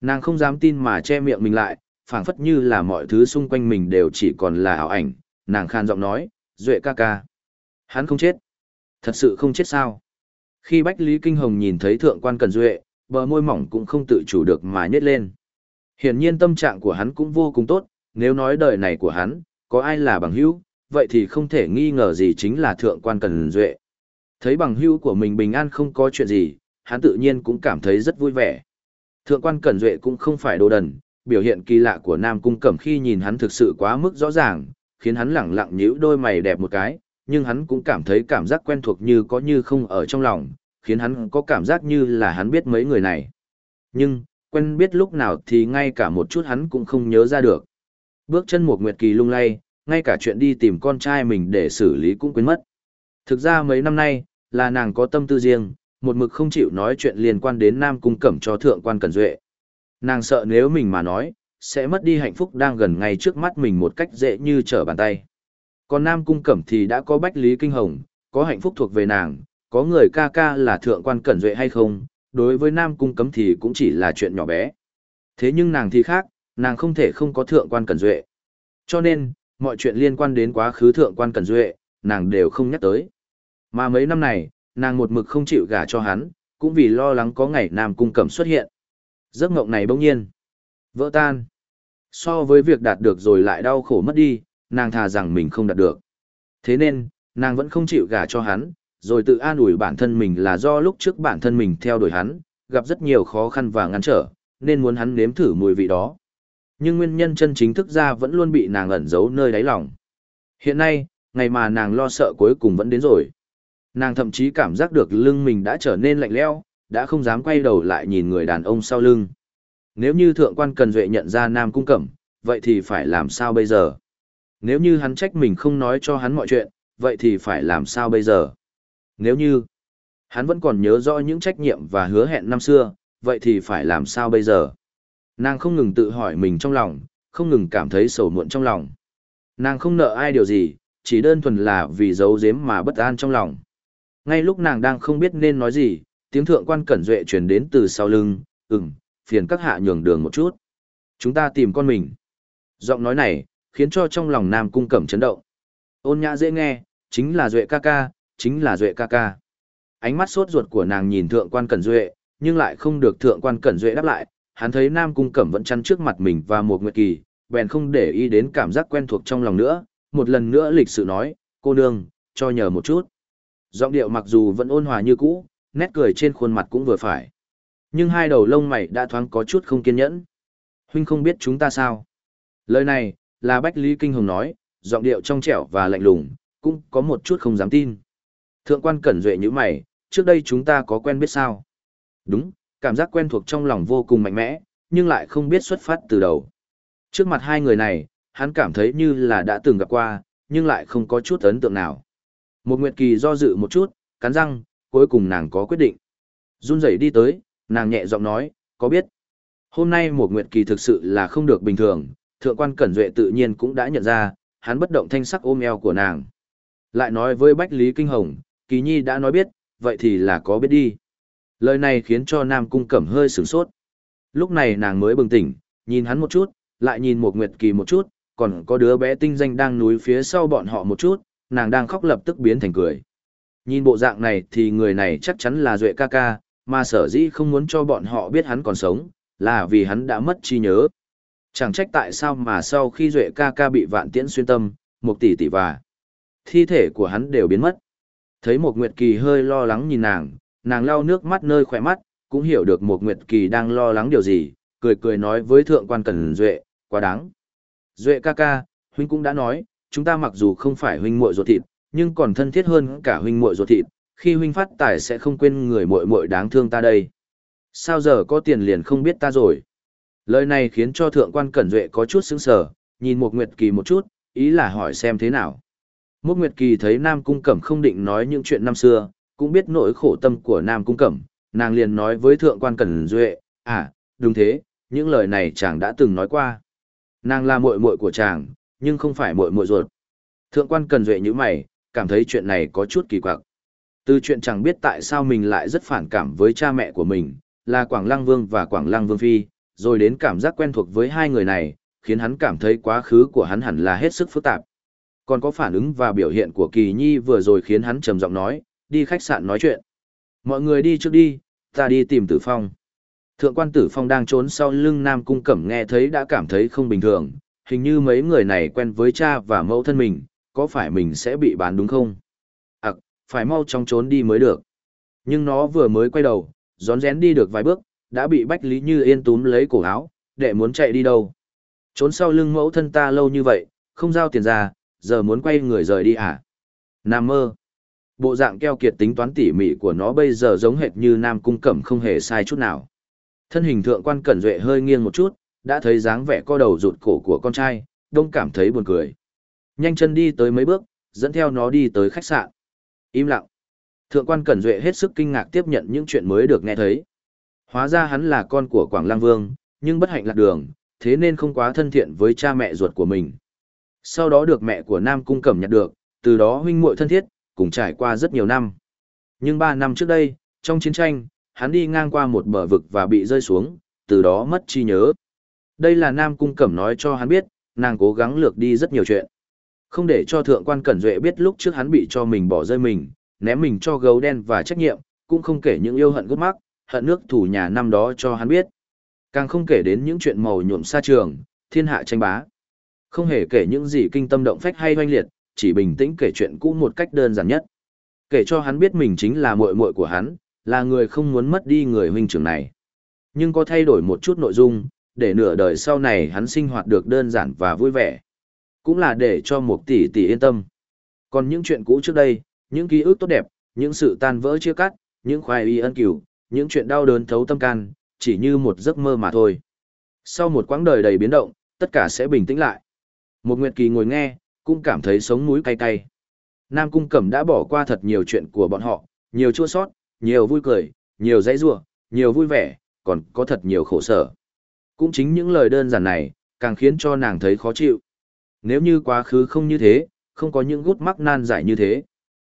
Speaker 1: Nàng không dám tin mà che miệng mình lại, phảng phất như là mọi thứ xung quanh mình đều chỉ còn là ảo ảnh, nàng khan giọng nói, Duệ ca ca. Hắn không chết. Thật sự không chết sao? Khi Bách Lý Kinh Hồng nhìn thấy thượng quan Cần Duệ, bờ môi mỏng cũng không tự chủ được mà nhét lên. Hiển nhiên tâm trạng của hắn cũng vô cùng tốt, nếu nói đời này của hắn, có ai là bằng hữu, vậy thì không thể nghi ngờ gì chính là thượng quan Cần Duệ. Thấy bằng hữu của mình bình an không có chuyện gì, hắn tự nhiên cũng cảm thấy rất vui vẻ. Thượng quan Cẩn Duệ cũng không phải đồ đần, biểu hiện kỳ lạ của Nam Cung Cẩm khi nhìn hắn thực sự quá mức rõ ràng, khiến hắn lẳng lặng nhíu đôi mày đẹp một cái, nhưng hắn cũng cảm thấy cảm giác quen thuộc như có như không ở trong lòng, khiến hắn có cảm giác như là hắn biết mấy người này. Nhưng, quen biết lúc nào thì ngay cả một chút hắn cũng không nhớ ra được. Bước chân một nguyệt kỳ lung lay, ngay cả chuyện đi tìm con trai mình để xử lý cũng quên mất. Thực ra mấy năm nay, là nàng có tâm tư riêng, một mực không chịu nói chuyện liên quan đến Nam Cung Cẩm cho Thượng quan Cẩn Duệ. Nàng sợ nếu mình mà nói, sẽ mất đi hạnh phúc đang gần ngay trước mắt mình một cách dễ như trở bàn tay. Còn Nam Cung Cẩm thì đã có Bách Lý Kinh Hồng, có hạnh phúc thuộc về nàng, có người ca ca là thượng quan cẩn duệ hay không, đối với Nam Cung Cấm thì cũng chỉ là chuyện nhỏ bé. Thế nhưng nàng thì khác, nàng không thể không có thượng quan cẩn duệ. Cho nên, mọi chuyện liên quan đến quá khứ thượng quan cẩn duệ, nàng đều không nhắc tới. Mà mấy năm này, nàng một mực không chịu gả cho hắn, cũng vì lo lắng có ngày Nam Cung Cẩm xuất hiện. Giấc mộng này bỗng nhiên, vỡ tan. So với việc đạt được rồi lại đau khổ mất đi, nàng thà rằng mình không đạt được. Thế nên, nàng vẫn không chịu gả cho hắn, rồi tự an ủi bản thân mình là do lúc trước bản thân mình theo đuổi hắn, gặp rất nhiều khó khăn và ngăn trở, nên muốn hắn nếm thử mùi vị đó. Nhưng nguyên nhân chân chính thức ra vẫn luôn bị nàng ẩn giấu nơi đáy lòng. Hiện nay, ngày mà nàng lo sợ cuối cùng vẫn đến rồi. Nàng thậm chí cảm giác được lưng mình đã trở nên lạnh lẽo, đã không dám quay đầu lại nhìn người đàn ông sau lưng. Nếu như thượng quan cần duệ nhận ra Nam Cung Cẩm, vậy thì phải làm sao bây giờ? Nếu như hắn trách mình không nói cho hắn mọi chuyện, vậy thì phải làm sao bây giờ? Nếu như, Hắn vẫn còn nhớ rõ những trách nhiệm và hứa hẹn năm xưa, vậy thì phải làm sao bây giờ? Nàng không ngừng tự hỏi mình trong lòng, không ngừng cảm thấy sầu muộn trong lòng. Nàng không nợ ai điều gì, chỉ đơn thuần là vì giấu giếm mà bất an trong lòng. Ngay lúc nàng đang không biết nên nói gì, tiếng thượng quan cẩn duệ truyền đến từ sau lưng, ừm, phiền các hạ nhường đường một chút. Chúng ta tìm con mình. Giọng nói này, khiến cho trong lòng nam cung cẩm chấn động. Ôn nhã dễ nghe, chính là duệ ca ca, chính là duệ ca ca. Ánh mắt sốt ruột của nàng nhìn thượng quan cẩn duệ, nhưng lại không được thượng quan cẩn duệ đáp lại. Hắn thấy nam cung cẩm vẫn chăn trước mặt mình và một nguyệt kỳ, bèn không để ý đến cảm giác quen thuộc trong lòng nữa, một lần nữa lịch sự nói, cô nương, cho nhờ một chút. Giọng điệu mặc dù vẫn ôn hòa như cũ, nét cười trên khuôn mặt cũng vừa phải. Nhưng hai đầu lông mày đã thoáng có chút không kiên nhẫn. Huynh không biết chúng ta sao? Lời này, là Bách Lý Kinh Hồng nói, giọng điệu trong trẻo và lạnh lùng, cũng có một chút không dám tin. Thượng quan cẩn duệ như mày, trước đây chúng ta có quen biết sao? Đúng, cảm giác quen thuộc trong lòng vô cùng mạnh mẽ, nhưng lại không biết xuất phát từ đầu. Trước mặt hai người này, hắn cảm thấy như là đã từng gặp qua, nhưng lại không có chút ấn tượng nào. Một Nguyệt Kỳ do dự một chút, cắn răng, cuối cùng nàng có quyết định. Run rẩy đi tới, nàng nhẹ giọng nói, có biết. Hôm nay một Nguyệt Kỳ thực sự là không được bình thường, thượng quan Cẩn Duệ tự nhiên cũng đã nhận ra, hắn bất động thanh sắc ôm eo của nàng. Lại nói với Bách Lý Kinh Hồng, Kỳ Nhi đã nói biết, vậy thì là có biết đi. Lời này khiến cho Nam Cung Cẩm hơi sửng sốt. Lúc này nàng mới bừng tỉnh, nhìn hắn một chút, lại nhìn một Nguyệt Kỳ một chút, còn có đứa bé tinh danh đang núi phía sau bọn họ một chút, nàng đang khóc lập tức biến thành cười. Nhìn bộ dạng này thì người này chắc chắn là Duệ ca ca, mà sở dĩ không muốn cho bọn họ biết hắn còn sống, là vì hắn đã mất trí nhớ. Chẳng trách tại sao mà sau khi Duệ ca ca bị vạn tiễn xuyên tâm, một tỷ tỷ và thi thể của hắn đều biến mất. Thấy một Nguyệt Kỳ hơi lo lắng nhìn nàng, nàng lau nước mắt nơi khỏe mắt, cũng hiểu được một Nguyệt Kỳ đang lo lắng điều gì, cười cười nói với thượng quan Cần Duệ, quá đáng. Duệ ca ca, huynh cũng đã nói, chúng ta mặc dù không phải huynh muội ruột thịt, nhưng còn thân thiết hơn cả huynh muội ruột thịt, khi huynh phát tài sẽ không quên người muội muội đáng thương ta đây. Sao giờ có tiền liền không biết ta rồi? Lời này khiến cho thượng quan Cẩn Duệ có chút sững sờ, nhìn Mục Nguyệt Kỳ một chút, ý là hỏi xem thế nào. Mục Nguyệt Kỳ thấy Nam Cung Cẩm không định nói những chuyện năm xưa, cũng biết nỗi khổ tâm của Nam Cung Cẩm, nàng liền nói với thượng quan Cẩn Duệ, à, đúng thế, những lời này chàng đã từng nói qua. Nàng là muội muội của chàng, nhưng không phải muội muội ruột. Thượng quan cẩn Duệ như mày, cảm thấy chuyện này có chút kỳ quặc. Từ chuyện chẳng biết tại sao mình lại rất phản cảm với cha mẹ của mình, là Quảng Lăng Vương và Quảng Lăng Vương Phi, rồi đến cảm giác quen thuộc với hai người này, khiến hắn cảm thấy quá khứ của hắn hẳn là hết sức phức tạp. Còn có phản ứng và biểu hiện của Kỳ Nhi vừa rồi khiến hắn trầm giọng nói, đi khách sạn nói chuyện. Mọi người đi trước đi, ta đi tìm Tử Phong. Thượng quan Tử Phong đang trốn sau lưng Nam Cung Cẩm nghe thấy đã cảm thấy không bình thường, hình như mấy người này quen với cha và mẫu thân mình, có phải mình sẽ bị bán đúng không? À, phải mau chóng trốn đi mới được. Nhưng nó vừa mới quay đầu, rón rén đi được vài bước, đã bị Bách Lý Như Yên túm lấy cổ áo, đệ muốn chạy đi đâu. Trốn sau lưng mẫu thân ta lâu như vậy, không giao tiền ra, giờ muốn quay người rời đi à? Nam mơ. Bộ dạng keo kiệt tính toán tỉ mỉ của nó bây giờ giống hệt như Nam Cung Cẩm không hề sai chút nào. Thân hình thượng quan Cẩn Duệ hơi nghiêng một chút, đã thấy dáng vẻ co đầu rụt cổ của con trai, đông cảm thấy buồn cười. Nhanh chân đi tới mấy bước, dẫn theo nó đi tới khách sạn. Im lặng. Thượng quan Cẩn Duệ hết sức kinh ngạc tiếp nhận những chuyện mới được nghe thấy. Hóa ra hắn là con của Quảng Lăng Vương, nhưng bất hạnh lạc đường, thế nên không quá thân thiện với cha mẹ ruột của mình. Sau đó được mẹ của Nam Cung Cẩm nhặt được, từ đó huynh muội thân thiết, cùng trải qua rất nhiều năm. Nhưng ba năm trước đây, trong chiến tranh, hắn đi ngang qua một bờ vực và bị rơi xuống, từ đó mất trí nhớ. Đây là Nam Cung Cẩm nói cho hắn biết, nàng cố gắng lược đi rất nhiều chuyện. Không để cho Thượng quan Cẩn Duệ biết lúc trước hắn bị cho mình bỏ rơi mình, ném mình cho gấu đen và trách nhiệm, cũng không kể những yêu hận gốc mắc, hận nước thủ nhà năm đó cho hắn biết. Càng không kể đến những chuyện màu nhuộm xa trường, thiên hạ tranh bá. Không hề kể những gì kinh tâm động phách hay hoanh liệt, chỉ bình tĩnh kể chuyện cũ một cách đơn giản nhất. Kể cho hắn biết mình chính là muội muội của hắn, là người không muốn mất đi người huynh trưởng này. Nhưng có thay đổi một chút nội dung, để nửa đời sau này hắn sinh hoạt được đơn giản và vui vẻ. Cũng là để cho một tỷ tỷ yên tâm. Còn những chuyện cũ trước đây, những ký ức tốt đẹp, những sự tan vỡ chia cắt, những khoai y ân cửu, những chuyện đau đớn thấu tâm can, chỉ như một giấc mơ mà thôi. Sau một quãng đời đầy biến động, tất cả sẽ bình tĩnh lại. Một Nguyệt Kỳ ngồi nghe, cũng cảm thấy sống mũi cay cay. Nam Cung Cẩm đã bỏ qua thật nhiều chuyện của bọn họ, nhiều chua sót, nhiều vui cười, nhiều dãy rủa, nhiều vui vẻ, còn có thật nhiều khổ sở. Cũng chính những lời đơn giản này, càng khiến cho nàng thấy khó chịu. Nếu như quá khứ không như thế, không có những gút mắc nan giải như thế.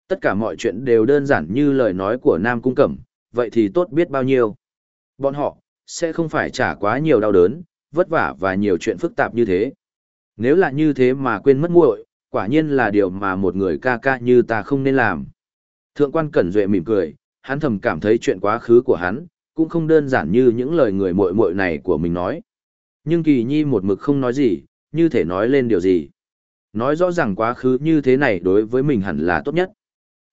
Speaker 1: Tất cả mọi chuyện đều đơn giản như lời nói của Nam Cung Cẩm, vậy thì tốt biết bao nhiêu. Bọn họ, sẽ không phải trả quá nhiều đau đớn, vất vả và nhiều chuyện phức tạp như thế. Nếu là như thế mà quên mất muội, quả nhiên là điều mà một người ca ca như ta không nên làm. Thượng quan Cẩn Duệ mỉm cười, hắn thầm cảm thấy chuyện quá khứ của hắn, cũng không đơn giản như những lời người muội muội này của mình nói. Nhưng Kỳ Nhi một mực không nói gì, như thể nói lên điều gì. Nói rõ ràng quá khứ như thế này đối với mình hẳn là tốt nhất.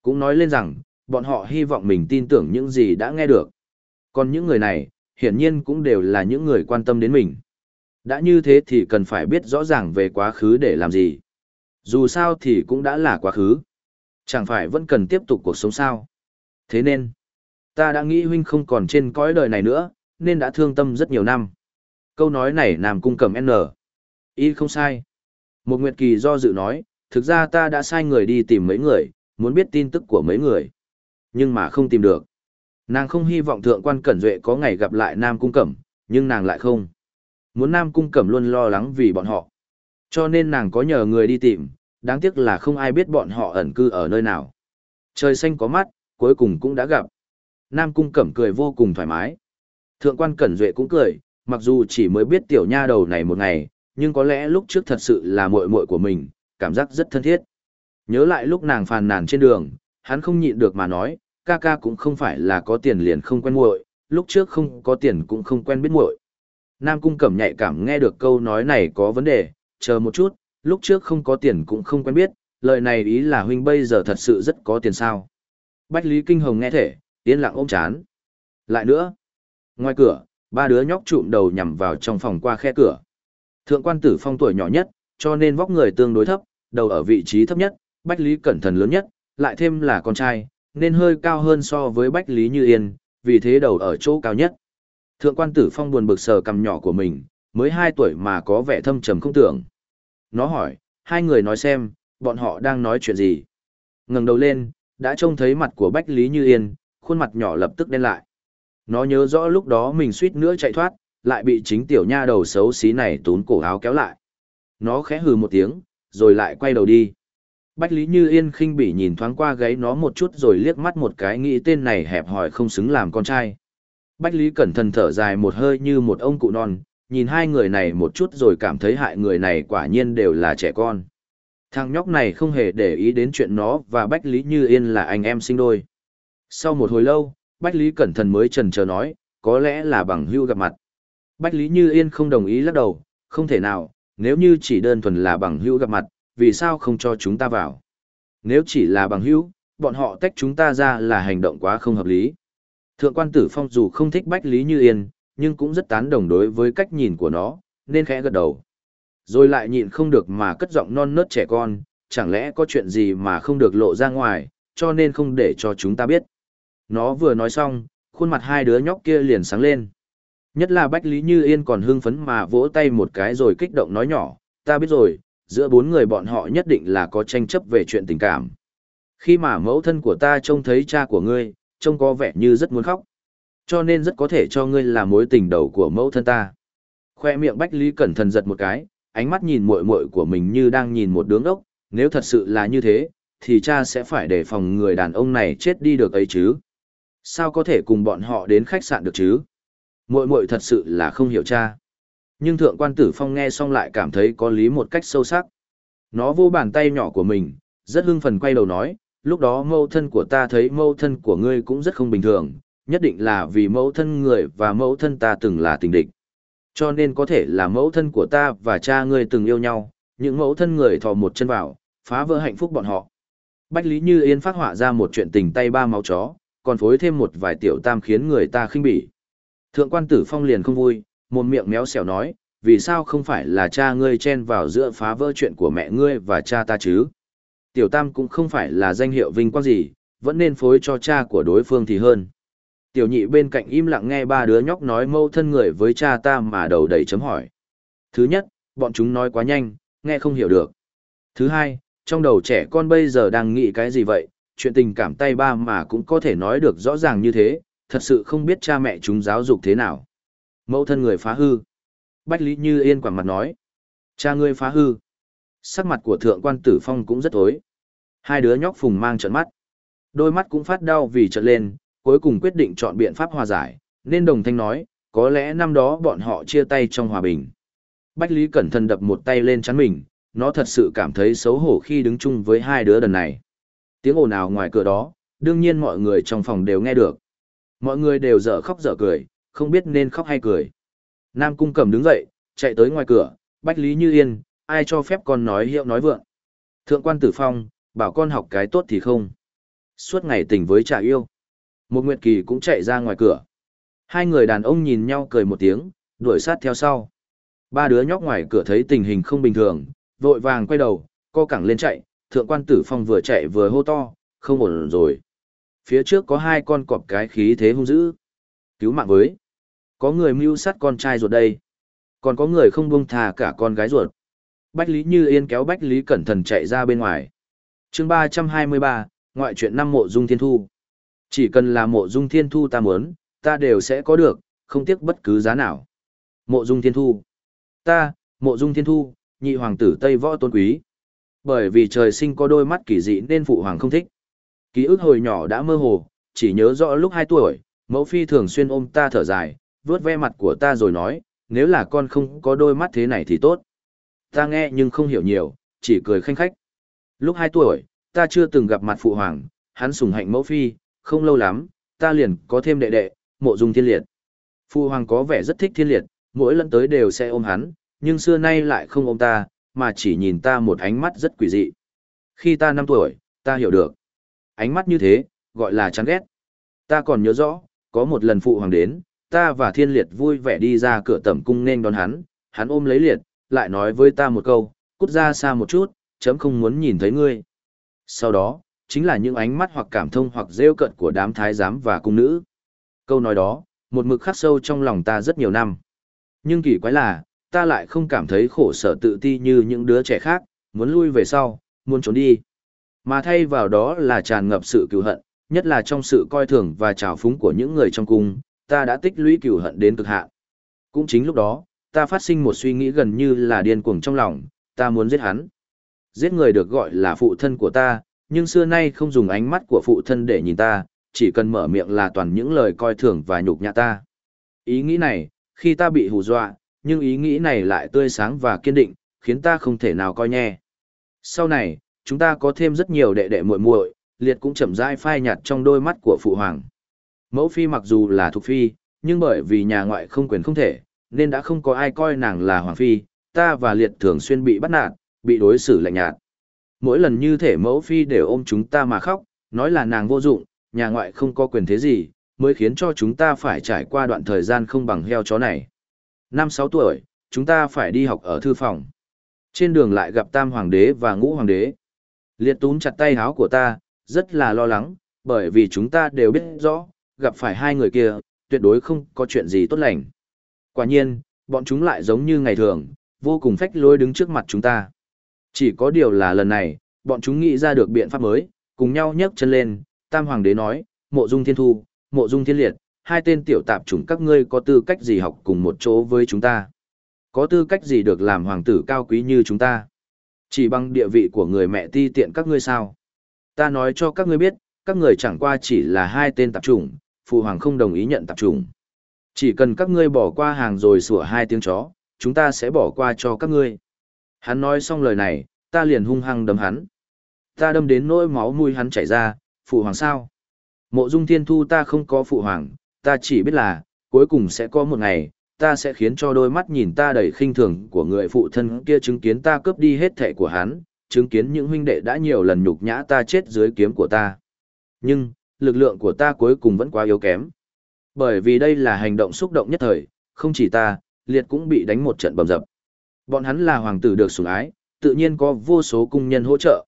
Speaker 1: Cũng nói lên rằng, bọn họ hy vọng mình tin tưởng những gì đã nghe được. Còn những người này, hiển nhiên cũng đều là những người quan tâm đến mình. Đã như thế thì cần phải biết rõ ràng về quá khứ để làm gì. Dù sao thì cũng đã là quá khứ. Chẳng phải vẫn cần tiếp tục cuộc sống sao. Thế nên, ta đã nghĩ huynh không còn trên cõi đời này nữa, nên đã thương tâm rất nhiều năm. Câu nói này Nam Cung cầm N. Y không sai. Một Nguyệt Kỳ do dự nói, thực ra ta đã sai người đi tìm mấy người, muốn biết tin tức của mấy người. Nhưng mà không tìm được. Nàng không hy vọng thượng quan Cẩn Duệ có ngày gặp lại Nam Cung Cẩm, nhưng nàng lại không. Muốn Nam Cung Cẩm luôn lo lắng vì bọn họ. Cho nên nàng có nhờ người đi tìm, đáng tiếc là không ai biết bọn họ ẩn cư ở nơi nào. Trời xanh có mắt, cuối cùng cũng đã gặp. Nam Cung Cẩm cười vô cùng thoải mái. Thượng quan Cẩn Duệ cũng cười, mặc dù chỉ mới biết tiểu nha đầu này một ngày, nhưng có lẽ lúc trước thật sự là muội muội của mình, cảm giác rất thân thiết. Nhớ lại lúc nàng phàn nàn trên đường, hắn không nhịn được mà nói, ca ca cũng không phải là có tiền liền không quen muội, lúc trước không có tiền cũng không quen biết muội. Nam Cung Cẩm nhạy cảm nghe được câu nói này có vấn đề, chờ một chút, lúc trước không có tiền cũng không quen biết, lời này ý là huynh bây giờ thật sự rất có tiền sao. Bách Lý Kinh Hồng nghe thể, yên lặng ôm chán. Lại nữa, ngoài cửa, ba đứa nhóc trụm đầu nhằm vào trong phòng qua khe cửa. Thượng quan tử phong tuổi nhỏ nhất, cho nên vóc người tương đối thấp, đầu ở vị trí thấp nhất, Bách Lý Cẩn thận lớn nhất, lại thêm là con trai, nên hơi cao hơn so với Bách Lý Như Yên, vì thế đầu ở chỗ cao nhất. Thượng quan tử phong buồn bực sờ cầm nhỏ của mình, mới 2 tuổi mà có vẻ thâm trầm không tưởng. Nó hỏi, hai người nói xem, bọn họ đang nói chuyện gì. ngẩng đầu lên, đã trông thấy mặt của Bách Lý Như Yên, khuôn mặt nhỏ lập tức đen lại. Nó nhớ rõ lúc đó mình suýt nữa chạy thoát, lại bị chính tiểu nha đầu xấu xí này tún cổ áo kéo lại. Nó khẽ hừ một tiếng, rồi lại quay đầu đi. Bách Lý Như Yên khinh bỉ nhìn thoáng qua gáy nó một chút rồi liếc mắt một cái nghĩ tên này hẹp hòi không xứng làm con trai. Bách Lý cẩn thận thở dài một hơi như một ông cụ non, nhìn hai người này một chút rồi cảm thấy hại người này quả nhiên đều là trẻ con. Thằng nhóc này không hề để ý đến chuyện nó và Bách Lý Như Yên là anh em sinh đôi. Sau một hồi lâu, Bách Lý cẩn thận mới trần chờ nói, có lẽ là bằng hưu gặp mặt. Bách Lý Như Yên không đồng ý lắc đầu, không thể nào, nếu như chỉ đơn thuần là bằng hữu gặp mặt, vì sao không cho chúng ta vào? Nếu chỉ là bằng hữu, bọn họ tách chúng ta ra là hành động quá không hợp lý. Thượng quan tử phong dù không thích Bách Lý Như Yên, nhưng cũng rất tán đồng đối với cách nhìn của nó, nên khẽ gật đầu. Rồi lại nhịn không được mà cất giọng non nớt trẻ con, chẳng lẽ có chuyện gì mà không được lộ ra ngoài, cho nên không để cho chúng ta biết. Nó vừa nói xong, khuôn mặt hai đứa nhóc kia liền sáng lên. Nhất là Bách Lý Như Yên còn hưng phấn mà vỗ tay một cái rồi kích động nói nhỏ, ta biết rồi, giữa bốn người bọn họ nhất định là có tranh chấp về chuyện tình cảm. Khi mà mẫu thân của ta trông thấy cha của ngươi, trông có vẻ như rất muốn khóc. Cho nên rất có thể cho ngươi là mối tình đầu của mẫu thân ta. Khoe miệng Bách Lý cẩn thận giật một cái, ánh mắt nhìn muội muội của mình như đang nhìn một đứa ốc, nếu thật sự là như thế, thì cha sẽ phải đề phòng người đàn ông này chết đi được ấy chứ. Sao có thể cùng bọn họ đến khách sạn được chứ? Muội muội thật sự là không hiểu cha. Nhưng thượng quan tử phong nghe xong lại cảm thấy có lý một cách sâu sắc. Nó vô bàn tay nhỏ của mình, rất hưng phần quay đầu nói, lúc đó mâu thân của ta thấy mâu thân của ngươi cũng rất không bình thường, nhất định là vì mẫu thân người và mẫu thân ta từng là tình địch. Cho nên có thể là mẫu thân của ta và cha ngươi từng yêu nhau, những mẫu thân người thò một chân vào, phá vỡ hạnh phúc bọn họ. Bách Lý Như Yên phát họa ra một chuyện tình tay ba máu chó, còn phối thêm một vài tiểu tam khiến người ta khinh bỉ. Thượng quan tử phong liền không vui, mồm miệng méo xẻo nói, vì sao không phải là cha ngươi chen vào giữa phá vỡ chuyện của mẹ ngươi và cha ta chứ? Tiểu tam cũng không phải là danh hiệu vinh quang gì, vẫn nên phối cho cha của đối phương thì hơn. Tiểu nhị bên cạnh im lặng nghe ba đứa nhóc nói mâu thân người với cha ta mà đầu đầy chấm hỏi. Thứ nhất, bọn chúng nói quá nhanh, nghe không hiểu được. Thứ hai, trong đầu trẻ con bây giờ đang nghĩ cái gì vậy, chuyện tình cảm tay ba mà cũng có thể nói được rõ ràng như thế, thật sự không biết cha mẹ chúng giáo dục thế nào. Mẫu thân người phá hư. Bách Lý Như Yên quảng mặt nói. Cha ngươi phá hư. Sắc mặt của thượng quan tử phong cũng rất tối. Hai đứa nhóc phùng mang trận mắt. Đôi mắt cũng phát đau vì trận lên, cuối cùng quyết định chọn biện pháp hòa giải, nên đồng thanh nói, có lẽ năm đó bọn họ chia tay trong hòa bình. Bách Lý cẩn thận đập một tay lên chắn mình, nó thật sự cảm thấy xấu hổ khi đứng chung với hai đứa đần này. Tiếng ồn ào ngoài cửa đó, đương nhiên mọi người trong phòng đều nghe được. Mọi người đều dở khóc dở cười, không biết nên khóc hay cười. Nam Cung Cẩm đứng dậy, chạy tới ngoài cửa, Bách Lý Như Yên, ai cho phép con nói hiệu nói vượng. Thượng quan Tử Phong, bảo con học cái tốt thì không. Suốt ngày tình với trà yêu. Một Nguyệt Kỳ cũng chạy ra ngoài cửa. Hai người đàn ông nhìn nhau cười một tiếng, đuổi sát theo sau. Ba đứa nhóc ngoài cửa thấy tình hình không bình thường, vội vàng quay đầu, co cẳng lên chạy, thượng quan tử phong vừa chạy vừa hô to, không ổn rồi. Phía trước có hai con cọp cái khí thế hung dữ. Cứu mạng với. Có người mưu sát con trai ruột đây. Còn có người không buông thà cả con gái ruột. Bách Lý Như Yên kéo Bách Lý cẩn thận chạy ra bên ngoài. chương ba trăm hai mươi ba, ngoại truyện năm mộ dung thiên thu. Chỉ cần là mộ dung thiên thu ta muốn, ta đều sẽ có được, không tiếc bất cứ giá nào. Mộ dung thiên thu. Ta, mộ dung thiên thu, nhị hoàng tử Tây Võ Tôn Quý. Bởi vì trời sinh có đôi mắt kỳ dị nên phụ hoàng không thích. Ký ức hồi nhỏ đã mơ hồ, chỉ nhớ rõ lúc hai tuổi, mẫu phi thường xuyên ôm ta thở dài, vuốt ve mặt của ta rồi nói, nếu là con không có đôi mắt thế này thì tốt. Ta nghe nhưng không hiểu nhiều, chỉ cười khanh khách. Lúc 2 tuổi, ta chưa từng gặp mặt phụ hoàng, hắn sùng hạnh mẫu phi, không lâu lắm, ta liền có thêm đệ đệ, mộ dung thiên liệt. Phụ hoàng có vẻ rất thích thiên liệt, mỗi lần tới đều sẽ ôm hắn, nhưng xưa nay lại không ôm ta, mà chỉ nhìn ta một ánh mắt rất quỷ dị. Khi ta 5 tuổi, ta hiểu được. Ánh mắt như thế, gọi là chán ghét. Ta còn nhớ rõ, có một lần phụ hoàng đến, ta và thiên liệt vui vẻ đi ra cửa tẩm cung nên đón hắn, hắn ôm lấy liệt, lại nói với ta một câu, cút ra xa một chút, chấm không muốn nhìn thấy ngươi. Sau đó, chính là những ánh mắt hoặc cảm thông hoặc rêu cận của đám thái giám và cung nữ. Câu nói đó, một mực khắc sâu trong lòng ta rất nhiều năm. Nhưng kỳ quái là, ta lại không cảm thấy khổ sở tự ti như những đứa trẻ khác, muốn lui về sau, muốn trốn đi. Mà thay vào đó là tràn ngập sự cứu hận, nhất là trong sự coi thường và trào phúng của những người trong cung, ta đã tích lũy cửu hận đến cực hạn. Cũng chính lúc đó, ta phát sinh một suy nghĩ gần như là điên cuồng trong lòng, ta muốn giết hắn. Giết người được gọi là phụ thân của ta, nhưng xưa nay không dùng ánh mắt của phụ thân để nhìn ta, chỉ cần mở miệng là toàn những lời coi thường và nhục nhã ta. Ý nghĩ này, khi ta bị hù dọa, nhưng ý nghĩ này lại tươi sáng và kiên định, khiến ta không thể nào coi nhẹ. Sau này, chúng ta có thêm rất nhiều đệ đệ muội muội, liệt cũng chậm rãi phai nhạt trong đôi mắt của phụ hoàng. Mẫu phi mặc dù là thuộc phi, nhưng bởi vì nhà ngoại không quyền không thể, nên đã không có ai coi nàng là hoàng phi, ta và liệt thường xuyên bị bắt nạt, bị đối xử lạnh nhạt. Mỗi lần như thể mẫu phi đều ôm chúng ta mà khóc, nói là nàng vô dụng, nhà ngoại không có quyền thế gì, mới khiến cho chúng ta phải trải qua đoạn thời gian không bằng heo chó này. Năm sáu tuổi, chúng ta phải đi học ở thư phòng. Trên đường lại gặp tam hoàng đế và ngũ hoàng đế. Liệt túm chặt tay háo của ta, rất là lo lắng, bởi vì chúng ta đều biết rõ, gặp phải hai người kia, tuyệt đối không có chuyện gì tốt lành. Quả nhiên, bọn chúng lại giống như ngày thường, vô cùng phách lối đứng trước mặt chúng ta. Chỉ có điều là lần này, bọn chúng nghĩ ra được biện pháp mới, cùng nhau nhấc chân lên, Tam Hoàng đế nói, mộ dung thiên thu, mộ dung thiên liệt, hai tên tiểu tạp chủng các ngươi có tư cách gì học cùng một chỗ với chúng ta? Có tư cách gì được làm hoàng tử cao quý như chúng ta? Chỉ bằng địa vị của người mẹ ti tiện các ngươi sao? Ta nói cho các ngươi biết, các người chẳng qua chỉ là hai tên tạp chủng, phụ hoàng không đồng ý nhận tạp trùng, Chỉ cần các ngươi bỏ qua hàng rồi sủa hai tiếng chó, chúng ta sẽ bỏ qua cho các ngươi. Hắn nói xong lời này, ta liền hung hăng đấm hắn. Ta đâm đến nỗi máu mũi hắn chảy ra, phụ hoàng sao? Mộ dung thiên thu ta không có phụ hoàng, ta chỉ biết là, cuối cùng sẽ có một ngày, ta sẽ khiến cho đôi mắt nhìn ta đầy khinh thường của người phụ thân kia chứng kiến ta cướp đi hết thệ của hắn, chứng kiến những huynh đệ đã nhiều lần nhục nhã ta chết dưới kiếm của ta. Nhưng, lực lượng của ta cuối cùng vẫn quá yếu kém. Bởi vì đây là hành động xúc động nhất thời, không chỉ ta, liệt cũng bị đánh một trận bầm dập. Bọn hắn là hoàng tử được sủng ái, tự nhiên có vô số cung nhân hỗ trợ.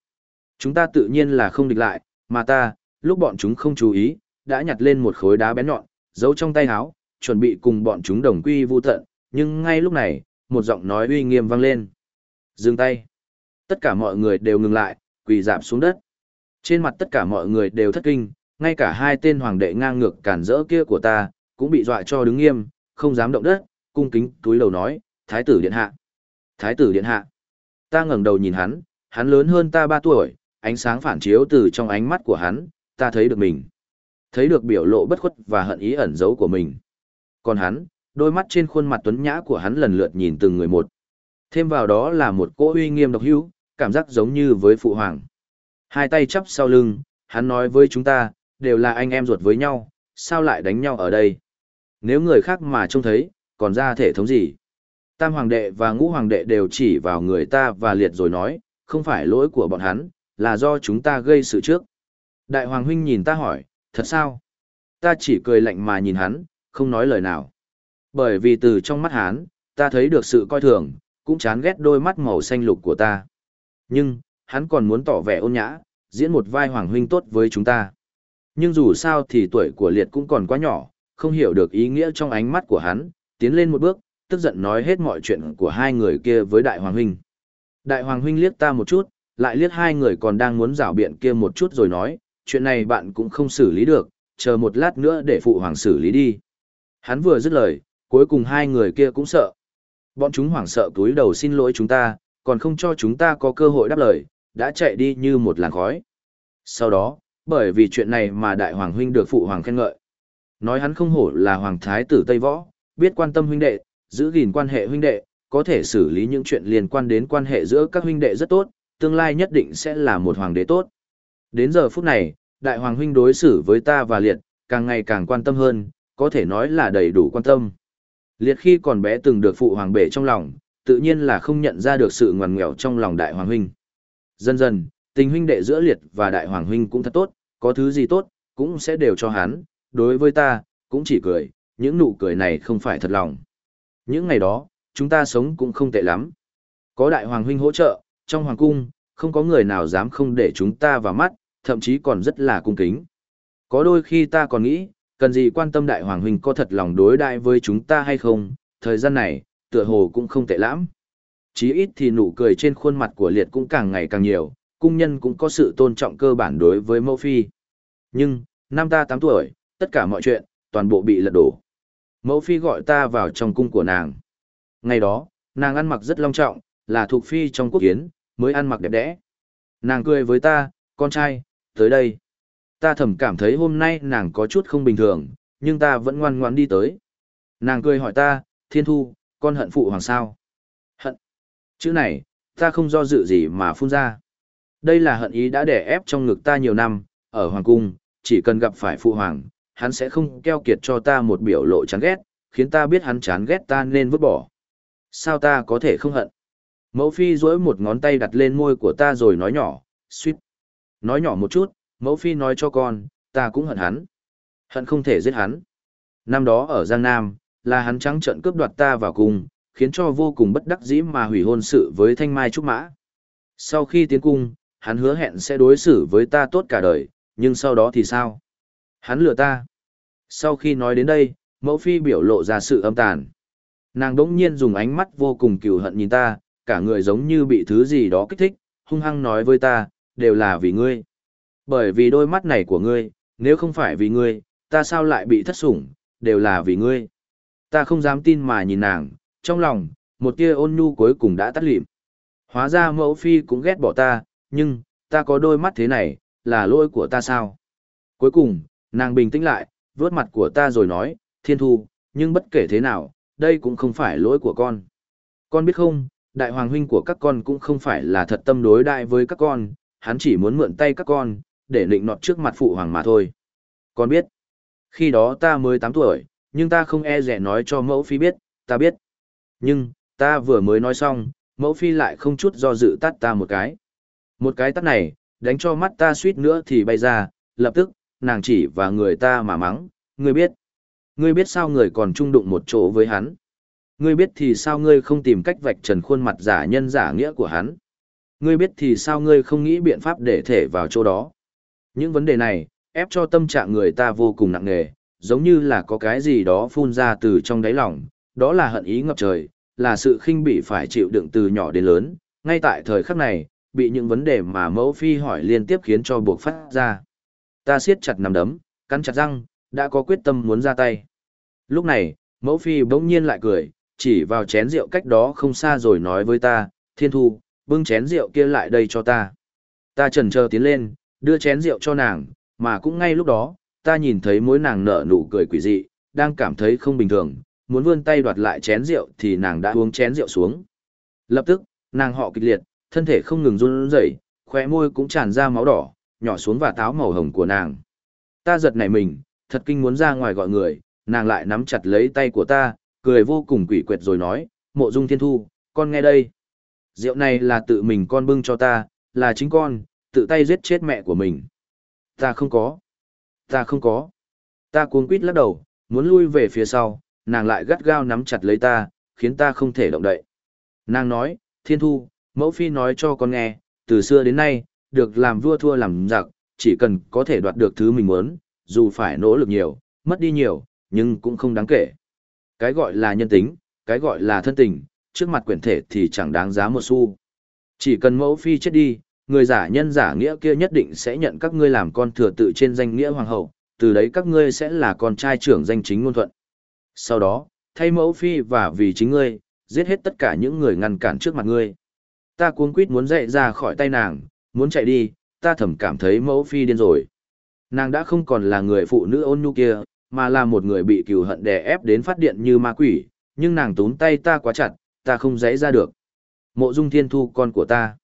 Speaker 1: Chúng ta tự nhiên là không địch lại, mà ta, lúc bọn chúng không chú ý, đã nhặt lên một khối đá bén nhọn, giấu trong tay áo, chuẩn bị cùng bọn chúng đồng quy vu tận, nhưng ngay lúc này, một giọng nói uy nghiêm vang lên. Dừng tay. Tất cả mọi người đều ngừng lại, quỳ dạp xuống đất. Trên mặt tất cả mọi người đều thất kinh, ngay cả hai tên hoàng đệ ngang ngược cản rỡ kia của ta, cũng bị dọa cho đứng nghiêm, không dám động đất, cung kính túi đầu nói, Thái tử điện hạ. Thái tử điện hạ. Ta ngẩng đầu nhìn hắn, hắn lớn hơn ta ba tuổi, ánh sáng phản chiếu từ trong ánh mắt của hắn, ta thấy được mình. Thấy được biểu lộ bất khuất và hận ý ẩn giấu của mình. Còn hắn, đôi mắt trên khuôn mặt tuấn nhã của hắn lần lượt nhìn từng người một. Thêm vào đó là một cỗ uy nghiêm độc hữu, cảm giác giống như với phụ hoàng. Hai tay chắp sau lưng, hắn nói với chúng ta, đều là anh em ruột với nhau, sao lại đánh nhau ở đây? Nếu người khác mà trông thấy, còn ra thể thống gì? Tam hoàng đệ và ngũ hoàng đệ đều chỉ vào người ta và liệt rồi nói, không phải lỗi của bọn hắn, là do chúng ta gây sự trước. Đại hoàng huynh nhìn ta hỏi, thật sao? Ta chỉ cười lạnh mà nhìn hắn, không nói lời nào. Bởi vì từ trong mắt hắn, ta thấy được sự coi thường, cũng chán ghét đôi mắt màu xanh lục của ta. Nhưng, hắn còn muốn tỏ vẻ ôn nhã, diễn một vai hoàng huynh tốt với chúng ta. Nhưng dù sao thì tuổi của liệt cũng còn quá nhỏ, không hiểu được ý nghĩa trong ánh mắt của hắn, tiến lên một bước, tức giận nói hết mọi chuyện của hai người kia với đại hoàng huynh. Đại hoàng huynh liếc ta một chút, lại liếc hai người còn đang muốn rảo biện kia một chút rồi nói, chuyện này bạn cũng không xử lý được, chờ một lát nữa để phụ hoàng xử lý đi. Hắn vừa dứt lời, cuối cùng hai người kia cũng sợ. Bọn chúng hoảng sợ túi đầu xin lỗi chúng ta, còn không cho chúng ta có cơ hội đáp lời, đã chạy đi như một làn khói. Sau đó, bởi vì chuyện này mà đại hoàng huynh được phụ hoàng khen ngợi. Nói hắn không hổ là hoàng thái tử Tây Võ, biết quan tâm huynh đệ, giữ gìn quan hệ huynh đệ, có thể xử lý những chuyện liên quan đến quan hệ giữa các huynh đệ rất tốt, tương lai nhất định sẽ là một hoàng đế tốt. Đến giờ phút này, đại hoàng huynh đối xử với ta và liệt, càng ngày càng quan tâm hơn, có thể nói là đầy đủ quan tâm. Liệt khi còn bé từng được phụ hoàng bể trong lòng, tự nhiên là không nhận ra được sự ngoằn nghèo trong lòng đại hoàng huynh. Dần dần, tình huynh đệ giữa liệt và đại hoàng huynh cũng thật tốt, có thứ gì tốt, cũng sẽ đều cho hắn, đối với ta, cũng chỉ cười, những nụ cười này không phải thật lòng. Những ngày đó, chúng ta sống cũng không tệ lắm. Có đại hoàng huynh hỗ trợ, trong hoàng cung, không có người nào dám không để chúng ta vào mắt, thậm chí còn rất là cung kính. Có đôi khi ta còn nghĩ, cần gì quan tâm đại hoàng huynh có thật lòng đối đại với chúng ta hay không, thời gian này, tựa hồ cũng không tệ lắm. Chí ít thì nụ cười trên khuôn mặt của liệt cũng càng ngày càng nhiều, cung nhân cũng có sự tôn trọng cơ bản đối với mẫu phi. Nhưng, năm ta 8 tuổi, tất cả mọi chuyện, toàn bộ bị lật đổ. Mẫu phi gọi ta vào trong cung của nàng. Ngày đó, nàng ăn mặc rất long trọng, là thuộc phi trong quốc hiến, mới ăn mặc đẹp đẽ. Nàng cười với ta, con trai, tới đây. Ta thầm cảm thấy hôm nay nàng có chút không bình thường, nhưng ta vẫn ngoan ngoãn đi tới. Nàng cười hỏi ta, thiên thu, con hận phụ hoàng sao? Hận. Chữ này, ta không do dự gì mà phun ra. Đây là hận ý đã đè ép trong ngực ta nhiều năm, ở hoàng cung, chỉ cần gặp phải phụ hoàng, hắn sẽ không keo kiệt cho ta một biểu lộ chán ghét, khiến ta biết hắn chán ghét ta nên vứt bỏ. Sao ta có thể không hận? Mẫu phi duỗi một ngón tay đặt lên môi của ta rồi nói nhỏ, suýt. Nói nhỏ một chút, mẫu phi nói cho con, ta cũng hận hắn. Hận không thể giết hắn. Năm đó ở Giang Nam, là hắn trắng trợn cướp đoạt ta vào cung, khiến cho vô cùng bất đắc dĩ mà hủy hôn sự với Thanh Mai Trúc Mã. Sau khi tiến cung, hắn hứa hẹn sẽ đối xử với ta tốt cả đời, nhưng sau đó thì sao? Hắn lừa ta. Sau khi nói đến đây, mẫu phi biểu lộ ra sự âm tàn. Nàng đỗng nhiên dùng ánh mắt vô cùng cừu hận nhìn ta, cả người giống như bị thứ gì đó kích thích, hung hăng nói với ta, đều là vì ngươi. Bởi vì đôi mắt này của ngươi, nếu không phải vì ngươi, ta sao lại bị thất sủng, đều là vì ngươi. Ta không dám tin mà nhìn nàng, trong lòng, một tia ôn nhu cuối cùng đã tắt lịm. Hóa ra mẫu phi cũng ghét bỏ ta, nhưng, ta có đôi mắt thế này, là lỗi của ta sao? Cuối cùng, nàng bình tĩnh lại, vớt mặt của ta rồi nói, thiên thu, nhưng bất kể thế nào, đây cũng không phải lỗi của con. Con biết không, đại hoàng huynh của các con cũng không phải là thật tâm đối đại với các con, hắn chỉ muốn mượn tay các con, để nịnh nọt trước mặt phụ hoàng mà thôi. Con biết, khi đó ta mới 8 tuổi, nhưng ta không e rẻ nói cho mẫu phi biết, ta biết. Nhưng, ta vừa mới nói xong, mẫu phi lại không chút do dự tắt ta một cái. Một cái tắt này, đánh cho mắt ta suýt nữa thì bay ra, lập tức, nàng chỉ và người ta mà mắng, ngươi biết. Ngươi biết sao người còn chung đụng một chỗ với hắn. Ngươi biết thì sao ngươi không tìm cách vạch trần khuôn mặt giả nhân giả nghĩa của hắn. Ngươi biết thì sao ngươi không nghĩ biện pháp để thể vào chỗ đó. Những vấn đề này, ép cho tâm trạng người ta vô cùng nặng nề, giống như là có cái gì đó phun ra từ trong đáy lòng, đó là hận ý ngập trời, là sự khinh bỉ phải chịu đựng từ nhỏ đến lớn, ngay tại thời khắc này, bị những vấn đề mà mẫu phi hỏi liên tiếp khiến cho buộc phát ra. Ta siết chặt nằm đấm, cắn chặt răng, đã có quyết tâm muốn ra tay. Lúc này, mẫu phi bỗng nhiên lại cười, chỉ vào chén rượu cách đó không xa rồi nói với ta, thiên thu, bưng chén rượu kia lại đây cho ta. Ta trần chờ tiến lên, đưa chén rượu cho nàng, mà cũng ngay lúc đó, ta nhìn thấy mối nàng nở nụ cười quỷ dị, đang cảm thấy không bình thường, muốn vươn tay đoạt lại chén rượu thì nàng đã uống chén rượu xuống. Lập tức, nàng họ kịch liệt, thân thể không ngừng run rẩy, khóe môi cũng tràn ra máu đỏ, nhỏ xuống và táo màu hồng của nàng. Ta giật nảy mình, thật kinh muốn ra ngoài gọi người, nàng lại nắm chặt lấy tay của ta, cười vô cùng quỷ quyệt rồi nói, mộ dung thiên thu, con nghe đây. Rượu này là tự mình con bưng cho ta, là chính con, tự tay giết chết mẹ của mình. Ta không có. Ta không có. Ta cuống quýt lắc đầu, muốn lui về phía sau, nàng lại gắt gao nắm chặt lấy ta, khiến ta không thể động đậy. Nàng nói, thiên thu, mẫu phi nói cho con nghe, từ xưa đến nay, được làm vua thua làm giặc, chỉ cần có thể đoạt được thứ mình muốn, dù phải nỗ lực nhiều, mất đi nhiều, nhưng cũng không đáng kể. Cái gọi là nhân tính, cái gọi là thân tình, trước mặt quyển thể thì chẳng đáng giá một xu. Chỉ cần mẫu phi chết đi, người giả nhân giả nghĩa kia nhất định sẽ nhận các ngươi làm con thừa tự trên danh nghĩa hoàng hậu, từ đấy các ngươi sẽ là con trai trưởng danh chính ngôn thuận. Sau đó, thay mẫu phi và vì chính ngươi, giết hết tất cả những người ngăn cản trước mặt ngươi. Ta cuống quýt muốn dậy ra khỏi tay nàng, muốn chạy đi, ta thầm cảm thấy mẫu phi điên rồi. Nàng đã không còn là người phụ nữ ôn nhu kia, mà là một người bị cừu hận đè ép đến phát điện như ma quỷ, nhưng nàng túm tay ta quá chặt, ta không dãy ra được. Mộ dung thiên thu con của ta.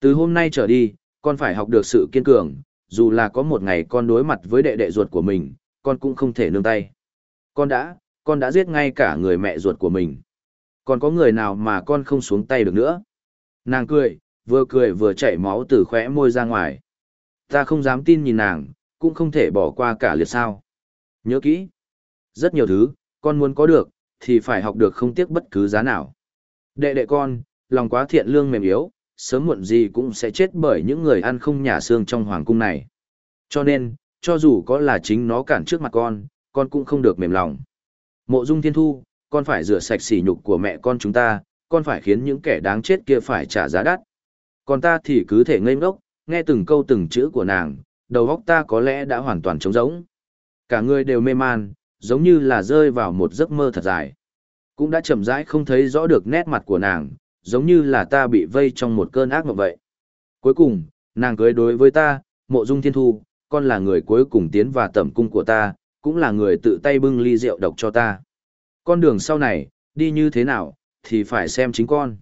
Speaker 1: Từ hôm nay trở đi, con phải học được sự kiên cường, dù là có một ngày con đối mặt với đệ đệ ruột của mình, con cũng không thể nương tay. Con đã, con đã giết ngay cả người mẹ ruột của mình. Còn có người nào mà con không xuống tay được nữa? Nàng cười, vừa cười vừa chảy máu từ khóe môi ra ngoài. Ta không dám tin nhìn nàng, cũng không thể bỏ qua cả liệt sao. Nhớ kỹ. Rất nhiều thứ, con muốn có được, thì phải học được không tiếc bất cứ giá nào. Đệ đệ con, lòng quá thiện lương mềm yếu, sớm muộn gì cũng sẽ chết bởi những người ăn không nhà xương trong hoàng cung này. Cho nên, cho dù có là chính nó cản trước mặt con, con cũng không được mềm lòng. Mộ dung thiên thu, con phải rửa sạch sỉ nhục của mẹ con chúng ta, con phải khiến những kẻ đáng chết kia phải trả giá đắt. Còn ta thì cứ thể ngây ngốc, nghe từng câu từng chữ của nàng, đầu óc ta có lẽ đã hoàn toàn trống rỗng. Cả người đều mê man, giống như là rơi vào một giấc mơ thật dài. Cũng đã chậm rãi không thấy rõ được nét mặt của nàng, giống như là ta bị vây trong một cơn ác mộng vậy. Cuối cùng, nàng cưới đối với ta, mộ dung thiên thu, con là người cuối cùng tiến vào tẩm cung của ta, cũng là người tự tay bưng ly rượu độc cho ta. Con đường sau này, đi như thế nào, thì phải xem chính con.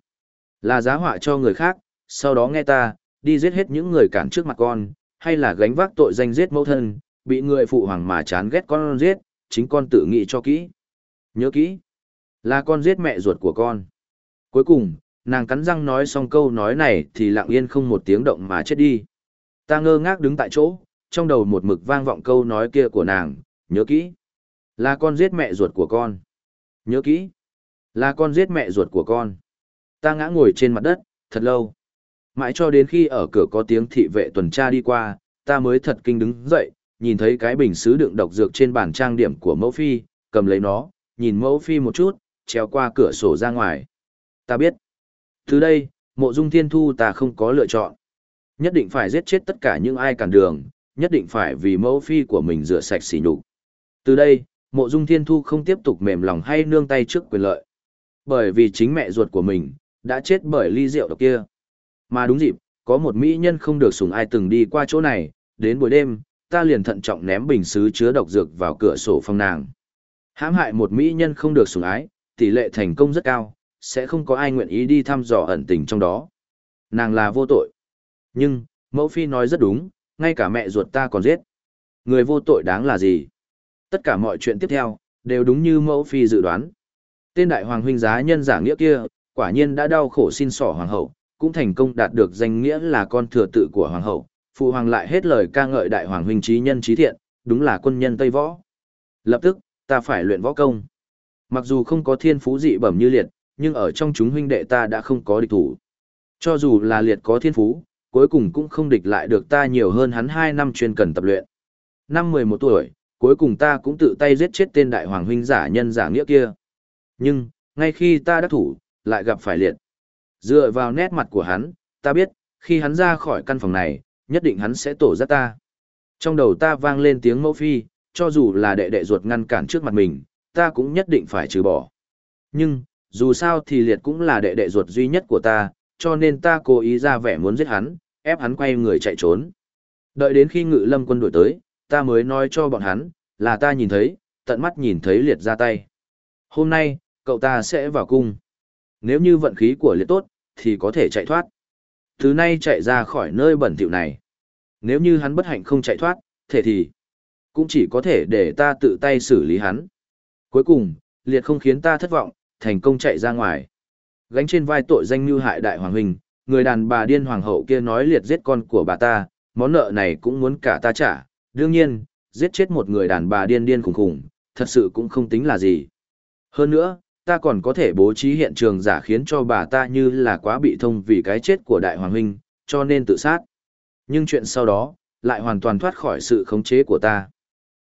Speaker 1: Là giá họa cho người khác, sau đó nghe ta, đi giết hết những người cản trước mặt con, hay là gánh vác tội danh giết mẫu thân, bị người phụ hoàng mà chán ghét con giết, chính con tự nghĩ cho kỹ. Nhớ kỹ, là con giết mẹ ruột của con. Cuối cùng, nàng cắn răng nói xong câu nói này thì lặng yên không một tiếng động mà chết đi. Ta ngơ ngác đứng tại chỗ, trong đầu một mực vang vọng câu nói kia của nàng, nhớ kỹ. Là con giết mẹ ruột của con. Nhớ kỹ. Là con giết mẹ ruột của con. Ta ngã ngồi trên mặt đất, thật lâu. Mãi cho đến khi ở cửa có tiếng thị vệ tuần tra đi qua, ta mới thật kinh đứng dậy, nhìn thấy cái bình sứ đựng độc dược trên bàn trang điểm của mẫu phi, cầm lấy nó, nhìn mẫu phi một chút, treo qua cửa sổ ra ngoài. Ta biết. Từ đây, mộ dung thiên thu ta không có lựa chọn. Nhất định phải giết chết tất cả những ai cản đường, nhất định phải vì mẫu phi của mình rửa sạch xỉ nhục. Từ đây, mộ dung thiên thu không tiếp tục mềm lòng hay nương tay trước quyền lợi. Bởi vì chính mẹ ruột của mình, đã chết bởi ly rượu độc kia. Mà đúng dịp, có một mỹ nhân không được sủng ai từng đi qua chỗ này, đến buổi đêm, ta liền thận trọng ném bình sứ chứa độc dược vào cửa sổ phòng nàng. Hãm hại một mỹ nhân không được sủng ái, tỷ lệ thành công rất cao, sẽ không có ai nguyện ý đi thăm dò ẩn tình trong đó. Nàng là vô tội. Nhưng, mẫu phi nói rất đúng, ngay cả mẹ ruột ta còn giết. Người vô tội đáng là gì? Tất cả mọi chuyện tiếp theo, đều đúng như mẫu phi dự đoán. Tên đại hoàng huynh giá nhân giả nghĩa kia, quả nhiên đã đau khổ xin sỏ hoàng hậu, cũng thành công đạt được danh nghĩa là con thừa tự của hoàng hậu. Phụ hoàng lại hết lời ca ngợi đại hoàng huynh trí nhân trí thiện, đúng là quân nhân Tây Võ. Lập tức, ta phải luyện võ công. Mặc dù không có thiên phú dị bẩm như liệt, nhưng ở trong chúng huynh đệ ta đã không có địch thủ. Cho dù là liệt có thiên phú, cuối cùng cũng không địch lại được ta nhiều hơn hắn 2 năm chuyên cần tập luyện. Năm 11 tuổi, cuối cùng ta cũng tự tay giết chết tên đại hoàng huynh giả nhân giả nghĩa kia. Nhưng, ngay khi ta đắc thủ, lại gặp phải liệt. Dựa vào nét mặt của hắn, ta biết, Khi hắn ra khỏi căn phòng này, nhất định hắn sẽ tổ giác ta. Trong đầu ta vang lên tiếng mẫu phi, cho dù là đệ đệ ruột ngăn cản trước mặt mình, ta cũng nhất định phải trừ bỏ. Nhưng, dù sao thì liệt cũng là đệ đệ ruột duy nhất của ta, cho nên ta cố ý ra vẻ muốn giết hắn, ép hắn quay người chạy trốn. Đợi đến khi ngự lâm quân đổi tới, ta mới nói cho bọn hắn, là ta nhìn thấy, tận mắt nhìn thấy liệt ra tay. Hôm nay, cậu ta sẽ vào cung. Nếu như vận khí của liệt tốt, thì có thể chạy thoát. Thứ nay chạy ra khỏi nơi bẩn thỉu này. Nếu như hắn bất hạnh không chạy thoát, thể thì cũng chỉ có thể để ta tự tay xử lý hắn. Cuối cùng, liệt không khiến ta thất vọng, thành công chạy ra ngoài. Gánh trên vai tội danh như hại đại hoàng huynh, người đàn bà điên hoàng hậu kia nói liệt giết con của bà ta, món nợ này cũng muốn cả ta trả. Đương nhiên, giết chết một người đàn bà điên điên khủng khủng, thật sự cũng không tính là gì. Hơn nữa, ta còn có thể bố trí hiện trường giả khiến cho bà ta như là quá bị thông vì cái chết của đại hoàng huynh, cho nên tự sát. Nhưng chuyện sau đó, lại hoàn toàn thoát khỏi sự khống chế của ta.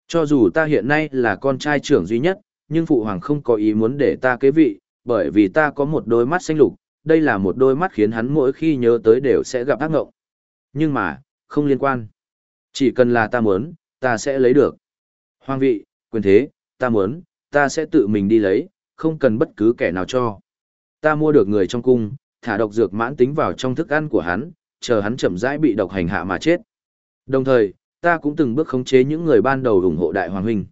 Speaker 1: Cho dù ta hiện nay là con trai trưởng duy nhất, nhưng phụ hoàng không có ý muốn để ta kế vị, bởi vì ta có một đôi mắt xanh lục, đây là một đôi mắt khiến hắn mỗi khi nhớ tới đều sẽ gặp ác ngộng. Nhưng mà, không liên quan. Chỉ cần là ta muốn, ta sẽ lấy được. Hoàng vị, quyền thế, ta muốn, ta sẽ tự mình đi lấy, không cần bất cứ kẻ nào cho. Ta mua được người trong cung, thả độc dược mãn tính vào trong thức ăn của hắn, chờ hắn chậm rãi bị độc hành hạ mà chết. Đồng thời, ta cũng từng bước khống chế những người ban đầu ủng hộ đại hoàng huynh.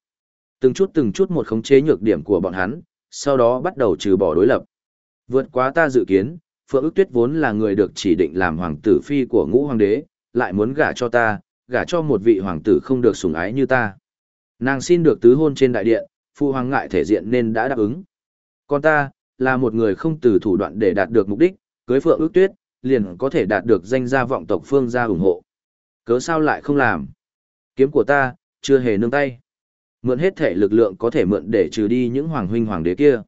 Speaker 1: Từng chút từng chút một khống chế nhược điểm của bọn hắn, sau đó bắt đầu trừ bỏ đối lập. Vượt quá ta dự kiến, Phượng ước tuyết vốn là người được chỉ định làm hoàng tử phi của ngũ hoàng đế, lại muốn gả cho ta, gả cho một vị hoàng tử không được sủng ái như ta. Nàng xin được tứ hôn trên đại điện, phụ hoàng ngại thể diện nên đã đáp ứng. Còn ta, là một người không từ thủ đoạn để đạt được mục đích, cưới Phượng ước tuyết, liền có thể đạt được danh gia vọng tộc phương gia ủng hộ. Cớ sao lại không làm? Kiếm của ta, chưa hề nương tay. Mượn hết thể lực lượng có thể mượn để trừ đi những hoàng huynh hoàng đế kia.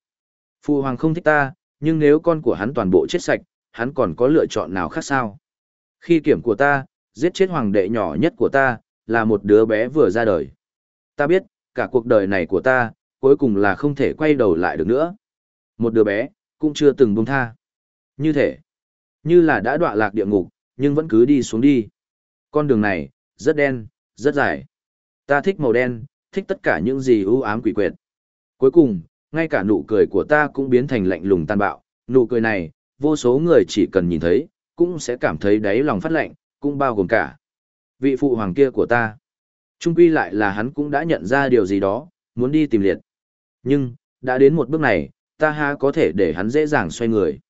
Speaker 1: Phu hoàng không thích ta, nhưng nếu con của hắn toàn bộ chết sạch, hắn còn có lựa chọn nào khác sao? Khi kiểm của ta, giết chết hoàng đệ nhỏ nhất của ta, là một đứa bé vừa ra đời. Ta biết, cả cuộc đời này của ta, cuối cùng là không thể quay đầu lại được nữa. Một đứa bé, cũng chưa từng buông tha. Như thể, như là đã đọa lạc địa ngục, nhưng vẫn cứ đi xuống đi. Con đường này, rất đen, rất dài. Ta thích màu đen, thích tất cả những gì ưu ám quỷ quyệt. Cuối cùng, ngay cả nụ cười của ta cũng biến thành lạnh lùng tàn bạo. Nụ cười này, vô số người chỉ cần nhìn thấy, cũng sẽ cảm thấy đáy lòng phát lạnh, cũng bao gồm cả. Vị phụ hoàng kia của ta. Trung quy lại là hắn cũng đã nhận ra điều gì đó, muốn đi tìm liệt. Nhưng, đã đến một bước này, ta há có thể để hắn dễ dàng xoay người.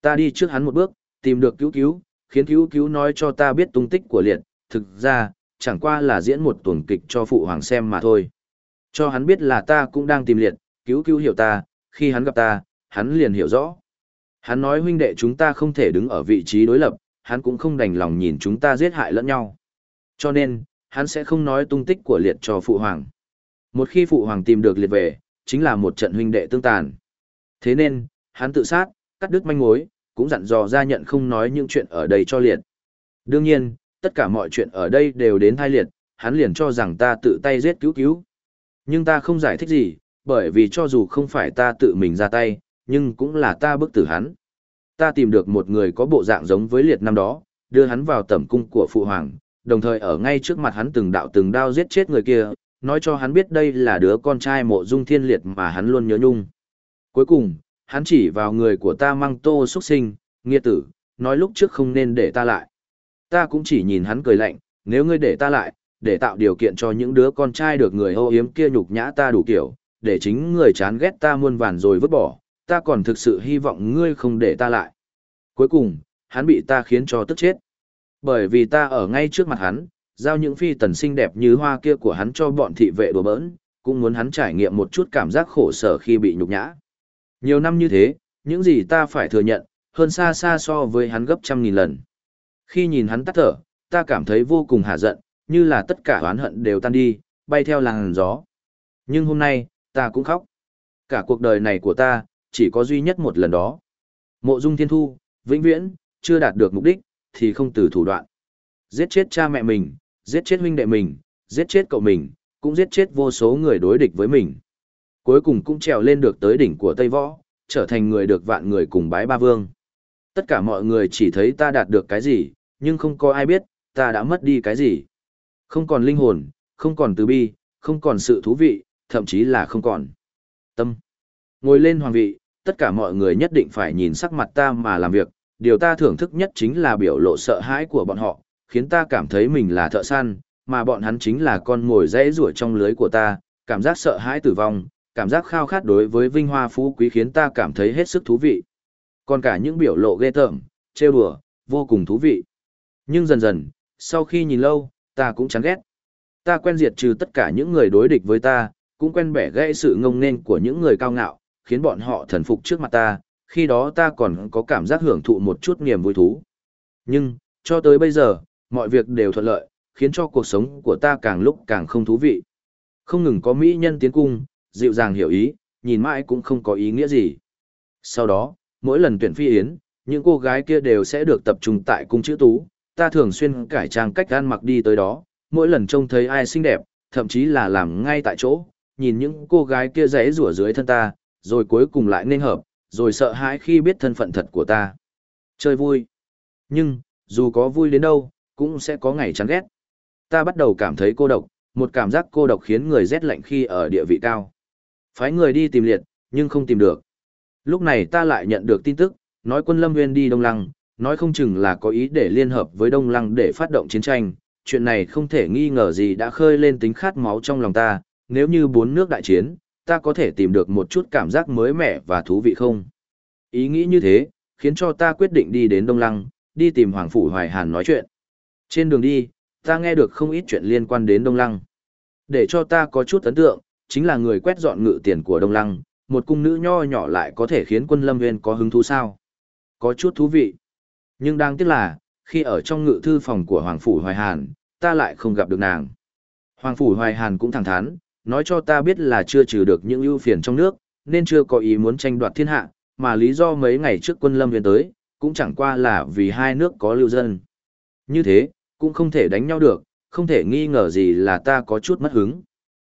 Speaker 1: Ta đi trước hắn một bước, tìm được cứu cứu, khiến cứu cứu nói cho ta biết tung tích của liệt, thực ra, chẳng qua là diễn một tuần kịch cho phụ hoàng xem mà thôi. Cho hắn biết là ta cũng đang tìm liệt, cứu cứu hiểu ta, khi hắn gặp ta, hắn liền hiểu rõ. Hắn nói huynh đệ chúng ta không thể đứng ở vị trí đối lập, hắn cũng không đành lòng nhìn chúng ta giết hại lẫn nhau. Cho nên, hắn sẽ không nói tung tích của liệt cho phụ hoàng. Một khi phụ hoàng tìm được liệt về, chính là một trận huynh đệ tương tàn. Thế nên, hắn tự sát, cắt đứt manh mối, cũng dặn dò ra nhận không nói những chuyện ở đây cho liệt. Đương nhiên, tất cả mọi chuyện ở đây đều đến thai liệt, hắn liền cho rằng ta tự tay giết cứu cứu. Nhưng ta không giải thích gì, bởi vì cho dù không phải ta tự mình ra tay, nhưng cũng là ta bức tử hắn. Ta tìm được một người có bộ dạng giống với liệt năm đó, đưa hắn vào tẩm cung của phụ hoàng, đồng thời ở ngay trước mặt hắn từng đạo từng đao giết chết người kia, nói cho hắn biết đây là đứa con trai mộ dung thiên liệt mà hắn luôn nhớ nhung. Cuối cùng, hắn chỉ vào người của ta mang tô xuất sinh, nghĩa tử, nói lúc trước không nên để ta lại. Ta cũng chỉ nhìn hắn cười lạnh, nếu ngươi để ta lại, để tạo điều kiện cho những đứa con trai được người hô hiếm kia nhục nhã ta đủ kiểu, để chính người chán ghét ta muôn vàn rồi vứt bỏ, ta còn thực sự hy vọng ngươi không để ta lại. Cuối cùng, hắn bị ta khiến cho tức chết. Bởi vì ta ở ngay trước mặt hắn, giao những phi tần xinh đẹp như hoa kia của hắn cho bọn thị vệ đùa bỡn, cũng muốn hắn trải nghiệm một chút cảm giác khổ sở khi bị nhục nhã. Nhiều năm như thế, những gì ta phải thừa nhận, hơn xa xa so với hắn gấp trăm nghìn lần. Khi nhìn hắn tắt thở, ta cảm thấy vô cùng hạ giận, như là tất cả oán hận đều tan đi, bay theo làn gió. Nhưng hôm nay, ta cũng khóc. Cả cuộc đời này của ta, chỉ có duy nhất một lần đó. Mộ dung thiên thu, vĩnh viễn, chưa đạt được mục đích, thì không từ thủ đoạn. Giết chết cha mẹ mình, giết chết huynh đệ mình, giết chết cậu mình, cũng giết chết vô số người đối địch với mình. Cuối cùng cũng trèo lên được tới đỉnh của Tây Võ, trở thành người được vạn người cùng bái ba vương. Tất cả mọi người chỉ thấy ta đạt được cái gì, nhưng không có ai biết, ta đã mất đi cái gì. Không còn linh hồn, không còn từ bi, không còn sự thú vị, thậm chí là không còn tâm. Ngồi lên hoàng vị, tất cả mọi người nhất định phải nhìn sắc mặt ta mà làm việc, điều ta thưởng thức nhất chính là biểu lộ sợ hãi của bọn họ, khiến ta cảm thấy mình là thợ săn, mà bọn hắn chính là con mồi dễ rủa trong lưới của ta, cảm giác sợ hãi tử vong, cảm giác khao khát đối với vinh hoa phú quý khiến ta cảm thấy hết sức thú vị. Còn cả những biểu lộ ghê tởm, trêu đùa, vô cùng thú vị. Nhưng dần dần, sau khi nhìn lâu, ta cũng chán ghét. Ta quen diệt trừ tất cả những người đối địch với ta, cũng quen bẻ gãy sự ngông nên của những người cao ngạo, khiến bọn họ thần phục trước mặt ta, khi đó ta còn có cảm giác hưởng thụ một chút niềm vui thú. Nhưng, cho tới bây giờ, mọi việc đều thuận lợi, khiến cho cuộc sống của ta càng lúc càng không thú vị. Không ngừng có mỹ nhân tiến cung, dịu dàng hiểu ý, nhìn mãi cũng không có ý nghĩa gì. Sau đó, mỗi lần tuyển phi yến, những cô gái kia đều sẽ được tập trung tại cung chữ tú, ta thường xuyên cải trang cách ăn mặc đi tới đó, mỗi lần trông thấy ai xinh đẹp, thậm chí là làm ngay tại chỗ, nhìn những cô gái kia rẽ rủa dưới thân ta, rồi cuối cùng lại nên hợp, rồi sợ hãi khi biết thân phận thật của ta. Chơi vui. Nhưng, dù có vui đến đâu, cũng sẽ có ngày chán ghét. Ta bắt đầu cảm thấy cô độc, một cảm giác cô độc khiến người rét lạnh khi ở địa vị cao. Phái người đi tìm liệt, nhưng không tìm được. Lúc này ta lại nhận được tin tức, nói quân Lâm Nguyên đi Đông Lăng, nói không chừng là có ý để liên hợp với Đông Lăng để phát động chiến tranh. Chuyện này không thể nghi ngờ gì đã khơi lên tính khát máu trong lòng ta, nếu như bốn nước đại chiến, ta có thể tìm được một chút cảm giác mới mẻ và thú vị không? Ý nghĩ như thế, khiến cho ta quyết định đi đến Đông Lăng, đi tìm Hoàng Phủ Hoài Hàn nói chuyện. Trên đường đi, ta nghe được không ít chuyện liên quan đến Đông Lăng. Để cho ta có chút ấn tượng, chính là người quét dọn ngự tiền của Đông Lăng, một cung nữ nho nhỏ lại có thể khiến quân lâm nguyên có hứng thú sao. Có chút thú vị. Nhưng đáng tiếc là, khi ở trong ngự thư phòng của Hoàng Phủ Hoài Hàn, ta lại không gặp được nàng. Hoàng Phủ Hoài Hàn cũng thẳng thắn, nói cho ta biết là chưa trừ được những ưu phiền trong nước, nên chưa có ý muốn tranh đoạt thiên hạ, mà lý do mấy ngày trước quân lâm viên tới, cũng chẳng qua là vì hai nước có lưu dân. Như thế, cũng không thể đánh nhau được, không thể nghi ngờ gì là ta có chút mất hứng.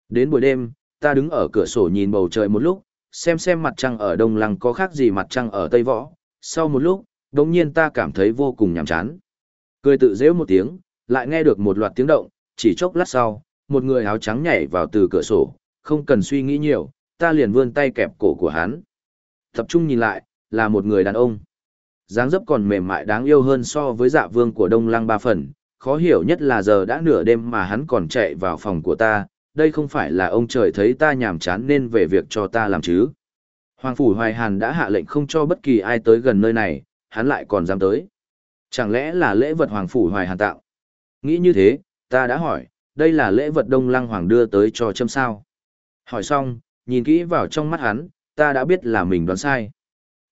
Speaker 1: Đến buổi đêm, ta đứng ở cửa sổ nhìn bầu trời một lúc, xem xem mặt trăng ở đông lăng có khác gì mặt trăng ở tây võ. Sau một lúc, đột nhiên ta cảm thấy vô cùng nhàm chán. Cười tự dễ một tiếng, lại nghe được một loạt tiếng động, chỉ chốc lát sau, một người áo trắng nhảy vào từ cửa sổ, không cần suy nghĩ nhiều, ta liền vươn tay kẹp cổ của hắn. Tập trung nhìn lại, là một người đàn ông. dáng dấp còn mềm mại đáng yêu hơn so với dạ vương của Đông Lăng ba phần, khó hiểu nhất là giờ đã nửa đêm mà hắn còn chạy vào phòng của ta, đây không phải là ông trời thấy ta nhàm chán nên về việc cho ta làm chứ. Hoàng Phủ Hoài Hàn đã hạ lệnh không cho bất kỳ ai tới gần nơi này, hắn lại còn dám tới. Chẳng lẽ là lễ vật Hoàng Phủ Hoài Hàn tạo? Nghĩ như thế, ta đã hỏi, đây là lễ vật Đông Lăng Hoàng đưa tới cho châm sao. Hỏi xong, nhìn kỹ vào trong mắt hắn, ta đã biết là mình đoán sai.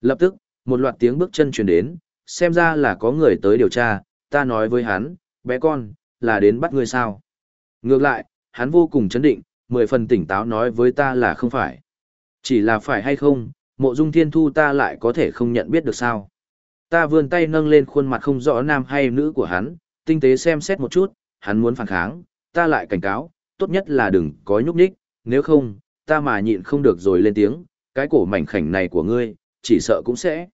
Speaker 1: Lập tức, một loạt tiếng bước chân truyền đến, xem ra là có người tới điều tra, ta nói với hắn, bé con, là đến bắt ngươi sao. Ngược lại, hắn vô cùng chấn định, mười phần tỉnh táo nói với ta là không phải. Chỉ là phải hay không, mộ dung thiên thu ta lại có thể không nhận biết được sao. Ta vươn tay nâng lên khuôn mặt không rõ nam hay nữ của hắn, tinh tế xem xét một chút, hắn muốn phản kháng, ta lại cảnh cáo, tốt nhất là đừng có nhúc nhích, nếu không, ta mà nhịn không được rồi lên tiếng, cái cổ mảnh khảnh này của ngươi, chỉ sợ cũng sẽ.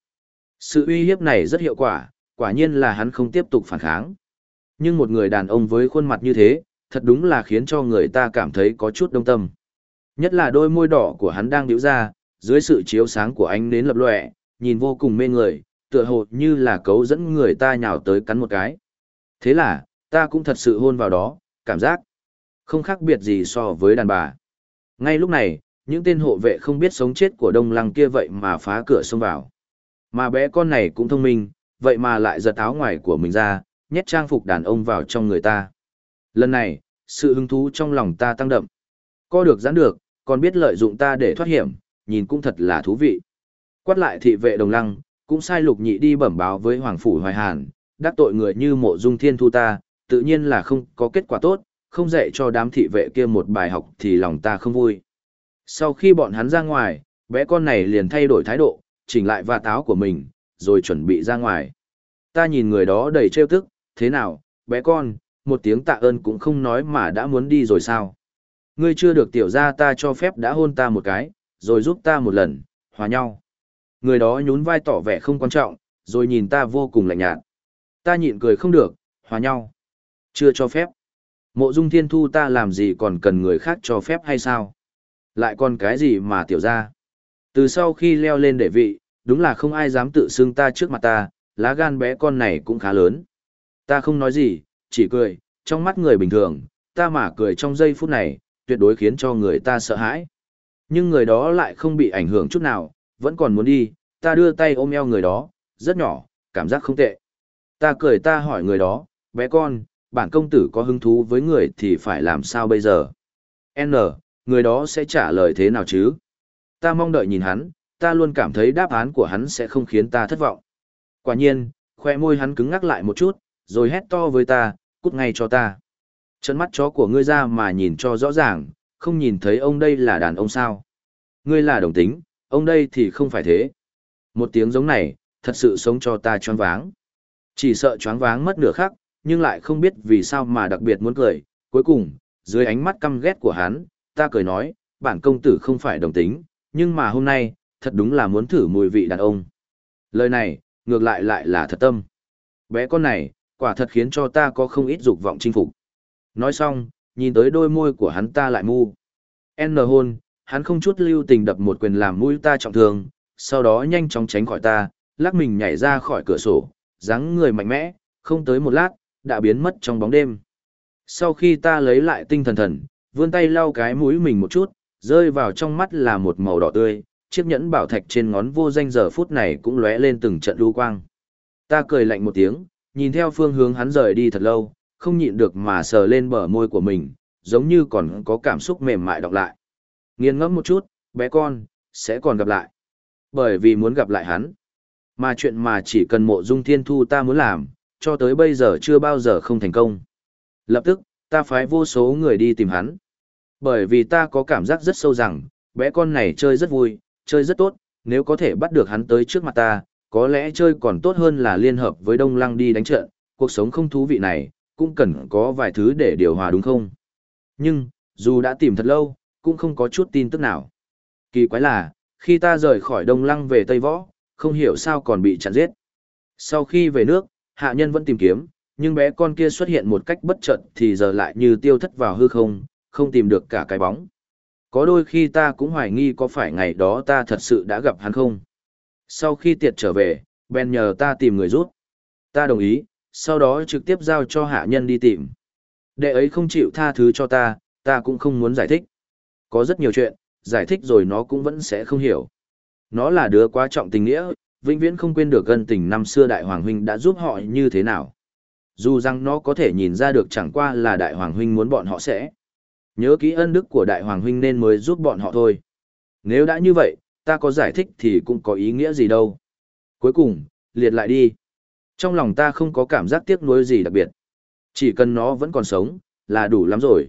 Speaker 1: Sự uy hiếp này rất hiệu quả, quả nhiên là hắn không tiếp tục phản kháng. Nhưng một người đàn ông với khuôn mặt như thế, thật đúng là khiến cho người ta cảm thấy có chút đông tâm. Nhất là đôi môi đỏ của hắn đang điếu ra, dưới sự chiếu sáng của ánh nến lập lòe, nhìn vô cùng mê người, tựa hồ như là cấu dẫn người ta nhào tới cắn một cái. Thế là, ta cũng thật sự hôn vào đó, cảm giác không khác biệt gì so với đàn bà. Ngay lúc này, những tên hộ vệ không biết sống chết của đông lăng kia vậy mà phá cửa xông vào. Mà bé con này cũng thông minh, vậy mà lại giật áo ngoài của mình ra, nhét trang phục đàn ông vào trong người ta. Lần này, sự hứng thú trong lòng ta tăng đậm. Co được giãn được, còn biết lợi dụng ta để thoát hiểm, nhìn cũng thật là thú vị. Quát lại thị vệ đồng lăng, cũng sai lục nhị đi bẩm báo với Hoàng Phủ Hoài Hàn, đắc tội người như mộ dung thiên thu ta, tự nhiên là không có kết quả tốt, không dạy cho đám thị vệ kia một bài học thì lòng ta không vui. Sau khi bọn hắn ra ngoài, bé con này liền thay đổi thái độ, chỉnh lại và táo của mình, rồi chuẩn bị ra ngoài. Ta nhìn người đó đầy trêu tức, thế nào, bé con, một tiếng tạ ơn cũng không nói mà đã muốn đi rồi sao. Ngươi chưa được tiểu ra ta cho phép đã hôn ta một cái, rồi giúp ta một lần, hòa nhau. Người đó nhún vai tỏ vẻ không quan trọng, rồi nhìn ta vô cùng lạnh nhạt. Ta nhịn cười không được, hòa nhau. Chưa cho phép. Mộ dung thiên thu ta làm gì còn cần người khác cho phép hay sao? Lại còn cái gì mà tiểu ra? Từ sau khi leo lên đệ vị, đúng là không ai dám tự xưng ta trước mặt ta, lá gan bé con này cũng khá lớn. Ta không nói gì, chỉ cười, trong mắt người bình thường, ta mà cười trong giây phút này, tuyệt đối khiến cho người ta sợ hãi. Nhưng người đó lại không bị ảnh hưởng chút nào, vẫn còn muốn đi, ta đưa tay ôm eo người đó, rất nhỏ, cảm giác không tệ. Ta cười ta hỏi người đó, bé con, bản công tử có hứng thú với người thì phải làm sao bây giờ? N, người đó sẽ trả lời thế nào chứ? Ta mong đợi nhìn hắn, ta luôn cảm thấy đáp án của hắn sẽ không khiến ta thất vọng. Quả nhiên, khoe môi hắn cứng ngắc lại một chút, rồi hét to với ta, cút ngay cho ta. Trận mắt chó của ngươi ra mà nhìn cho rõ ràng, không nhìn thấy ông đây là đàn ông sao. Ngươi là đồng tính, ông đây thì không phải thế. Một tiếng giống này, thật sự sống cho ta choáng váng. Chỉ sợ choáng váng mất nửa khắc, nhưng lại không biết vì sao mà đặc biệt muốn cười. Cuối cùng, dưới ánh mắt căm ghét của hắn, ta cười nói, bản công tử không phải đồng tính, nhưng mà hôm nay, thật đúng là muốn thử mùi vị đàn ông. Lời này, ngược lại lại là thật tâm. Bé con này, quả thật khiến cho ta có không ít dục vọng chinh phục. Nói xong, nhìn tới đôi môi của hắn ta lại mu. N hôn, hắn không chút lưu tình đập một quyền làm mũi ta trọng thương, sau đó nhanh chóng tránh khỏi ta, lắc mình nhảy ra khỏi cửa sổ, dáng người mạnh mẽ, không tới một lát, đã biến mất trong bóng đêm. Sau khi ta lấy lại tinh thần thần, vươn tay lau cái mũi mình một chút, rơi vào trong mắt là một màu đỏ tươi, chiếc nhẫn bảo thạch trên ngón vô danh giờ phút này cũng lóe lên từng trận lưu quang. Ta cười lạnh một tiếng, nhìn theo phương hướng hắn rời đi thật lâu, không nhịn được mà sờ lên bờ môi của mình, giống như còn có cảm xúc mềm mại đọc lại. Nghiên ngẫm một chút, bé con, sẽ còn gặp lại. Bởi vì muốn gặp lại hắn. Mà chuyện mà chỉ cần mộ dung thiên thu ta muốn làm, cho tới bây giờ chưa bao giờ không thành công. Lập tức, ta phái vô số người đi tìm hắn. Bởi vì ta có cảm giác rất sâu rằng, bé con này chơi rất vui, chơi rất tốt, nếu có thể bắt được hắn tới trước mặt ta, có lẽ chơi còn tốt hơn là liên hợp với Đông Lăng đi đánh trận, cuộc sống không thú vị này, cũng cần có vài thứ để điều hòa đúng không? Nhưng, dù đã tìm thật lâu, cũng không có chút tin tức nào. Kỳ quái là, khi ta rời khỏi Đông Lăng về Tây Võ, không hiểu sao còn bị chặn giết. Sau khi về nước, hạ nhân vẫn tìm kiếm, nhưng bé con kia xuất hiện một cách bất chợt thì giờ lại như tiêu thất vào hư không, không tìm được cả cái bóng. Có đôi khi ta cũng hoài nghi có phải ngày đó ta thật sự đã gặp hắn không. Sau khi tiệt trở về, Ben nhờ ta tìm người rút. Ta đồng ý, sau đó trực tiếp giao cho hạ nhân đi tìm. Đệ ấy không chịu tha thứ cho ta, ta cũng không muốn giải thích. Có rất nhiều chuyện, giải thích rồi nó cũng vẫn sẽ không hiểu. Nó là đứa quá trọng tình nghĩa, vĩnh viễn không quên được gân tình năm xưa đại hoàng huynh đã giúp họ như thế nào. Dù rằng nó có thể nhìn ra được chẳng qua là đại hoàng huynh muốn bọn họ sẽ. Nhớ kỹ ân đức của đại hoàng huynh nên mới giúp bọn họ thôi. Nếu đã như vậy, ta có giải thích thì cũng có ý nghĩa gì đâu. Cuối cùng, liệt lại đi. Trong lòng ta không có cảm giác tiếc nuối gì đặc biệt. Chỉ cần nó vẫn còn sống, là đủ lắm rồi.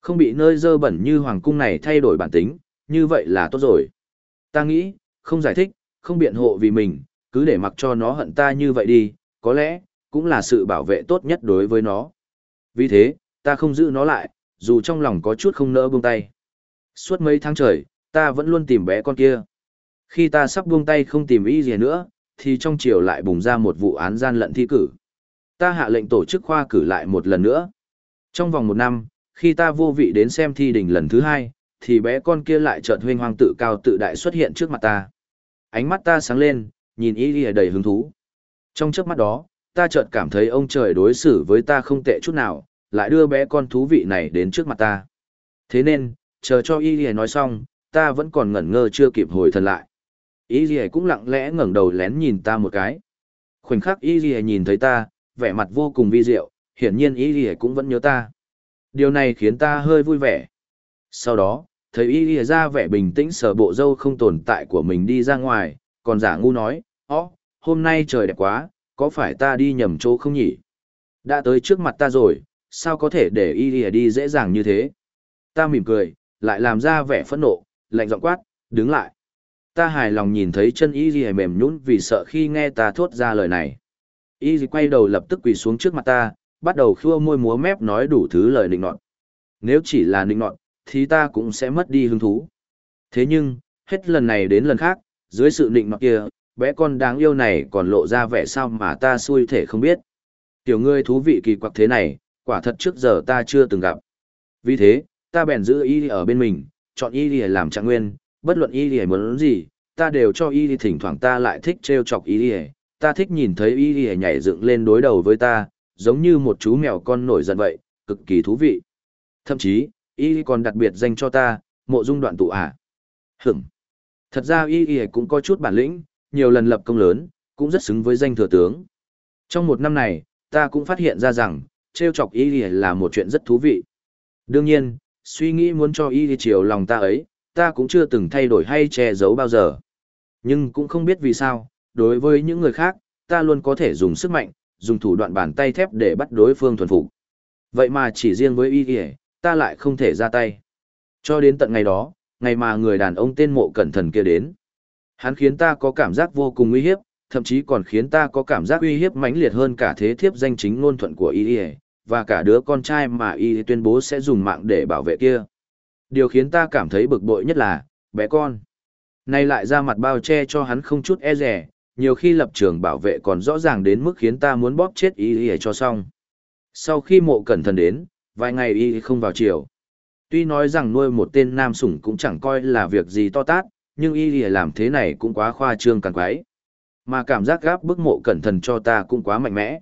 Speaker 1: Không bị nơi dơ bẩn như hoàng cung này thay đổi bản tính, như vậy là tốt rồi. Ta nghĩ, không giải thích, không biện hộ vì mình, cứ để mặc cho nó hận ta như vậy đi, có lẽ, cũng là sự bảo vệ tốt nhất đối với nó. Vì thế, ta không giữ nó lại, dù trong lòng có chút không nỡ buông tay. Suốt mấy tháng trời, ta vẫn luôn tìm bé con kia. Khi ta sắp buông tay không tìm ý gì nữa, thì trong chiều lại bùng ra một vụ án gian lận thi cử. Ta hạ lệnh tổ chức khoa cử lại một lần nữa. Trong vòng một năm, khi ta vô vị đến xem thi đình lần thứ hai, thì bé con kia lại chợt huynh hoang tự cao tự đại xuất hiện trước mặt ta. Ánh mắt ta sáng lên, nhìn ý lìa đầy hứng thú. Trong trước mắt đó, ta chợt cảm thấy ông trời đối xử với ta không tệ chút nào, lại đưa bé con thú vị này đến trước mặt ta. Thế nên, chờ cho y lìa nói xong, ta vẫn còn ngẩn ngơ chưa kịp hồi thần lại. Y Lì cũng lặng lẽ ngẩng đầu lén nhìn ta một cái. Khoảnh khắc y Lì nhìn thấy ta, vẻ mặt vô cùng vi diệu, hiển nhiên y Lì cũng vẫn nhớ ta. Điều này khiến ta hơi vui vẻ. Sau đó, thấy y Lì ra vẻ bình tĩnh sờ bộ dâu không tồn tại của mình đi ra ngoài, còn giả ngu nói, ó, hôm nay trời đẹp quá, có phải ta đi nhầm chỗ không nhỉ? Đã tới trước mặt ta rồi, sao có thể để y Lì đi dễ dàng như thế? Ta mỉm cười, lại làm ra vẻ phẫn nộ, lạnh giọng quát, đứng lại. Ta hài lòng nhìn thấy chân y gì mềm nhũn vì sợ khi nghe ta thốt ra lời này. Y gì quay đầu lập tức quỳ xuống trước mặt ta, bắt đầu khua môi múa mép nói đủ thứ lời nịnh nọt. Nếu chỉ là nịnh nọt, thì ta cũng sẽ mất đi hứng thú. Thế nhưng, hết lần này đến lần khác, dưới sự nịnh nọt kia, bé con đáng yêu này còn lộ ra vẻ sao mà ta xui thể không biết. Tiểu ngươi thú vị kỳ quặc thế này, quả thật trước giờ ta chưa từng gặp. Vì thế, ta bèn giữ y ở bên mình, chọn y làm trạng nguyên, bất luận y muốn gì, ta đều cho y thỉnh thoảng ta lại thích trêu chọc y ta thích nhìn thấy y nhảy dựng lên đối đầu với ta, giống như một chú mèo con nổi giận vậy, cực kỳ thú vị. Thậm chí, y còn đặc biệt danh cho ta, mộ dung đoạn tụ à. Hửm. Thật ra y y cũng có chút bản lĩnh, nhiều lần lập công lớn, cũng rất xứng với danh thừa tướng. Trong một năm này, ta cũng phát hiện ra rằng, trêu chọc y y là một chuyện rất thú vị. Đương nhiên, suy nghĩ muốn cho y chiều lòng ta ấy, ta cũng chưa từng thay đổi hay che giấu bao giờ. Nhưng cũng không biết vì sao, đối với những người khác, ta luôn có thể dùng sức mạnh, dùng thủ đoạn bàn tay thép để bắt đối phương thuần phục. Vậy mà chỉ riêng với y kìa, ta lại không thể ra tay. Cho đến tận ngày đó, ngày mà người đàn ông tên mộ cẩn thần kia đến. Hắn khiến ta có cảm giác vô cùng uy hiếp, thậm chí còn khiến ta có cảm giác uy hiếp mãnh liệt hơn cả thế thiếp danh chính ngôn thuận của y và cả đứa con trai mà y tuyên bố sẽ dùng mạng để bảo vệ kia. Điều khiến ta cảm thấy bực bội nhất là, bé con. Nay lại ra mặt bao che cho hắn không chút e rẻ, nhiều khi lập trường bảo vệ còn rõ ràng đến mức khiến ta muốn bóp chết y y cho xong. Sau khi mộ cẩn thần đến, vài ngày y không vào chiều. Tuy nói rằng nuôi một tên nam sủng cũng chẳng coi là việc gì to tát, nhưng y y làm thế này cũng quá khoa trương càng quái. Mà cảm giác gáp bức mộ cẩn thần cho ta cũng quá mạnh mẽ.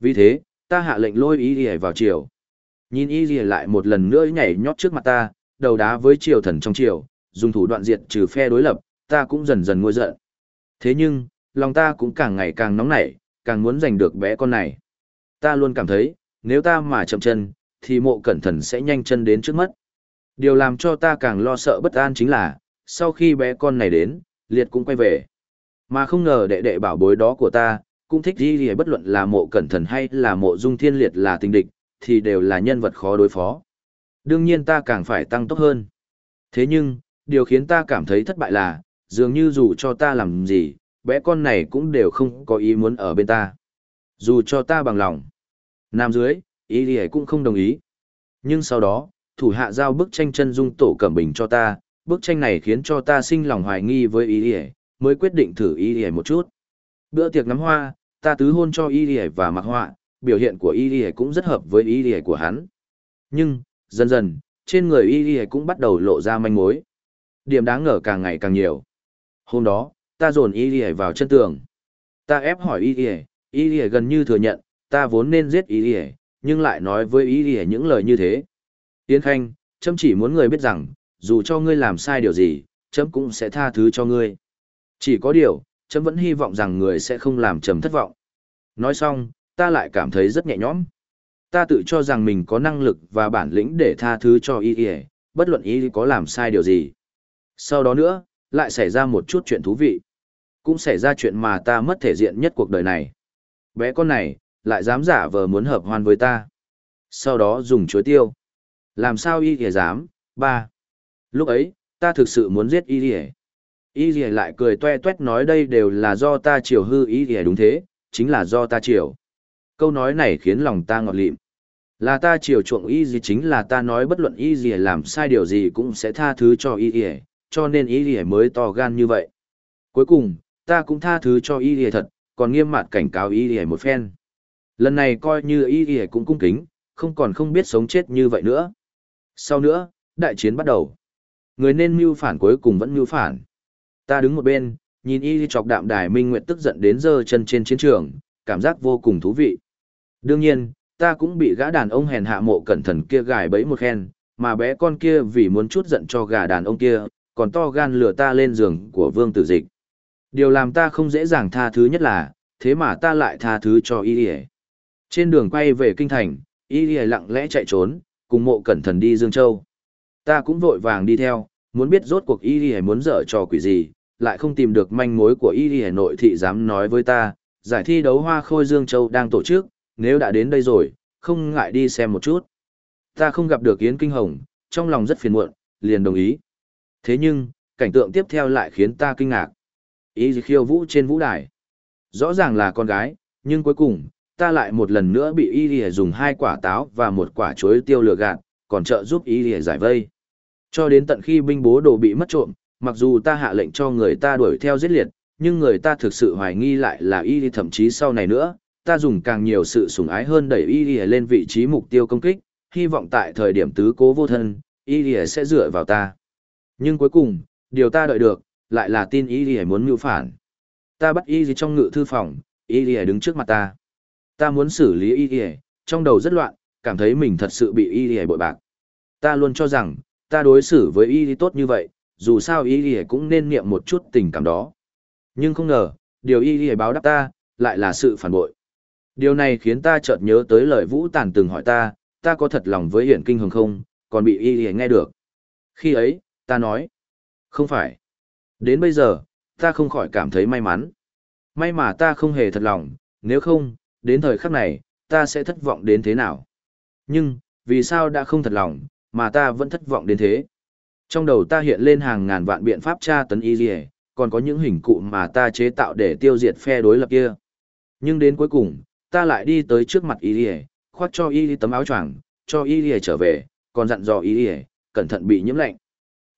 Speaker 1: Vì thế, ta hạ lệnh lôi y y vào triều, Nhìn y y lại một lần nữa nhảy nhót trước mặt ta, đầu đá với triều thần trong triều, dùng thủ đoạn diệt trừ phe đối lập, ta cũng dần dần ngôi giận. Thế nhưng, lòng ta cũng càng ngày càng nóng nảy, càng muốn giành được bé con này. Ta luôn cảm thấy, nếu ta mà chậm chân, thì mộ cẩn thận sẽ nhanh chân đến trước mắt. Điều làm cho ta càng lo sợ bất an chính là, sau khi bé con này đến, liệt cũng quay về. Mà không ngờ đệ đệ bảo bối đó của ta, cũng thích đi lìa bất luận là mộ cẩn thần hay là mộ dung thiên liệt là tình địch, thì đều là nhân vật khó đối phó. Đương nhiên ta càng phải tăng tốc hơn. Thế nhưng, điều khiến ta cảm thấy thất bại là, dường như dù cho ta làm gì, bé con này cũng đều không có ý muốn ở bên ta. Dù cho ta bằng lòng. Nam dưới, ý thì cũng không đồng ý. Nhưng sau đó, thủ hạ giao bức tranh chân dung tổ cẩm bình cho ta, bức tranh này khiến cho ta sinh lòng hoài nghi với ý thì mới quyết định thử ý thì một chút. Bữa tiệc ngắm hoa, ta tứ hôn cho Y thì và mặc họa, biểu hiện của Y thì cũng rất hợp với Y thì của hắn. Nhưng, dần dần, trên người Y thì cũng bắt đầu lộ ra manh mối. Điểm đáng ngờ càng ngày càng nhiều. Hôm đó, ta dồn Y thì vào chân tường. Ta ép hỏi Y thì, Y thì gần như thừa nhận, ta vốn nên giết Y thì, nhưng lại nói với Y ỉa những lời như thế. Tiến Khanh, chấm chỉ muốn người biết rằng, dù cho ngươi làm sai điều gì, chấm cũng sẽ tha thứ cho ngươi. Chỉ có điều, chấm vẫn hy vọng rằng người sẽ không làm trầm thất vọng. Nói xong, ta lại cảm thấy rất nhẹ nhõm. Ta tự cho rằng mình có năng lực và bản lĩnh để tha thứ cho y y, bất luận y có làm sai điều gì. Sau đó nữa, lại xảy ra một chút chuyện thú vị. Cũng xảy ra chuyện mà ta mất thể diện nhất cuộc đời này. Bé con này, lại dám giả vờ muốn hợp hoan với ta. Sau đó dùng chuối tiêu. Làm sao y Y dám? Ba. Lúc ấy, ta thực sự muốn giết y Y. Y gì lại cười toe toét nói đây đều là do ta chiều hư y gì đúng thế, chính là do ta chiều. Câu nói này khiến lòng ta ngọt lịm. Là ta chiều chuộng y gì chính là ta nói bất luận y gì làm sai điều gì cũng sẽ tha thứ cho y gì, cho nên y gì mới to gan như vậy. Cuối cùng, ta cũng tha thứ cho y gì thật, còn nghiêm mặt cảnh cáo y gì một phen. Lần này coi như y gì cũng cung kính, không còn không biết sống chết như vậy nữa. Sau nữa, đại chiến bắt đầu. Người nên mưu phản cuối cùng vẫn mưu phản. Ta đứng một bên, nhìn y chọc đạm đài minh nguyện tức giận đến giơ chân trên chiến trường, cảm giác vô cùng thú vị. Đương nhiên, ta cũng bị gã đàn ông hèn hạ mộ cẩn thận kia gài bẫy một khen, mà bé con kia vì muốn chút giận cho gà đàn ông kia, còn to gan lừa ta lên giường của vương tử dịch. Điều làm ta không dễ dàng tha thứ nhất là, thế mà ta lại tha thứ cho y y trên đường quay về kinh thành, y lìa lặng lẽ chạy trốn, cùng mộ cẩn thần đi Dương Châu. Ta cũng vội vàng đi theo, muốn biết rốt cuộc y lìa muốn dở trò quỷ gì, lại không tìm được manh mối của y hà nội thị dám nói với ta, giải thi đấu hoa khôi Dương Châu đang tổ chức, nếu đã đến đây rồi, không ngại đi xem một chút. Ta không gặp được Yến Kinh Hồng, trong lòng rất phiền muộn, liền đồng ý. Thế nhưng, cảnh tượng tiếp theo lại khiến ta kinh ngạc. Y khiêu vũ trên vũ đài. Rõ ràng là con gái, nhưng cuối cùng, ta lại một lần nữa bị y lìa dùng hai quả táo và một quả chuối tiêu lừa gạt, còn trợ giúp y lìa giải vây. Cho đến tận khi binh bố đồ bị mất trộm, mặc dù ta hạ lệnh cho người ta đuổi theo giết liệt, nhưng người ta thực sự hoài nghi lại là y thậm chí sau này nữa, ta dùng càng nhiều sự sủng ái hơn đẩy y lên vị trí mục tiêu công kích, hy vọng tại thời điểm tứ cố vô thân, y sẽ dựa vào ta. Nhưng cuối cùng, điều ta đợi được, lại là tin y muốn mưu phản. Ta bắt y trong ngự thư phòng, y đứng trước mặt ta. Ta muốn xử lý y trong đầu rất loạn, cảm thấy mình thật sự bị y bội bạc. Ta luôn cho rằng, ta đối xử với y tốt như vậy, dù sao y lìa cũng nên niệm một chút tình cảm đó. Nhưng không ngờ, điều y lìa báo đáp ta, lại là sự phản bội. Điều này khiến ta chợt nhớ tới lời Vũ Tàn từng hỏi ta, ta có thật lòng với hiển kinh hồng không, còn bị y lìa nghe được. Khi ấy, ta nói, không phải. Đến bây giờ, ta không khỏi cảm thấy may mắn. May mà ta không hề thật lòng, nếu không, đến thời khắc này, ta sẽ thất vọng đến thế nào. Nhưng, vì sao đã không thật lòng, mà ta vẫn thất vọng đến thế? Trong đầu ta hiện lên hàng ngàn vạn biện pháp tra tấn y dì còn có những hình cụ mà ta chế tạo để tiêu diệt phe đối lập kia. Nhưng đến cuối cùng, ta lại đi tới trước mặt y dì khoác cho y tấm áo choàng, cho y dì trở về, còn dặn dò y dì cẩn thận bị nhiễm lạnh.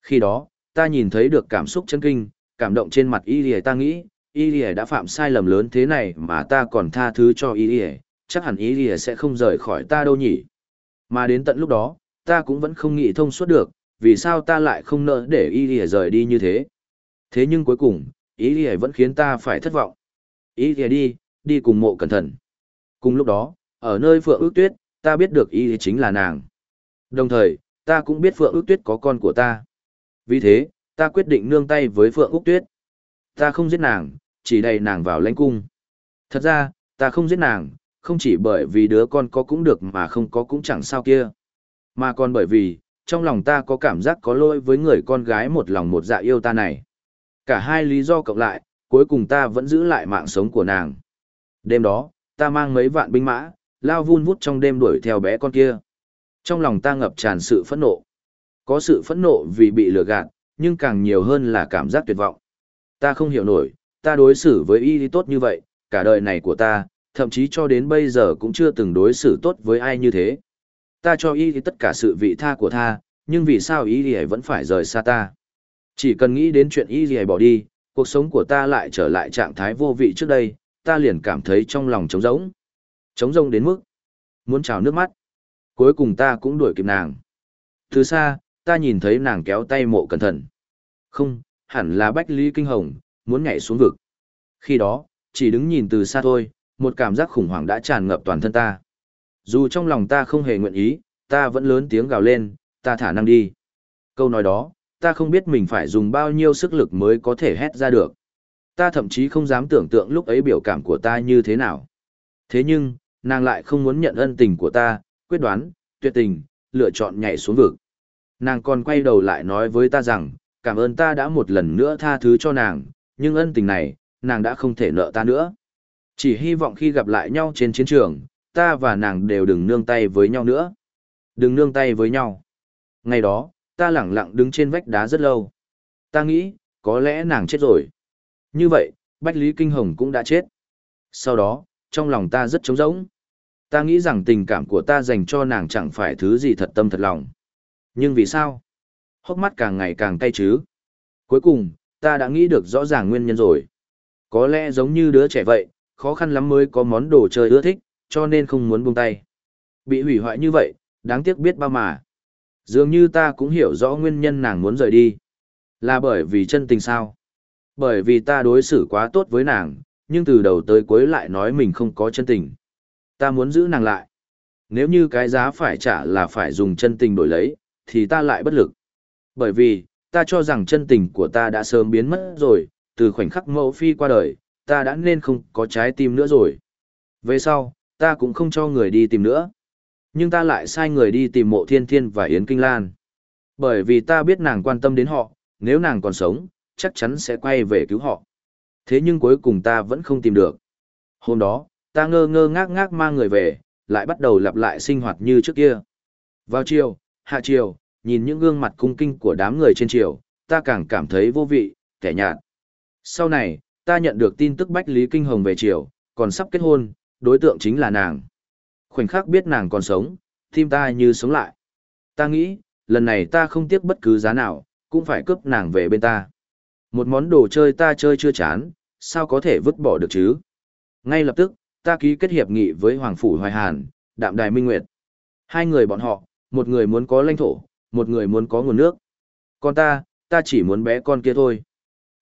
Speaker 1: Khi đó, ta nhìn thấy được cảm xúc chân kinh, cảm động trên mặt y dì ta nghĩ, y dì đã phạm sai lầm lớn thế này mà ta còn tha thứ cho y dì chắc hẳn y dì sẽ không rời khỏi ta đâu nhỉ. Mà đến tận lúc đó, ta cũng vẫn không nghĩ thông suốt được, vì sao ta lại không nỡ để y lìa rời đi như thế? Thế nhưng cuối cùng, y lìa vẫn khiến ta phải thất vọng. Y lìa đi đi cùng mộ cẩn thận. Cùng lúc đó, ở nơi phượng ước tuyết, ta biết được y lìa chính là nàng. Đồng thời, ta cũng biết phượng ước tuyết có con của ta. Vì thế, ta quyết định nương tay với phượng ước tuyết. Ta không giết nàng, chỉ đầy nàng vào lãnh cung. Thật ra, ta không giết nàng, không chỉ bởi vì đứa con có cũng được mà không có cũng chẳng sao kia. Mà còn bởi vì trong lòng ta có cảm giác có lỗi với người con gái một lòng một dạ yêu ta này. Cả hai lý do cộng lại, cuối cùng ta vẫn giữ lại mạng sống của nàng. Đêm đó, ta mang mấy vạn binh mã, lao vun vút trong đêm đuổi theo bé con kia. Trong lòng ta ngập tràn sự phẫn nộ. Có sự phẫn nộ vì bị lừa gạt, nhưng càng nhiều hơn là cảm giác tuyệt vọng. Ta không hiểu nổi, ta đối xử với y tốt như vậy, cả đời này của ta, thậm chí cho đến bây giờ cũng chưa từng đối xử tốt với ai như thế ta cho y tất cả sự vị tha của tha, nhưng vì sao y thì vẫn phải rời xa ta? Chỉ cần nghĩ đến chuyện y thì bỏ đi, cuộc sống của ta lại trở lại trạng thái vô vị trước đây, ta liền cảm thấy trong lòng trống rỗng. Trống rỗng đến mức muốn trào nước mắt. Cuối cùng ta cũng đuổi kịp nàng. Từ xa, ta nhìn thấy nàng kéo tay mộ cẩn thận. Không, hẳn là Bách Lý Kinh Hồng, muốn nhảy xuống vực. Khi đó, chỉ đứng nhìn từ xa thôi, một cảm giác khủng hoảng đã tràn ngập toàn thân ta. Dù trong lòng ta không hề nguyện ý, ta vẫn lớn tiếng gào lên, ta thả năng đi. Câu nói đó, ta không biết mình phải dùng bao nhiêu sức lực mới có thể hét ra được. Ta thậm chí không dám tưởng tượng lúc ấy biểu cảm của ta như thế nào. Thế nhưng, nàng lại không muốn nhận ân tình của ta, quyết đoán, tuyệt tình, lựa chọn nhảy xuống vực. Nàng còn quay đầu lại nói với ta rằng, cảm ơn ta đã một lần nữa tha thứ cho nàng, nhưng ân tình này, nàng đã không thể nợ ta nữa. Chỉ hy vọng khi gặp lại nhau trên chiến trường, ta và nàng đều đừng nương tay với nhau nữa. Đừng nương tay với nhau. Ngày đó, ta lẳng lặng đứng trên vách đá rất lâu. Ta nghĩ, có lẽ nàng chết rồi. Như vậy, Bách Lý Kinh Hồng cũng đã chết. Sau đó, trong lòng ta rất trống rỗng. Ta nghĩ rằng tình cảm của ta dành cho nàng chẳng phải thứ gì thật tâm thật lòng. Nhưng vì sao? Hốc mắt càng ngày càng cay chứ. Cuối cùng, ta đã nghĩ được rõ ràng nguyên nhân rồi. Có lẽ giống như đứa trẻ vậy, khó khăn lắm mới có món đồ chơi ưa thích, cho nên không muốn buông tay. Bị hủy hoại như vậy, đáng tiếc biết bao mà. Dường như ta cũng hiểu rõ nguyên nhân nàng muốn rời đi. Là bởi vì chân tình sao? Bởi vì ta đối xử quá tốt với nàng, nhưng từ đầu tới cuối lại nói mình không có chân tình. Ta muốn giữ nàng lại. Nếu như cái giá phải trả là phải dùng chân tình đổi lấy, thì ta lại bất lực. Bởi vì, ta cho rằng chân tình của ta đã sớm biến mất rồi, từ khoảnh khắc mẫu phi qua đời, ta đã nên không có trái tim nữa rồi. Về sau, ta cũng không cho người đi tìm nữa. Nhưng ta lại sai người đi tìm mộ thiên thiên và Yến Kinh Lan. Bởi vì ta biết nàng quan tâm đến họ, nếu nàng còn sống, chắc chắn sẽ quay về cứu họ. Thế nhưng cuối cùng ta vẫn không tìm được. Hôm đó, ta ngơ ngơ ngác ngác mang người về, lại bắt đầu lặp lại sinh hoạt như trước kia. Vào chiều, hạ chiều, nhìn những gương mặt cung kinh của đám người trên chiều, ta càng cảm thấy vô vị, kẻ nhạt. Sau này, ta nhận được tin tức Bách Lý Kinh Hồng về chiều, còn sắp kết hôn, đối tượng chính là nàng. Khoảnh khắc biết nàng còn sống, tim ta như sống lại. Ta nghĩ, lần này ta không tiếc bất cứ giá nào, cũng phải cướp nàng về bên ta. Một món đồ chơi ta chơi chưa chán, sao có thể vứt bỏ được chứ? Ngay lập tức, ta ký kết hiệp nghị với Hoàng Phủ Hoài Hàn, Đạm Đài Minh Nguyệt. Hai người bọn họ, một người muốn có lãnh thổ, một người muốn có nguồn nước. Còn ta, ta chỉ muốn bé con kia thôi.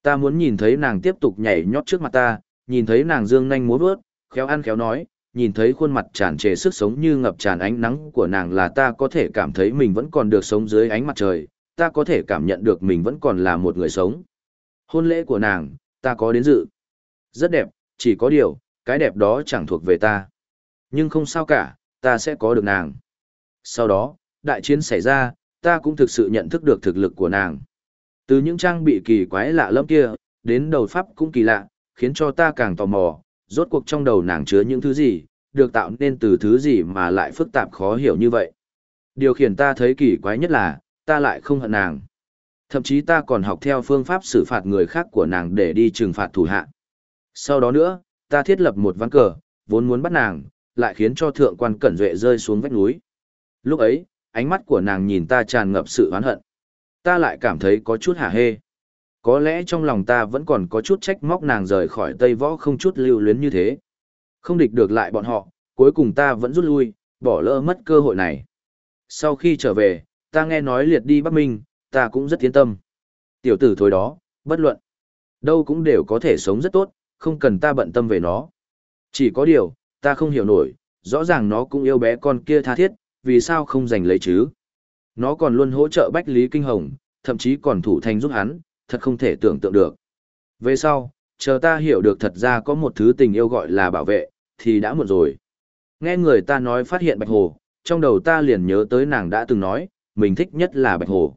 Speaker 1: Ta muốn nhìn thấy nàng tiếp tục nhảy nhót trước mặt ta, nhìn thấy nàng dương nhanh múa vớt, khéo ăn khéo nói, nhìn thấy khuôn mặt tràn trề sức sống như ngập tràn ánh nắng của nàng là ta có thể cảm thấy mình vẫn còn được sống dưới ánh mặt trời, ta có thể cảm nhận được mình vẫn còn là một người sống. Hôn lễ của nàng, ta có đến dự. Rất đẹp, chỉ có điều, cái đẹp đó chẳng thuộc về ta. Nhưng không sao cả, ta sẽ có được nàng. Sau đó, đại chiến xảy ra, ta cũng thực sự nhận thức được thực lực của nàng. Từ những trang bị kỳ quái lạ lẫm kia, đến đầu pháp cũng kỳ lạ, khiến cho ta càng tò mò, rốt cuộc trong đầu nàng chứa những thứ gì, được tạo nên từ thứ gì mà lại phức tạp khó hiểu như vậy. Điều khiển ta thấy kỳ quái nhất là, ta lại không hận nàng. Thậm chí ta còn học theo phương pháp xử phạt người khác của nàng để đi trừng phạt thủ hạ. Sau đó nữa, ta thiết lập một ván cờ, vốn muốn bắt nàng, lại khiến cho thượng quan cẩn duệ rơi xuống vách núi. Lúc ấy, ánh mắt của nàng nhìn ta tràn ngập sự oán hận. Ta lại cảm thấy có chút hả hê. Có lẽ trong lòng ta vẫn còn có chút trách móc nàng rời khỏi Tây Võ không chút lưu luyến như thế. Không địch được lại bọn họ, cuối cùng ta vẫn rút lui, bỏ lỡ mất cơ hội này. Sau khi trở về, ta nghe nói liệt đi Bắc Minh, ta cũng rất tiến tâm. Tiểu tử thôi đó, bất luận. Đâu cũng đều có thể sống rất tốt, không cần ta bận tâm về nó. Chỉ có điều, ta không hiểu nổi, rõ ràng nó cũng yêu bé con kia tha thiết, vì sao không giành lấy chứ? Nó còn luôn hỗ trợ Bách Lý Kinh Hồng, thậm chí còn thủ thành giúp hắn, thật không thể tưởng tượng được. Về sau, chờ ta hiểu được thật ra có một thứ tình yêu gọi là bảo vệ, thì đã muộn rồi. Nghe người ta nói phát hiện Bạch Hồ, trong đầu ta liền nhớ tới nàng đã từng nói, mình thích nhất là Bạch Hồ.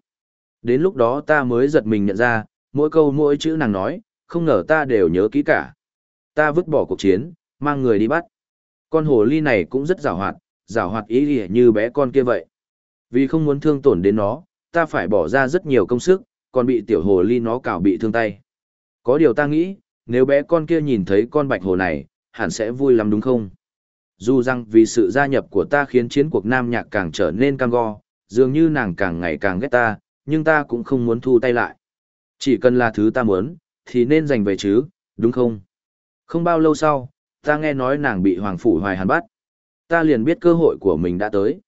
Speaker 1: Đến lúc đó ta mới giật mình nhận ra, mỗi câu mỗi chữ nàng nói, không ngờ ta đều nhớ kỹ cả. Ta vứt bỏ cuộc chiến, mang người đi bắt. Con hồ ly này cũng rất rào hoạt, rào hoạt ý nghĩa như bé con kia vậy. Vì không muốn thương tổn đến nó, ta phải bỏ ra rất nhiều công sức, còn bị tiểu hồ ly nó cào bị thương tay. Có điều ta nghĩ, nếu bé con kia nhìn thấy con bạch hồ này, hẳn sẽ vui lắm đúng không? Dù rằng vì sự gia nhập của ta khiến chiến cuộc nam nhạc càng trở nên cam go, dường như nàng càng ngày càng ghét ta, nhưng ta cũng không muốn thu tay lại. Chỉ cần là thứ ta muốn, thì nên giành về chứ, đúng không? Không bao lâu sau, ta nghe nói nàng bị Hoàng Phủ Hoài Hàn bắt. Ta liền biết cơ hội của mình đã tới.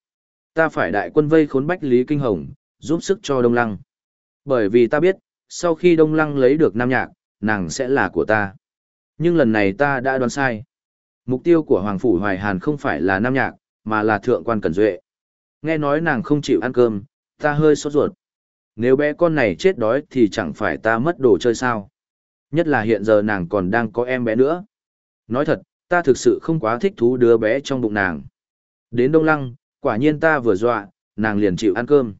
Speaker 1: Ta phải đại quân vây khốn Bách Lý Kinh Hồng, giúp sức cho Đông Lăng. Bởi vì ta biết, sau khi Đông Lăng lấy được Nam Nhạc, nàng sẽ là của ta. Nhưng lần này ta đã đoán sai. Mục tiêu của Hoàng Phủ Hoài Hàn không phải là Nam Nhạc, mà là Thượng quan Cẩn Duệ. Nghe nói nàng không chịu ăn cơm, ta hơi sốt ruột. Nếu bé con này chết đói thì chẳng phải ta mất đồ chơi sao. Nhất là hiện giờ nàng còn đang có em bé nữa. Nói thật, ta thực sự không quá thích thú đứa bé trong bụng nàng. Đến Đông Lăng, quả nhiên ta vừa dọa, nàng liền chịu ăn cơm.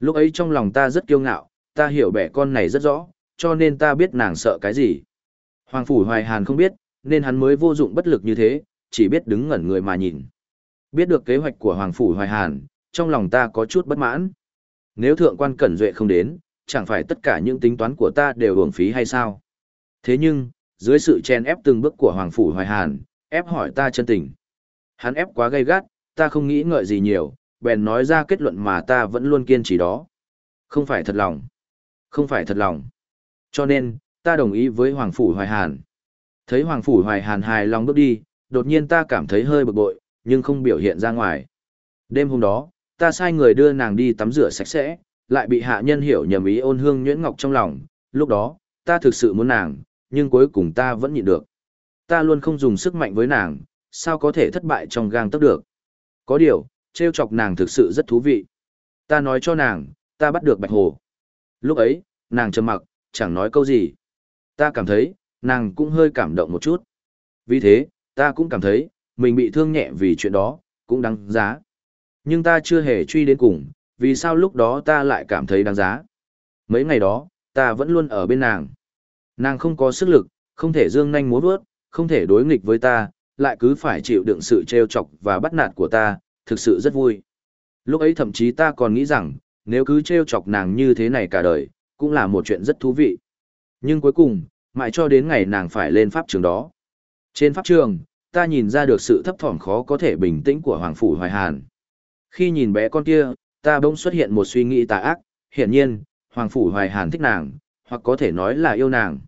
Speaker 1: Lúc ấy trong lòng ta rất kiêu ngạo, ta hiểu bẻ con này rất rõ, cho nên ta biết nàng sợ cái gì. Hoàng Phủ Hoài Hàn không biết, nên hắn mới vô dụng bất lực như thế, chỉ biết đứng ngẩn người mà nhìn. Biết được kế hoạch của Hoàng Phủ Hoài Hàn, trong lòng ta có chút bất mãn. Nếu thượng quan Cẩn Duệ không đến, chẳng phải tất cả những tính toán của ta đều hưởng phí hay sao? Thế nhưng, dưới sự chen ép từng bước của Hoàng Phủ Hoài Hàn, ép hỏi ta chân tình. Hắn ép quá gay gắt, ta không nghĩ ngợi gì nhiều, bèn nói ra kết luận mà ta vẫn luôn kiên trì đó. Không phải thật lòng. Không phải thật lòng. Cho nên, ta đồng ý với Hoàng Phủ Hoài Hàn. Thấy Hoàng Phủ Hoài Hàn hài lòng bước đi, đột nhiên ta cảm thấy hơi bực bội, nhưng không biểu hiện ra ngoài. Đêm hôm đó, ta sai người đưa nàng đi tắm rửa sạch sẽ, lại bị hạ nhân hiểu nhầm ý ôn hương nhuyễn ngọc trong lòng. Lúc đó, ta thực sự muốn nàng, nhưng cuối cùng ta vẫn nhịn được. Ta luôn không dùng sức mạnh với nàng, sao có thể thất bại trong gang tấc được. Có điều, trêu chọc nàng thực sự rất thú vị. Ta nói cho nàng, ta bắt được bạch hồ. Lúc ấy, nàng trầm mặc, chẳng nói câu gì. Ta cảm thấy, nàng cũng hơi cảm động một chút. Vì thế, ta cũng cảm thấy, mình bị thương nhẹ vì chuyện đó, cũng đáng giá. Nhưng ta chưa hề truy đến cùng, vì sao lúc đó ta lại cảm thấy đáng giá. Mấy ngày đó, ta vẫn luôn ở bên nàng. Nàng không có sức lực, không thể dương nhanh múa vớt, không thể đối nghịch với ta, lại cứ phải chịu đựng sự trêu chọc và bắt nạt của ta, thực sự rất vui. Lúc ấy thậm chí ta còn nghĩ rằng, nếu cứ trêu chọc nàng như thế này cả đời, cũng là một chuyện rất thú vị. Nhưng cuối cùng, mãi cho đến ngày nàng phải lên pháp trường đó. Trên pháp trường, ta nhìn ra được sự thấp thỏm khó có thể bình tĩnh của Hoàng Phủ Hoài Hàn. Khi nhìn bé con kia, ta bỗng xuất hiện một suy nghĩ tà ác, hiển nhiên, Hoàng Phủ Hoài Hàn thích nàng, hoặc có thể nói là yêu nàng.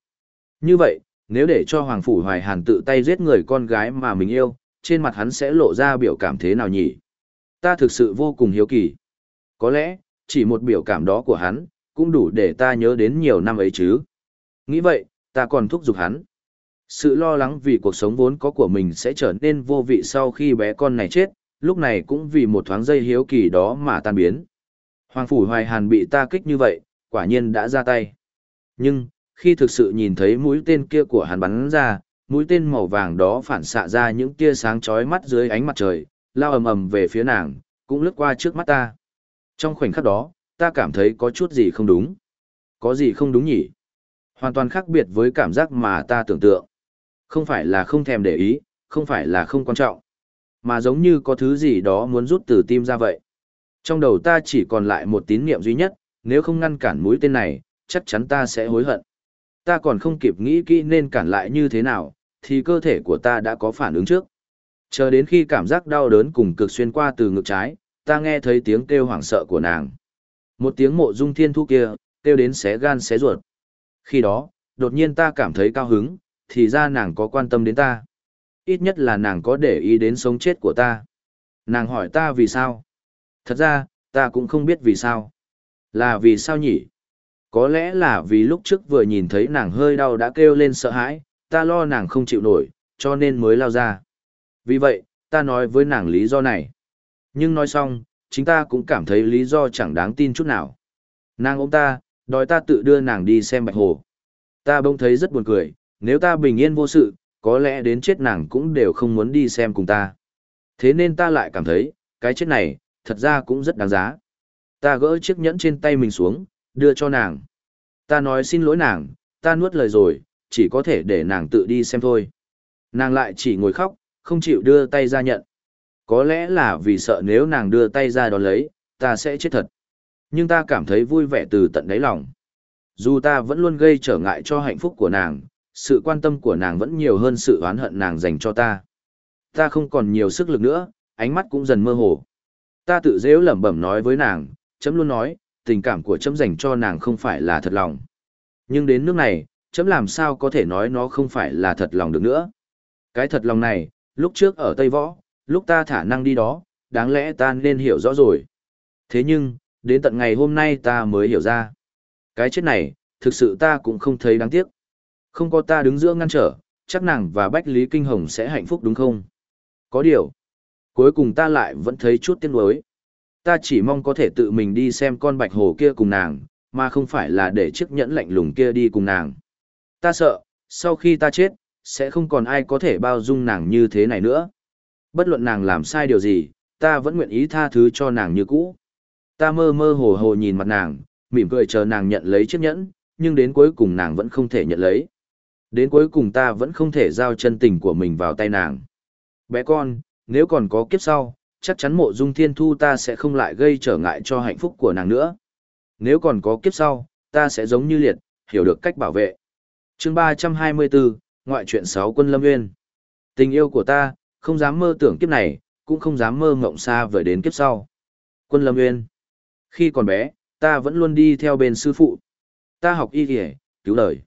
Speaker 1: Như vậy, nếu để cho Hoàng Phủ Hoài Hàn tự tay giết người con gái mà mình yêu, trên mặt hắn sẽ lộ ra biểu cảm thế nào nhỉ? Ta thực sự vô cùng hiếu kỳ. Có lẽ, chỉ một biểu cảm đó của hắn, cũng đủ để ta nhớ đến nhiều năm ấy chứ. Nghĩ vậy, ta còn thúc giục hắn. Sự lo lắng vì cuộc sống vốn có của mình sẽ trở nên vô vị sau khi bé con này chết, lúc này cũng vì một thoáng giây hiếu kỳ đó mà tan biến. Hoàng Phủ Hoài Hàn bị ta kích như vậy, quả nhiên đã ra tay. Nhưng, khi thực sự nhìn thấy mũi tên kia của hắn bắn ra, mũi tên màu vàng đó phản xạ ra những tia sáng chói mắt dưới ánh mặt trời, lao ầm ầm về phía nàng, cũng lướt qua trước mắt ta. Trong khoảnh khắc đó, ta cảm thấy có chút gì không đúng. Có gì không đúng nhỉ? Hoàn toàn khác biệt với cảm giác mà ta tưởng tượng. Không phải là không thèm để ý, không phải là không quan trọng, mà giống như có thứ gì đó muốn rút từ tim ra vậy. Trong đầu ta chỉ còn lại một tín niệm duy nhất, nếu không ngăn cản mũi tên này, chắc chắn ta sẽ hối hận. Ta còn không kịp nghĩ kỹ nên cản lại như thế nào, thì cơ thể của ta đã có phản ứng trước. Chờ đến khi cảm giác đau đớn cùng cực xuyên qua từ ngực trái, ta nghe thấy tiếng kêu hoảng sợ của nàng. Một tiếng mộ dung thiên thu kia, kêu đến xé gan xé ruột. Khi đó, đột nhiên ta cảm thấy cao hứng, thì ra nàng có quan tâm đến ta. Ít nhất là nàng có để ý đến sống chết của ta. Nàng hỏi ta vì sao. Thật ra, ta cũng không biết vì sao. Là vì sao nhỉ? Có lẽ là vì lúc trước vừa nhìn thấy nàng hơi đau đã kêu lên sợ hãi, ta lo nàng không chịu nổi, cho nên mới lao ra. Vì vậy, ta nói với nàng lý do này. Nhưng nói xong, chính ta cũng cảm thấy lý do chẳng đáng tin chút nào. Nàng ôm ta, đòi ta tự đưa nàng đi xem bạch hồ. Ta bỗng thấy rất buồn cười, nếu ta bình yên vô sự, có lẽ đến chết nàng cũng đều không muốn đi xem cùng ta. Thế nên ta lại cảm thấy, cái chết này, thật ra cũng rất đáng giá. Ta gỡ chiếc nhẫn trên tay mình xuống, đưa cho nàng. Ta nói xin lỗi nàng, ta nuốt lời rồi, chỉ có thể để nàng tự đi xem thôi. Nàng lại chỉ ngồi khóc, không chịu đưa tay ra nhận. Có lẽ là vì sợ nếu nàng đưa tay ra đón lấy, ta sẽ chết thật. Nhưng ta cảm thấy vui vẻ từ tận đáy lòng. Dù ta vẫn luôn gây trở ngại cho hạnh phúc của nàng, sự quan tâm của nàng vẫn nhiều hơn sự oán hận nàng dành cho ta. Ta không còn nhiều sức lực nữa, ánh mắt cũng dần mơ hồ. Ta tự dễu lẩm bẩm nói với nàng, chấm luôn nói, tình cảm của chấm dành cho nàng không phải là thật lòng. Nhưng đến nước này, chấm làm sao có thể nói nó không phải là thật lòng được nữa. Cái thật lòng này, lúc trước ở Tây Võ, lúc ta thả năng đi đó, đáng lẽ ta nên hiểu rõ rồi. Thế nhưng, đến tận ngày hôm nay ta mới hiểu ra. Cái chết này, thực sự ta cũng không thấy đáng tiếc. Không có ta đứng giữa ngăn trở, chắc nàng và Bách Lý Kinh Hồng sẽ hạnh phúc đúng không? Có điều, cuối cùng ta lại vẫn thấy chút tiếc nuối. Ta chỉ mong có thể tự mình đi xem con bạch hồ kia cùng nàng, mà không phải là để chiếc nhẫn lạnh lùng kia đi cùng nàng. Ta sợ, sau khi ta chết, sẽ không còn ai có thể bao dung nàng như thế này nữa. Bất luận nàng làm sai điều gì, ta vẫn nguyện ý tha thứ cho nàng như cũ. Ta mơ mơ hồ hồ nhìn mặt nàng, mỉm cười chờ nàng nhận lấy chiếc nhẫn, nhưng đến cuối cùng nàng vẫn không thể nhận lấy. Đến cuối cùng ta vẫn không thể giao chân tình của mình vào tay nàng. Bé con, nếu còn có kiếp sau, chắc chắn mộ dung thiên thu ta sẽ không lại gây trở ngại cho hạnh phúc của nàng nữa. Nếu còn có kiếp sau, ta sẽ giống như liệt, hiểu được cách bảo vệ. chương 324, ngoại truyện 6 quân lâm nguyên. Tình yêu của ta, không dám mơ tưởng kiếp này, cũng không dám mơ mộng xa vời đến kiếp sau. Quân lâm nguyên. Khi còn bé, ta vẫn luôn đi theo bên sư phụ. Ta học y kìa, cứu lời.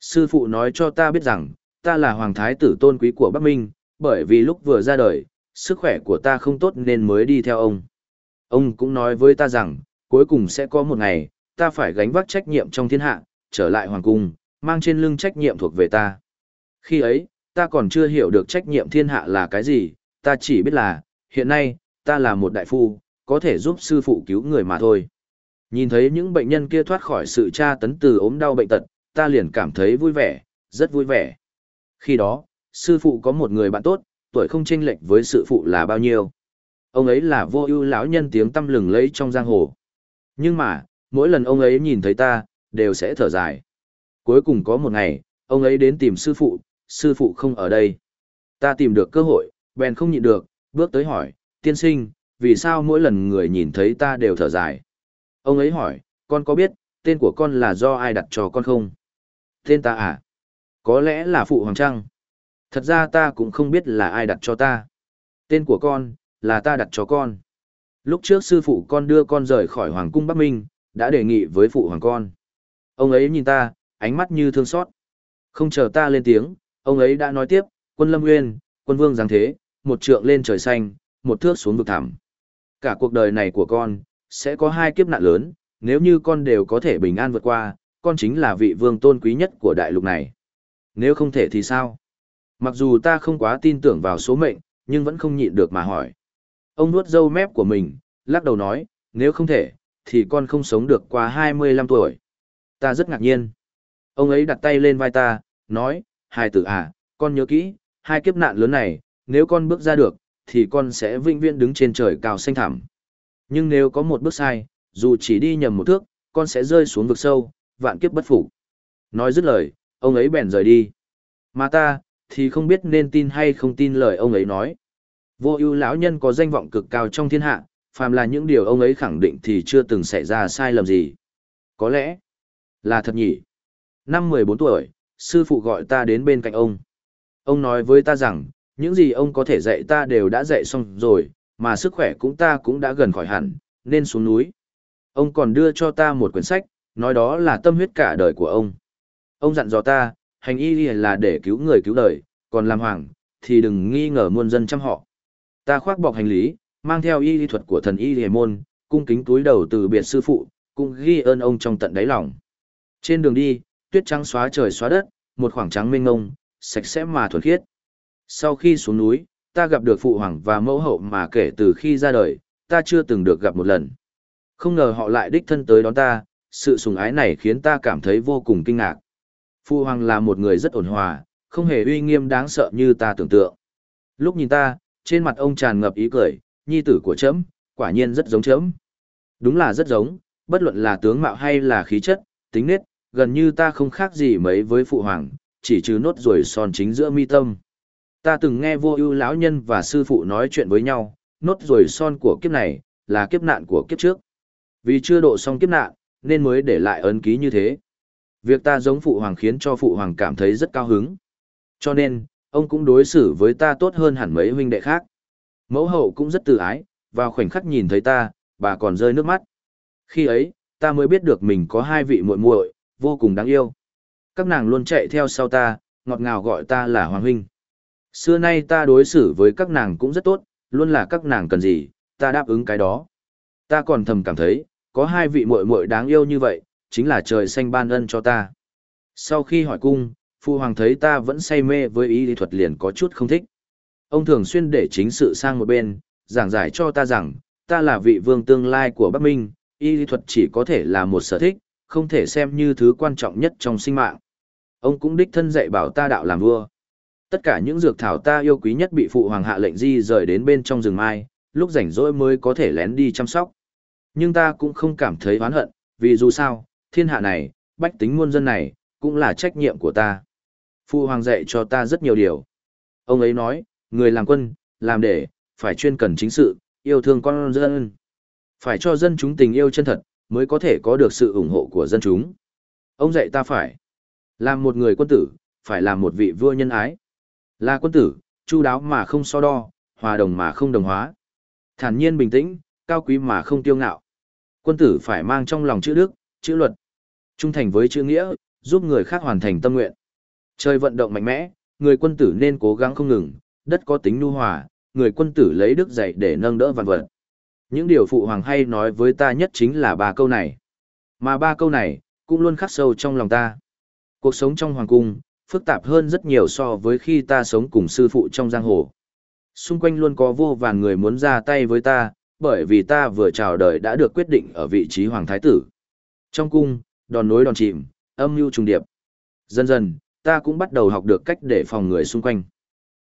Speaker 1: Sư phụ nói cho ta biết rằng, ta là hoàng thái tử tôn quý của Bắc Minh, bởi vì lúc vừa ra đời, sức khỏe của ta không tốt nên mới đi theo ông. Ông cũng nói với ta rằng, cuối cùng sẽ có một ngày, ta phải gánh vác trách nhiệm trong thiên hạ, trở lại hoàng cung, mang trên lưng trách nhiệm thuộc về ta. Khi ấy, ta còn chưa hiểu được trách nhiệm thiên hạ là cái gì, ta chỉ biết là, hiện nay, ta là một đại phu, có thể giúp sư phụ cứu người mà thôi. Nhìn thấy những bệnh nhân kia thoát khỏi sự tra tấn từ ốm đau bệnh tật, ta liền cảm thấy vui vẻ, rất vui vẻ. Khi đó, sư phụ có một người bạn tốt, tuổi không chênh lệch với sư phụ là bao nhiêu. Ông ấy là vô ưu lão nhân tiếng tâm lừng lấy trong giang hồ. Nhưng mà, mỗi lần ông ấy nhìn thấy ta, đều sẽ thở dài. Cuối cùng có một ngày, ông ấy đến tìm sư phụ, sư phụ không ở đây. Ta tìm được cơ hội, bèn không nhịn được, bước tới hỏi, tiên sinh, vì sao mỗi lần người nhìn thấy ta đều thở dài? Ông ấy hỏi, con có biết, tên của con là do ai đặt cho con không? Tên ta à? Có lẽ là Phụ Hoàng Trăng. Thật ra ta cũng không biết là ai đặt cho ta. Tên của con, là ta đặt cho con. Lúc trước sư phụ con đưa con rời khỏi Hoàng cung Bắc Minh, đã đề nghị với Phụ Hoàng con. Ông ấy nhìn ta, ánh mắt như thương xót. Không chờ ta lên tiếng, ông ấy đã nói tiếp, quân lâm nguyên, quân vương giáng thế, một trượng lên trời xanh, một thước xuống vực thẳm. Cả cuộc đời này của con, sẽ có hai kiếp nạn lớn, nếu như con đều có thể bình an vượt qua, con chính là vị vương tôn quý nhất của đại lục này. Nếu không thể thì sao? Mặc dù ta không quá tin tưởng vào số mệnh, nhưng vẫn không nhịn được mà hỏi. Ông nuốt dâu mép của mình, lắc đầu nói, nếu không thể, thì con không sống được qua 25 tuổi. Ta rất ngạc nhiên. Ông ấy đặt tay lên vai ta, nói, hai tử à, con nhớ kỹ, hai kiếp nạn lớn này, nếu con bước ra được, thì con sẽ vĩnh viễn đứng trên trời cao xanh thẳm. Nhưng nếu có một bước sai, dù chỉ đi nhầm một thước, con sẽ rơi xuống vực sâu, vạn kiếp bất phục. Nói dứt lời, ông ấy bèn rời đi. Mà ta, thì không biết nên tin hay không tin lời ông ấy nói. Vô ưu lão nhân có danh vọng cực cao trong thiên hạ, phàm là những điều ông ấy khẳng định thì chưa từng xảy ra sai lầm gì. Có lẽ là thật nhỉ. Năm 14 tuổi, sư phụ gọi ta đến bên cạnh ông. Ông nói với ta rằng, những gì ông có thể dạy ta đều đã dạy xong rồi, mà sức khỏe cũng ta cũng đã gần khỏi hẳn, nên xuống núi. Ông còn đưa cho ta một quyển sách, nói đó là tâm huyết cả đời của ông. Ông dặn dò ta, hành y là để cứu người cứu đời, còn làm hoàng, thì đừng nghi ngờ muôn dân chăm họ. Ta khoác bọc hành lý, mang theo y lý thuật của thần y hề môn, cung kính túi đầu từ biệt sư phụ, cũng ghi ơn ông trong tận đáy lòng. Trên đường đi, tuyết trắng xóa trời xóa đất, một khoảng trắng mênh ngông, sạch sẽ mà thuần khiết. Sau khi xuống núi, ta gặp được phụ hoàng và mẫu hậu mà kể từ khi ra đời, ta chưa từng được gặp một lần. Không ngờ họ lại đích thân tới đón ta, sự sùng ái này khiến ta cảm thấy vô cùng kinh ngạc. Phụ hoàng là một người rất ổn hòa, không hề uy nghiêm đáng sợ như ta tưởng tượng. Lúc nhìn ta, trên mặt ông tràn ngập ý cười, nhi tử của chấm, quả nhiên rất giống chấm. Đúng là rất giống, bất luận là tướng mạo hay là khí chất, tính nết, gần như ta không khác gì mấy với phụ hoàng, chỉ trừ nốt ruồi son chính giữa mi tâm. Ta từng nghe vô ưu lão nhân và sư phụ nói chuyện với nhau, nốt ruồi son của kiếp này, là kiếp nạn của kiếp trước. Vì chưa độ xong kiếp nạn, nên mới để lại ấn ký như thế. Việc ta giống phụ hoàng khiến cho phụ hoàng cảm thấy rất cao hứng. Cho nên, ông cũng đối xử với ta tốt hơn hẳn mấy huynh đệ khác. Mẫu hậu cũng rất tự ái, vào khoảnh khắc nhìn thấy ta, bà còn rơi nước mắt. Khi ấy, ta mới biết được mình có hai vị muội muội, vô cùng đáng yêu. Các nàng luôn chạy theo sau ta, ngọt ngào gọi ta là hoàng huynh. Xưa nay ta đối xử với các nàng cũng rất tốt, luôn là các nàng cần gì, ta đáp ứng cái đó. Ta còn thầm cảm thấy, có hai vị muội muội đáng yêu như vậy, chính là trời xanh ban ân cho ta. Sau khi hỏi cung, Phu Hoàng thấy ta vẫn say mê với ý lý thuật liền có chút không thích. Ông thường xuyên để chính sự sang một bên, giảng giải cho ta rằng, ta là vị vương tương lai của Bắc Minh, y lý thuật chỉ có thể là một sở thích, không thể xem như thứ quan trọng nhất trong sinh mạng. Ông cũng đích thân dạy bảo ta đạo làm vua. Tất cả những dược thảo ta yêu quý nhất bị phụ hoàng hạ lệnh di rời đến bên trong rừng mai, lúc rảnh rỗi mới có thể lén đi chăm sóc. Nhưng ta cũng không cảm thấy oán hận, vì dù sao, thiên hạ này, bách tính muôn dân này, cũng là trách nhiệm của ta. Phụ hoàng dạy cho ta rất nhiều điều. Ông ấy nói, người làm quân, làm để, phải chuyên cần chính sự, yêu thương con dân. Phải cho dân chúng tình yêu chân thật, mới có thể có được sự ủng hộ của dân chúng. Ông dạy ta phải làm một người quân tử, phải làm một vị vua nhân ái. Là quân tử, chu đáo mà không so đo, hòa đồng mà không đồng hóa. Thản nhiên bình tĩnh, cao quý mà không tiêu ngạo. Quân tử phải mang trong lòng chữ đức, chữ luật. Trung thành với chữ nghĩa, giúp người khác hoàn thành tâm nguyện. Chơi vận động mạnh mẽ, người quân tử nên cố gắng không ngừng, đất có tính nu hòa, người quân tử lấy đức dạy để nâng đỡ vạn vật. Những điều phụ hoàng hay nói với ta nhất chính là ba câu này. Mà ba câu này, cũng luôn khắc sâu trong lòng ta. Cuộc sống trong hoàng cung, phức tạp hơn rất nhiều so với khi ta sống cùng sư phụ trong giang hồ. Xung quanh luôn có vô vàn người muốn ra tay với ta, bởi vì ta vừa chào đời đã được quyết định ở vị trí hoàng thái tử. Trong cung, đòn nối đòn chìm, âm mưu trùng điệp. Dần dần, ta cũng bắt đầu học được cách để phòng người xung quanh.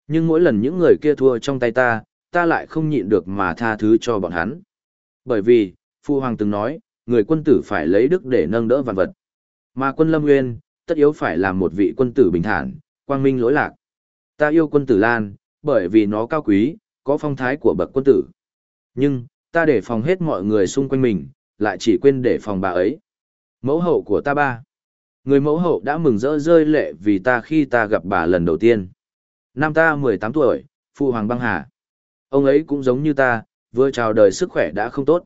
Speaker 1: Nhưng mỗi lần những người kia thua trong tay ta, ta lại không nhịn được mà tha thứ cho bọn hắn. Bởi vì, Phu Hoàng từng nói, người quân tử phải lấy đức để nâng đỡ vạn vật. Mà quân Lâm Nguyên, tất yếu phải làm một vị quân tử bình thản, quang minh lỗi lạc. Ta yêu quân tử Lan, bởi vì nó cao quý, có phong thái của bậc quân tử. Nhưng, ta để phòng hết mọi người xung quanh mình, lại chỉ quên để phòng bà ấy. Mẫu hậu của ta ba. Người mẫu hậu đã mừng rỡ rơi lệ vì ta khi ta gặp bà lần đầu tiên. Năm ta 18 tuổi, Phu Hoàng băng hà. Ông ấy cũng giống như ta, vừa chào đời sức khỏe đã không tốt.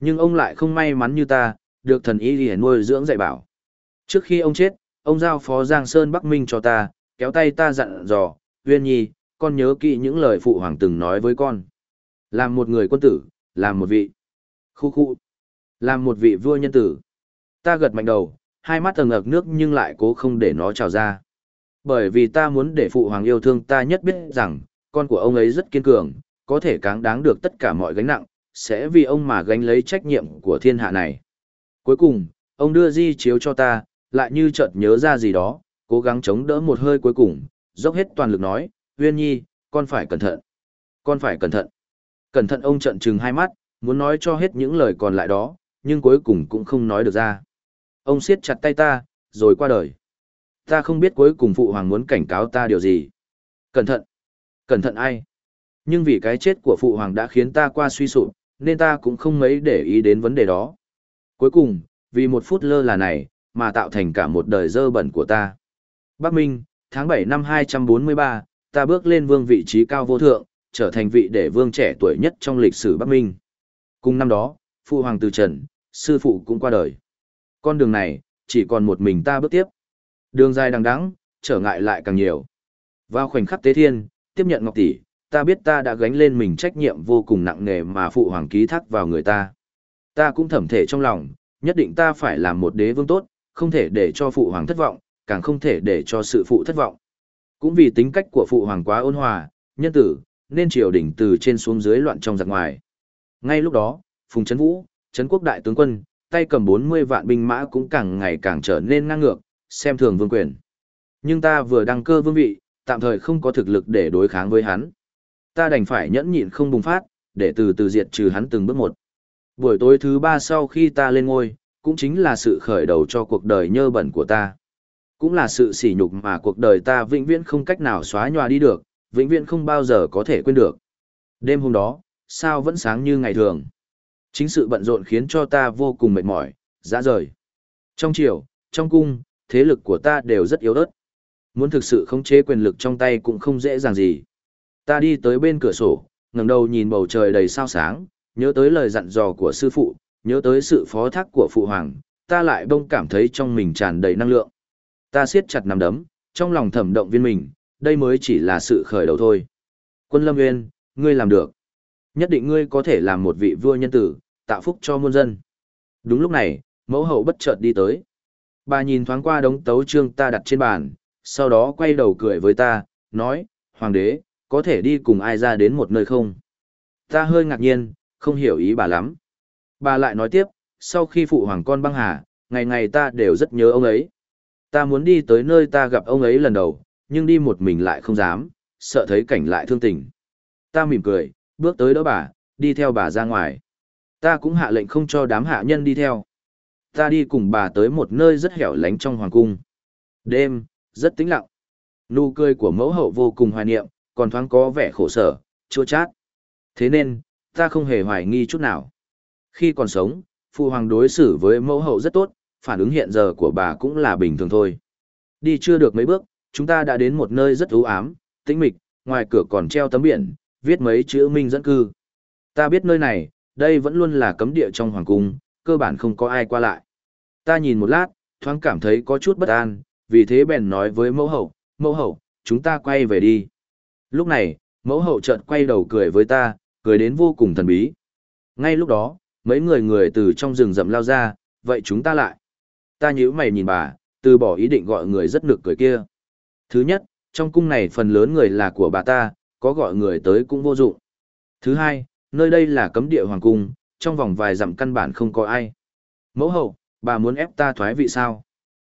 Speaker 1: Nhưng ông lại không may mắn như ta, được thần y liền nuôi dưỡng dạy bảo. Trước khi ông chết, Ông giao phó Giang Sơn Bắc Minh cho ta, kéo tay ta dặn dò, Uyên Nhi, con nhớ kỹ những lời phụ hoàng từng nói với con. Làm một người quân tử, làm một vị. Khu khu. Làm một vị vua nhân tử. Ta gật mạnh đầu, hai mắt tầng ực nước nhưng lại cố không để nó trào ra. Bởi vì ta muốn để phụ hoàng yêu thương ta nhất biết rằng, con của ông ấy rất kiên cường, có thể cáng đáng được tất cả mọi gánh nặng, sẽ vì ông mà gánh lấy trách nhiệm của thiên hạ này. Cuối cùng, ông đưa di chiếu cho ta, lại như chợt nhớ ra gì đó, cố gắng chống đỡ một hơi cuối cùng, dốc hết toàn lực nói, Uyên Nhi, con phải cẩn thận. Con phải cẩn thận. Cẩn thận ông trận trừng hai mắt, muốn nói cho hết những lời còn lại đó, nhưng cuối cùng cũng không nói được ra. Ông siết chặt tay ta, rồi qua đời. Ta không biết cuối cùng phụ hoàng muốn cảnh cáo ta điều gì. Cẩn thận. Cẩn thận ai? Nhưng vì cái chết của phụ hoàng đã khiến ta qua suy sụp, nên ta cũng không mấy để ý đến vấn đề đó. Cuối cùng, vì một phút lơ là này, mà tạo thành cả một đời dơ bẩn của ta. Bắc Minh, tháng 7 năm 243, ta bước lên vương vị trí cao vô thượng, trở thành vị đệ vương trẻ tuổi nhất trong lịch sử Bắc Minh. Cùng năm đó, phụ hoàng từ trần, sư phụ cũng qua đời. Con đường này, chỉ còn một mình ta bước tiếp. Đường dài đằng đẵng, trở ngại lại càng nhiều. Vào khoảnh khắc tế thiên, tiếp nhận ngọc tỷ, ta biết ta đã gánh lên mình trách nhiệm vô cùng nặng nề mà phụ hoàng ký thác vào người ta. Ta cũng thẩm thể trong lòng, nhất định ta phải làm một đế vương tốt, không thể để cho phụ hoàng thất vọng, càng không thể để cho sự phụ thất vọng. Cũng vì tính cách của phụ hoàng quá ôn hòa, nhân tử, nên triều đình từ trên xuống dưới loạn trong giặc ngoài. Ngay lúc đó, Phùng Trấn Vũ, Trấn Quốc Đại tướng quân, tay cầm 40 vạn binh mã cũng càng ngày càng trở nên ngang ngược, xem thường vương quyền. Nhưng ta vừa đăng cơ vương vị, tạm thời không có thực lực để đối kháng với hắn. Ta đành phải nhẫn nhịn không bùng phát, để từ từ diệt trừ hắn từng bước một. Buổi tối thứ ba sau khi ta lên ngôi, cũng chính là sự khởi đầu cho cuộc đời nhơ bẩn của ta. Cũng là sự sỉ nhục mà cuộc đời ta vĩnh viễn không cách nào xóa nhòa đi được, vĩnh viễn không bao giờ có thể quên được. Đêm hôm đó, sao vẫn sáng như ngày thường. Chính sự bận rộn khiến cho ta vô cùng mệt mỏi, dã rời. Trong chiều, trong cung, thế lực của ta đều rất yếu ớt. Muốn thực sự khống chế quyền lực trong tay cũng không dễ dàng gì. Ta đi tới bên cửa sổ, ngẩng đầu nhìn bầu trời đầy sao sáng, nhớ tới lời dặn dò của sư phụ, nhớ tới sự phó thác của phụ hoàng, ta lại bông cảm thấy trong mình tràn đầy năng lượng. Ta siết chặt nắm đấm, trong lòng thẩm động viên mình, đây mới chỉ là sự khởi đầu thôi. Quân Lâm Nguyên, ngươi làm được. Nhất định ngươi có thể làm một vị vua nhân tử, tạo phúc cho muôn dân. Đúng lúc này, mẫu hậu bất chợt đi tới. Bà nhìn thoáng qua đống tấu trương ta đặt trên bàn, sau đó quay đầu cười với ta, nói, Hoàng đế, có thể đi cùng ai ra đến một nơi không? Ta hơi ngạc nhiên, không hiểu ý bà lắm. Bà lại nói tiếp, sau khi phụ hoàng con băng hà, ngày ngày ta đều rất nhớ ông ấy. Ta muốn đi tới nơi ta gặp ông ấy lần đầu, nhưng đi một mình lại không dám, sợ thấy cảnh lại thương tình. Ta mỉm cười, bước tới đỡ bà, đi theo bà ra ngoài. Ta cũng hạ lệnh không cho đám hạ nhân đi theo. Ta đi cùng bà tới một nơi rất hẻo lánh trong hoàng cung. Đêm, rất tĩnh lặng. Nụ cười của mẫu hậu vô cùng hoài niệm, còn thoáng có vẻ khổ sở, chua chát. Thế nên, ta không hề hoài nghi chút nào. Khi còn sống, phụ hoàng đối xử với mẫu hậu rất tốt, phản ứng hiện giờ của bà cũng là bình thường thôi. Đi chưa được mấy bước, chúng ta đã đến một nơi rất u ám, tĩnh mịch, ngoài cửa còn treo tấm biển, viết mấy chữ minh dẫn cư. Ta biết nơi này, đây vẫn luôn là cấm địa trong hoàng cung, cơ bản không có ai qua lại. Ta nhìn một lát, thoáng cảm thấy có chút bất an, vì thế bèn nói với mẫu hậu, mẫu hậu, chúng ta quay về đi. Lúc này, mẫu hậu chợt quay đầu cười với ta, cười đến vô cùng thần bí. Ngay lúc đó, mấy người người từ trong rừng rậm lao ra, vậy chúng ta lại. Ta nhíu mày nhìn bà, từ bỏ ý định gọi người rất nực cười kia. Thứ nhất, trong cung này phần lớn người là của bà ta, có gọi người tới cũng vô dụng. Thứ hai, nơi đây là cấm địa hoàng cung, trong vòng vài dặm căn bản không có ai. Mẫu hậu, bà muốn ép ta thoái vị sao?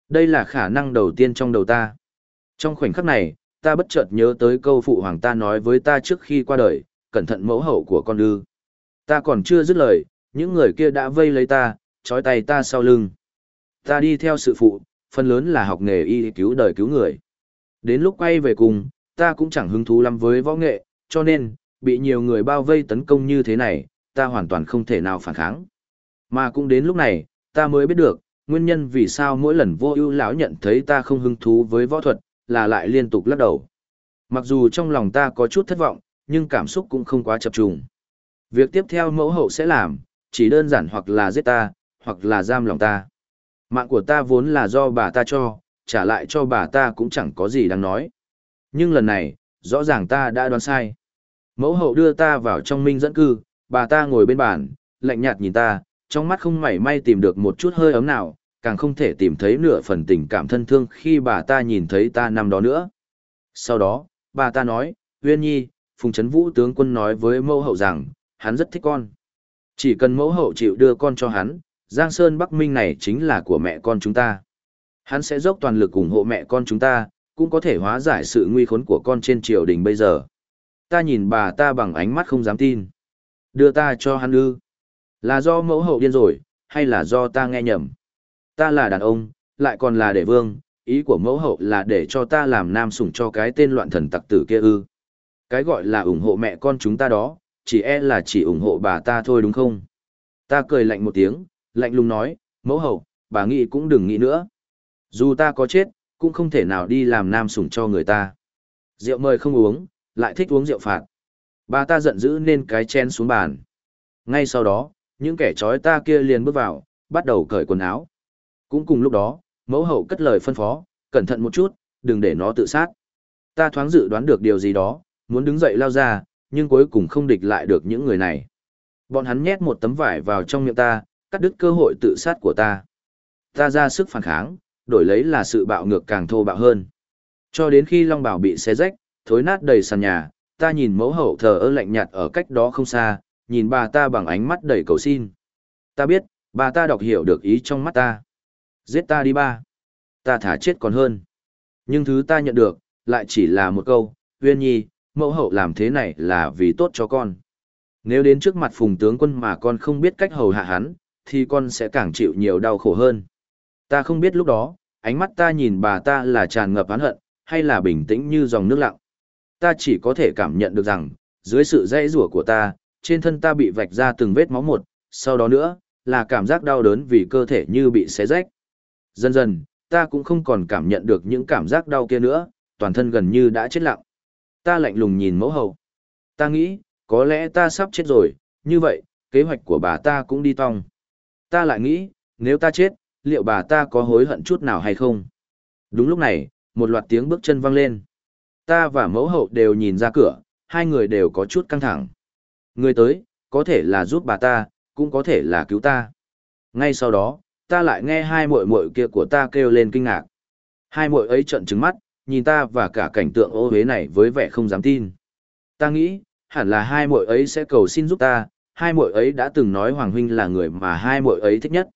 Speaker 1: Đây là khả năng đầu tiên trong đầu ta. Trong khoảnh khắc này, ta bất chợt nhớ tới câu phụ hoàng ta nói với ta trước khi qua đời, cẩn thận mẫu hậu của con ư. Ta còn chưa dứt lời, những người kia đã vây lấy ta, trói tay ta sau lưng. Ta đi theo sự phụ, phần lớn là học nghề y cứu đời cứu người. Đến lúc quay về cùng, ta cũng chẳng hứng thú lắm với võ nghệ, cho nên, bị nhiều người bao vây tấn công như thế này, ta hoàn toàn không thể nào phản kháng. Mà cũng đến lúc này, ta mới biết được, nguyên nhân vì sao mỗi lần vô ưu lão nhận thấy ta không hứng thú với võ thuật, là lại liên tục lắc đầu. Mặc dù trong lòng ta có chút thất vọng, nhưng cảm xúc cũng không quá chập trùng. Việc tiếp theo mẫu hậu sẽ làm, chỉ đơn giản hoặc là giết ta, hoặc là giam lòng ta. Mạng của ta vốn là do bà ta cho, trả lại cho bà ta cũng chẳng có gì đáng nói. Nhưng lần này, rõ ràng ta đã đoán sai. Mẫu hậu đưa ta vào trong minh dẫn cư, bà ta ngồi bên bàn, lạnh nhạt nhìn ta, trong mắt không mảy may tìm được một chút hơi ấm nào, càng không thể tìm thấy nửa phần tình cảm thân thương khi bà ta nhìn thấy ta năm đó nữa. Sau đó, bà ta nói, Uyên Nhi, Phùng Trấn Vũ tướng quân nói với mẫu hậu rằng, hắn rất thích con. Chỉ cần mẫu hậu chịu đưa con cho hắn, Giang Sơn Bắc Minh này chính là của mẹ con chúng ta. Hắn sẽ dốc toàn lực ủng hộ mẹ con chúng ta, cũng có thể hóa giải sự nguy khốn của con trên triều đình bây giờ. Ta nhìn bà ta bằng ánh mắt không dám tin. Đưa ta cho hắn ư. Là do mẫu hậu điên rồi, hay là do ta nghe nhầm? Ta là đàn ông, lại còn là đệ vương, ý của mẫu hậu là để cho ta làm nam sủng cho cái tên loạn thần tặc tử kia ư. Cái gọi là ủng hộ mẹ con chúng ta đó, chỉ e là chỉ ủng hộ bà ta thôi đúng không? Ta cười lạnh một tiếng, lạnh lùng nói, mẫu hậu, bà nghĩ cũng đừng nghĩ nữa. Dù ta có chết, cũng không thể nào đi làm nam sủng cho người ta. Rượu mời không uống, lại thích uống rượu phạt. Bà ta giận dữ nên cái chén xuống bàn. Ngay sau đó, những kẻ trói ta kia liền bước vào, bắt đầu cởi quần áo. Cũng cùng lúc đó, mẫu hậu cất lời phân phó, cẩn thận một chút, đừng để nó tự sát. Ta thoáng dự đoán được điều gì đó, muốn đứng dậy lao ra, nhưng cuối cùng không địch lại được những người này. Bọn hắn nhét một tấm vải vào trong miệng ta, cắt đứt cơ hội tự sát của ta. Ta ra sức phản kháng, đổi lấy là sự bạo ngược càng thô bạo hơn. Cho đến khi Long Bảo bị xé rách, thối nát đầy sàn nhà, ta nhìn mẫu hậu thờ ơ lạnh nhạt ở cách đó không xa, nhìn bà ta bằng ánh mắt đầy cầu xin. Ta biết, bà ta đọc hiểu được ý trong mắt ta. Giết ta đi ba. Ta thả chết còn hơn. Nhưng thứ ta nhận được, lại chỉ là một câu, Uyên Nhi, mẫu hậu làm thế này là vì tốt cho con. Nếu đến trước mặt phùng tướng quân mà con không biết cách hầu hạ hắn, thì con sẽ càng chịu nhiều đau khổ hơn. Ta không biết lúc đó, ánh mắt ta nhìn bà ta là tràn ngập oán hận, hay là bình tĩnh như dòng nước lặng. Ta chỉ có thể cảm nhận được rằng, dưới sự dãy rủa của ta, trên thân ta bị vạch ra từng vết máu một, sau đó nữa, là cảm giác đau đớn vì cơ thể như bị xé rách. Dần dần, ta cũng không còn cảm nhận được những cảm giác đau kia nữa, toàn thân gần như đã chết lặng. Ta lạnh lùng nhìn mẫu hậu. Ta nghĩ, có lẽ ta sắp chết rồi, như vậy, kế hoạch của bà ta cũng đi tong. Ta lại nghĩ, nếu ta chết, liệu bà ta có hối hận chút nào hay không? Đúng lúc này, một loạt tiếng bước chân vang lên. Ta và mẫu hậu đều nhìn ra cửa, hai người đều có chút căng thẳng. Người tới, có thể là giúp bà ta, cũng có thể là cứu ta. Ngay sau đó, ta lại nghe hai muội muội kia của ta kêu lên kinh ngạc. Hai muội ấy trợn trừng mắt, nhìn ta và cả cảnh tượng ô hế này với vẻ không dám tin. Ta nghĩ, hẳn là hai muội ấy sẽ cầu xin giúp ta, hai muội ấy đã từng nói Hoàng huynh là người mà hai muội ấy thích nhất.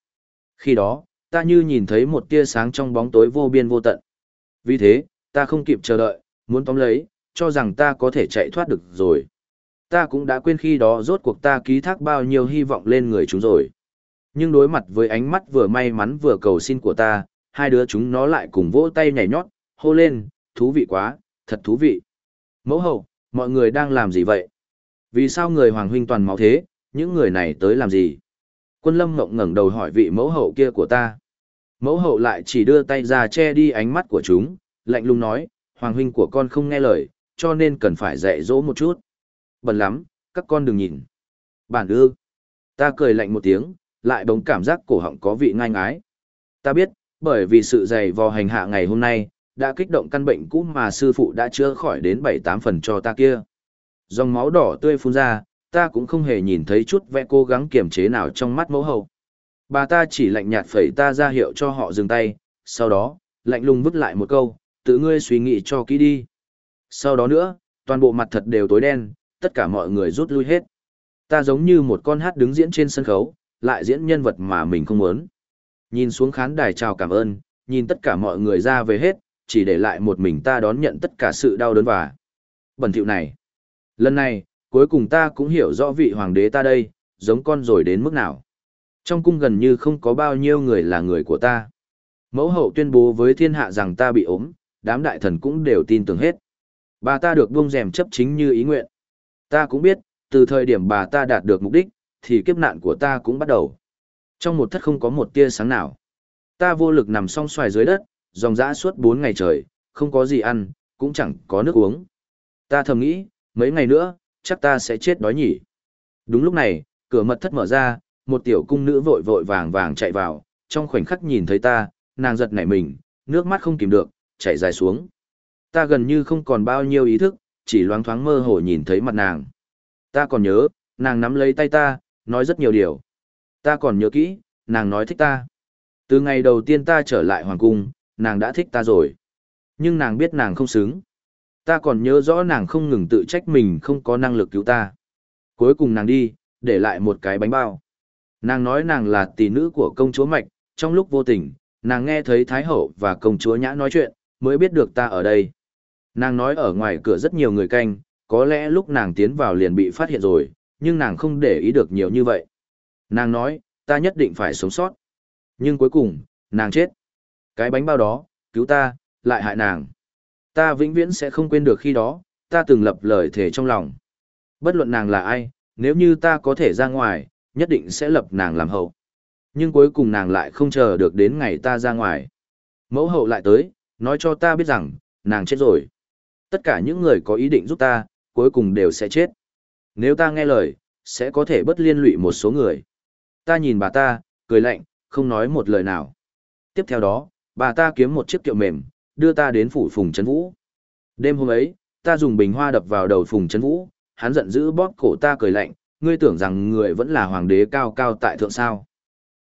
Speaker 1: Khi đó, ta như nhìn thấy một tia sáng trong bóng tối vô biên vô tận. Vì thế, ta không kịp chờ đợi, muốn tóm lấy, cho rằng ta có thể chạy thoát được rồi. Ta cũng đã quên khi đó rốt cuộc ta ký thác bao nhiêu hy vọng lên người chúng rồi. Nhưng đối mặt với ánh mắt vừa may mắn vừa cầu xin của ta, hai đứa chúng nó lại cùng vỗ tay nhảy nhót, hô lên, thú vị quá, thật thú vị. Mẫu hậu, mọi người đang làm gì vậy? Vì sao người hoàng huynh toàn máu thế, những người này tới làm gì? Quân lâm ngộng ngẩng đầu hỏi vị mẫu hậu kia của ta. Mẫu hậu lại chỉ đưa tay ra che đi ánh mắt của chúng, lạnh lùng nói, hoàng huynh của con không nghe lời, cho nên cần phải dạy dỗ một chút. Bẩn lắm, các con đừng nhìn. Bản ư. Ta cười lạnh một tiếng, lại bỗng cảm giác cổ họng có vị ngai ngái. Ta biết, bởi vì sự dày vò hành hạ ngày hôm nay, đã kích động căn bệnh cũ mà sư phụ đã chữa khỏi đến 7-8 phần cho ta kia. Dòng máu đỏ tươi phun ra, ta cũng không hề nhìn thấy chút vẽ cố gắng kiềm chế nào trong mắt mẫu hậu. Bà ta chỉ lạnh nhạt phẩy ta ra hiệu cho họ dừng tay, sau đó, lạnh lùng vứt lại một câu, tự ngươi suy nghĩ cho kỹ đi. Sau đó nữa, toàn bộ mặt thật đều tối đen, tất cả mọi người rút lui hết. Ta giống như một con hát đứng diễn trên sân khấu, lại diễn nhân vật mà mình không muốn. Nhìn xuống khán đài chào cảm ơn, nhìn tất cả mọi người ra về hết, chỉ để lại một mình ta đón nhận tất cả sự đau đớn và bẩn thỉu này. Lần này, cuối cùng ta cũng hiểu rõ vị hoàng đế ta đây, giống con rồi đến mức nào. Trong cung gần như không có bao nhiêu người là người của ta. Mẫu hậu tuyên bố với thiên hạ rằng ta bị ốm, đám đại thần cũng đều tin tưởng hết. Bà ta được buông rèm chấp chính như ý nguyện. Ta cũng biết, từ thời điểm bà ta đạt được mục đích, thì kiếp nạn của ta cũng bắt đầu. Trong một thất không có một tia sáng nào. Ta vô lực nằm song xoài dưới đất, dòng dã suốt bốn ngày trời, không có gì ăn, cũng chẳng có nước uống. Ta thầm nghĩ, mấy ngày nữa, chắc ta sẽ chết đói nhỉ. Đúng lúc này, cửa mật thất mở ra, một tiểu cung nữ vội vội vàng vàng chạy vào, trong khoảnh khắc nhìn thấy ta, nàng giật nảy mình, nước mắt không kìm được, chảy dài xuống. Ta gần như không còn bao nhiêu ý thức, chỉ loáng thoáng mơ hồ nhìn thấy mặt nàng. Ta còn nhớ, nàng nắm lấy tay ta, nói rất nhiều điều. Ta còn nhớ kỹ, nàng nói thích ta. Từ ngày đầu tiên ta trở lại hoàng cung, nàng đã thích ta rồi. Nhưng nàng biết nàng không xứng. Ta còn nhớ rõ nàng không ngừng tự trách mình không có năng lực cứu ta. Cuối cùng nàng đi, để lại một cái bánh bao. Nàng nói nàng là tỷ nữ của công chúa Mạch, trong lúc vô tình, nàng nghe thấy Thái Hậu và công chúa Nhã nói chuyện, mới biết được ta ở đây. Nàng nói ở ngoài cửa rất nhiều người canh, có lẽ lúc nàng tiến vào liền bị phát hiện rồi, nhưng nàng không để ý được nhiều như vậy. Nàng nói, ta nhất định phải sống sót. Nhưng cuối cùng, nàng chết. Cái bánh bao đó, cứu ta, lại hại nàng. Ta vĩnh viễn sẽ không quên được khi đó, ta từng lập lời thề trong lòng. Bất luận nàng là ai, nếu như ta có thể ra ngoài, nhất định sẽ lập nàng làm hậu. Nhưng cuối cùng nàng lại không chờ được đến ngày ta ra ngoài. Mẫu hậu lại tới, nói cho ta biết rằng, nàng chết rồi. Tất cả những người có ý định giúp ta, cuối cùng đều sẽ chết. Nếu ta nghe lời, sẽ có thể bất liên lụy một số người. Ta nhìn bà ta, cười lạnh, không nói một lời nào. Tiếp theo đó, bà ta kiếm một chiếc kiệu mềm, đưa ta đến phủ Phùng Trấn Vũ. Đêm hôm ấy, ta dùng bình hoa đập vào đầu Phùng Trấn Vũ, hắn giận dữ bóp cổ ta cười lạnh, ngươi tưởng rằng người vẫn là hoàng đế cao cao tại thượng sao.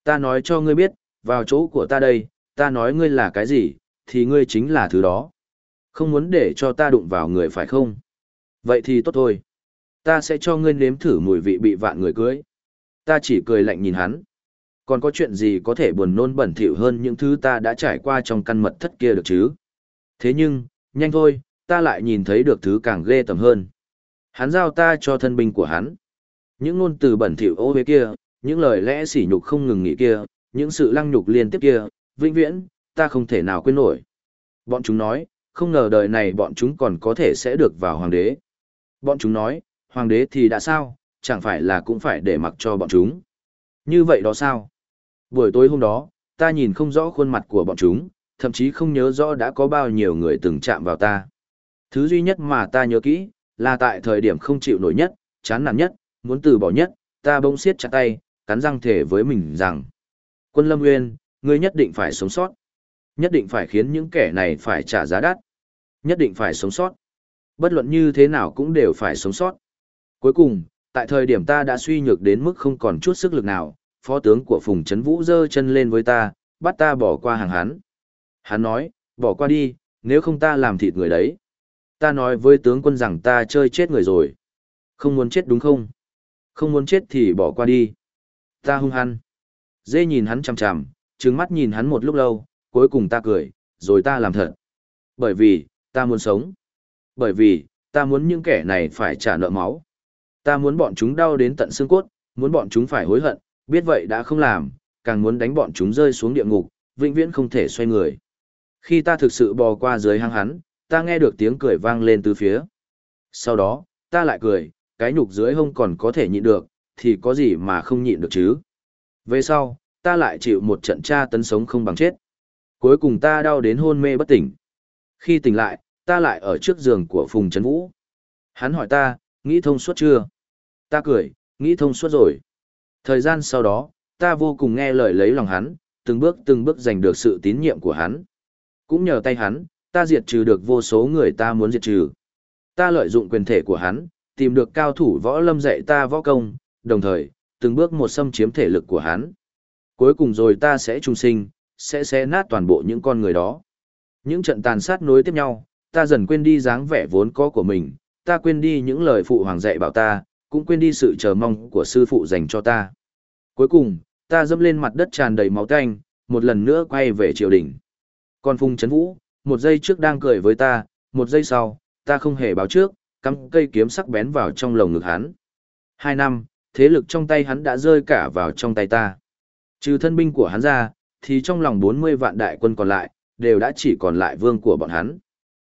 Speaker 1: Ta nói cho ngươi biết, vào chỗ của ta đây, ta nói ngươi là cái gì, thì ngươi chính là thứ đó. Không muốn để cho ta đụng vào người phải không? Vậy thì tốt thôi. Ta sẽ cho ngươi nếm thử mùi vị bị vạn người cưới. Ta chỉ cười lạnh nhìn hắn. Còn có chuyện gì có thể buồn nôn bẩn thỉu hơn những thứ ta đã trải qua trong căn mật thất kia được chứ? Thế nhưng, nhanh thôi, ta lại nhìn thấy được thứ càng ghê tầm hơn. Hắn giao ta cho thân binh của hắn. Những ngôn từ bẩn thỉu ô bế kia, những lời lẽ sỉ nhục không ngừng nghỉ kia, những sự lăng nhục liên tiếp kia, vĩnh viễn, ta không thể nào quên nổi. Bọn chúng nói, không ngờ đời này bọn chúng còn có thể sẽ được vào hoàng đế. Bọn chúng nói, hoàng đế thì đã sao, chẳng phải là cũng phải để mặc cho bọn chúng. Như vậy đó sao? Buổi tối hôm đó, ta nhìn không rõ khuôn mặt của bọn chúng, thậm chí không nhớ rõ đã có bao nhiêu người từng chạm vào ta. Thứ duy nhất mà ta nhớ kỹ, là tại thời điểm không chịu nổi nhất, chán nản nhất, muốn từ bỏ nhất, ta bỗng siết chặt tay, cắn răng thể với mình rằng, quân lâm nguyên, ngươi nhất định phải sống sót. Nhất định phải khiến những kẻ này phải trả giá đắt. Nhất định phải sống sót. Bất luận như thế nào cũng đều phải sống sót. Cuối cùng, tại thời điểm ta đã suy nhược đến mức không còn chút sức lực nào, phó tướng của Phùng Trấn Vũ giơ chân lên với ta, bắt ta bỏ qua hàng hắn. Hắn nói, bỏ qua đi, nếu không ta làm thịt người đấy. Ta nói với tướng quân rằng ta chơi chết người rồi. Không muốn chết đúng không? Không muốn chết thì bỏ qua đi. Ta hung hăng. Dê nhìn hắn chằm chằm, trừng mắt nhìn hắn một lúc lâu, cuối cùng ta cười, rồi ta làm thật. Bởi vì, ta muốn sống. Bởi vì, ta muốn những kẻ này phải trả nợ máu. Ta muốn bọn chúng đau đến tận xương cốt, muốn bọn chúng phải hối hận, biết vậy đã không làm, càng muốn đánh bọn chúng rơi xuống địa ngục, vĩnh viễn không thể xoay người. Khi ta thực sự bò qua dưới hang hắn, ta nghe được tiếng cười vang lên từ phía. Sau đó, ta lại cười, cái nhục dưới hông còn có thể nhịn được, thì có gì mà không nhịn được chứ. Về sau, ta lại chịu một trận tra tấn sống không bằng chết. Cuối cùng ta đau đến hôn mê bất tỉnh. Khi tỉnh lại, ta lại ở trước giường của Phùng Trấn Vũ. Hắn hỏi ta, nghĩ thông suốt chưa? Ta cười, nghĩ thông suốt rồi. Thời gian sau đó, ta vô cùng nghe lời lấy lòng hắn, từng bước từng bước giành được sự tín nhiệm của hắn. Cũng nhờ tay hắn, ta diệt trừ được vô số người ta muốn diệt trừ. Ta lợi dụng quyền thể của hắn, tìm được cao thủ võ lâm dạy ta võ công, đồng thời, từng bước một xâm chiếm thể lực của hắn. Cuối cùng rồi ta sẽ trung sinh, sẽ xé nát toàn bộ những con người đó. Những trận tàn sát nối tiếp nhau, ta dần quên đi dáng vẻ vốn có của mình, ta quên đi những lời phụ hoàng dạy bảo ta, cũng quên đi sự chờ mong của sư phụ dành cho ta. Cuối cùng, ta dâm lên mặt đất tràn đầy máu tanh, một lần nữa quay về triều đình. Còn Phùng Trấn Vũ, một giây trước đang cười với ta, một giây sau, ta không hề báo trước, cắm cây kiếm sắc bén vào trong lồng ngực hắn. Hai năm, thế lực trong tay hắn đã rơi cả vào trong tay ta. Trừ thân binh của hắn ra, thì trong lòng 40 vạn đại quân còn lại, đều đã chỉ còn lại vương của bọn hắn.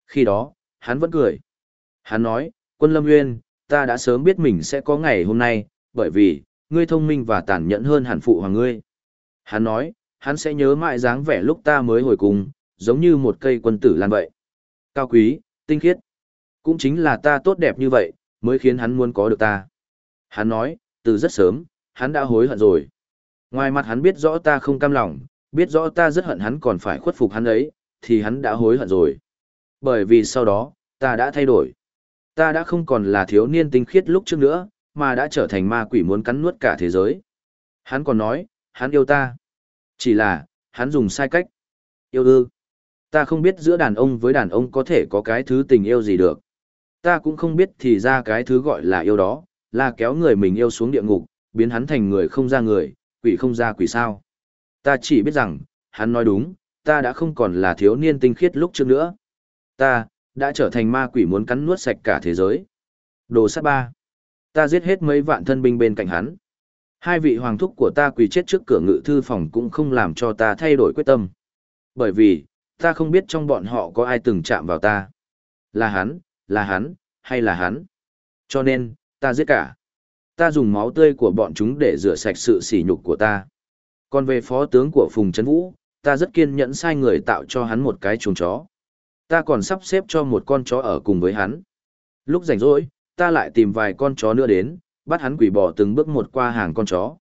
Speaker 1: Khi đó, hắn vẫn cười. Hắn nói, quân Lâm Nguyên, ta đã sớm biết mình sẽ có ngày hôm nay, bởi vì, ngươi thông minh và tàn nhẫn hơn hẳn phụ hoàng ngươi. Hắn nói, hắn sẽ nhớ mãi dáng vẻ lúc ta mới hồi cùng, giống như một cây quân tử lan vậy. Cao quý, tinh khiết. Cũng chính là ta tốt đẹp như vậy, mới khiến hắn muốn có được ta. Hắn nói, từ rất sớm, hắn đã hối hận rồi. Ngoài mặt hắn biết rõ ta không cam lòng, biết rõ ta rất hận hắn còn phải khuất phục hắn ấy, thì hắn đã hối hận rồi. Bởi vì sau đó, ta đã thay đổi. Ta đã không còn là thiếu niên tinh khiết lúc trước nữa, mà đã trở thành ma quỷ muốn cắn nuốt cả thế giới. Hắn còn nói, hắn yêu ta. Chỉ là, hắn dùng sai cách. Yêu ư. Ta không biết giữa đàn ông với đàn ông có thể có cái thứ tình yêu gì được. Ta cũng không biết thì ra cái thứ gọi là yêu đó, là kéo người mình yêu xuống địa ngục, biến hắn thành người không ra người, quỷ không ra quỷ sao. Ta chỉ biết rằng, hắn nói đúng, ta đã không còn là thiếu niên tinh khiết lúc trước nữa. Ta, đã trở thành ma quỷ muốn cắn nuốt sạch cả thế giới. Đồ sát ba. Ta giết hết mấy vạn thân binh bên cạnh hắn. Hai vị hoàng thúc của ta quỳ chết trước cửa ngự thư phòng cũng không làm cho ta thay đổi quyết tâm. Bởi vì, ta không biết trong bọn họ có ai từng chạm vào ta. Là hắn, là hắn, hay là hắn. Cho nên, ta giết cả. Ta dùng máu tươi của bọn chúng để rửa sạch sự sỉ nhục của ta. Còn về phó tướng của Phùng Trấn Vũ, ta rất kiên nhẫn sai người tạo cho hắn một cái chuồng chó. Ta còn sắp xếp cho một con chó ở cùng với hắn. Lúc rảnh rỗi, ta lại tìm vài con chó nữa đến, bắt hắn quỷ bỏ từng bước một qua hàng con chó.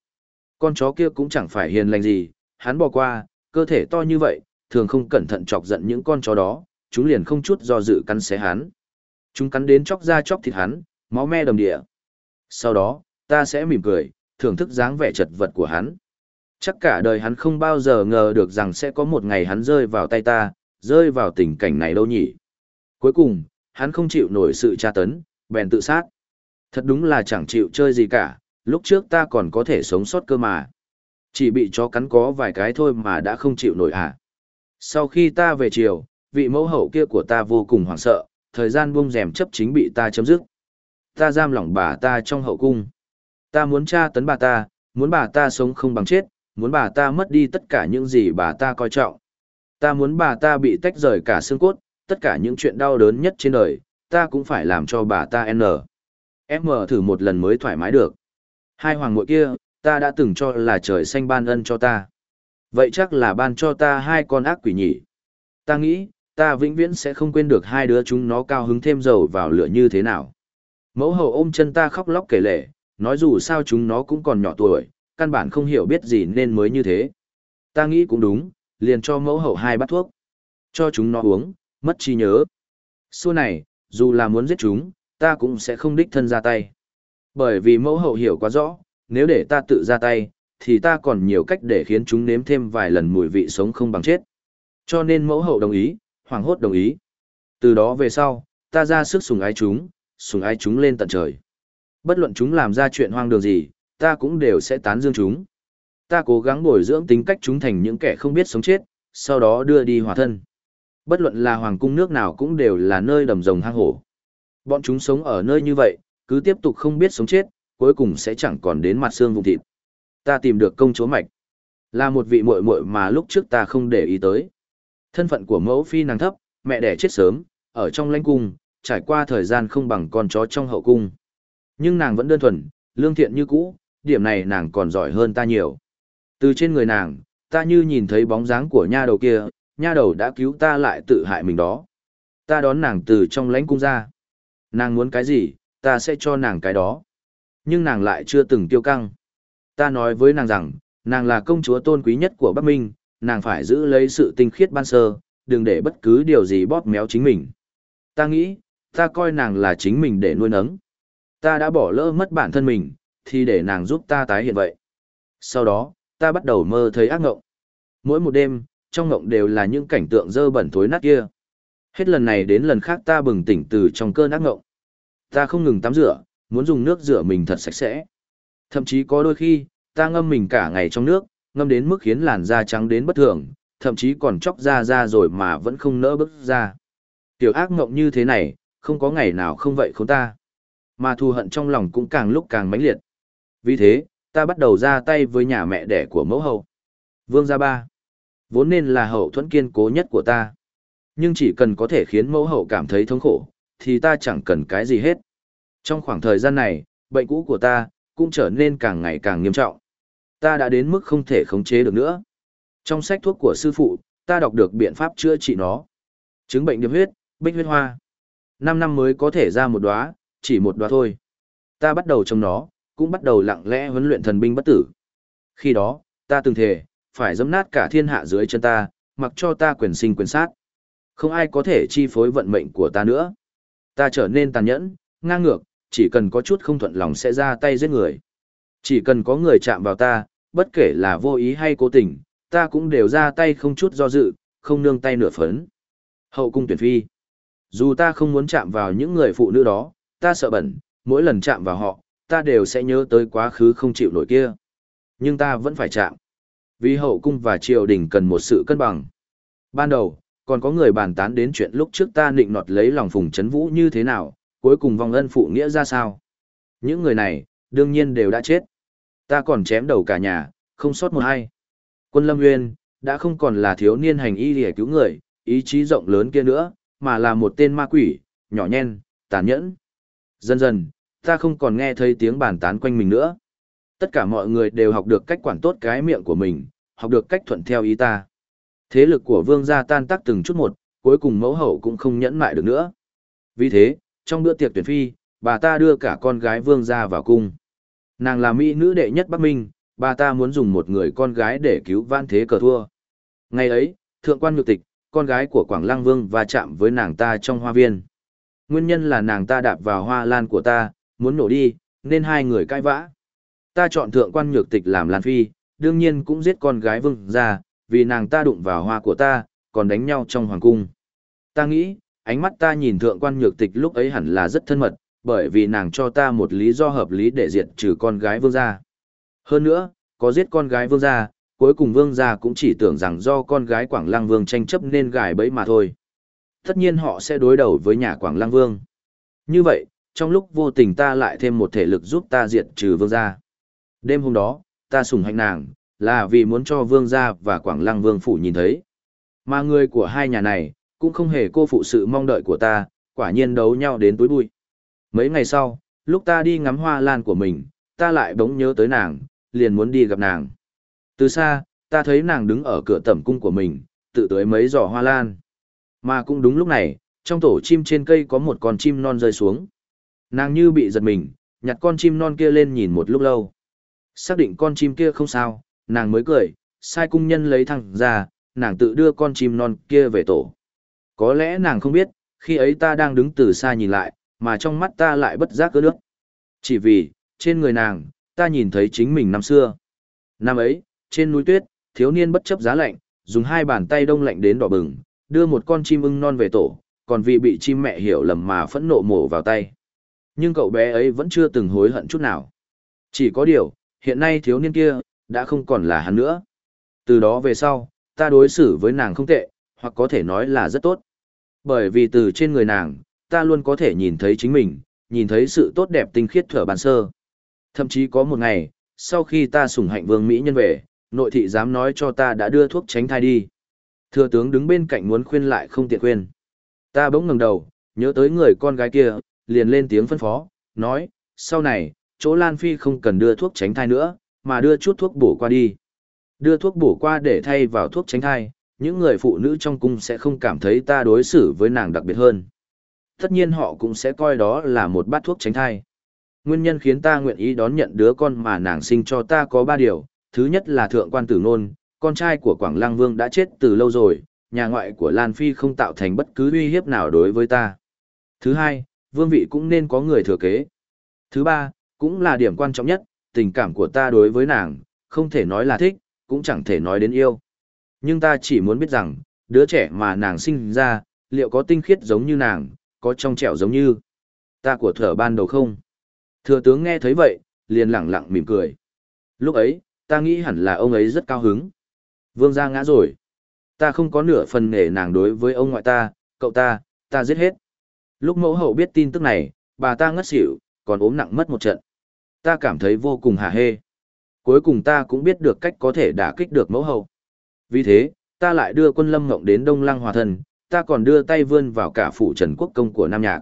Speaker 1: Con chó kia cũng chẳng phải hiền lành gì, hắn bỏ qua, cơ thể to như vậy, thường không cẩn thận chọc giận những con chó đó, chúng liền không chút do dự cắn xé hắn. Chúng cắn đến chóc da chóc thịt hắn, máu me đầm địa. Sau đó, ta sẽ mỉm cười, thưởng thức dáng vẻ chật vật của hắn. Chắc cả đời hắn không bao giờ ngờ được rằng sẽ có một ngày hắn rơi vào tay ta, rơi vào tình cảnh này đâu nhỉ. Cuối cùng, hắn không chịu nổi sự tra tấn, bèn tự sát. Thật đúng là chẳng chịu chơi gì cả, lúc trước ta còn có thể sống sót cơ mà. Chỉ bị chó cắn có vài cái thôi mà đã không chịu nổi à. Sau khi ta về chiều, vị mẫu hậu kia của ta vô cùng hoảng sợ, thời gian buông rèm chấp chính bị ta chấm dứt. Ta giam lỏng bà ta trong hậu cung. Ta muốn tra tấn bà ta, muốn bà ta sống không bằng chết, muốn bà ta mất đi tất cả những gì bà ta coi trọng. Ta muốn bà ta bị tách rời cả xương cốt, tất cả những chuyện đau đớn nhất trên đời, ta cũng phải làm cho bà ta N. M thử một lần mới thoải mái được. Hai hoàng muội kia, ta đã từng cho là trời xanh ban ân cho ta. Vậy chắc là ban cho ta hai con ác quỷ nhỉ. Ta nghĩ, ta vĩnh viễn sẽ không quên được hai đứa chúng nó cao hứng thêm dầu vào lửa như thế nào. Mẫu hậu ôm chân ta khóc lóc kể lể, nói dù sao chúng nó cũng còn nhỏ tuổi, căn bản không hiểu biết gì nên mới như thế. Ta nghĩ cũng đúng, liền cho mẫu hậu hai bát thuốc. Cho chúng nó uống, mất trí nhớ. Xua này, dù là muốn giết chúng, ta cũng sẽ không đích thân ra tay. Bởi vì mẫu hậu hiểu quá rõ, nếu để ta tự ra tay, thì ta còn nhiều cách để khiến chúng nếm thêm vài lần mùi vị sống không bằng chết. Cho nên mẫu hậu đồng ý, hoàng hốt đồng ý. Từ đó về sau, ta ra sức sùng ái chúng, sùng ái chúng lên tận trời. Bất luận chúng làm ra chuyện hoang đường gì, ta cũng đều sẽ tán dương chúng. Ta cố gắng bồi dưỡng tính cách chúng thành những kẻ không biết sống chết, sau đó đưa đi hòa thân. Bất luận là hoàng cung nước nào cũng đều là nơi đầm rồng hang hổ. Bọn chúng sống ở nơi như vậy, cứ tiếp tục không biết sống chết, cuối cùng sẽ chẳng còn đến mặt xương vùng thịt. Ta tìm được công chúa mạch. Là một vị muội muội mà lúc trước ta không để ý tới. Thân phận của mẫu phi nàng thấp, mẹ đẻ chết sớm, ở trong lãnh cung, trải qua thời gian không bằng con chó trong hậu cung. Nhưng nàng vẫn đơn thuần, lương thiện như cũ, điểm này nàng còn giỏi hơn ta nhiều. Từ trên người nàng, ta như nhìn thấy bóng dáng của nha đầu kia, nha đầu đã cứu ta lại tự hại mình đó. Ta đón nàng từ trong lãnh cung ra. Nàng muốn cái gì, ta sẽ cho nàng cái đó. Nhưng nàng lại chưa từng tiêu căng. Ta nói với nàng rằng, nàng là công chúa tôn quý nhất của Bắc Minh, nàng phải giữ lấy sự tinh khiết ban sơ, đừng để bất cứ điều gì bóp méo chính mình. Ta nghĩ, ta coi nàng là chính mình để nuôi nấng. Ta đã bỏ lỡ mất bản thân mình, thì để nàng giúp ta tái hiện vậy. Sau đó, ta bắt đầu mơ thấy ác ngộng. Mỗi một đêm, trong ngộng đều là những cảnh tượng dơ bẩn thối nát kia. Hết lần này đến lần khác ta bừng tỉnh từ trong cơn ác ngộng. Ta không ngừng tắm rửa, muốn dùng nước rửa mình thật sạch sẽ. Thậm chí có đôi khi, ta ngâm mình cả ngày trong nước, ngâm đến mức khiến làn da trắng đến bất thường, thậm chí còn chóc da ra rồi mà vẫn không nỡ bước ra. Tiểu ác ngộng như thế này, không có ngày nào không vậy không ta. Mà thù hận trong lòng cũng càng lúc càng mãnh liệt. Vì thế, ta bắt đầu ra tay với nhà mẹ đẻ của mẫu hậu. Vương gia ba. Vốn nên là hậu thuẫn kiên cố nhất của ta. Nhưng chỉ cần có thể khiến mẫu hậu cảm thấy thống khổ, thì ta chẳng cần cái gì hết. Trong khoảng thời gian này, bệnh cũ của ta cũng trở nên càng ngày càng nghiêm trọng. Ta đã đến mức không thể khống chế được nữa. Trong sách thuốc của sư phụ, ta đọc được biện pháp chữa trị nó. Chứng bệnh điệp huyết, bích huyết hoa. Năm năm mới có thể ra một đóa, chỉ một đóa thôi. Ta bắt đầu trồng nó, cũng bắt đầu lặng lẽ huấn luyện thần binh bất tử. Khi đó, ta từng thề, phải dẫm nát cả thiên hạ dưới chân ta, mặc cho ta quyền sinh quyền sát. Không ai có thể chi phối vận mệnh của ta nữa. Ta trở nên tàn nhẫn, ngang ngược, chỉ cần có chút không thuận lòng sẽ ra tay giết người. Chỉ cần có người chạm vào ta, bất kể là vô ý hay cố tình, ta cũng đều ra tay không chút do dự, không nương tay nửa phấn. Hậu cung tuyển phi. Dù ta không muốn chạm vào những người phụ nữ đó, ta sợ bẩn, mỗi lần chạm vào họ, ta đều sẽ nhớ tới quá khứ không chịu nổi kia. Nhưng ta vẫn phải chạm. Vì hậu cung và triều đình cần một sự cân bằng. Ban đầu, còn có người bàn tán đến chuyện lúc trước ta định nọt lấy lòng phùng chấn vũ như thế nào, cuối cùng vong ân phụ nghĩa ra sao. Những người này, đương nhiên đều đã chết. Ta còn chém đầu cả nhà, không sót một ai. Quân Lâm Nguyên, đã không còn là thiếu niên hành y để cứu người, ý chí rộng lớn kia nữa, mà là một tên ma quỷ, nhỏ nhen, tàn nhẫn. Dần dần, ta không còn nghe thấy tiếng bàn tán quanh mình nữa. Tất cả mọi người đều học được cách quản tốt cái miệng của mình, học được cách thuận theo ý ta. Thế lực của vương gia tan tác từng chút một, cuối cùng mẫu hậu cũng không nhẫn mại được nữa. Vì thế, trong bữa tiệc tuyển phi, bà ta đưa cả con gái vương gia vào cung. Nàng là mỹ nữ đệ nhất Bắc Minh, bà ta muốn dùng một người con gái để cứu vãn thế cờ thua. Ngày ấy, thượng quan nhược tịch, con gái của Quảng Lăng Vương va chạm với nàng ta trong hoa viên. Nguyên nhân là nàng ta đạp vào hoa lan của ta, muốn nổ đi, nên hai người cãi vã. Ta chọn thượng quan nhược tịch làm lan phi, đương nhiên cũng giết con gái vương ra, vì nàng ta đụng vào hoa của ta, còn đánh nhau trong hoàng cung. Ta nghĩ, ánh mắt ta nhìn thượng quan nhược tịch lúc ấy hẳn là rất thân mật, bởi vì nàng cho ta một lý do hợp lý để diệt trừ con gái vương gia. Hơn nữa, có giết con gái vương gia, cuối cùng vương gia cũng chỉ tưởng rằng do con gái Quảng Lăng Vương tranh chấp nên gài bẫy mà thôi. Tất nhiên họ sẽ đối đầu với nhà Quảng Lăng Vương. Như vậy, trong lúc vô tình ta lại thêm một thể lực giúp ta diệt trừ vương gia. Đêm hôm đó, ta sùng hạnh nàng, là vì muốn cho vương gia và Quảng Lăng Vương phủ nhìn thấy. Mà người của hai nhà này, cũng không hề cô phụ sự mong đợi của ta, quả nhiên đấu nhau đến túi bụi. Mấy ngày sau, lúc ta đi ngắm hoa lan của mình, ta lại bỗng nhớ tới nàng, liền muốn đi gặp nàng. Từ xa, ta thấy nàng đứng ở cửa tẩm cung của mình, tự tới mấy giỏ hoa lan. Mà cũng đúng lúc này, trong tổ chim trên cây có một con chim non rơi xuống. Nàng như bị giật mình, nhặt con chim non kia lên nhìn một lúc lâu. Xác định con chim kia không sao, nàng mới cười, sai cung nhân lấy thằng ra, nàng tự đưa con chim non kia về tổ. Có lẽ nàng không biết, khi ấy ta đang đứng từ xa nhìn lại, mà trong mắt ta lại bất giác cơ nước. Chỉ vì, trên người nàng, ta nhìn thấy chính mình năm xưa. Năm ấy, trên núi tuyết, thiếu niên bất chấp giá lạnh, dùng hai bàn tay đông lạnh đến đỏ bừng, đưa một con chim ưng non về tổ, còn vì bị chim mẹ hiểu lầm mà phẫn nộ mổ vào tay. Nhưng cậu bé ấy vẫn chưa từng hối hận chút nào. Chỉ có điều, hiện nay thiếu niên kia, đã không còn là hắn nữa. Từ đó về sau, ta đối xử với nàng không tệ, hoặc có thể nói là rất tốt. Bởi vì từ trên người nàng, ta luôn có thể nhìn thấy chính mình, nhìn thấy sự tốt đẹp tinh khiết thở bàn sơ. Thậm chí có một ngày, sau khi ta sủng hạnh vương Mỹ nhân về, nội thị dám nói cho ta đã đưa thuốc tránh thai đi. Thừa tướng đứng bên cạnh muốn khuyên lại không tiện khuyên. Ta bỗng ngẩng đầu, nhớ tới người con gái kia, liền lên tiếng phân phó, nói, sau này, chỗ Lan Phi không cần đưa thuốc tránh thai nữa, mà đưa chút thuốc bổ qua đi. Đưa thuốc bổ qua để thay vào thuốc tránh thai, những người phụ nữ trong cung sẽ không cảm thấy ta đối xử với nàng đặc biệt hơn. Tất nhiên họ cũng sẽ coi đó là một bát thuốc tránh thai. Nguyên nhân khiến ta nguyện ý đón nhận đứa con mà nàng sinh cho ta có ba điều. Thứ nhất là thượng quan tử nôn, con trai của Quảng Lăng Vương đã chết từ lâu rồi, nhà ngoại của Lan Phi không tạo thành bất cứ uy hiếp nào đối với ta. Thứ hai, vương vị cũng nên có người thừa kế. Thứ ba, cũng là điểm quan trọng nhất, tình cảm của ta đối với nàng, không thể nói là thích, cũng chẳng thể nói đến yêu. Nhưng ta chỉ muốn biết rằng, đứa trẻ mà nàng sinh ra, liệu có tinh khiết giống như nàng, có trong trẻo giống như ta của thở ban đầu không? Thừa tướng nghe thấy vậy, liền lặng lặng mỉm cười. Lúc ấy, ta nghĩ hẳn là ông ấy rất cao hứng. Vương gia ngã rồi. Ta không có nửa phần nể nàng đối với ông ngoại ta, cậu ta, ta giết hết. Lúc mẫu hậu biết tin tức này, bà ta ngất xỉu, còn ốm nặng mất một trận. Ta cảm thấy vô cùng hả hê. Cuối cùng ta cũng biết được cách có thể đả kích được mẫu hậu. Vì thế, ta lại đưa quân lâm ngộng đến Đông Lăng Hòa Thần, ta còn đưa tay vươn vào cả phủ Trần Quốc Công của Nam Nhạc.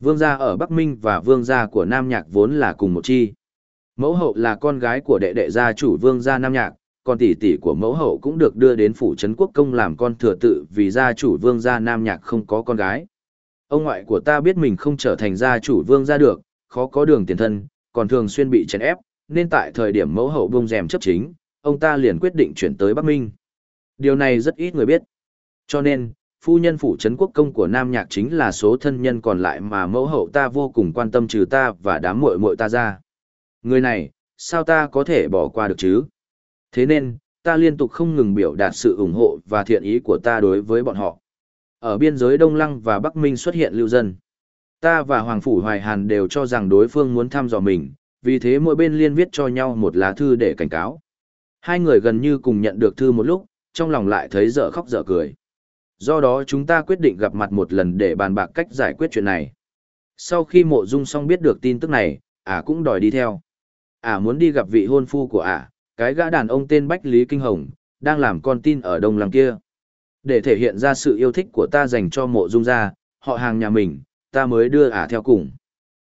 Speaker 1: Vương gia ở Bắc Minh và vương gia của Nam Nhạc vốn là cùng một chi. Mẫu hậu là con gái của đệ đệ gia chủ vương gia Nam Nhạc, còn tỷ tỷ của mẫu hậu cũng được đưa đến phủ Trấn Quốc Công làm con thừa tự vì gia chủ vương gia Nam Nhạc không có con gái. Ông ngoại của ta biết mình không trở thành gia chủ vương gia được, khó có đường tiền thân, còn thường xuyên bị chèn ép, nên tại thời điểm mẫu hậu bông rèm chấp chính, ông ta liền quyết định chuyển tới Bắc Minh. Điều này rất ít người biết. Cho nên, phu nhân phủ trấn quốc công của Nam Nhạc chính là số thân nhân còn lại mà mẫu hậu ta vô cùng quan tâm trừ ta và đám muội muội ta ra. Người này, sao ta có thể bỏ qua được chứ? Thế nên, ta liên tục không ngừng biểu đạt sự ủng hộ và thiện ý của ta đối với bọn họ. Ở biên giới Đông Lăng và Bắc Minh xuất hiện lưu dân. Ta và Hoàng Phủ Hoài Hàn đều cho rằng đối phương muốn thăm dò mình, vì thế mỗi bên liên viết cho nhau một lá thư để cảnh cáo. Hai người gần như cùng nhận được thư một lúc, trong lòng lại thấy dở khóc dở cười. Do đó chúng ta quyết định gặp mặt một lần để bàn bạc cách giải quyết chuyện này. Sau khi mộ dung xong biết được tin tức này, ả cũng đòi đi theo. Ả muốn đi gặp vị hôn phu của ả, cái gã đàn ông tên Bách Lý Kinh Hồng, đang làm con tin ở đông lăng kia. Để thể hiện ra sự yêu thích của ta dành cho mộ dung gia, họ hàng nhà mình, ta mới đưa ả theo cùng.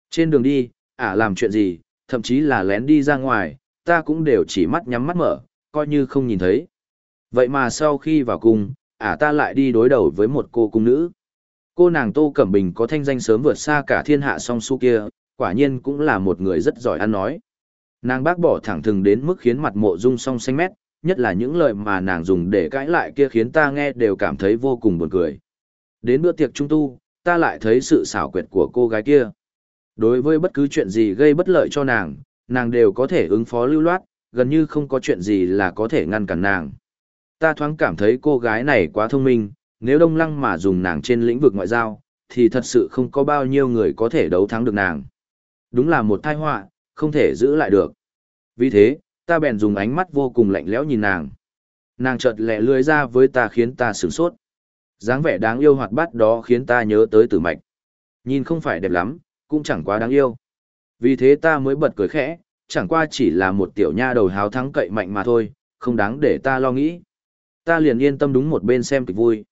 Speaker 1: Trên đường đi, ả làm chuyện gì, thậm chí là lén đi ra ngoài, ta cũng đều chỉ mắt nhắm mắt mở, coi như không nhìn thấy. Vậy mà sau khi vào cung, ả ta lại đi đối đầu với một cô cung nữ. Cô nàng Tô Cẩm Bình có thanh danh sớm vượt xa cả thiên hạ song su kia, quả nhiên cũng là một người rất giỏi ăn nói. Nàng bác bỏ thẳng thừng đến mức khiến mặt mộ dung song xanh mét, nhất là những lời mà nàng dùng để cãi lại kia khiến ta nghe đều cảm thấy vô cùng buồn cười. Đến bữa tiệc trung tu, ta lại thấy sự xảo quyệt của cô gái kia. Đối với bất cứ chuyện gì gây bất lợi cho nàng, nàng đều có thể ứng phó lưu loát, gần như không có chuyện gì là có thể ngăn cản nàng. Ta thoáng cảm thấy cô gái này quá thông minh, nếu đông lăng mà dùng nàng trên lĩnh vực ngoại giao, thì thật sự không có bao nhiêu người có thể đấu thắng được nàng. Đúng là một tai họa, không thể giữ lại được. Vì thế, ta bèn dùng ánh mắt vô cùng lạnh lẽo nhìn nàng. Nàng chợt lẹ lưỡi ra với ta khiến ta sửng sốt. dáng vẻ đáng yêu hoạt bát đó khiến ta nhớ tới tử mạch. Nhìn không phải đẹp lắm, cũng chẳng quá đáng yêu. Vì thế ta mới bật cười khẽ, chẳng qua chỉ là một tiểu nha đầu háo thắng cậy mạnh mà thôi, không đáng để ta lo nghĩ. Ta liền yên tâm đúng một bên xem kịch vui.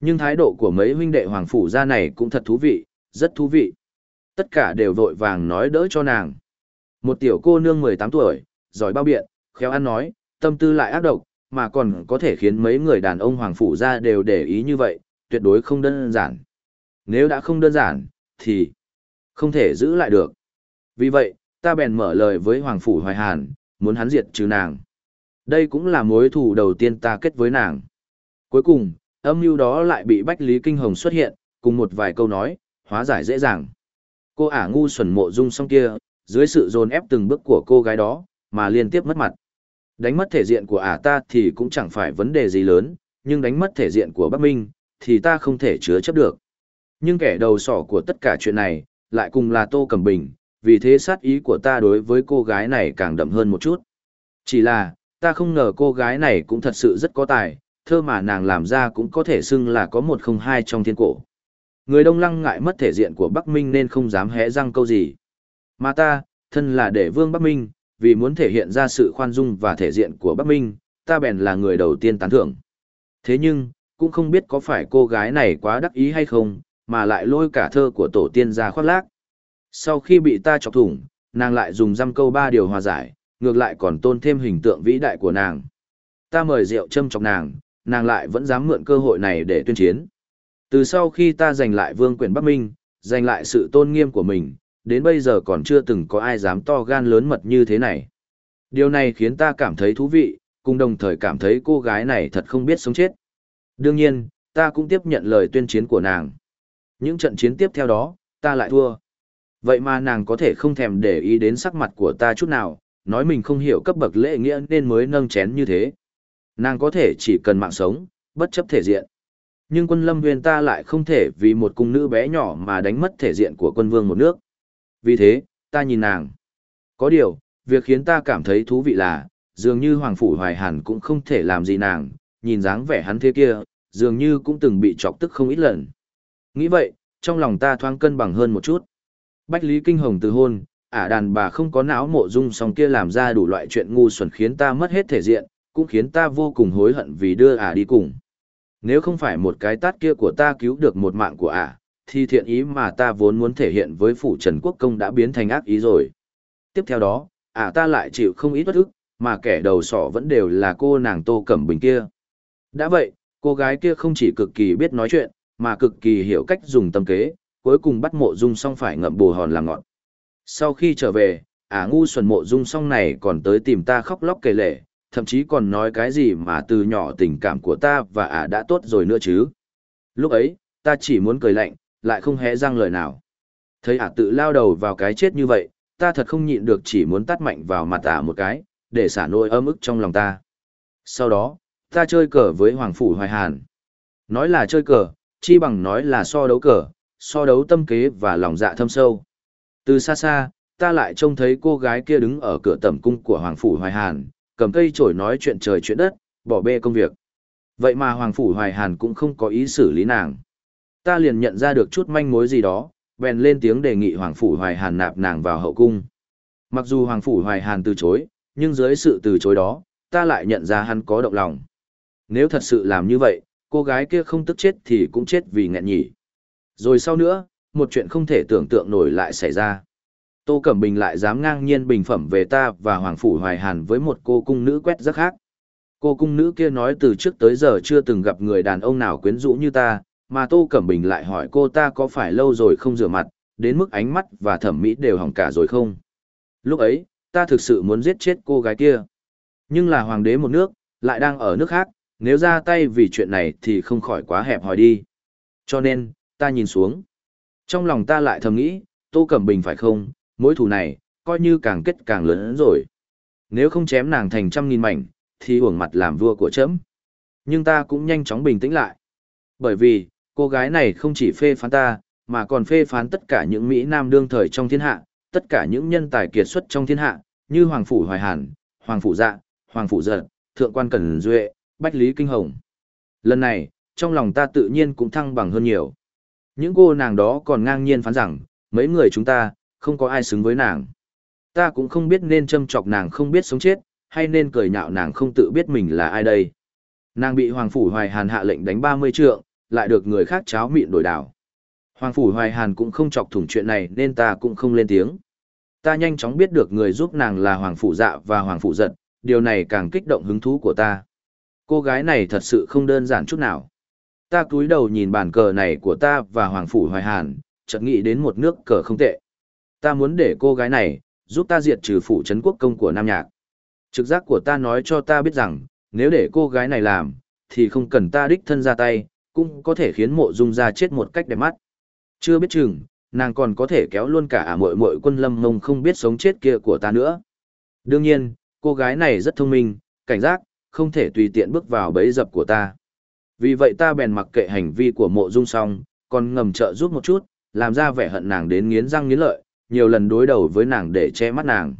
Speaker 1: Nhưng thái độ của mấy huynh đệ hoàng phủ gia này cũng thật thú vị, rất thú vị. Tất cả đều vội vàng nói đỡ cho nàng. Một tiểu cô nương 18 tuổi, giỏi bao biện, khéo ăn nói, tâm tư lại ác độc, mà còn có thể khiến mấy người đàn ông hoàng phủ ra đều để ý như vậy, tuyệt đối không đơn giản. Nếu đã không đơn giản, thì không thể giữ lại được. Vì vậy, ta bèn mở lời với Hoàng Phủ Hoài Hàn, muốn hắn diệt trừ nàng. Đây cũng là mối thù đầu tiên ta kết với nàng. Cuối cùng, âm mưu đó lại bị Bách Lý Kinh Hồng xuất hiện, cùng một vài câu nói, hóa giải dễ dàng. Cô ả ngu xuẩn mộ dung song kia, dưới sự dồn ép từng bước của cô gái đó, mà liên tiếp mất mặt. Đánh mất thể diện của ả ta thì cũng chẳng phải vấn đề gì lớn, nhưng đánh mất thể diện của Bắc Minh, thì ta không thể chứa chấp được. Nhưng kẻ đầu sỏ của tất cả chuyện này, lại cùng là Tô Cẩm Bình, vì thế sát ý của ta đối với cô gái này càng đậm hơn một chút. Chỉ là, ta không ngờ cô gái này cũng thật sự rất có tài, thơ mà nàng làm ra cũng có thể xưng là có một không hai trong thiên cổ. Người Đông Lăng ngại mất thể diện của Bắc Minh nên không dám hé răng câu gì. Mà ta, thân là để vương Bắc Minh, vì muốn thể hiện ra sự khoan dung và thể diện của Bắc Minh, ta bèn là người đầu tiên tán thưởng. Thế nhưng, cũng không biết có phải cô gái này quá đắc ý hay không, mà lại lôi cả thơ của tổ tiên ra khoác lác. Sau khi bị ta chọc thủng, nàng lại dùng dăm câu ba điều hòa giải, ngược lại còn tôn thêm hình tượng vĩ đại của nàng. Ta mời rượu châm chọc nàng, nàng lại vẫn dám mượn cơ hội này để tuyên chiến. Từ sau khi ta giành lại vương quyền Bắc Minh, giành lại sự tôn nghiêm của mình, đến bây giờ còn chưa từng có ai dám to gan lớn mật như thế này. Điều này khiến ta cảm thấy thú vị, cùng đồng thời cảm thấy cô gái này thật không biết sống chết. Đương nhiên, ta cũng tiếp nhận lời tuyên chiến của nàng. Những trận chiến tiếp theo đó, ta lại thua. Vậy mà nàng có thể không thèm để ý đến sắc mặt của ta chút nào, nói mình không hiểu cấp bậc lễ nghĩa nên mới nâng chén như thế. Nàng có thể chỉ cần mạng sống, bất chấp thể diện. Nhưng quân lâm huyền ta lại không thể vì một cung nữ bé nhỏ mà đánh mất thể diện của quân vương một nước. Vì thế, ta nhìn nàng. Có điều, việc khiến ta cảm thấy thú vị là, dường như Hoàng Phủ Hoài Hàn cũng không thể làm gì nàng, nhìn dáng vẻ hắn thế kia, dường như cũng từng bị chọc tức không ít lần. Nghĩ vậy, trong lòng ta thoáng cân bằng hơn một chút. Bách Lý Kinh Hồng từ hôn, ả đàn bà không có não mộ dung song kia làm ra đủ loại chuyện ngu xuẩn khiến ta mất hết thể diện, cũng khiến ta vô cùng hối hận vì đưa ả đi cùng. Nếu không phải một cái tát kia của ta cứu được một mạng của ả, thì thiện ý mà ta vốn muốn thể hiện với phủ Trần Quốc Công đã biến thành ác ý rồi. Tiếp theo đó, ả ta lại chịu không ít bất ức, mà kẻ đầu sỏ vẫn đều là cô nàng Tô Cẩm Bình kia. Đã vậy, cô gái kia không chỉ cực kỳ biết nói chuyện, mà cực kỳ hiểu cách dùng tâm kế, cuối cùng bắt mộ dung xong phải ngậm bù hòn làm ngọn. Sau khi trở về, ả ngu xuẩn mộ dung xong này còn tới tìm ta khóc lóc kể lể, thậm chí còn nói cái gì mà từ nhỏ tình cảm của ta và ả đã tốt rồi nữa chứ. Lúc ấy, ta chỉ muốn cười lạnh, lại không hé răng lời nào. Thấy ả tự lao đầu vào cái chết như vậy, ta thật không nhịn được chỉ muốn tắt mạnh vào mặt ả một cái, để xả nỗi ấm ức trong lòng ta. Sau đó, ta chơi cờ với Hoàng Phủ Hoài Hàn. Nói là chơi cờ, chi bằng nói là so đấu cờ, so đấu tâm kế và lòng dạ thâm sâu. Từ xa xa, ta lại trông thấy cô gái kia đứng ở cửa tẩm cung của Hoàng Phủ Hoài Hàn, cầm cây chổi nói chuyện trời chuyện đất, bỏ bê công việc. Vậy mà Hoàng Phủ Hoài Hàn cũng không có ý xử lý nàng. Ta liền nhận ra được chút manh mối gì đó, bèn lên tiếng đề nghị Hoàng Phủ Hoài Hàn nạp nàng vào hậu cung. Mặc dù Hoàng Phủ Hoài Hàn từ chối, nhưng dưới sự từ chối đó, ta lại nhận ra hắn có động lòng. Nếu thật sự làm như vậy, cô gái kia không tức chết thì cũng chết vì nghẹn nhỉ. Rồi sau nữa, một chuyện không thể tưởng tượng nổi lại xảy ra. Tô Cẩm Bình lại dám ngang nhiên bình phẩm về ta và Hoàng Phủ Hoài Hàn với một cô cung nữ quét rất khác. Cô cung nữ kia nói từ trước tới giờ chưa từng gặp người đàn ông nào quyến rũ như ta, mà Tô Cẩm Bình lại hỏi cô ta có phải lâu rồi không rửa mặt, đến mức ánh mắt và thẩm mỹ đều hỏng cả rồi không. Lúc ấy, ta thực sự muốn giết chết cô gái kia. Nhưng là hoàng đế một nước, lại đang ở nước khác, nếu ra tay vì chuyện này thì không khỏi quá hẹp hòi đi. Cho nên, ta nhìn xuống. Trong lòng ta lại thầm nghĩ, Tô Cẩm Bình phải không, mối thù này, coi như càng kết càng lớn hơn rồi. Nếu không chém nàng thành trăm nghìn mảnh, thì uổng mặt làm vua của trẫm. Nhưng ta cũng nhanh chóng bình tĩnh lại. Bởi vì, cô gái này không chỉ phê phán ta, mà còn phê phán tất cả những Mỹ Nam đương thời trong thiên hạ, tất cả những nhân tài kiệt xuất trong thiên hạ, như Hoàng Phủ Hoài Hàn, Hoàng Phủ Dạ, Hoàng Phủ Giật, Thượng quan Cẩn Duệ, Bách Lý Kinh Hồng. Lần này, trong lòng ta tự nhiên cũng thăng bằng hơn nhiều. Những cô nàng đó còn ngang nhiên phán rằng, mấy người chúng ta, không có ai xứng với nàng. Ta cũng không biết nên châm chọc nàng không biết sống chết, hay nên cười nhạo nàng không tự biết mình là ai đây. Nàng bị Hoàng Phủ Hoài Hàn hạ lệnh đánh 30 trượng, lại được người khác cháo mịn đổi đảo. Hoàng Phủ Hoài Hàn cũng không chọc thủng chuyện này nên ta cũng không lên tiếng. Ta nhanh chóng biết được người giúp nàng là Hoàng Phủ Dạ và Hoàng Phủ Giật, điều này càng kích động hứng thú của ta. Cô gái này thật sự không đơn giản chút nào. Ta cúi đầu nhìn bản cờ này của ta và Hoàng Phủ Hoài Hàn, chợt nghĩ đến một nước cờ không tệ. Ta muốn để cô gái này, giúp ta diệt trừ phủ trấn quốc công của Nam Nhạc. Trực giác của ta nói cho ta biết rằng, nếu để cô gái này làm, thì không cần ta đích thân ra tay, cũng có thể khiến mộ dung ra chết một cách đẹp mắt. Chưa biết chừng, nàng còn có thể kéo luôn cả ả mội mội quân lâm mông không biết sống chết kia của ta nữa. Đương nhiên, cô gái này rất thông minh, cảnh giác, không thể tùy tiện bước vào bẫy dập của ta. Vì vậy ta bèn mặc kệ hành vi của mộ dung song, còn ngầm trợ giúp một chút, làm ra vẻ hận nàng đến nghiến răng nghiến lợi, nhiều lần đối đầu với nàng để che mắt nàng.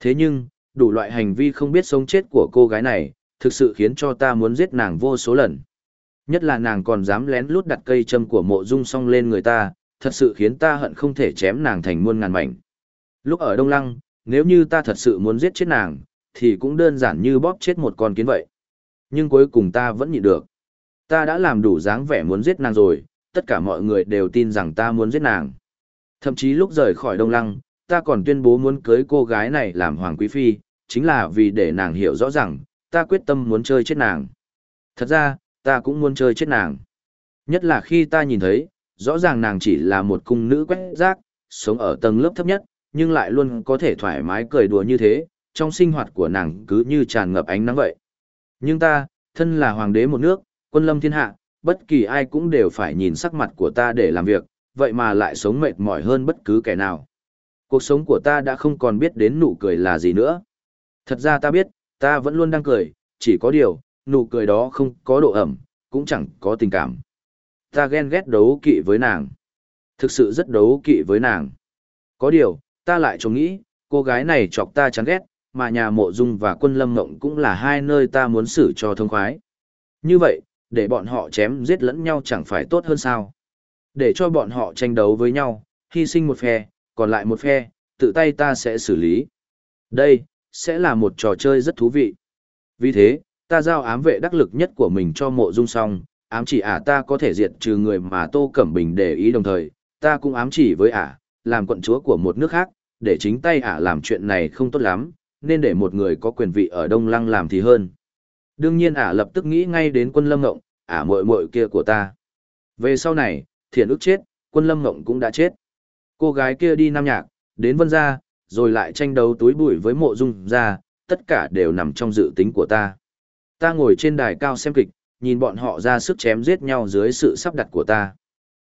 Speaker 1: Thế nhưng, đủ loại hành vi không biết sống chết của cô gái này, thực sự khiến cho ta muốn giết nàng vô số lần. Nhất là nàng còn dám lén lút đặt cây châm của mộ dung song lên người ta, thật sự khiến ta hận không thể chém nàng thành muôn ngàn mảnh. Lúc ở Đông Lăng, nếu như ta thật sự muốn giết chết nàng, thì cũng đơn giản như bóp chết một con kiến vậy. Nhưng cuối cùng ta vẫn nhịn được. Ta đã làm đủ dáng vẻ muốn giết nàng rồi, tất cả mọi người đều tin rằng ta muốn giết nàng. Thậm chí lúc rời khỏi Đông Lăng, ta còn tuyên bố muốn cưới cô gái này làm Hoàng Quý Phi, chính là vì để nàng hiểu rõ rằng, ta quyết tâm muốn chơi chết nàng. Thật ra, ta cũng muốn chơi chết nàng. Nhất là khi ta nhìn thấy, rõ ràng nàng chỉ là một cung nữ quét rác, sống ở tầng lớp thấp nhất, nhưng lại luôn có thể thoải mái cười đùa như thế, trong sinh hoạt của nàng cứ như tràn ngập ánh nắng vậy. Nhưng ta, thân là hoàng đế một nước, quân lâm thiên hạ, bất kỳ ai cũng đều phải nhìn sắc mặt của ta để làm việc, vậy mà lại sống mệt mỏi hơn bất cứ kẻ nào. Cuộc sống của ta đã không còn biết đến nụ cười là gì nữa. Thật ra ta biết, ta vẫn luôn đang cười, chỉ có điều, nụ cười đó không có độ ẩm, cũng chẳng có tình cảm. Ta ghen ghét đấu kỵ với nàng. Thực sự rất đấu kỵ với nàng. Có điều, ta lại trông nghĩ, cô gái này chọc ta chán ghét, mà nhà mộ dung và quân lâm mộng cũng là hai nơi ta muốn xử cho thông khoái. Như vậy, để bọn họ chém giết lẫn nhau chẳng phải tốt hơn sao? Để cho bọn họ tranh đấu với nhau, hy sinh một phe, còn lại một phe, tự tay ta sẽ xử lý. Đây, sẽ là một trò chơi rất thú vị. Vì thế, ta giao ám vệ đắc lực nhất của mình cho mộ dung song, ám chỉ ả ta có thể diệt trừ người mà Tô Cẩm Bình để ý đồng thời, ta cũng ám chỉ với ả, làm quận chúa của một nước khác, để chính tay ả làm chuyện này không tốt lắm, nên để một người có quyền vị ở Đông Lăng làm thì hơn. Đương nhiên ả lập tức nghĩ ngay đến quân lâm ngộng, ả muội muội kia của ta. Về sau này, thiện ức chết, quân lâm ngộng cũng đã chết. Cô gái kia đi Nam Nhạc, đến Vân Gia, rồi lại tranh đấu túi bụi với mộ dung gia, tất cả đều nằm trong dự tính của ta. Ta ngồi trên đài cao xem kịch, nhìn bọn họ ra sức chém giết nhau dưới sự sắp đặt của ta.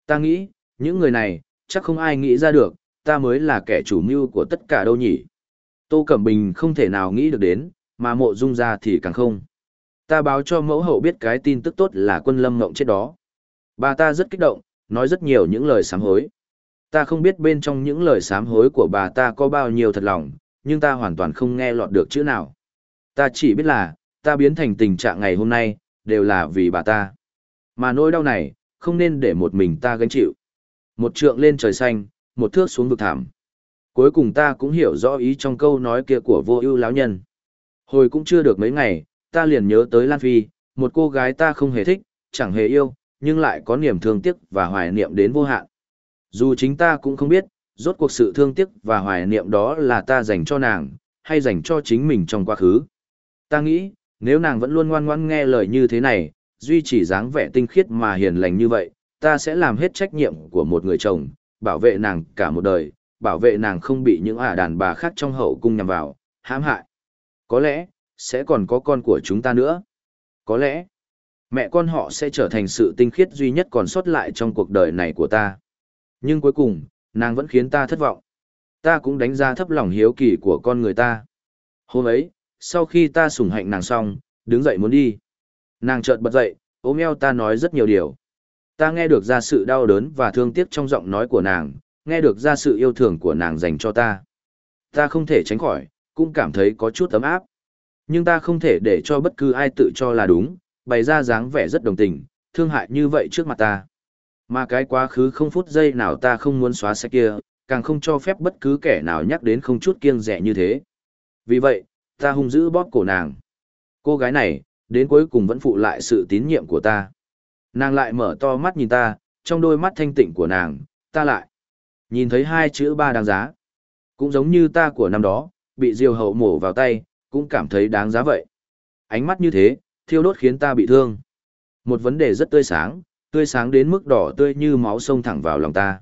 Speaker 1: Ta nghĩ, những người này, chắc không ai nghĩ ra được, ta mới là kẻ chủ mưu của tất cả đâu nhỉ. Tô Cẩm Bình không thể nào nghĩ được đến, mà mộ dung ra thì càng không. Ta báo cho mẫu hậu biết cái tin tức tốt là quân lâm ngộng chết đó. Bà ta rất kích động, nói rất nhiều những lời sám hối. Ta không biết bên trong những lời sám hối của bà ta có bao nhiêu thật lòng, nhưng ta hoàn toàn không nghe lọt được chữ nào. Ta chỉ biết là, ta biến thành tình trạng ngày hôm nay, đều là vì bà ta. Mà nỗi đau này, không nên để một mình ta gánh chịu. Một trượng lên trời xanh, một thước xuống vực thảm. Cuối cùng ta cũng hiểu rõ ý trong câu nói kia của vô ưu lão nhân. Hồi cũng chưa được mấy ngày, ta liền nhớ tới Lan Phi, một cô gái ta không hề thích, chẳng hề yêu, nhưng lại có niềm thương tiếc và hoài niệm đến vô hạn. Dù chính ta cũng không biết, rốt cuộc sự thương tiếc và hoài niệm đó là ta dành cho nàng, hay dành cho chính mình trong quá khứ. Ta nghĩ, nếu nàng vẫn luôn ngoan ngoãn nghe lời như thế này, duy trì dáng vẻ tinh khiết mà hiền lành như vậy, ta sẽ làm hết trách nhiệm của một người chồng, bảo vệ nàng cả một đời, bảo vệ nàng không bị những ả đàn bà khác trong hậu cung nhằm vào, hãm hại. Có lẽ, sẽ còn có con của chúng ta nữa. Có lẽ, mẹ con họ sẽ trở thành sự tinh khiết duy nhất còn sót lại trong cuộc đời này của ta. Nhưng cuối cùng, nàng vẫn khiến ta thất vọng. Ta cũng đánh giá thấp lòng hiếu kỳ của con người ta. Hôm ấy, sau khi ta sủng hạnh nàng xong, đứng dậy muốn đi. Nàng chợt bật dậy, ôm eo ta nói rất nhiều điều. Ta nghe được ra sự đau đớn và thương tiếc trong giọng nói của nàng, nghe được ra sự yêu thương của nàng dành cho ta. Ta không thể tránh khỏi, cũng cảm thấy có chút ấm áp. Nhưng ta không thể để cho bất cứ ai tự cho là đúng, bày ra dáng vẻ rất đồng tình, thương hại như vậy trước mặt ta. Mà cái quá khứ không phút giây nào ta không muốn xóa sạch kia, càng không cho phép bất cứ kẻ nào nhắc đến không chút kiêng rẻ như thế. Vì vậy, ta hung dữ bóp cổ nàng. Cô gái này, đến cuối cùng vẫn phụ lại sự tín nhiệm của ta. Nàng lại mở to mắt nhìn ta, trong đôi mắt thanh tịnh của nàng, ta lại. Nhìn thấy hai chữ ba đáng giá. Cũng giống như ta của năm đó, bị diều hậu mổ vào tay, cũng cảm thấy đáng giá vậy. Ánh mắt như thế, thiêu đốt khiến ta bị thương. Một vấn đề rất tươi sáng, tươi sáng đến mức đỏ tươi như máu sông thẳng vào lòng ta.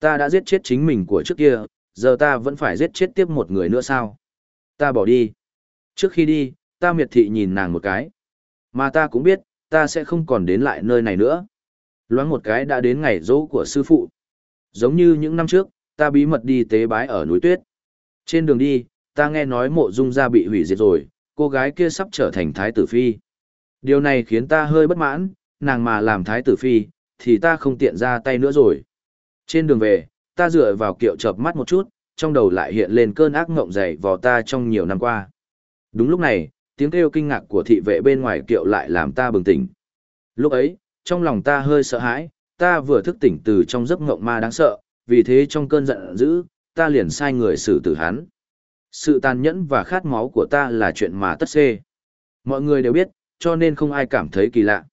Speaker 1: Ta đã giết chết chính mình của trước kia, giờ ta vẫn phải giết chết tiếp một người nữa sao? Ta bỏ đi. Trước khi đi, ta miệt thị nhìn nàng một cái. Mà ta cũng biết, ta sẽ không còn đến lại nơi này nữa. Loáng một cái đã đến ngày dỗ của sư phụ. Giống như những năm trước, ta bí mật đi tế bái ở núi tuyết. Trên đường đi, ta nghe nói mộ dung gia bị hủy diệt rồi, cô gái kia sắp trở thành thái tử phi. Điều này khiến ta hơi bất mãn, nàng mà làm thái tử phi, thì ta không tiện ra tay nữa rồi. Trên đường về, ta dựa vào kiệu chợp mắt một chút, trong đầu lại hiện lên cơn ác ngộng dày vò ta trong nhiều năm qua. Đúng lúc này, tiếng kêu kinh ngạc của thị vệ bên ngoài kiệu lại làm ta bừng tỉnh. Lúc ấy, trong lòng ta hơi sợ hãi, ta vừa thức tỉnh từ trong giấc ngộng ma đáng sợ, vì thế trong cơn giận dữ, ta liền sai người xử tử hắn. Sự tàn nhẫn và khát máu của ta là chuyện mà tất xê. Mọi người đều biết, cho nên không ai cảm thấy kỳ lạ.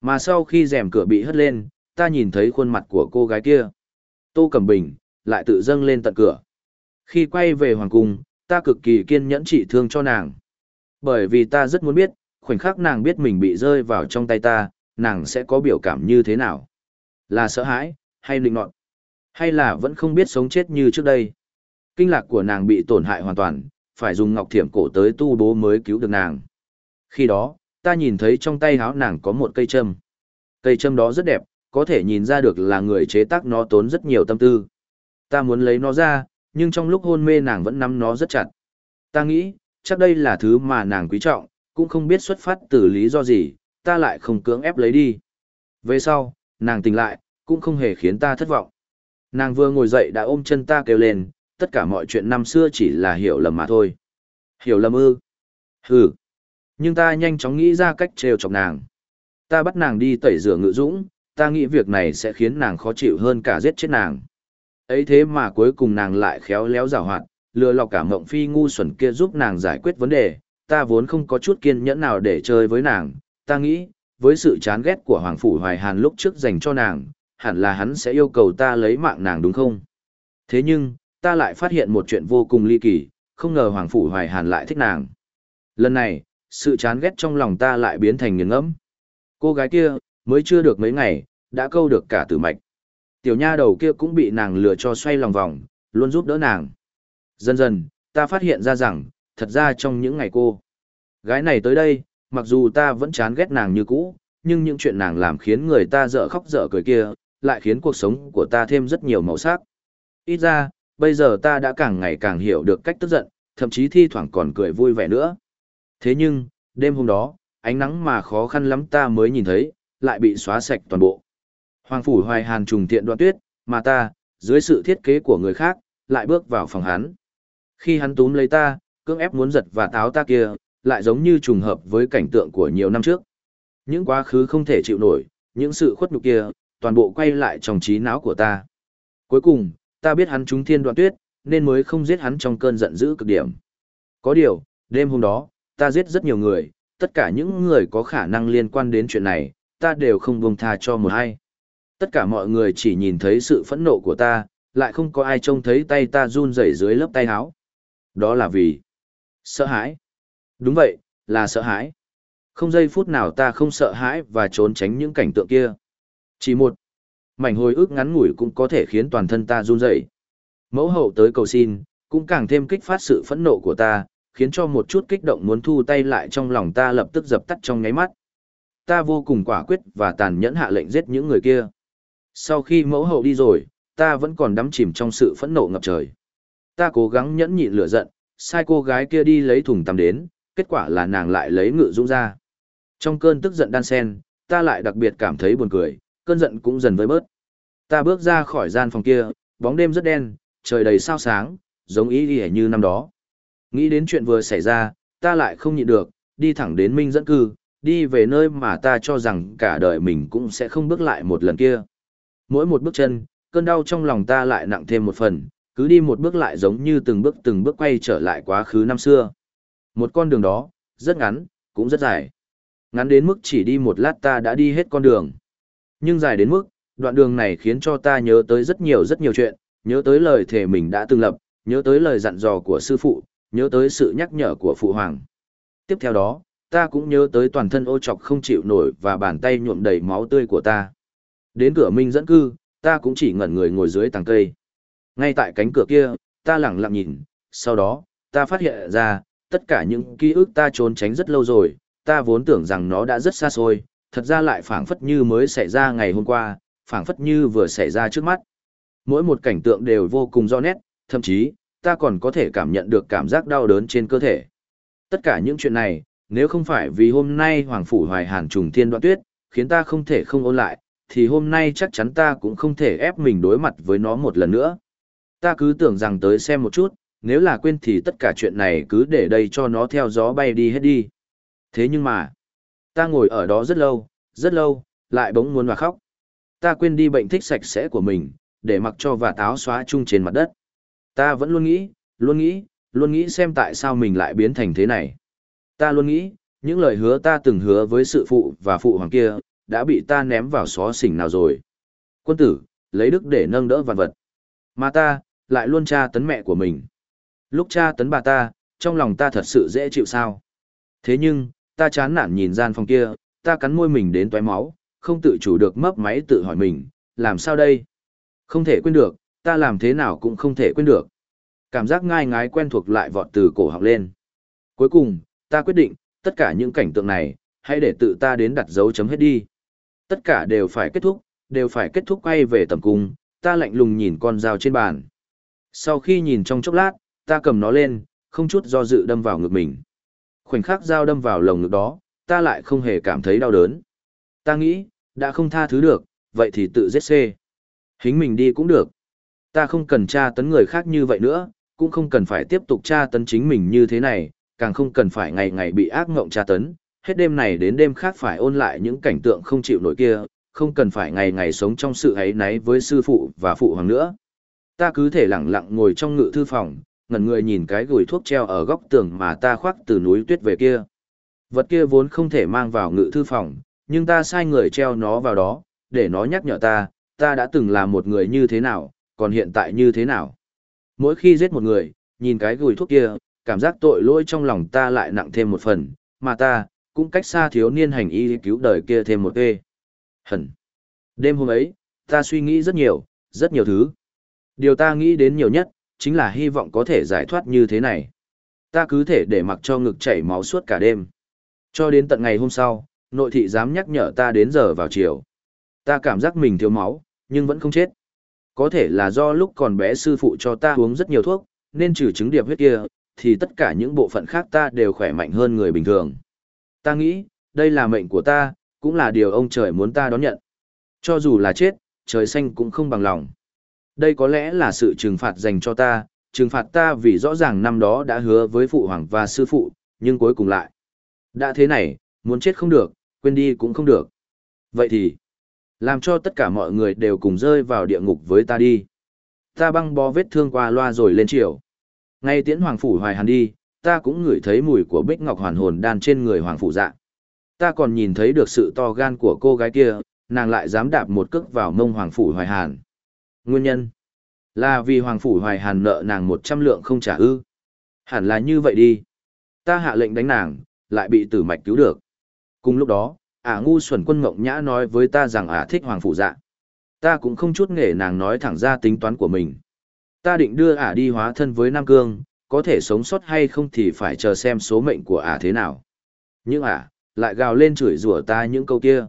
Speaker 1: Mà sau khi rèm cửa bị hất lên, ta nhìn thấy khuôn mặt của cô gái kia. Tô Cẩm Bình, lại tự dâng lên tận cửa. Khi quay về Hoàng Cung, ta cực kỳ kiên nhẫn trị thương cho nàng. Bởi vì ta rất muốn biết, khoảnh khắc nàng biết mình bị rơi vào trong tay ta, nàng sẽ có biểu cảm như thế nào. Là sợ hãi, hay nịnh nọt, hay là vẫn không biết sống chết như trước đây. Kinh lạc của nàng bị tổn hại hoàn toàn, phải dùng ngọc thiểm cổ tới tu bố mới cứu được nàng. Khi đó, ta nhìn thấy trong tay háo nàng có một cây châm. Cây châm đó rất đẹp, có thể nhìn ra được là người chế tác nó tốn rất nhiều tâm tư. Ta muốn lấy nó ra, nhưng trong lúc hôn mê nàng vẫn nắm nó rất chặt. Ta nghĩ, chắc đây là thứ mà nàng quý trọng, cũng không biết xuất phát từ lý do gì, ta lại không cưỡng ép lấy đi. Về sau, nàng tỉnh lại, cũng không hề khiến ta thất vọng. Nàng vừa ngồi dậy đã ôm chân ta kêu lên, tất cả mọi chuyện năm xưa chỉ là hiểu lầm mà thôi. Hiểu lầm ư? Hừ. Nhưng ta nhanh chóng nghĩ ra cách trêu chọc nàng. Ta bắt nàng đi tẩy rửa ngự dũng, ta nghĩ việc này sẽ khiến nàng khó chịu hơn cả giết chết nàng. Ấy thế mà cuối cùng nàng lại khéo léo giảo hoạt, lừa lọc cả mộng phi ngu xuẩn kia giúp nàng giải quyết vấn đề, ta vốn không có chút kiên nhẫn nào để chơi với nàng, ta nghĩ, với sự chán ghét của Hoàng Phủ Hoài Hàn lúc trước dành cho nàng, hẳn là hắn sẽ yêu cầu ta lấy mạng nàng đúng không? Thế nhưng, ta lại phát hiện một chuyện vô cùng ly kỳ, không ngờ Hoàng Phủ Hoài Hàn lại thích nàng. Lần này, sự chán ghét trong lòng ta lại biến thành nghiền ngẫm. Cô gái kia, mới chưa được mấy ngày, đã câu được cả tử mạch. Tiểu nha đầu kia cũng bị nàng lừa cho xoay lòng vòng, luôn giúp đỡ nàng. Dần dần, ta phát hiện ra rằng, thật ra trong những ngày cô, gái này tới đây, mặc dù ta vẫn chán ghét nàng như cũ, nhưng những chuyện nàng làm khiến người ta dở khóc dở cười kia, lại khiến cuộc sống của ta thêm rất nhiều màu sắc. Ít ra, bây giờ ta đã càng ngày càng hiểu được cách tức giận, thậm chí thi thoảng còn cười vui vẻ nữa. Thế nhưng, đêm hôm đó, ánh nắng mà khó khăn lắm ta mới nhìn thấy, lại bị xóa sạch toàn bộ. Hoàng phủ hoài hàn trùng tiện đoạn tuyết, mà ta, dưới sự thiết kế của người khác, lại bước vào phòng hắn. Khi hắn túm lấy ta, cưỡng ép muốn giật và táo ta kia, lại giống như trùng hợp với cảnh tượng của nhiều năm trước. Những quá khứ không thể chịu nổi, những sự khuất nhục kia, toàn bộ quay lại trong trí não của ta. Cuối cùng, ta biết hắn trúng thiên đoạn tuyết, nên mới không giết hắn trong cơn giận dữ cực điểm. Có điều, đêm hôm đó, ta giết rất nhiều người, tất cả những người có khả năng liên quan đến chuyện này, ta đều không buông tha cho một ai. Tất cả mọi người chỉ nhìn thấy sự phẫn nộ của ta, lại không có ai trông thấy tay ta run rẩy dưới lớp tay áo. Đó là vì sợ hãi. Đúng vậy, là sợ hãi. Không giây phút nào ta không sợ hãi và trốn tránh những cảnh tượng kia. Chỉ một mảnh hồi ức ngắn ngủi cũng có thể khiến toàn thân ta run rẩy. Mẫu hậu tới cầu xin, cũng càng thêm kích phát sự phẫn nộ của ta, khiến cho một chút kích động muốn thu tay lại trong lòng ta lập tức dập tắt trong nháy mắt. Ta vô cùng quả quyết và tàn nhẫn hạ lệnh giết những người kia. Sau khi mẫu hậu đi rồi, ta vẫn còn đắm chìm trong sự phẫn nộ ngập trời. Ta cố gắng nhẫn nhịn lửa giận, sai cô gái kia đi lấy thùng tắm đến, kết quả là nàng lại lấy ngự dũng ra. Trong cơn tức giận đan sen, ta lại đặc biệt cảm thấy buồn cười, cơn giận cũng dần với bớt. Ta bước ra khỏi gian phòng kia, bóng đêm rất đen, trời đầy sao sáng, giống ý đi như năm đó. Nghĩ đến chuyện vừa xảy ra, ta lại không nhịn được, đi thẳng đến Minh dẫn cư, đi về nơi mà ta cho rằng cả đời mình cũng sẽ không bước lại một lần kia. Mỗi một bước chân, cơn đau trong lòng ta lại nặng thêm một phần, cứ đi một bước lại giống như từng bước từng bước quay trở lại quá khứ năm xưa. Một con đường đó, rất ngắn, cũng rất dài. Ngắn đến mức chỉ đi một lát ta đã đi hết con đường. Nhưng dài đến mức, đoạn đường này khiến cho ta nhớ tới rất nhiều rất nhiều chuyện, nhớ tới lời thề mình đã từng lập, nhớ tới lời dặn dò của sư phụ, nhớ tới sự nhắc nhở của phụ hoàng. Tiếp theo đó, ta cũng nhớ tới toàn thân ô trọc không chịu nổi và bàn tay nhuộm đầy máu tươi của ta. Đến cửa minh dẫn cư, ta cũng chỉ ngẩn người ngồi dưới tàng cây. Ngay tại cánh cửa kia, ta lặng lặng nhìn, sau đó, ta phát hiện ra, tất cả những ký ức ta trốn tránh rất lâu rồi, ta vốn tưởng rằng nó đã rất xa xôi, thật ra lại phảng phất như mới xảy ra ngày hôm qua, phảng phất như vừa xảy ra trước mắt. Mỗi một cảnh tượng đều vô cùng rõ nét, thậm chí, ta còn có thể cảm nhận được cảm giác đau đớn trên cơ thể. Tất cả những chuyện này, nếu không phải vì hôm nay Hoàng Phủ Hoài Hàn trùng thiên đoạn tuyết, khiến ta không thể không ôn lại, thì hôm nay chắc chắn ta cũng không thể ép mình đối mặt với nó một lần nữa. Ta cứ tưởng rằng tới xem một chút, nếu là quên thì tất cả chuyện này cứ để đây cho nó theo gió bay đi hết đi. Thế nhưng mà, ta ngồi ở đó rất lâu, rất lâu, lại bỗng muốn mà khóc. Ta quên đi bệnh thích sạch sẽ của mình, để mặc cho và táo xóa chung trên mặt đất. Ta vẫn luôn nghĩ, luôn nghĩ, luôn nghĩ xem tại sao mình lại biến thành thế này. Ta luôn nghĩ, những lời hứa ta từng hứa với sự phụ và phụ hoàng kia, đã bị ta ném vào xó xỉnh nào rồi. Quân tử, lấy đức để nâng đỡ vạn vật. Mà ta, lại luôn tra tấn mẹ của mình. Lúc tra tấn bà ta, trong lòng ta thật sự dễ chịu sao. Thế nhưng, ta chán nản nhìn gian phòng kia, ta cắn môi mình đến toái máu, không tự chủ được mấp máy tự hỏi mình, làm sao đây? Không thể quên được, ta làm thế nào cũng không thể quên được. Cảm giác ngai ngái quen thuộc lại vọt từ cổ họng lên. Cuối cùng, ta quyết định, tất cả những cảnh tượng này, hãy để tự ta đến đặt dấu chấm hết đi. Tất cả đều phải kết thúc, đều phải kết thúc quay về tầm cung, ta lạnh lùng nhìn con dao trên bàn. Sau khi nhìn trong chốc lát, ta cầm nó lên, không chút do dự đâm vào ngực mình. Khoảnh khắc dao đâm vào lồng ngực đó, ta lại không hề cảm thấy đau đớn. Ta nghĩ, đã không tha thứ được, vậy thì tự giết xê. Hính mình đi cũng được. Ta không cần tra tấn người khác như vậy nữa, cũng không cần phải tiếp tục tra tấn chính mình như thế này, càng không cần phải ngày ngày bị ác ngộng tra tấn, hết đêm này đến đêm khác phải ôn lại những cảnh tượng không chịu nổi kia, không cần phải ngày ngày sống trong sự ấy náy với sư phụ và phụ hoàng nữa. Ta cứ thể lặng lặng ngồi trong ngự thư phòng, ngẩn người nhìn cái gùi thuốc treo ở góc tường mà ta khoác từ núi tuyết về kia. Vật kia vốn không thể mang vào ngự thư phòng, nhưng ta sai người treo nó vào đó, để nó nhắc nhở ta, ta đã từng là một người như thế nào, còn hiện tại như thế nào. Mỗi khi giết một người, nhìn cái gùi thuốc kia, cảm giác tội lỗi trong lòng ta lại nặng thêm một phần, mà ta, cũng cách xa thiếu niên hành y cứu đời kia thêm một tê Hẳn. Đêm hôm ấy, ta suy nghĩ rất nhiều, rất nhiều thứ. Điều ta nghĩ đến nhiều nhất, chính là hy vọng có thể giải thoát như thế này. Ta cứ thể để mặc cho ngực chảy máu suốt cả đêm. Cho đến tận ngày hôm sau, nội thị dám nhắc nhở ta đến giờ vào chiều. Ta cảm giác mình thiếu máu, nhưng vẫn không chết. Có thể là do lúc còn bé sư phụ cho ta uống rất nhiều thuốc, nên trừ chứng điệp huyết kia, thì tất cả những bộ phận khác ta đều khỏe mạnh hơn người bình thường. Ta nghĩ, đây là mệnh của ta, cũng là điều ông trời muốn ta đón nhận. Cho dù là chết, trời xanh cũng không bằng lòng. Đây có lẽ là sự trừng phạt dành cho ta, trừng phạt ta vì rõ ràng năm đó đã hứa với phụ hoàng và sư phụ, nhưng cuối cùng lại. Đã thế này, muốn chết không được, quên đi cũng không được. Vậy thì, làm cho tất cả mọi người đều cùng rơi vào địa ngục với ta đi. Ta băng bó vết thương qua loa rồi lên chiều. Ngay tiễn hoàng phủ hoài hàn đi, ta cũng ngửi thấy mùi của bích ngọc hoàn hồn đan trên người hoàng phụ dạ. Ta còn nhìn thấy được sự to gan của cô gái kia, nàng lại dám đạp một cước vào mông hoàng phủ hoài hàn. Nguyên nhân là vì hoàng phủ hoài hàn nợ nàng một trăm lượng không trả ư. Hẳn là như vậy đi. Ta hạ lệnh đánh nàng, lại bị tử mạch cứu được. Cùng lúc đó, ả ngu xuẩn quân mộng nhã nói với ta rằng ả thích hoàng phủ dạ. Ta cũng không chút nghề nàng nói thẳng ra tính toán của mình. Ta định đưa ả đi hóa thân với Nam Cương, có thể sống sót hay không thì phải chờ xem số mệnh của ả thế nào. Nhưng ả, lại gào lên chửi rủa ta những câu kia.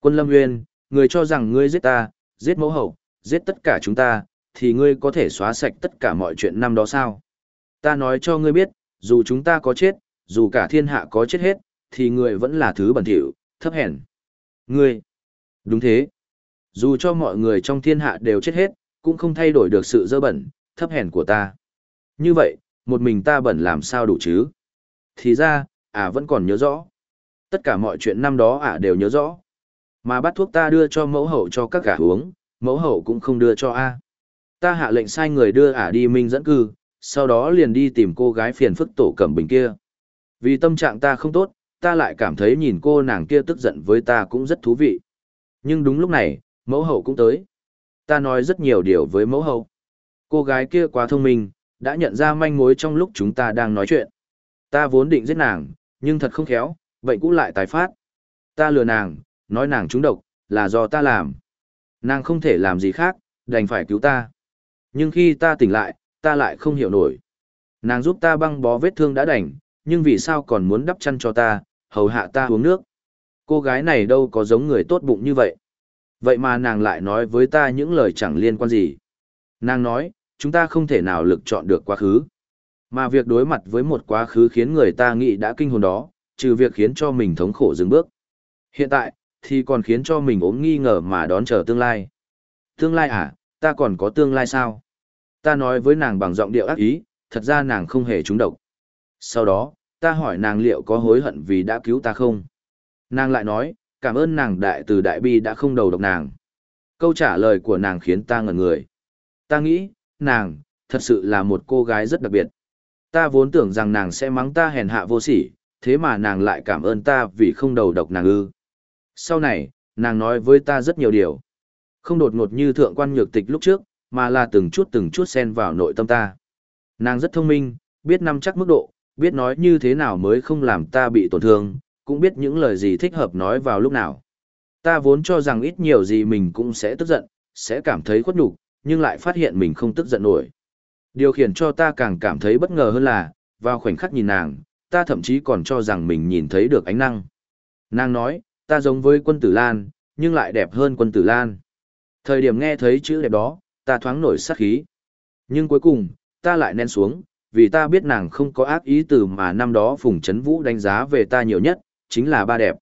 Speaker 1: Quân Lâm Nguyên, người cho rằng ngươi giết ta, giết mẫu hậu, giết tất cả chúng ta, thì ngươi có thể xóa sạch tất cả mọi chuyện năm đó sao? Ta nói cho ngươi biết, dù chúng ta có chết, dù cả thiên hạ có chết hết, thì ngươi vẫn là thứ bẩn thỉu, thấp hèn. Ngươi, đúng thế. Dù cho mọi người trong thiên hạ đều chết hết, cũng không thay đổi được sự dơ bẩn, thấp hèn của ta. Như vậy, một mình ta bẩn làm sao đủ chứ? Thì ra, à vẫn còn nhớ rõ. Tất cả mọi chuyện năm đó à đều nhớ rõ. Mà bắt thuốc ta đưa cho mẫu hậu cho các gã uống, mẫu hậu cũng không đưa cho A. Ta hạ lệnh sai người đưa ả đi minh dẫn cư, sau đó liền đi tìm cô gái phiền phức tổ cẩm bình kia. Vì tâm trạng ta không tốt, ta lại cảm thấy nhìn cô nàng kia tức giận với ta cũng rất thú vị. Nhưng đúng lúc này, mẫu hậu cũng tới. Ta nói rất nhiều điều với mẫu hậu. Cô gái kia quá thông minh, đã nhận ra manh mối trong lúc chúng ta đang nói chuyện. Ta vốn định giết nàng, nhưng thật không khéo, bệnh cũ lại tái phát. Ta lừa nàng, nói nàng trúng độc, là do ta làm. Nàng không thể làm gì khác, đành phải cứu ta. Nhưng khi ta tỉnh lại, ta lại không hiểu nổi. Nàng giúp ta băng bó vết thương đã đành, nhưng vì sao còn muốn đắp chăn cho ta, hầu hạ ta uống nước. Cô gái này đâu có giống người tốt bụng như vậy. Vậy mà nàng lại nói với ta những lời chẳng liên quan gì. Nàng nói, chúng ta không thể nào lực chọn được quá khứ. Mà việc đối mặt với một quá khứ khiến người ta nghĩ đã kinh hồn đó, trừ việc khiến cho mình thống khổ dừng bước. Hiện tại, thì còn khiến cho mình ốm nghi ngờ mà đón chờ tương lai. Tương lai à, ta còn có tương lai sao? Ta nói với nàng bằng giọng điệu ác ý, thật ra nàng không hề trúng độc. Sau đó, ta hỏi nàng liệu có hối hận vì đã cứu ta không? Nàng lại nói, cảm ơn nàng đại từ đại bi đã không đầu độc nàng. Câu trả lời của nàng khiến ta ngẩn người. Ta nghĩ, nàng, thật sự là một cô gái rất đặc biệt. Ta vốn tưởng rằng nàng sẽ mắng ta hèn hạ vô sỉ, thế mà nàng lại cảm ơn ta vì không đầu độc nàng ư. Sau này, nàng nói với ta rất nhiều điều. Không đột ngột như thượng quan nhược tịch lúc trước, mà là từng chút từng chút xen vào nội tâm ta. Nàng rất thông minh, biết nắm chắc mức độ, biết nói như thế nào mới không làm ta bị tổn thương, cũng biết những lời gì thích hợp nói vào lúc nào. Ta vốn cho rằng ít nhiều gì mình cũng sẽ tức giận, sẽ cảm thấy khuất nhục, nhưng lại phát hiện mình không tức giận nổi. Điều khiển cho ta càng cảm thấy bất ngờ hơn là, vào khoảnh khắc nhìn nàng, ta thậm chí còn cho rằng mình nhìn thấy được ánh năng. Nàng nói, ta giống với quân tử Lan, nhưng lại đẹp hơn quân tử Lan. Thời điểm nghe thấy chữ đẹp đó, ta thoáng nổi sát khí. Nhưng cuối cùng, ta lại nén xuống, vì ta biết nàng không có ác ý từ mà năm đó Phùng Trấn Vũ đánh giá về ta nhiều nhất, chính là ba đẹp.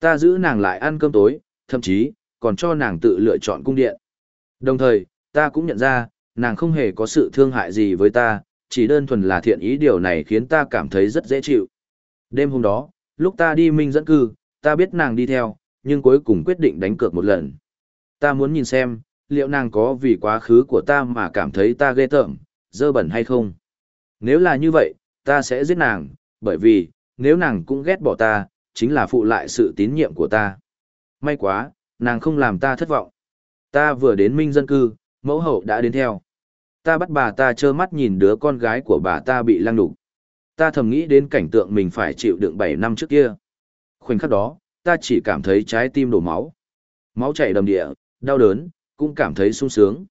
Speaker 1: Ta giữ nàng lại ăn cơm tối, thậm chí, còn cho nàng tự lựa chọn cung điện. Đồng thời, ta cũng nhận ra, nàng không hề có sự thương hại gì với ta, chỉ đơn thuần là thiện ý điều này khiến ta cảm thấy rất dễ chịu. Đêm hôm đó, lúc ta đi minh dẫn cư, ta biết nàng đi theo, nhưng cuối cùng quyết định đánh cược một lần. Ta muốn nhìn xem, liệu nàng có vì quá khứ của ta mà cảm thấy ta ghê tởm, dơ bẩn hay không. Nếu là như vậy, ta sẽ giết nàng, bởi vì, nếu nàng cũng ghét bỏ ta, chính là phụ lại sự tín nhiệm của ta. May quá, nàng không làm ta thất vọng. Ta vừa đến minh dân cư, mẫu hậu đã đến theo. Ta bắt bà ta trơ mắt nhìn đứa con gái của bà ta bị lăng đục. Ta thầm nghĩ đến cảnh tượng mình phải chịu đựng 7 năm trước kia. Khoảnh khắc đó, ta chỉ cảm thấy trái tim đổ máu. Máu chảy đầm địa, đau đớn, cũng cảm thấy sung sướng.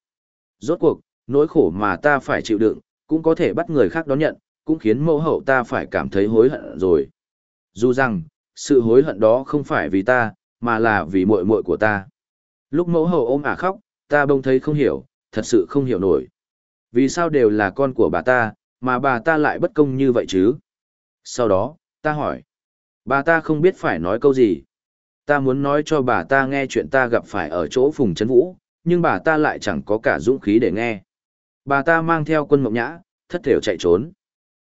Speaker 1: Rốt cuộc, nỗi khổ mà ta phải chịu đựng, cũng có thể bắt người khác đón nhận, cũng khiến mẫu hậu ta phải cảm thấy hối hận rồi. Dù rằng, sự hối hận đó không phải vì ta, mà là vì muội muội của ta. Lúc mẫu hậu ôm ả khóc, ta bông thấy không hiểu, thật sự không hiểu nổi. Vì sao đều là con của bà ta, mà bà ta lại bất công như vậy chứ? Sau đó, ta hỏi. Bà ta không biết phải nói câu gì. Ta muốn nói cho bà ta nghe chuyện ta gặp phải ở chỗ Phùng Trấn Vũ, nhưng bà ta lại chẳng có cả dũng khí để nghe. Bà ta mang theo quân mộng nhã, thất thểu chạy trốn.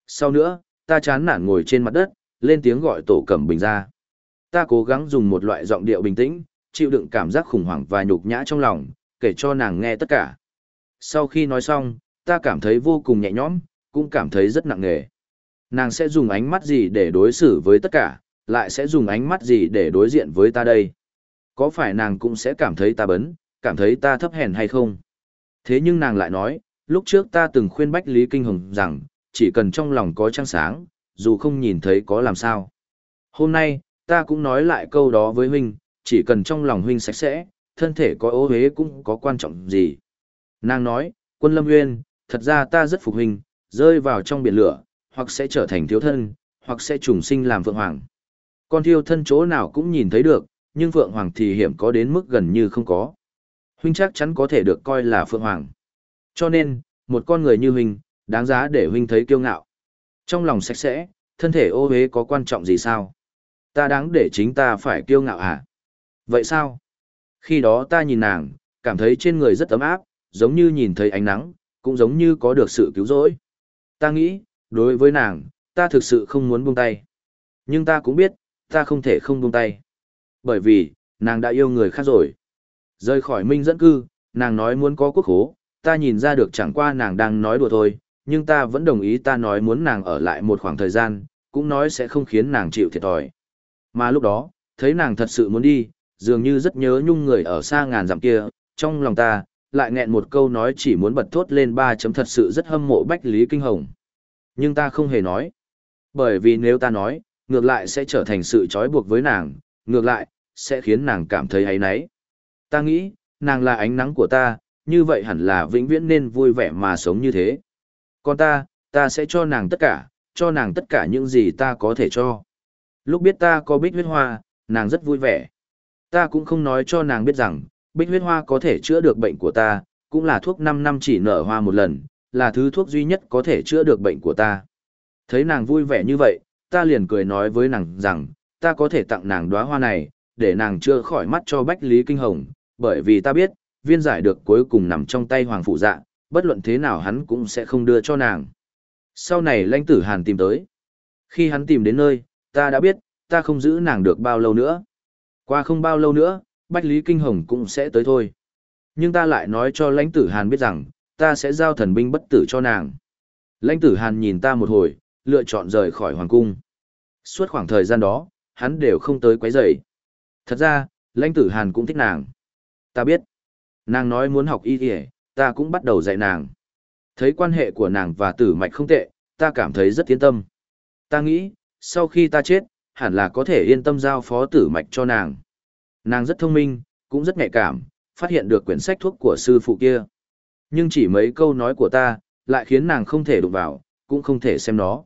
Speaker 1: Sau nữa, ta chán nản ngồi trên mặt đất, lên tiếng gọi tổ cẩm bình ra. Ta cố gắng dùng một loại giọng điệu bình tĩnh, chịu đựng cảm giác khủng hoảng và nhục nhã trong lòng, kể cho nàng nghe tất cả. Sau khi nói xong, ta cảm thấy vô cùng nhẹ nhõm, cũng cảm thấy rất nặng nề. Nàng sẽ dùng ánh mắt gì để đối xử với tất cả, lại sẽ dùng ánh mắt gì để đối diện với ta đây? Có phải nàng cũng sẽ cảm thấy ta bấn, cảm thấy ta thấp hèn hay không? Thế nhưng nàng lại nói, lúc trước ta từng khuyên Bách Lý Kinh Hồng rằng, chỉ cần trong lòng có trăng sáng, dù không nhìn thấy có làm sao. Hôm nay, ta cũng nói lại câu đó với huynh, chỉ cần trong lòng huynh sạch sẽ, thân thể có Ô hế cũng có quan trọng gì. Nàng nói, quân lâm nguyên, thật ra ta rất phục hình, rơi vào trong biển lửa, hoặc sẽ trở thành thiếu thân, hoặc sẽ trùng sinh làm phượng hoàng. Con thiêu thân chỗ nào cũng nhìn thấy được, nhưng phượng hoàng thì hiểm có đến mức gần như không có. Huynh chắc chắn có thể được coi là phượng hoàng. Cho nên, một con người như huynh, đáng giá để huynh thấy kiêu ngạo. Trong lòng sạch sẽ, thân thể ô hế có quan trọng gì sao? Ta đáng để chính ta phải kiêu ngạo à? Vậy sao? Khi đó ta nhìn nàng, cảm thấy trên người rất ấm áp, giống như nhìn thấy ánh nắng, cũng giống như có được sự cứu rỗi. Ta nghĩ, đối với nàng, ta thực sự không muốn buông tay. Nhưng ta cũng biết, ta không thể không buông tay. Bởi vì, nàng đã yêu người khác rồi. Rời khỏi minh dẫn cư, nàng nói muốn có quốc hố, ta nhìn ra được chẳng qua nàng đang nói đùa thôi, nhưng ta vẫn đồng ý ta nói muốn nàng ở lại một khoảng thời gian, cũng nói sẽ không khiến nàng chịu thiệt thòi. Mà lúc đó, thấy nàng thật sự muốn đi, dường như rất nhớ nhung người ở xa ngàn dặm kia, trong lòng ta, lại nghẹn một câu nói chỉ muốn bật thốt lên ba chấm thật sự rất hâm mộ Bách Lý Kinh Hồng. Nhưng ta không hề nói. Bởi vì nếu ta nói, ngược lại sẽ trở thành sự trói buộc với nàng, ngược lại, sẽ khiến nàng cảm thấy ấy nấy. Ta nghĩ, nàng là ánh nắng của ta, như vậy hẳn là vĩnh viễn nên vui vẻ mà sống như thế. Còn ta, ta sẽ cho nàng tất cả, cho nàng tất cả những gì ta có thể cho. Lúc biết ta có bích huyết hoa, nàng rất vui vẻ. Ta cũng không nói cho nàng biết rằng, bích huyết hoa có thể chữa được bệnh của ta, cũng là thuốc 5 năm chỉ nở hoa một lần, là thứ thuốc duy nhất có thể chữa được bệnh của ta. Thấy nàng vui vẻ như vậy, ta liền cười nói với nàng rằng, ta có thể tặng nàng đóa hoa này, để nàng chữa khỏi mắt cho Bách Lý Kinh Hồng, bởi vì ta biết, viên giải được cuối cùng nằm trong tay Hoàng Phụ Dạ, bất luận thế nào hắn cũng sẽ không đưa cho nàng. Sau này lãnh tử Hàn tìm tới. Khi hắn tìm đến nơi, ta đã biết, ta không giữ nàng được bao lâu nữa. Qua không bao lâu nữa, Bách Lý Kinh Hồng cũng sẽ tới thôi. Nhưng ta lại nói cho lãnh tử Hàn biết rằng, ta sẽ giao thần binh bất tử cho nàng. Lãnh tử Hàn nhìn ta một hồi, lựa chọn rời khỏi hoàng cung. Suốt khoảng thời gian đó, hắn đều không tới quấy rầy. Thật ra, lãnh tử Hàn cũng thích nàng. Ta biết. Nàng nói muốn học y y, ta cũng bắt đầu dạy nàng. Thấy quan hệ của nàng và tử mạch không tệ, ta cảm thấy rất yên tâm. Ta nghĩ, sau khi ta chết, hẳn là có thể yên tâm giao phó tử mạch cho nàng. Nàng rất thông minh, cũng rất nhạy cảm, phát hiện được quyển sách thuốc của sư phụ kia. Nhưng chỉ mấy câu nói của ta, lại khiến nàng không thể đụng vào, cũng không thể xem nó.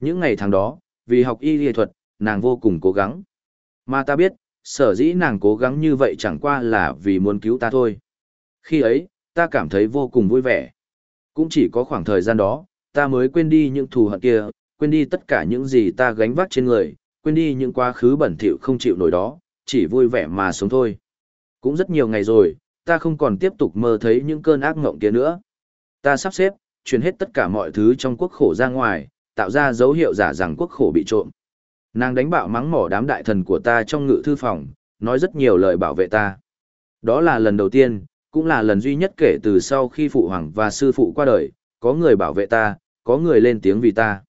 Speaker 1: Những ngày tháng đó, vì học y y thuật, nàng vô cùng cố gắng. Mà ta biết, sở dĩ nàng cố gắng như vậy chẳng qua là vì muốn cứu ta thôi. Khi ấy, ta cảm thấy vô cùng vui vẻ. Cũng chỉ có khoảng thời gian đó, ta mới quên đi những thù hận kia, quên đi tất cả những gì ta gánh vác trên người, quên đi những quá khứ bẩn thỉu không chịu nổi đó, chỉ vui vẻ mà sống thôi. Cũng rất nhiều ngày rồi, ta không còn tiếp tục mơ thấy những cơn ác mộng kia nữa. Ta sắp xếp, chuyển hết tất cả mọi thứ trong quốc khổ ra ngoài, tạo ra dấu hiệu giả rằng quốc khổ bị trộm. Nàng đánh bạo mắng mỏ đám đại thần của ta trong ngự thư phòng, nói rất nhiều lời bảo vệ ta. Đó là lần đầu tiên, cũng là lần duy nhất kể từ sau khi phụ hoàng và sư phụ qua đời, có người bảo vệ ta, có người lên tiếng vì ta.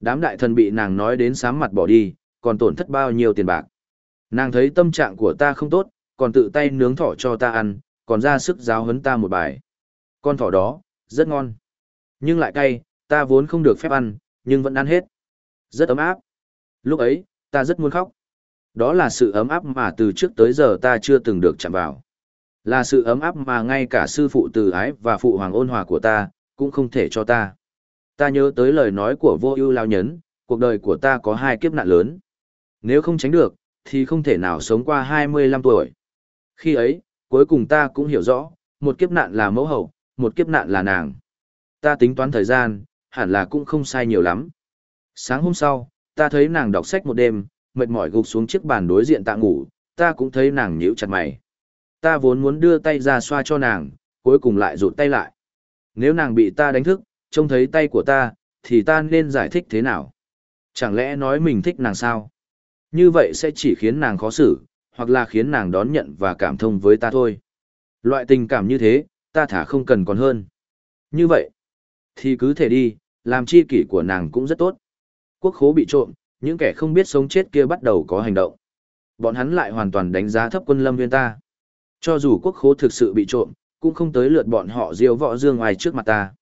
Speaker 1: Đám đại thần bị nàng nói đến sám mặt bỏ đi, còn tổn thất bao nhiêu tiền bạc. Nàng thấy tâm trạng của ta không tốt, còn tự tay nướng thỏ cho ta ăn, còn ra sức giáo huấn ta một bài. Con thỏ đó, rất ngon. Nhưng lại cay, ta vốn không được phép ăn, nhưng vẫn ăn hết. Rất ấm áp. Lúc ấy, ta rất muốn khóc. Đó là sự ấm áp mà từ trước tới giờ ta chưa từng được chạm vào. Là sự ấm áp mà ngay cả sư phụ từ ái và phụ hoàng ôn hòa của ta, cũng không thể cho ta. Ta nhớ tới lời nói của vô ưu lao nhấn, cuộc đời của ta có hai kiếp nạn lớn. Nếu không tránh được, thì không thể nào sống qua 25 tuổi. Khi ấy, cuối cùng ta cũng hiểu rõ, một kiếp nạn là mẫu hậu, một kiếp nạn là nàng. Ta tính toán thời gian, hẳn là cũng không sai nhiều lắm. Sáng hôm sau, ta thấy nàng đọc sách một đêm, mệt mỏi gục xuống chiếc bàn đối diện tạ ngủ, ta cũng thấy nàng nhíu chặt mày. Ta vốn muốn đưa tay ra xoa cho nàng, cuối cùng lại rụt tay lại. Nếu nàng bị ta đánh thức, trông thấy tay của ta, thì ta nên giải thích thế nào? Chẳng lẽ nói mình thích nàng sao? Như vậy sẽ chỉ khiến nàng khó xử, hoặc là khiến nàng đón nhận và cảm thông với ta thôi. Loại tình cảm như thế, ta thả không cần còn hơn. Như vậy, thì cứ thể đi, làm chi kỷ của nàng cũng rất tốt. Quốc khố bị trộm, những kẻ không biết sống chết kia bắt đầu có hành động. Bọn hắn lại hoàn toàn đánh giá thấp quân lâm viên ta. Cho dù quốc khố thực sự bị trộm, cũng không tới lượt bọn họ diêu võ dương ngoài trước mặt ta.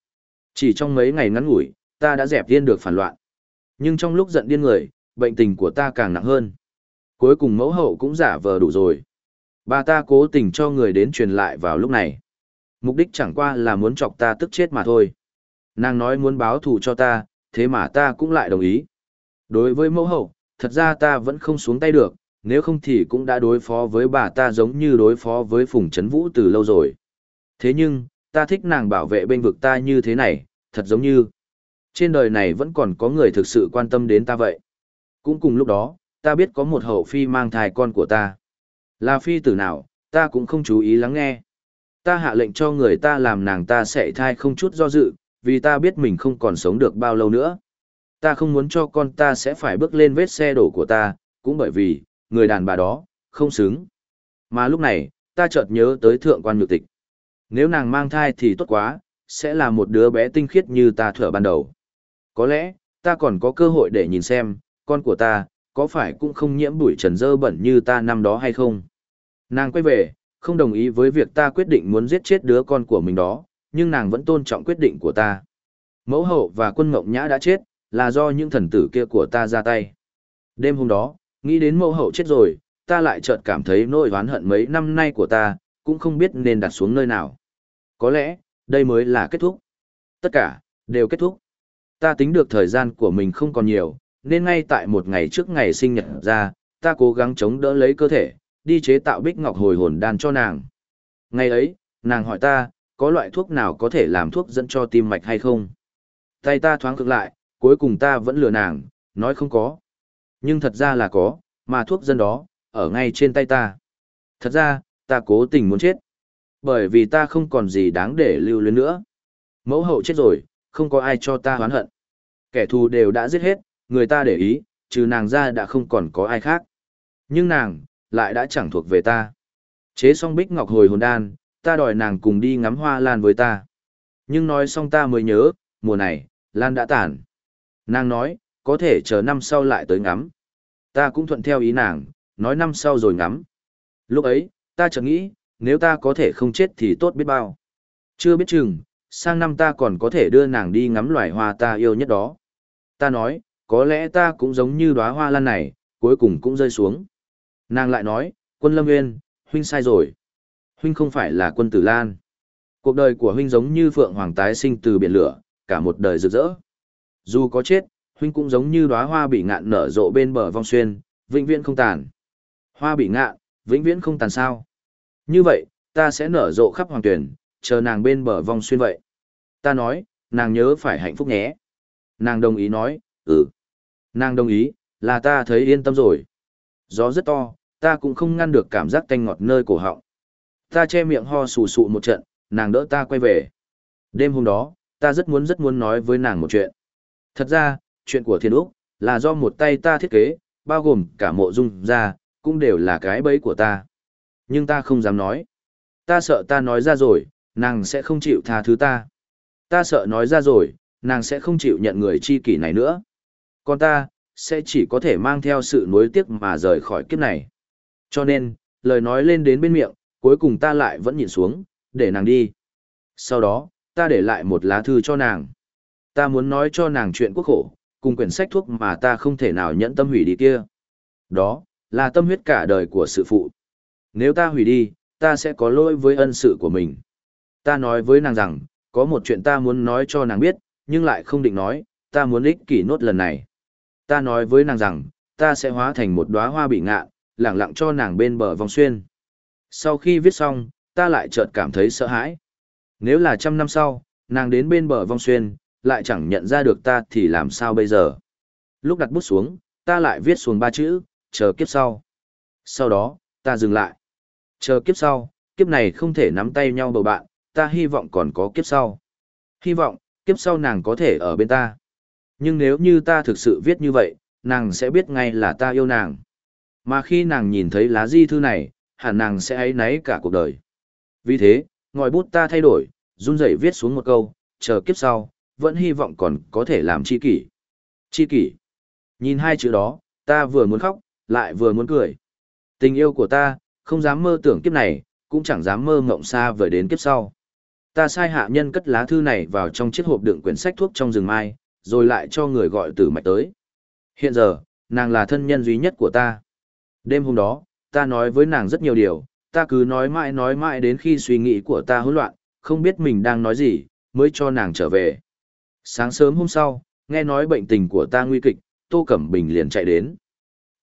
Speaker 1: Chỉ trong mấy ngày ngắn ngủi, ta đã dẹp điên được phản loạn. Nhưng trong lúc giận điên người, bệnh tình của ta càng nặng hơn. Cuối cùng mẫu hậu cũng giả vờ đủ rồi. Bà ta cố tình cho người đến truyền lại vào lúc này. Mục đích chẳng qua là muốn chọc ta tức chết mà thôi. Nàng nói muốn báo thù cho ta, thế mà ta cũng lại đồng ý. Đối với mẫu hậu, thật ra ta vẫn không xuống tay được, nếu không thì cũng đã đối phó với bà ta giống như đối phó với Phùng Trấn Vũ từ lâu rồi. Thế nhưng, ta thích nàng bảo vệ bên vực ta như thế này, thật giống như trên đời này vẫn còn có người thực sự quan tâm đến ta vậy. Cũng cùng lúc đó, ta biết có một hậu phi mang thai con của ta. Là phi tử nào, ta cũng không chú ý lắng nghe. Ta hạ lệnh cho người ta làm nàng ta sẽ thai không chút do dự, vì ta biết mình không còn sống được bao lâu nữa. Ta không muốn cho con ta sẽ phải bước lên vết xe đổ của ta, cũng bởi vì, người đàn bà đó, không xứng. Mà lúc này, ta chợt nhớ tới thượng quan nhược tịch. Nếu nàng mang thai thì tốt quá, sẽ là một đứa bé tinh khiết như ta thở ban đầu. Có lẽ, ta còn có cơ hội để nhìn xem, con của ta, có phải cũng không nhiễm bụi trần dơ bẩn như ta năm đó hay không. Nàng quay về, không đồng ý với việc ta quyết định muốn giết chết đứa con của mình đó, nhưng nàng vẫn tôn trọng quyết định của ta. Mẫu hậu và quân mộng nhã đã chết, là do những thần tử kia của ta ra tay. Đêm hôm đó, nghĩ đến mẫu hậu chết rồi, ta lại chợt cảm thấy nỗi oán hận mấy năm nay của ta, cũng không biết nên đặt xuống nơi nào. Có lẽ, đây mới là kết thúc. Tất cả, đều kết thúc. Ta tính được thời gian của mình không còn nhiều, nên ngay tại một ngày trước ngày sinh nhật ra, ta cố gắng chống đỡ lấy cơ thể, đi chế tạo bích ngọc hồi hồn đan cho nàng. Ngày ấy, nàng hỏi ta, có loại thuốc nào có thể làm thuốc dẫn cho tim mạch hay không? Tay ta thoáng cực lại, cuối cùng ta vẫn lừa nàng, nói không có. Nhưng thật ra là có, mà thuốc dân đó, ở ngay trên tay ta. Thật ra, ta cố tình muốn chết. Bởi vì ta không còn gì đáng để lưu luyến nữa. Mẫu hậu chết rồi, không có ai cho ta hoán hận. Kẻ thù đều đã giết hết, người ta để ý, trừ nàng ra đã không còn có ai khác. Nhưng nàng, lại đã chẳng thuộc về ta. Chế xong bích ngọc hồi hồn đan, ta đòi nàng cùng đi ngắm hoa lan với ta. Nhưng nói xong ta mới nhớ, mùa này, lan đã tàn. Nàng nói, có thể chờ năm sau lại tới ngắm. Ta cũng thuận theo ý nàng, nói năm sau rồi ngắm. Lúc ấy, ta chợt nghĩ, nếu ta có thể không chết thì tốt biết bao. Chưa biết chừng, sang năm ta còn có thể đưa nàng đi ngắm loài hoa ta yêu nhất đó. Ta nói, có lẽ ta cũng giống như đóa hoa lan này, cuối cùng cũng rơi xuống. Nàng lại nói, quân lâm nguyên, huynh sai rồi. Huynh không phải là quân tử lan. Cuộc đời của huynh giống như phượng hoàng tái sinh từ biển lửa, cả một đời rực rỡ. Dù có chết, huynh cũng giống như đóa hoa bị ngạn nở rộ bên bờ vong xuyên, vĩnh viễn không tàn. Hoa bị ngạn, vĩnh viễn không tàn sao. Như vậy, ta sẽ nở rộ khắp hoàng tuyển, chờ nàng bên bờ vong xuyên vậy. Ta nói, nàng nhớ phải hạnh phúc nhé. Nàng đồng ý nói, ừ. Nàng đồng ý, là ta thấy yên tâm rồi. Gió rất to, ta cũng không ngăn được cảm giác tanh ngọt nơi cổ họng. Ta che miệng ho sù sụ một trận, nàng đỡ ta quay về. Đêm hôm đó, ta rất muốn rất muốn nói với nàng một chuyện. Thật ra, chuyện của thiên úc, là do một tay ta thiết kế, bao gồm cả mộ dung ra, cũng đều là cái bẫy của ta. Nhưng ta không dám nói. Ta sợ ta nói ra rồi, nàng sẽ không chịu tha thứ ta. Ta sợ nói ra rồi, nàng sẽ không chịu nhận người chi kỷ này nữa. Còn ta, sẽ chỉ có thể mang theo sự nuối tiếc mà rời khỏi kiếp này. Cho nên, lời nói lên đến bên miệng, cuối cùng ta lại vẫn nhìn xuống, để nàng đi. Sau đó, ta để lại một lá thư cho nàng. Ta muốn nói cho nàng chuyện quốc khổ, cùng quyển sách thuốc mà ta không thể nào nhẫn tâm hủy đi kia. Đó, là tâm huyết cả đời của sự phụ. Nếu ta hủy đi, ta sẽ có lỗi với ân sự của mình. Ta nói với nàng rằng, có một chuyện ta muốn nói cho nàng biết, nhưng lại không định nói, ta muốn ích kỷ nốt lần này. Ta nói với nàng rằng, ta sẽ hóa thành một đóa hoa bị ngạ, lẳng lặng cho nàng bên bờ vòng xuyên. Sau khi viết xong, ta lại chợt cảm thấy sợ hãi. Nếu là trăm năm sau, nàng đến bên bờ vong xuyên, lại chẳng nhận ra được ta thì làm sao bây giờ. Lúc đặt bút xuống, ta lại viết xuống ba chữ, chờ kiếp sau. Sau đó, ta dừng lại. Chờ kiếp sau, kiếp này không thể nắm tay nhau bầu bạn, ta hy vọng còn có kiếp sau. Hy vọng, kiếp sau nàng có thể ở bên ta. Nhưng nếu như ta thực sự viết như vậy, nàng sẽ biết ngay là ta yêu nàng. Mà khi nàng nhìn thấy lá di thư này, hẳn nàng sẽ ấy náy cả cuộc đời. Vì thế, ngòi bút ta thay đổi, run rẩy viết xuống một câu, chờ kiếp sau, vẫn hy vọng còn có thể làm chi kỷ. Chi kỷ. Nhìn hai chữ đó, ta vừa muốn khóc, lại vừa muốn cười. Tình yêu của ta, không dám mơ tưởng kiếp này, cũng chẳng dám mơ mộng xa vời đến kiếp sau. Ta sai hạ nhân cất lá thư này vào trong chiếc hộp đựng quyển sách thuốc trong rừng mai, rồi lại cho người gọi tử mạch tới. Hiện giờ, nàng là thân nhân duy nhất của ta. Đêm hôm đó, ta nói với nàng rất nhiều điều, ta cứ nói mãi nói mãi đến khi suy nghĩ của ta hỗn loạn, không biết mình đang nói gì, mới cho nàng trở về. Sáng sớm hôm sau, nghe nói bệnh tình của ta nguy kịch, Tô Cẩm Bình liền chạy đến.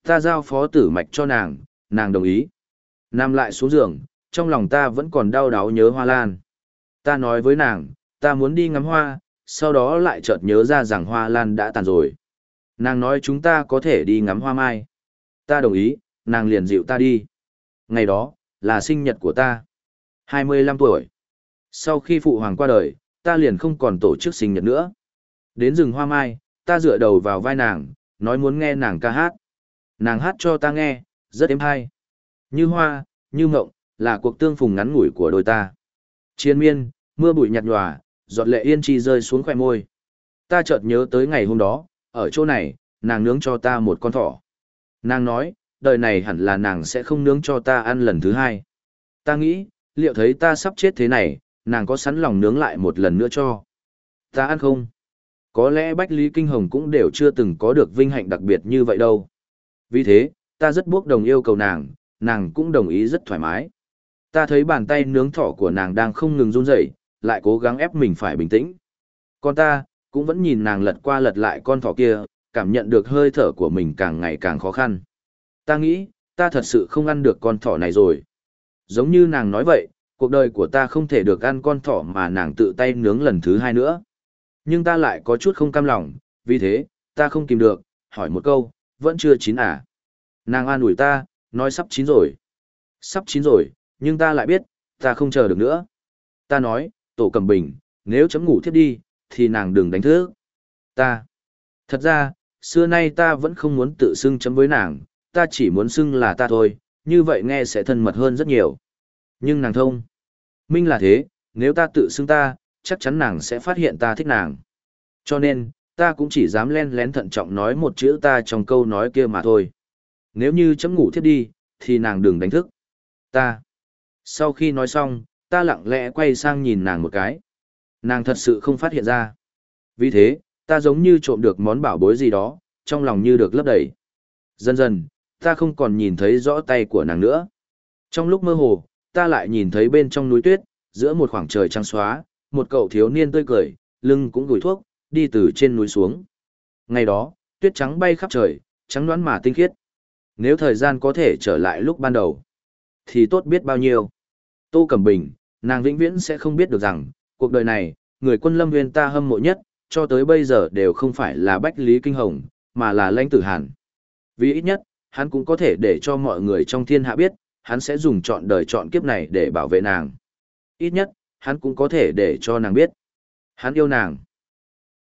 Speaker 1: Ta giao phó tử mạch cho nàng, nàng đồng ý. Nằm lại xuống giường, trong lòng ta vẫn còn đau đáu nhớ hoa lan. Ta nói với nàng, ta muốn đi ngắm hoa, sau đó lại chợt nhớ ra rằng hoa lan đã tàn rồi. Nàng nói chúng ta có thể đi ngắm hoa mai. Ta đồng ý, nàng liền dịu ta đi. Ngày đó, là sinh nhật của ta. 25 tuổi. Sau khi phụ hoàng qua đời, ta liền không còn tổ chức sinh nhật nữa. Đến rừng hoa mai, ta dựa đầu vào vai nàng, nói muốn nghe nàng ca hát. Nàng hát cho ta nghe, rất êm hay. Như hoa, như ngộng là cuộc tương phùng ngắn ngủi của đôi ta. Chiến miên, mưa bụi nhạt nhòa, giọt lệ yên chi rơi xuống khoe môi. Ta chợt nhớ tới ngày hôm đó, ở chỗ này, nàng nướng cho ta một con thỏ. Nàng nói, đời này hẳn là nàng sẽ không nướng cho ta ăn lần thứ hai. Ta nghĩ, liệu thấy ta sắp chết thế này, nàng có sẵn lòng nướng lại một lần nữa cho. Ta ăn không? Có lẽ Bách Lý Kinh Hồng cũng đều chưa từng có được vinh hạnh đặc biệt như vậy đâu. Vì thế, ta rất buộc đồng yêu cầu nàng, nàng cũng đồng ý rất thoải mái. Ta thấy bàn tay nướng thỏ của nàng đang không ngừng run rẩy, lại cố gắng ép mình phải bình tĩnh. Con ta, cũng vẫn nhìn nàng lật qua lật lại con thỏ kia, cảm nhận được hơi thở của mình càng ngày càng khó khăn. Ta nghĩ, ta thật sự không ăn được con thỏ này rồi. Giống như nàng nói vậy, cuộc đời của ta không thể được ăn con thỏ mà nàng tự tay nướng lần thứ hai nữa. Nhưng ta lại có chút không cam lòng, vì thế, ta không kìm được, hỏi một câu, vẫn chưa chín à? Nàng an ủi ta, nói sắp chín rồi. Sắp chín rồi, nhưng ta lại biết, ta không chờ được nữa. Ta nói, tổ cầm bình, nếu chấm ngủ thiếp đi, thì nàng đừng đánh thức. Ta. Thật ra, xưa nay ta vẫn không muốn tự xưng chấm với nàng, ta chỉ muốn xưng là ta thôi, như vậy nghe sẽ thân mật hơn rất nhiều. Nhưng nàng thông. Minh là thế, nếu ta tự xưng ta, chắc chắn nàng sẽ phát hiện ta thích nàng. Cho nên, ta cũng chỉ dám len lén thận trọng nói một chữ ta trong câu nói kia mà thôi. Nếu như chấm ngủ thiếp đi, thì nàng đừng đánh thức. Ta. Sau khi nói xong, ta lặng lẽ quay sang nhìn nàng một cái. Nàng thật sự không phát hiện ra. Vì thế, ta giống như trộm được món bảo bối gì đó, trong lòng như được lấp đầy. Dần dần, ta không còn nhìn thấy rõ tay của nàng nữa. Trong lúc mơ hồ, ta lại nhìn thấy bên trong núi tuyết, giữa một khoảng trời trắng xóa, một cậu thiếu niên tươi cười, lưng cũng gửi thuốc, đi từ trên núi xuống. Ngày đó, tuyết trắng bay khắp trời, trắng đoán mà tinh khiết. Nếu thời gian có thể trở lại lúc ban đầu, thì tốt biết bao nhiêu. Tô Cẩm Bình, nàng vĩnh viễn sẽ không biết được rằng, cuộc đời này, người quân lâm viên ta hâm mộ nhất, cho tới bây giờ đều không phải là Bách Lý Kinh Hồng, mà là Lãnh Tử Hàn. Vì ít nhất, hắn cũng có thể để cho mọi người trong thiên hạ biết, hắn sẽ dùng chọn đời chọn kiếp này để bảo vệ nàng. Ít nhất, hắn cũng có thể để cho nàng biết. Hắn yêu nàng.